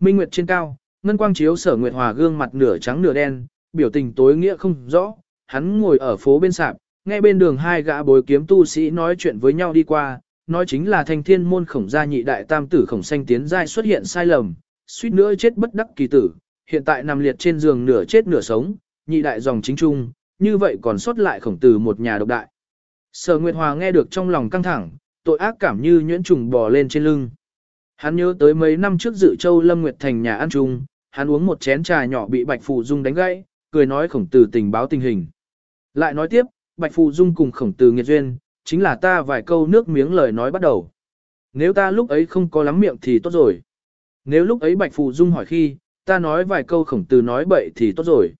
Minh Nguyệt trên cao, ngân quang chiếu Sở Nguyệt Hòa gương mặt nửa trắng nửa đen, biểu tình tối nghĩa không rõ, hắn ngồi ở phố bên sạp, nghe bên đường hai gã bối kiếm tu sĩ nói chuyện với nhau đi qua, nói chính là thanh thiên môn khổng gia nhị đại tam tử khổng xanh tiến giai xuất hiện sai lầm, suýt nữa chết bất đắc kỳ tử, hiện tại nằm liệt trên giường nửa chết nửa sống, nhị đại dòng chính trung, như vậy còn sót lại khổng tử một nhà độc đại. Sở Nguyệt Hòa nghe được trong lòng căng thẳng, tội ác cảm như nhuyễn trùng bò lên trên lưng. Hắn nhớ tới mấy năm trước dự châu Lâm Nguyệt thành nhà ăn chung, hắn uống một chén trà nhỏ bị Bạch Phù Dung đánh gãy, cười nói khổng tử tình báo tình hình. Lại nói tiếp, Bạch Phù Dung cùng khổng tử nghiệt duyên, chính là ta vài câu nước miếng lời nói bắt đầu. Nếu ta lúc ấy không có lắm miệng thì tốt rồi. Nếu lúc ấy Bạch Phù Dung hỏi khi, ta nói vài câu khổng từ nói bậy thì tốt rồi.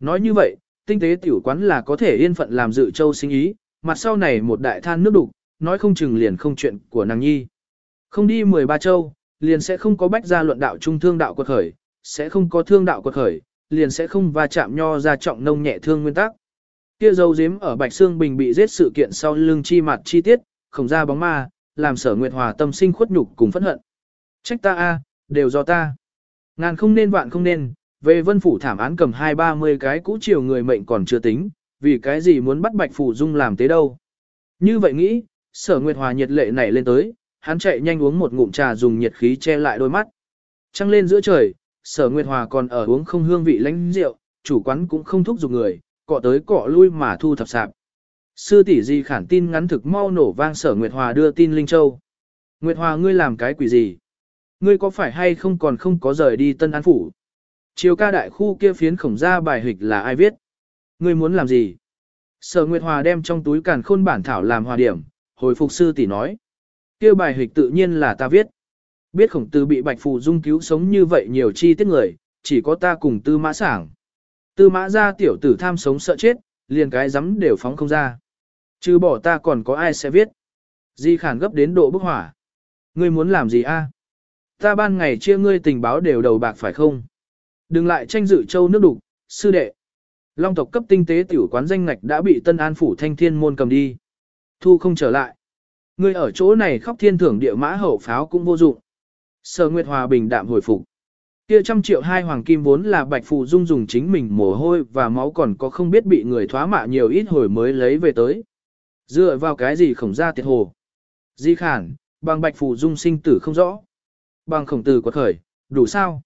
Nói như vậy, tinh tế tiểu quán là có thể yên phận làm dự châu sinh ý, mặt sau này một đại than nước đục, nói không chừng liền không chuyện của nàng nhi. Không đi 13 châu, liền sẽ không có bách gia luận đạo trung thương đạo quật khởi, sẽ không có thương đạo quật khởi, liền sẽ không va chạm nho ra trọng nông nhẹ thương nguyên tắc. Kia dấu giếm ở Bạch Sương Bình bị giết sự kiện sau lưng chi mặt chi tiết, không ra bóng ma, làm sở nguyệt hòa tâm sinh khuất nhục cùng phẫn hận. Trách ta a, đều do ta. Ngàn không nên vạn không nên, về vân phủ thảm án cầm hai ba mươi cái cũ chiều người mệnh còn chưa tính, vì cái gì muốn bắt Bạch Phủ Dung làm thế đâu. Như vậy nghĩ, sở nguyệt hòa nhiệt lệ nảy lên tới, hắn chạy nhanh uống một ngụm trà dùng nhiệt khí che lại đôi mắt. Trăng lên giữa trời, sở nguyệt hòa còn ở uống không hương vị lãnh rượu, chủ quán cũng không thúc giục người, cọ tới cọ lui mà thu thập sạp. Sư tỷ di khản tin ngắn thực mau nổ vang sở Nguyệt Hòa đưa tin Linh Châu. Nguyệt Hòa ngươi làm cái quỷ gì? Ngươi có phải hay không còn không có rời đi Tân An Phủ? Chiều ca đại khu kia phiến khổng ra bài hịch là ai viết? Ngươi muốn làm gì? Sở Nguyệt Hòa đem trong túi càn khôn bản thảo làm hòa điểm, hồi phục sư tỷ nói. kia bài hịch tự nhiên là ta viết. Biết khổng tử bị bạch phù dung cứu sống như vậy nhiều chi tiết người, chỉ có ta cùng tư mã sảng. Tư mã ra tiểu tử tham sống sợ chết, liền cái rắm đều phóng không ra. Chứ bỏ ta còn có ai sẽ viết. Di khản gấp đến độ bức hỏa. Ngươi muốn làm gì a? Ta ban ngày chia ngươi tình báo đều đầu bạc phải không? Đừng lại tranh dự châu nước đục, sư đệ. Long tộc cấp tinh tế tiểu quán danh ngạch đã bị Tân An phủ thanh thiên môn cầm đi. Thu không trở lại. Ngươi ở chỗ này khóc thiên thưởng địa mã hậu pháo cũng vô dụng. Sở Nguyệt Hòa bình đạm hồi phục. Kia trăm triệu hai hoàng kim vốn là bạch phù dung dùng chính mình mồ hôi và máu còn có không biết bị người thoá mạ nhiều ít hồi mới lấy về tới. Dựa vào cái gì khổng ra tiệt hồ. Di khản, bằng bạch phù dung sinh tử không rõ. Bằng khổng tử quật khởi, đủ sao?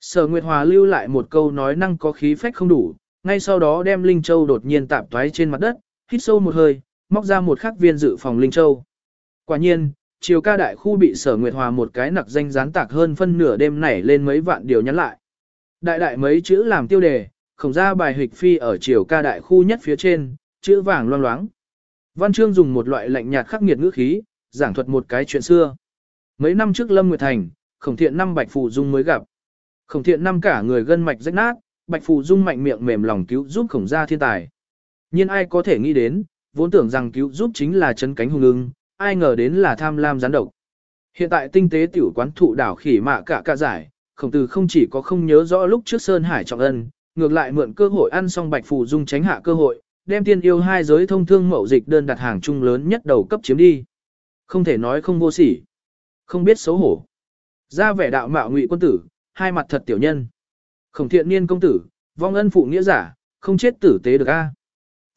Sở Nguyệt Hòa lưu lại một câu nói năng có khí phách không đủ, ngay sau đó đem Linh Châu đột nhiên tạp toái trên mặt đất, hít sâu một hơi, móc ra một khắc viên dự phòng Linh Châu. Quả nhiên, chiều ca đại khu bị sở Nguyệt Hòa một cái nặc danh gián tạc hơn phân nửa đêm nảy lên mấy vạn điều nhắn lại. Đại đại mấy chữ làm tiêu đề, khổng ra bài hịch phi ở chiều ca đại khu nhất phía trên, chữ vàng loang loáng. Văn chương dùng một loại lạnh nhạt khắc nghiệt ngữ khí, giảng thuật một cái chuyện xưa. Mấy năm trước Lâm Nguyệt Thành, khổng thiện năm bạch phù dung mới gặp. Khổng thiện năm cả người gân mạch rách nát, bạch phù dung mạnh miệng mềm lòng cứu giúp khổng gia thiên tài. Nhưng ai có thể nghĩ đến, vốn tưởng rằng cứu giúp chính là chân cánh hùng ưng, ai ngờ đến là tham lam gián độc. Hiện tại tinh tế tiểu quán thụ đảo khỉ mạ cả cả giải, khổng tử không chỉ có không nhớ rõ lúc trước Sơn Hải trọng ân, ngược lại mượn cơ hội ăn xong bạch phù dung tránh hạ cơ hội, đem tiên yêu hai giới thông thương mậu dịch đơn đặt hàng chung lớn nhất đầu cấp chiếm đi. Không thể nói không vô sỉ, không biết xấu hổ. Ra vẻ đạo mạo ngụy quân tử, hai mặt thật tiểu nhân. Khổng thiện niên công tử, vong ân phụ nghĩa giả, không chết tử tế được a.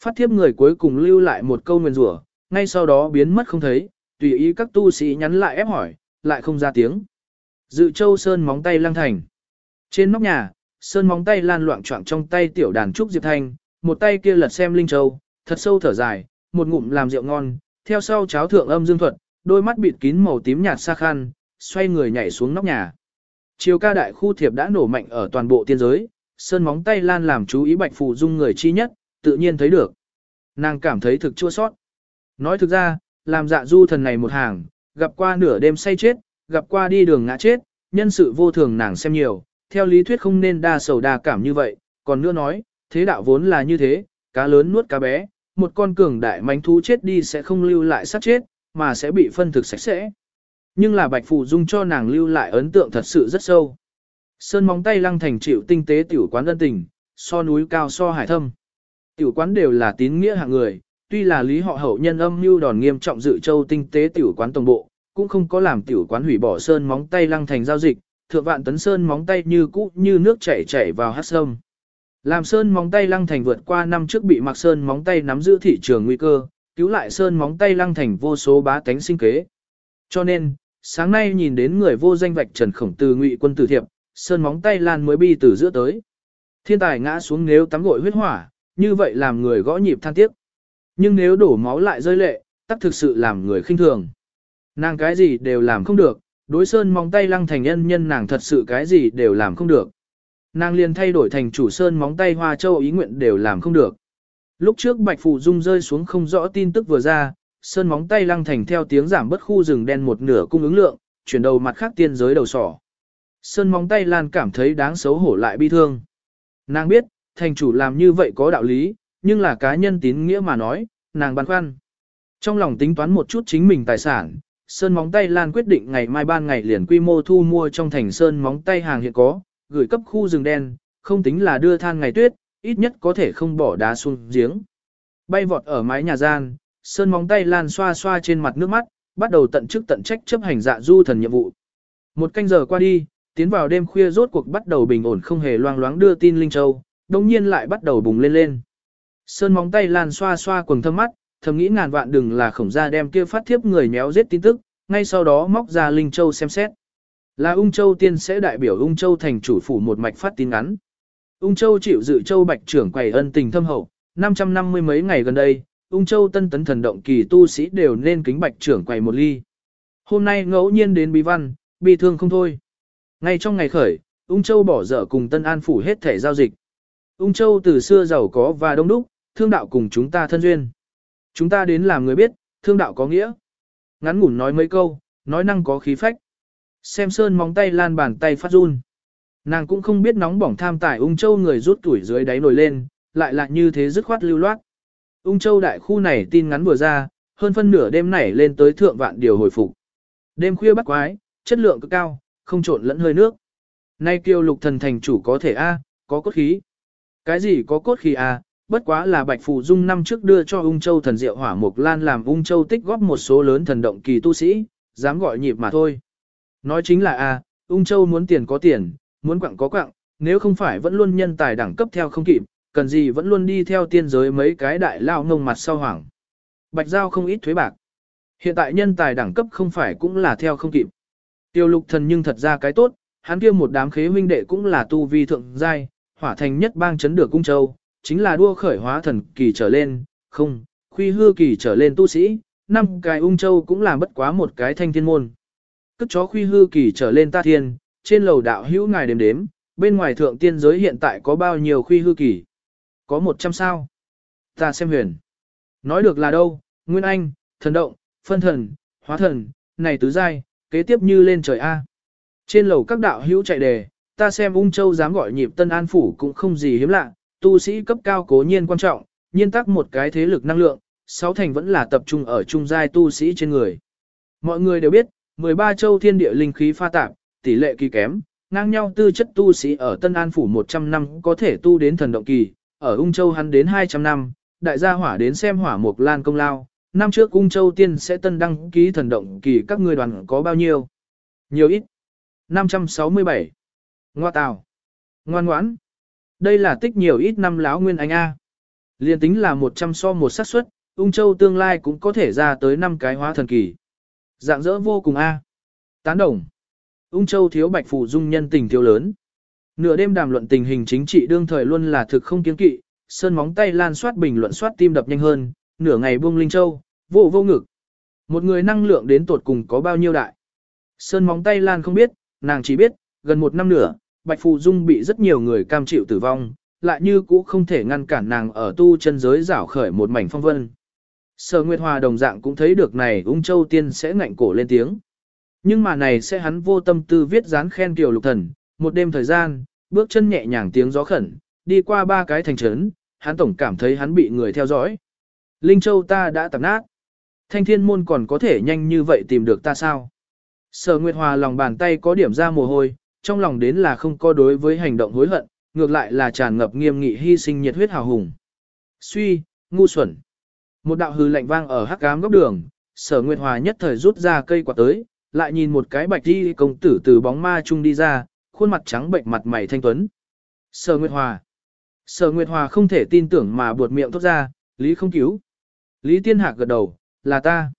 Phát thiếp người cuối cùng lưu lại một câu nguyền rủa, ngay sau đó biến mất không thấy, tùy ý các tu sĩ nhắn lại ép hỏi, lại không ra tiếng. Dự châu sơn móng tay lang thành. Trên nóc nhà, sơn móng tay lan loạn trọng trong tay tiểu đàn trúc diệp thanh, một tay kia lật xem linh châu, thật sâu thở dài, một ngụm làm rượu ngon, theo sau cháo thượng âm dương thuật, đôi mắt bịt kín màu tím nhạt xa khăn, xoay người nhảy xuống nóc nhà. Chiều ca đại khu thiệp đã nổ mạnh ở toàn bộ tiên giới, sơn móng tay lan làm chú ý bạch phù dung người chi nhất, tự nhiên thấy được. Nàng cảm thấy thực chua sót. Nói thực ra, làm dạ du thần này một hàng, gặp qua nửa đêm say chết, gặp qua đi đường ngã chết, nhân sự vô thường nàng xem nhiều, theo lý thuyết không nên đa sầu đa cảm như vậy, còn nữa nói, thế đạo vốn là như thế, cá lớn nuốt cá bé, một con cường đại mánh thú chết đi sẽ không lưu lại sát chết, mà sẽ bị phân thực sạch sẽ. Nhưng là Bạch Phù Dung cho nàng lưu lại ấn tượng thật sự rất sâu. Sơn móng tay lăng thành chịu tinh tế tiểu quán ân tình, so núi cao so hải thâm. Tiểu quán đều là tín nghĩa hạng người, tuy là lý họ hậu nhân âm mưu đòn nghiêm trọng dự châu tinh tế tiểu quán tổng bộ, cũng không có làm tiểu quán hủy bỏ sơn móng tay lăng thành giao dịch, thượng vạn tấn sơn móng tay như cũ như nước chảy chảy vào hát sông. Làm sơn móng tay lăng thành vượt qua năm trước bị mặc sơn móng tay nắm giữ thị trường nguy cơ, cứu lại sơn móng tay lăng thành vô số bá tánh sinh kế. Cho nên, sáng nay nhìn đến người vô danh vạch trần khổng từ ngụy quân tử thiệp, sơn móng tay lan mới bi từ giữa tới. Thiên tài ngã xuống nếu tắm gội huyết hỏa, như vậy làm người gõ nhịp than tiếc. Nhưng nếu đổ máu lại rơi lệ, tắc thực sự làm người khinh thường. Nàng cái gì đều làm không được, đối sơn móng tay lăng thành nhân nhân nàng thật sự cái gì đều làm không được. Nàng liền thay đổi thành chủ sơn móng tay hoa châu ý nguyện đều làm không được. Lúc trước Bạch Phụ Dung rơi xuống không rõ tin tức vừa ra, sơn móng tay lăng thành theo tiếng giảm bất khu rừng đen một nửa cung ứng lượng, chuyển đầu mặt khác tiên giới đầu sỏ. Sơn móng tay lan cảm thấy đáng xấu hổ lại bi thương. Nàng biết, thành chủ làm như vậy có đạo lý, nhưng là cá nhân tín nghĩa mà nói, nàng băn khoăn. Trong lòng tính toán một chút chính mình tài sản, Sơn móng tay Lan quyết định ngày mai ban ngày liền quy mô thu mua trong thành Sơn móng tay hàng hiện có, gửi cấp khu rừng đen, không tính là đưa than ngày tuyết, ít nhất có thể không bỏ đá xuống giếng. Bay vọt ở mái nhà gian, Sơn móng tay Lan xoa xoa trên mặt nước mắt, bắt đầu tận chức tận trách chấp hành dạ du thần nhiệm vụ. Một canh giờ qua đi, tiến vào đêm khuya rốt cuộc bắt đầu bình ổn không hề loang loáng đưa tin Linh Châu, đồng nhiên lại bắt đầu bùng lên lên. Sơn móng tay lan xoa xoa quần thâm mắt, thầm nghĩ ngàn vạn đừng là khổng gia đem kia phát thiếp người méo giết tin tức, ngay sau đó móc ra Linh Châu xem xét. Là ung châu tiên sẽ đại biểu ung châu thành chủ phủ một mạch phát tin ngắn. Ung châu chịu dự châu bạch trưởng quầy ân tình thâm hậu, 550 mấy ngày gần đây, ung châu tân tấn thần động kỳ tu sĩ đều nên kính bạch trưởng quầy một ly. Hôm nay ngẫu nhiên đến bí văn, bị thương không thôi. Ngay trong ngày khởi, ung châu bỏ dở cùng tân an phủ hết thể giao dịch. Ung Châu từ xưa giàu có và đông đúc, thương đạo cùng chúng ta thân duyên. Chúng ta đến làm người biết, thương đạo có nghĩa. Ngắn ngủn nói mấy câu, nói năng có khí phách. Xem sơn móng tay lan bàn tay phát run. Nàng cũng không biết nóng bỏng tham tài ung châu người rút tuổi dưới đáy nổi lên, lại lại như thế dứt khoát lưu loát. Ung châu đại khu này tin ngắn vừa ra, hơn phân nửa đêm này lên tới thượng vạn điều hồi phục. Đêm khuya bắt quái, chất lượng cực cao, không trộn lẫn hơi nước. Nay kiêu lục thần thành chủ có thể A, có cốt khí. Cái gì có cốt khí A, bất quá là Bạch Phù Dung năm trước đưa cho ung châu thần diệu hỏa mục lan làm ung châu tích góp một số lớn thần động kỳ tu sĩ, dám gọi nhịp mà thôi. Nói chính là A, ung châu muốn tiền có tiền, muốn quặng có quặng, nếu không phải vẫn luôn nhân tài đẳng cấp theo không kịp, cần gì vẫn luôn đi theo tiên giới mấy cái đại lao ngông mặt sau hoảng. Bạch giao không ít thuế bạc. Hiện tại nhân tài đẳng cấp không phải cũng là theo không kịp. Tiêu lục thần nhưng thật ra cái tốt, hắn kia một đám khế huynh đệ cũng là tu vi thượng giai, hỏa thành nhất bang chấn được cung châu, chính là đua khởi hóa thần kỳ trở lên, không, khuy hư kỳ trở lên tu sĩ, năm cái ung châu cũng làm bất quá một cái thanh thiên môn. Cất chó khuy hư kỳ trở lên ta thiên, trên lầu đạo hữu ngài đếm đếm, bên ngoài thượng tiên giới hiện tại có bao nhiêu khuy hư kỳ? Có 100 sao? Ta xem huyền. Nói được là đâu, Nguyên Anh, thần động, phân thần, hóa thần, này tứ giai, kế tiếp như lên trời A. Trên lầu các đạo hữu chạy đề, ta xem ung châu dám gọi nhịp tân an phủ cũng không gì hiếm lạ, tu sĩ cấp cao cố nhiên quan trọng, nhiên tắc một cái thế lực năng lượng, sáu thành vẫn là tập trung ở trung giai tu sĩ trên người. Mọi người đều biết, 13 châu thiên địa linh khí pha tạp, tỷ lệ kỳ kém, ngang nhau tư chất tu sĩ ở Tân An Phủ 100 năm có thể tu đến thần động kỳ, ở Ung Châu hắn đến 200 năm, đại gia hỏa đến xem hỏa mục lan công lao, năm trước Ung Châu tiên sẽ tân đăng ký thần động kỳ các ngươi đoàn có bao nhiêu? Nhiều ít. 567. Ngoa tào. Ngoan ngoãn. Đây là tích nhiều ít năm láo nguyên anh A. Liên tính là 100 so một xác suất, ung châu tương lai cũng có thể ra tới 5 cái hóa thần kỳ. Dạng dỡ vô cùng A. Tán đồng. Ung châu thiếu bạch phù dung nhân tình thiếu lớn. Nửa đêm đàm luận tình hình chính trị đương thời luôn là thực không kiến kỵ, sơn móng tay lan soát bình luận soát tim đập nhanh hơn, nửa ngày buông linh châu, vô vô ngực. Một người năng lượng đến tột cùng có bao nhiêu đại. Sơn móng tay lan không biết, nàng chỉ biết, gần một năm nữa, Bạch Phù Dung bị rất nhiều người cam chịu tử vong, lại như cũ không thể ngăn cản nàng ở tu chân giới rảo khởi một mảnh phong vân. Sở Nguyệt Hòa đồng dạng cũng thấy được này ung châu tiên sẽ ngạnh cổ lên tiếng. Nhưng mà này sẽ hắn vô tâm tư viết dán khen kiều lục thần, một đêm thời gian, bước chân nhẹ nhàng tiếng gió khẩn, đi qua ba cái thành trấn, hắn tổng cảm thấy hắn bị người theo dõi. Linh Châu ta đã tạp nát. Thanh thiên môn còn có thể nhanh như vậy tìm được ta sao? Sở Nguyệt Hòa lòng bàn tay có điểm ra mồ hôi, trong lòng đến là không có đối với hành động hối hận, ngược lại là tràn ngập nghiêm nghị hy sinh nhiệt huyết hào hùng. Suy, ngu xuẩn. Một đạo hư lạnh vang ở hắc ám góc đường, Sở Nguyệt Hòa nhất thời rút ra cây quạt tới, lại nhìn một cái bạch đi công tử từ bóng ma chung đi ra, khuôn mặt trắng bệnh mặt mày thanh tuấn. Sở Nguyệt Hòa. Sở Nguyệt Hòa không thể tin tưởng mà buột miệng thốt ra, Lý không cứu. Lý Tiên Hạc gật đầu, là ta.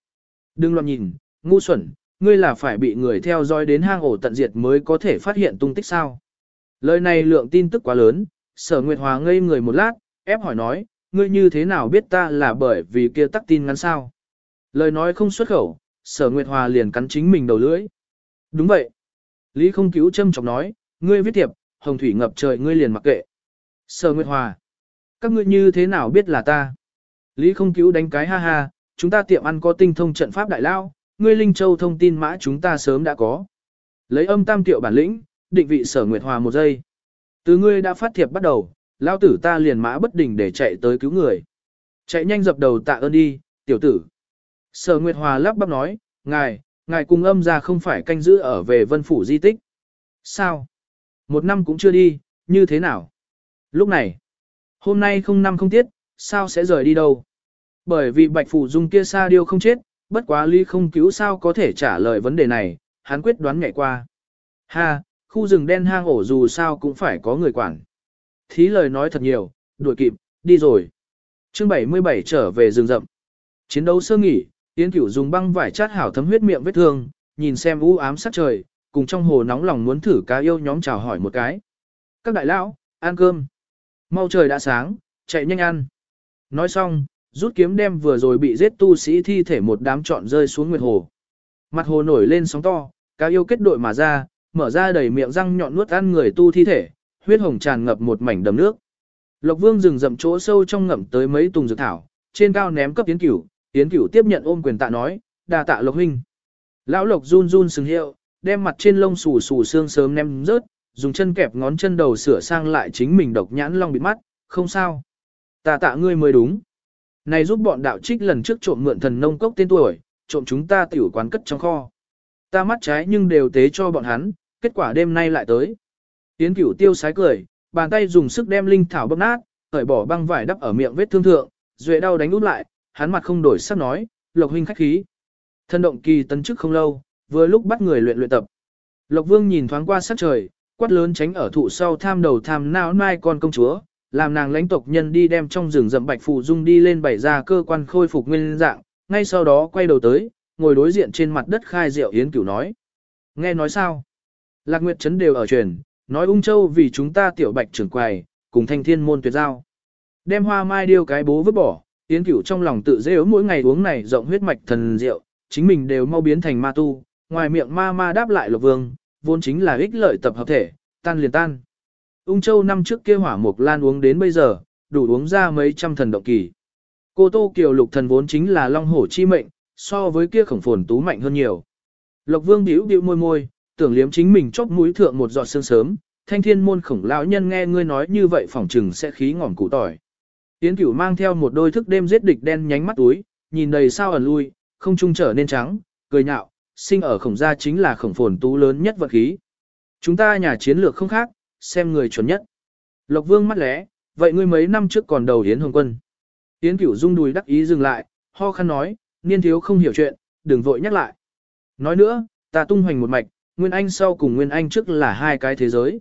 Đừng loạn nhìn, ngu xuẩn, ngươi là phải bị người theo dõi đến hang ổ tận diệt mới có thể phát hiện tung tích sao. Lời này lượng tin tức quá lớn, sở Nguyệt Hòa ngây người một lát, ép hỏi nói, ngươi như thế nào biết ta là bởi vì kia tắc tin ngắn sao. Lời nói không xuất khẩu, sở Nguyệt Hòa liền cắn chính mình đầu lưỡi. Đúng vậy. Lý không cứu châm chọc nói, ngươi viết thiệp, hồng thủy ngập trời ngươi liền mặc kệ. Sở Nguyệt Hòa. Các ngươi như thế nào biết là ta? Lý không cứu đánh cái ha ha, chúng ta tiệm ăn có tinh thông trận pháp đại lao, ngươi Linh Châu thông tin mã chúng ta sớm đã có. Lấy âm tam tiệu bản lĩnh, định vị sở Nguyệt Hòa một giây. Từ ngươi đã phát thiệp bắt đầu, lao tử ta liền mã bất đình để chạy tới cứu người. Chạy nhanh dập đầu tạ ơn đi, tiểu tử. Sở Nguyệt Hòa lắp bắp nói, ngài, ngài cùng âm ra không phải canh giữ ở về vân phủ di tích. Sao? Một năm cũng chưa đi, như thế nào? Lúc này, hôm nay không năm không tiết, sao sẽ rời đi đâu? Bởi vì bạch phủ dung kia xa điêu không chết, bất quá ly không cứu sao có thể trả lời vấn đề này, hắn quyết đoán nhảy qua. Ha, khu rừng đen hang ổ dù sao cũng phải có người quản. Thí lời nói thật nhiều, đuổi kịp, đi rồi. chương 77 trở về rừng rậm. Chiến đấu sơ nghỉ, Yến cửu dùng băng vải chát hảo thấm huyết miệng vết thương, nhìn xem u ám sắc trời, cùng trong hồ nóng lòng muốn thử cá yêu nhóm chào hỏi một cái. Các đại lão, ăn cơm. Mau trời đã sáng, chạy nhanh ăn. Nói xong, rút kiếm đem vừa rồi bị giết tu sĩ thi thể một đám trọn rơi xuống nguyệt hồ. Mặt hồ nổi lên sóng to, cá yêu kết đội mà ra, mở ra đầy miệng răng nhọn nuốt ăn người tu thi thể, huyết hồng tràn ngập một mảnh đầm nước. Lộc Vương dừng rậm chỗ sâu trong ngậm tới mấy tùng dược thảo, trên cao ném cấp tiến Cửu, Yến Cửu tiếp nhận ôm quyền tạ nói, đa tạ Lộc huynh. Lão Lộc run run sừng hiệu, đem mặt trên lông xù xù xương sớm ném rớt, dùng chân kẹp ngón chân đầu sửa sang lại chính mình độc nhãn long bịt mắt, không sao. tạ tạ ngươi mới đúng. Này giúp bọn đạo trích lần trước trộm mượn thần nông cốc tên tuổi, trộm chúng ta tiểu quán cất trong kho. Ta mắt trái nhưng đều tế cho bọn hắn, kết quả đêm nay lại tới. Yến cửu tiêu sái cười, bàn tay dùng sức đem linh thảo bóp nát, cởi bỏ băng vải đắp ở miệng vết thương thượng, duệ đau đánh út lại, hắn mặt không đổi sắc nói, lộc huynh khách khí. Thân động kỳ tấn chức không lâu, vừa lúc bắt người luyện luyện tập. Lộc vương nhìn thoáng qua sát trời, quát lớn tránh ở thụ sau tham đầu tham não nai con công chúa, làm nàng lãnh tộc nhân đi đem trong rừng rậm bạch phù dung đi lên bày ra cơ quan khôi phục nguyên dạng, ngay sau đó quay đầu tới, ngồi đối diện trên mặt đất khai rượu yến cửu nói. Nghe nói sao? Lạc Nguyệt Trấn đều ở truyền, nói ung châu vì chúng ta tiểu bạch trưởng quầy, cùng thanh thiên môn tuyệt giao. Đem hoa mai điêu cái bố vứt bỏ, yến cửu trong lòng tự dễ mỗi ngày uống này rộng huyết mạch thần rượu, chính mình đều mau biến thành ma tu, ngoài miệng ma ma đáp lại lộc vương, vốn chính là ích lợi tập hợp thể, tan liền tan. Ung Châu năm trước kia hỏa mục lan uống đến bây giờ, đủ uống ra mấy trăm thần động kỳ. Cô Tô Kiều lục thần vốn chính là long hổ chi mệnh, so với kia khổng phồn tú mạnh hơn nhiều. Lộc Vương bĩu bĩu môi môi, tưởng liếm chính mình chóp mũi thượng một giọt sương sớm, thanh thiên môn khổng lão nhân nghe ngươi nói như vậy phỏng chừng sẽ khí ngỏm củ tỏi. Tiễn cửu mang theo một đôi thức đêm giết địch đen nhánh mắt túi, nhìn đầy sao ẩn lui, không trung trở nên trắng, cười nhạo, sinh ở khổng gia chính là khổng phồn tú lớn nhất vật khí. Chúng ta nhà chiến lược không khác, xem người chuẩn nhất. Lộc vương mắt lẽ, vậy ngươi mấy năm trước còn đầu Yến Hồng Quân. Yến Cửu rung đùi đắc ý dừng lại, ho khăn nói, niên thiếu không hiểu chuyện, đừng vội nhắc lại. Nói nữa, ta tung hoành một mạch, Nguyên Anh sau cùng Nguyên Anh trước là hai cái thế giới.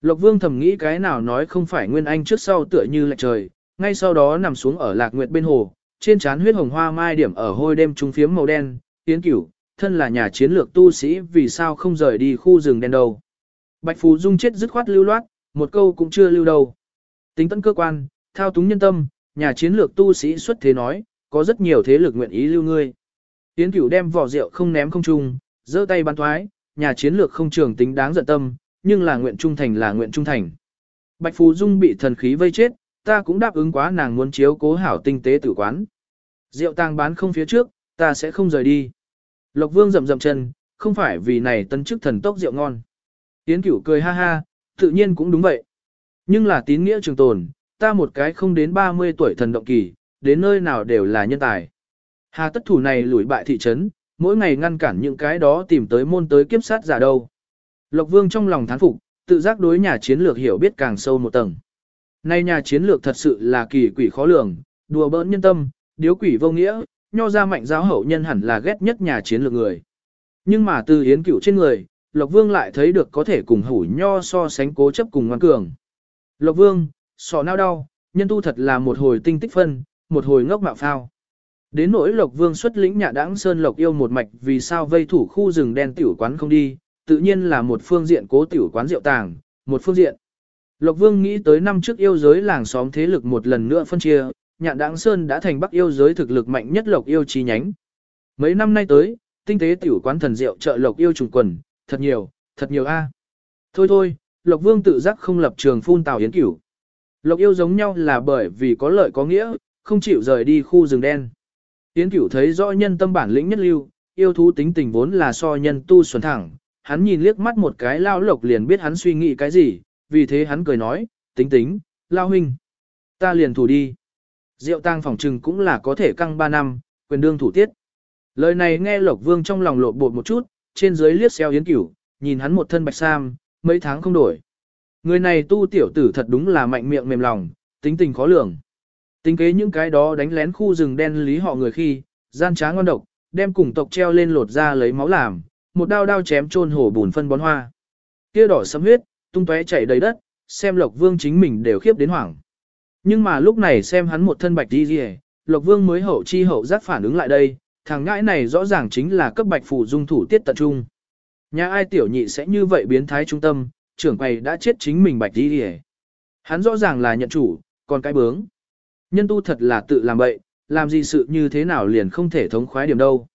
Lộc Vương thầm nghĩ cái nào nói không phải Nguyên Anh trước sau tựa như lệch trời, ngay sau đó nằm xuống ở Lạc Nguyệt bên hồ, trên trán huyết hồng hoa mai điểm ở hôi đêm trung phiếm màu đen, tiến Cửu, thân là nhà chiến lược tu sĩ vì sao không rời đi khu rừng đen đâu. Bạch Phú Dung chết dứt khoát lưu loát, một câu cũng chưa lưu đâu. Tính tận cơ quan, thao túng nhân tâm, nhà chiến lược tu sĩ xuất thế nói, có rất nhiều thế lực nguyện ý lưu ngươi. Tiến cửu đem vỏ rượu không ném không trung, giơ tay bắn thoái, nhà chiến lược không trường tính đáng giận tâm, nhưng là nguyện trung thành là nguyện trung thành. Bạch Phú Dung bị thần khí vây chết, ta cũng đáp ứng quá nàng muốn chiếu cố hảo tinh tế tử quán. Rượu tang bán không phía trước, ta sẽ không rời đi. Lộc Vương rậm rậm chân, không phải vì này tân chức thần tốc rượu ngon. Tiến cửu cười ha ha, tự nhiên cũng đúng vậy. Nhưng là tín nghĩa trường tồn, ta một cái không đến 30 tuổi thần động kỳ, đến nơi nào đều là nhân tài. Hà tất thủ này lùi bại thị trấn, mỗi ngày ngăn cản những cái đó tìm tới môn tới kiếp sát giả đâu. Lộc Vương trong lòng thán phục, tự giác đối nhà chiến lược hiểu biết càng sâu một tầng. Nay nhà chiến lược thật sự là kỳ quỷ khó lường, đùa bỡn nhân tâm, điếu quỷ vô nghĩa, nho ra mạnh giáo hậu nhân hẳn là ghét nhất nhà chiến lược người. Nhưng mà từ yến cửu trên người, Lộc Vương lại thấy được có thể cùng hủ nho so sánh cố chấp cùng ngoan cường. Lộc Vương, sọ nao đau, nhân tu thật là một hồi tinh tích phân, một hồi ngốc mạo phao. Đến nỗi Lộc Vương xuất lĩnh nhà đãng Sơn Lộc yêu một mạch vì sao vây thủ khu rừng đen tiểu quán không đi, tự nhiên là một phương diện cố tiểu quán rượu tàng, một phương diện. Lộc Vương nghĩ tới năm trước yêu giới làng xóm thế lực một lần nữa phân chia, nhạn đáng Sơn đã thành bắc yêu giới thực lực mạnh nhất Lộc yêu chi nhánh. Mấy năm nay tới, tinh tế tiểu quán thần rượu trợ Lộc yêu trùng quần, thật nhiều, thật nhiều a. Thôi thôi, Lộc Vương tự giác không lập trường phun tào yến cửu. Lộc yêu giống nhau là bởi vì có lợi có nghĩa, không chịu rời đi khu rừng đen. Yến cửu thấy rõ nhân tâm bản lĩnh nhất lưu, yêu thú tính tình vốn là so nhân tu xuẩn thẳng. Hắn nhìn liếc mắt một cái lao lộc liền biết hắn suy nghĩ cái gì, vì thế hắn cười nói, tính tính, lao huynh. Ta liền thủ đi. Diệu tang phòng trừng cũng là có thể căng 3 năm, quyền đương thủ tiết. Lời này nghe Lộc Vương trong lòng lộn bột một chút, trên dưới liếc xeo Yến Cửu, nhìn hắn một thân bạch sam, mấy tháng không đổi. Người này tu tiểu tử thật đúng là mạnh miệng mềm lòng, tính tình khó lường. Tính kế những cái đó đánh lén khu rừng đen lý họ người khi, gian trá ngon độc, đem cùng tộc treo lên lột ra lấy máu làm, một đao đao chém chôn hổ bùn phân bón hoa. Kia đỏ sẫm huyết, tung tóe chảy đầy đất, xem Lộc Vương chính mình đều khiếp đến hoảng. Nhưng mà lúc này xem hắn một thân bạch đi gì, Lộc Vương mới hậu chi hậu giác phản ứng lại đây, thằng ngãi này rõ ràng chính là cấp bạch phủ dung thủ tiết tận trung. Nhà ai tiểu nhị sẽ như vậy biến thái trung tâm, trưởng quầy đã chết chính mình bạch đi gì. Hắn rõ ràng là nhận chủ, còn cái bướng. Nhân tu thật là tự làm bậy, làm gì sự như thế nào liền không thể thống khoái điểm đâu.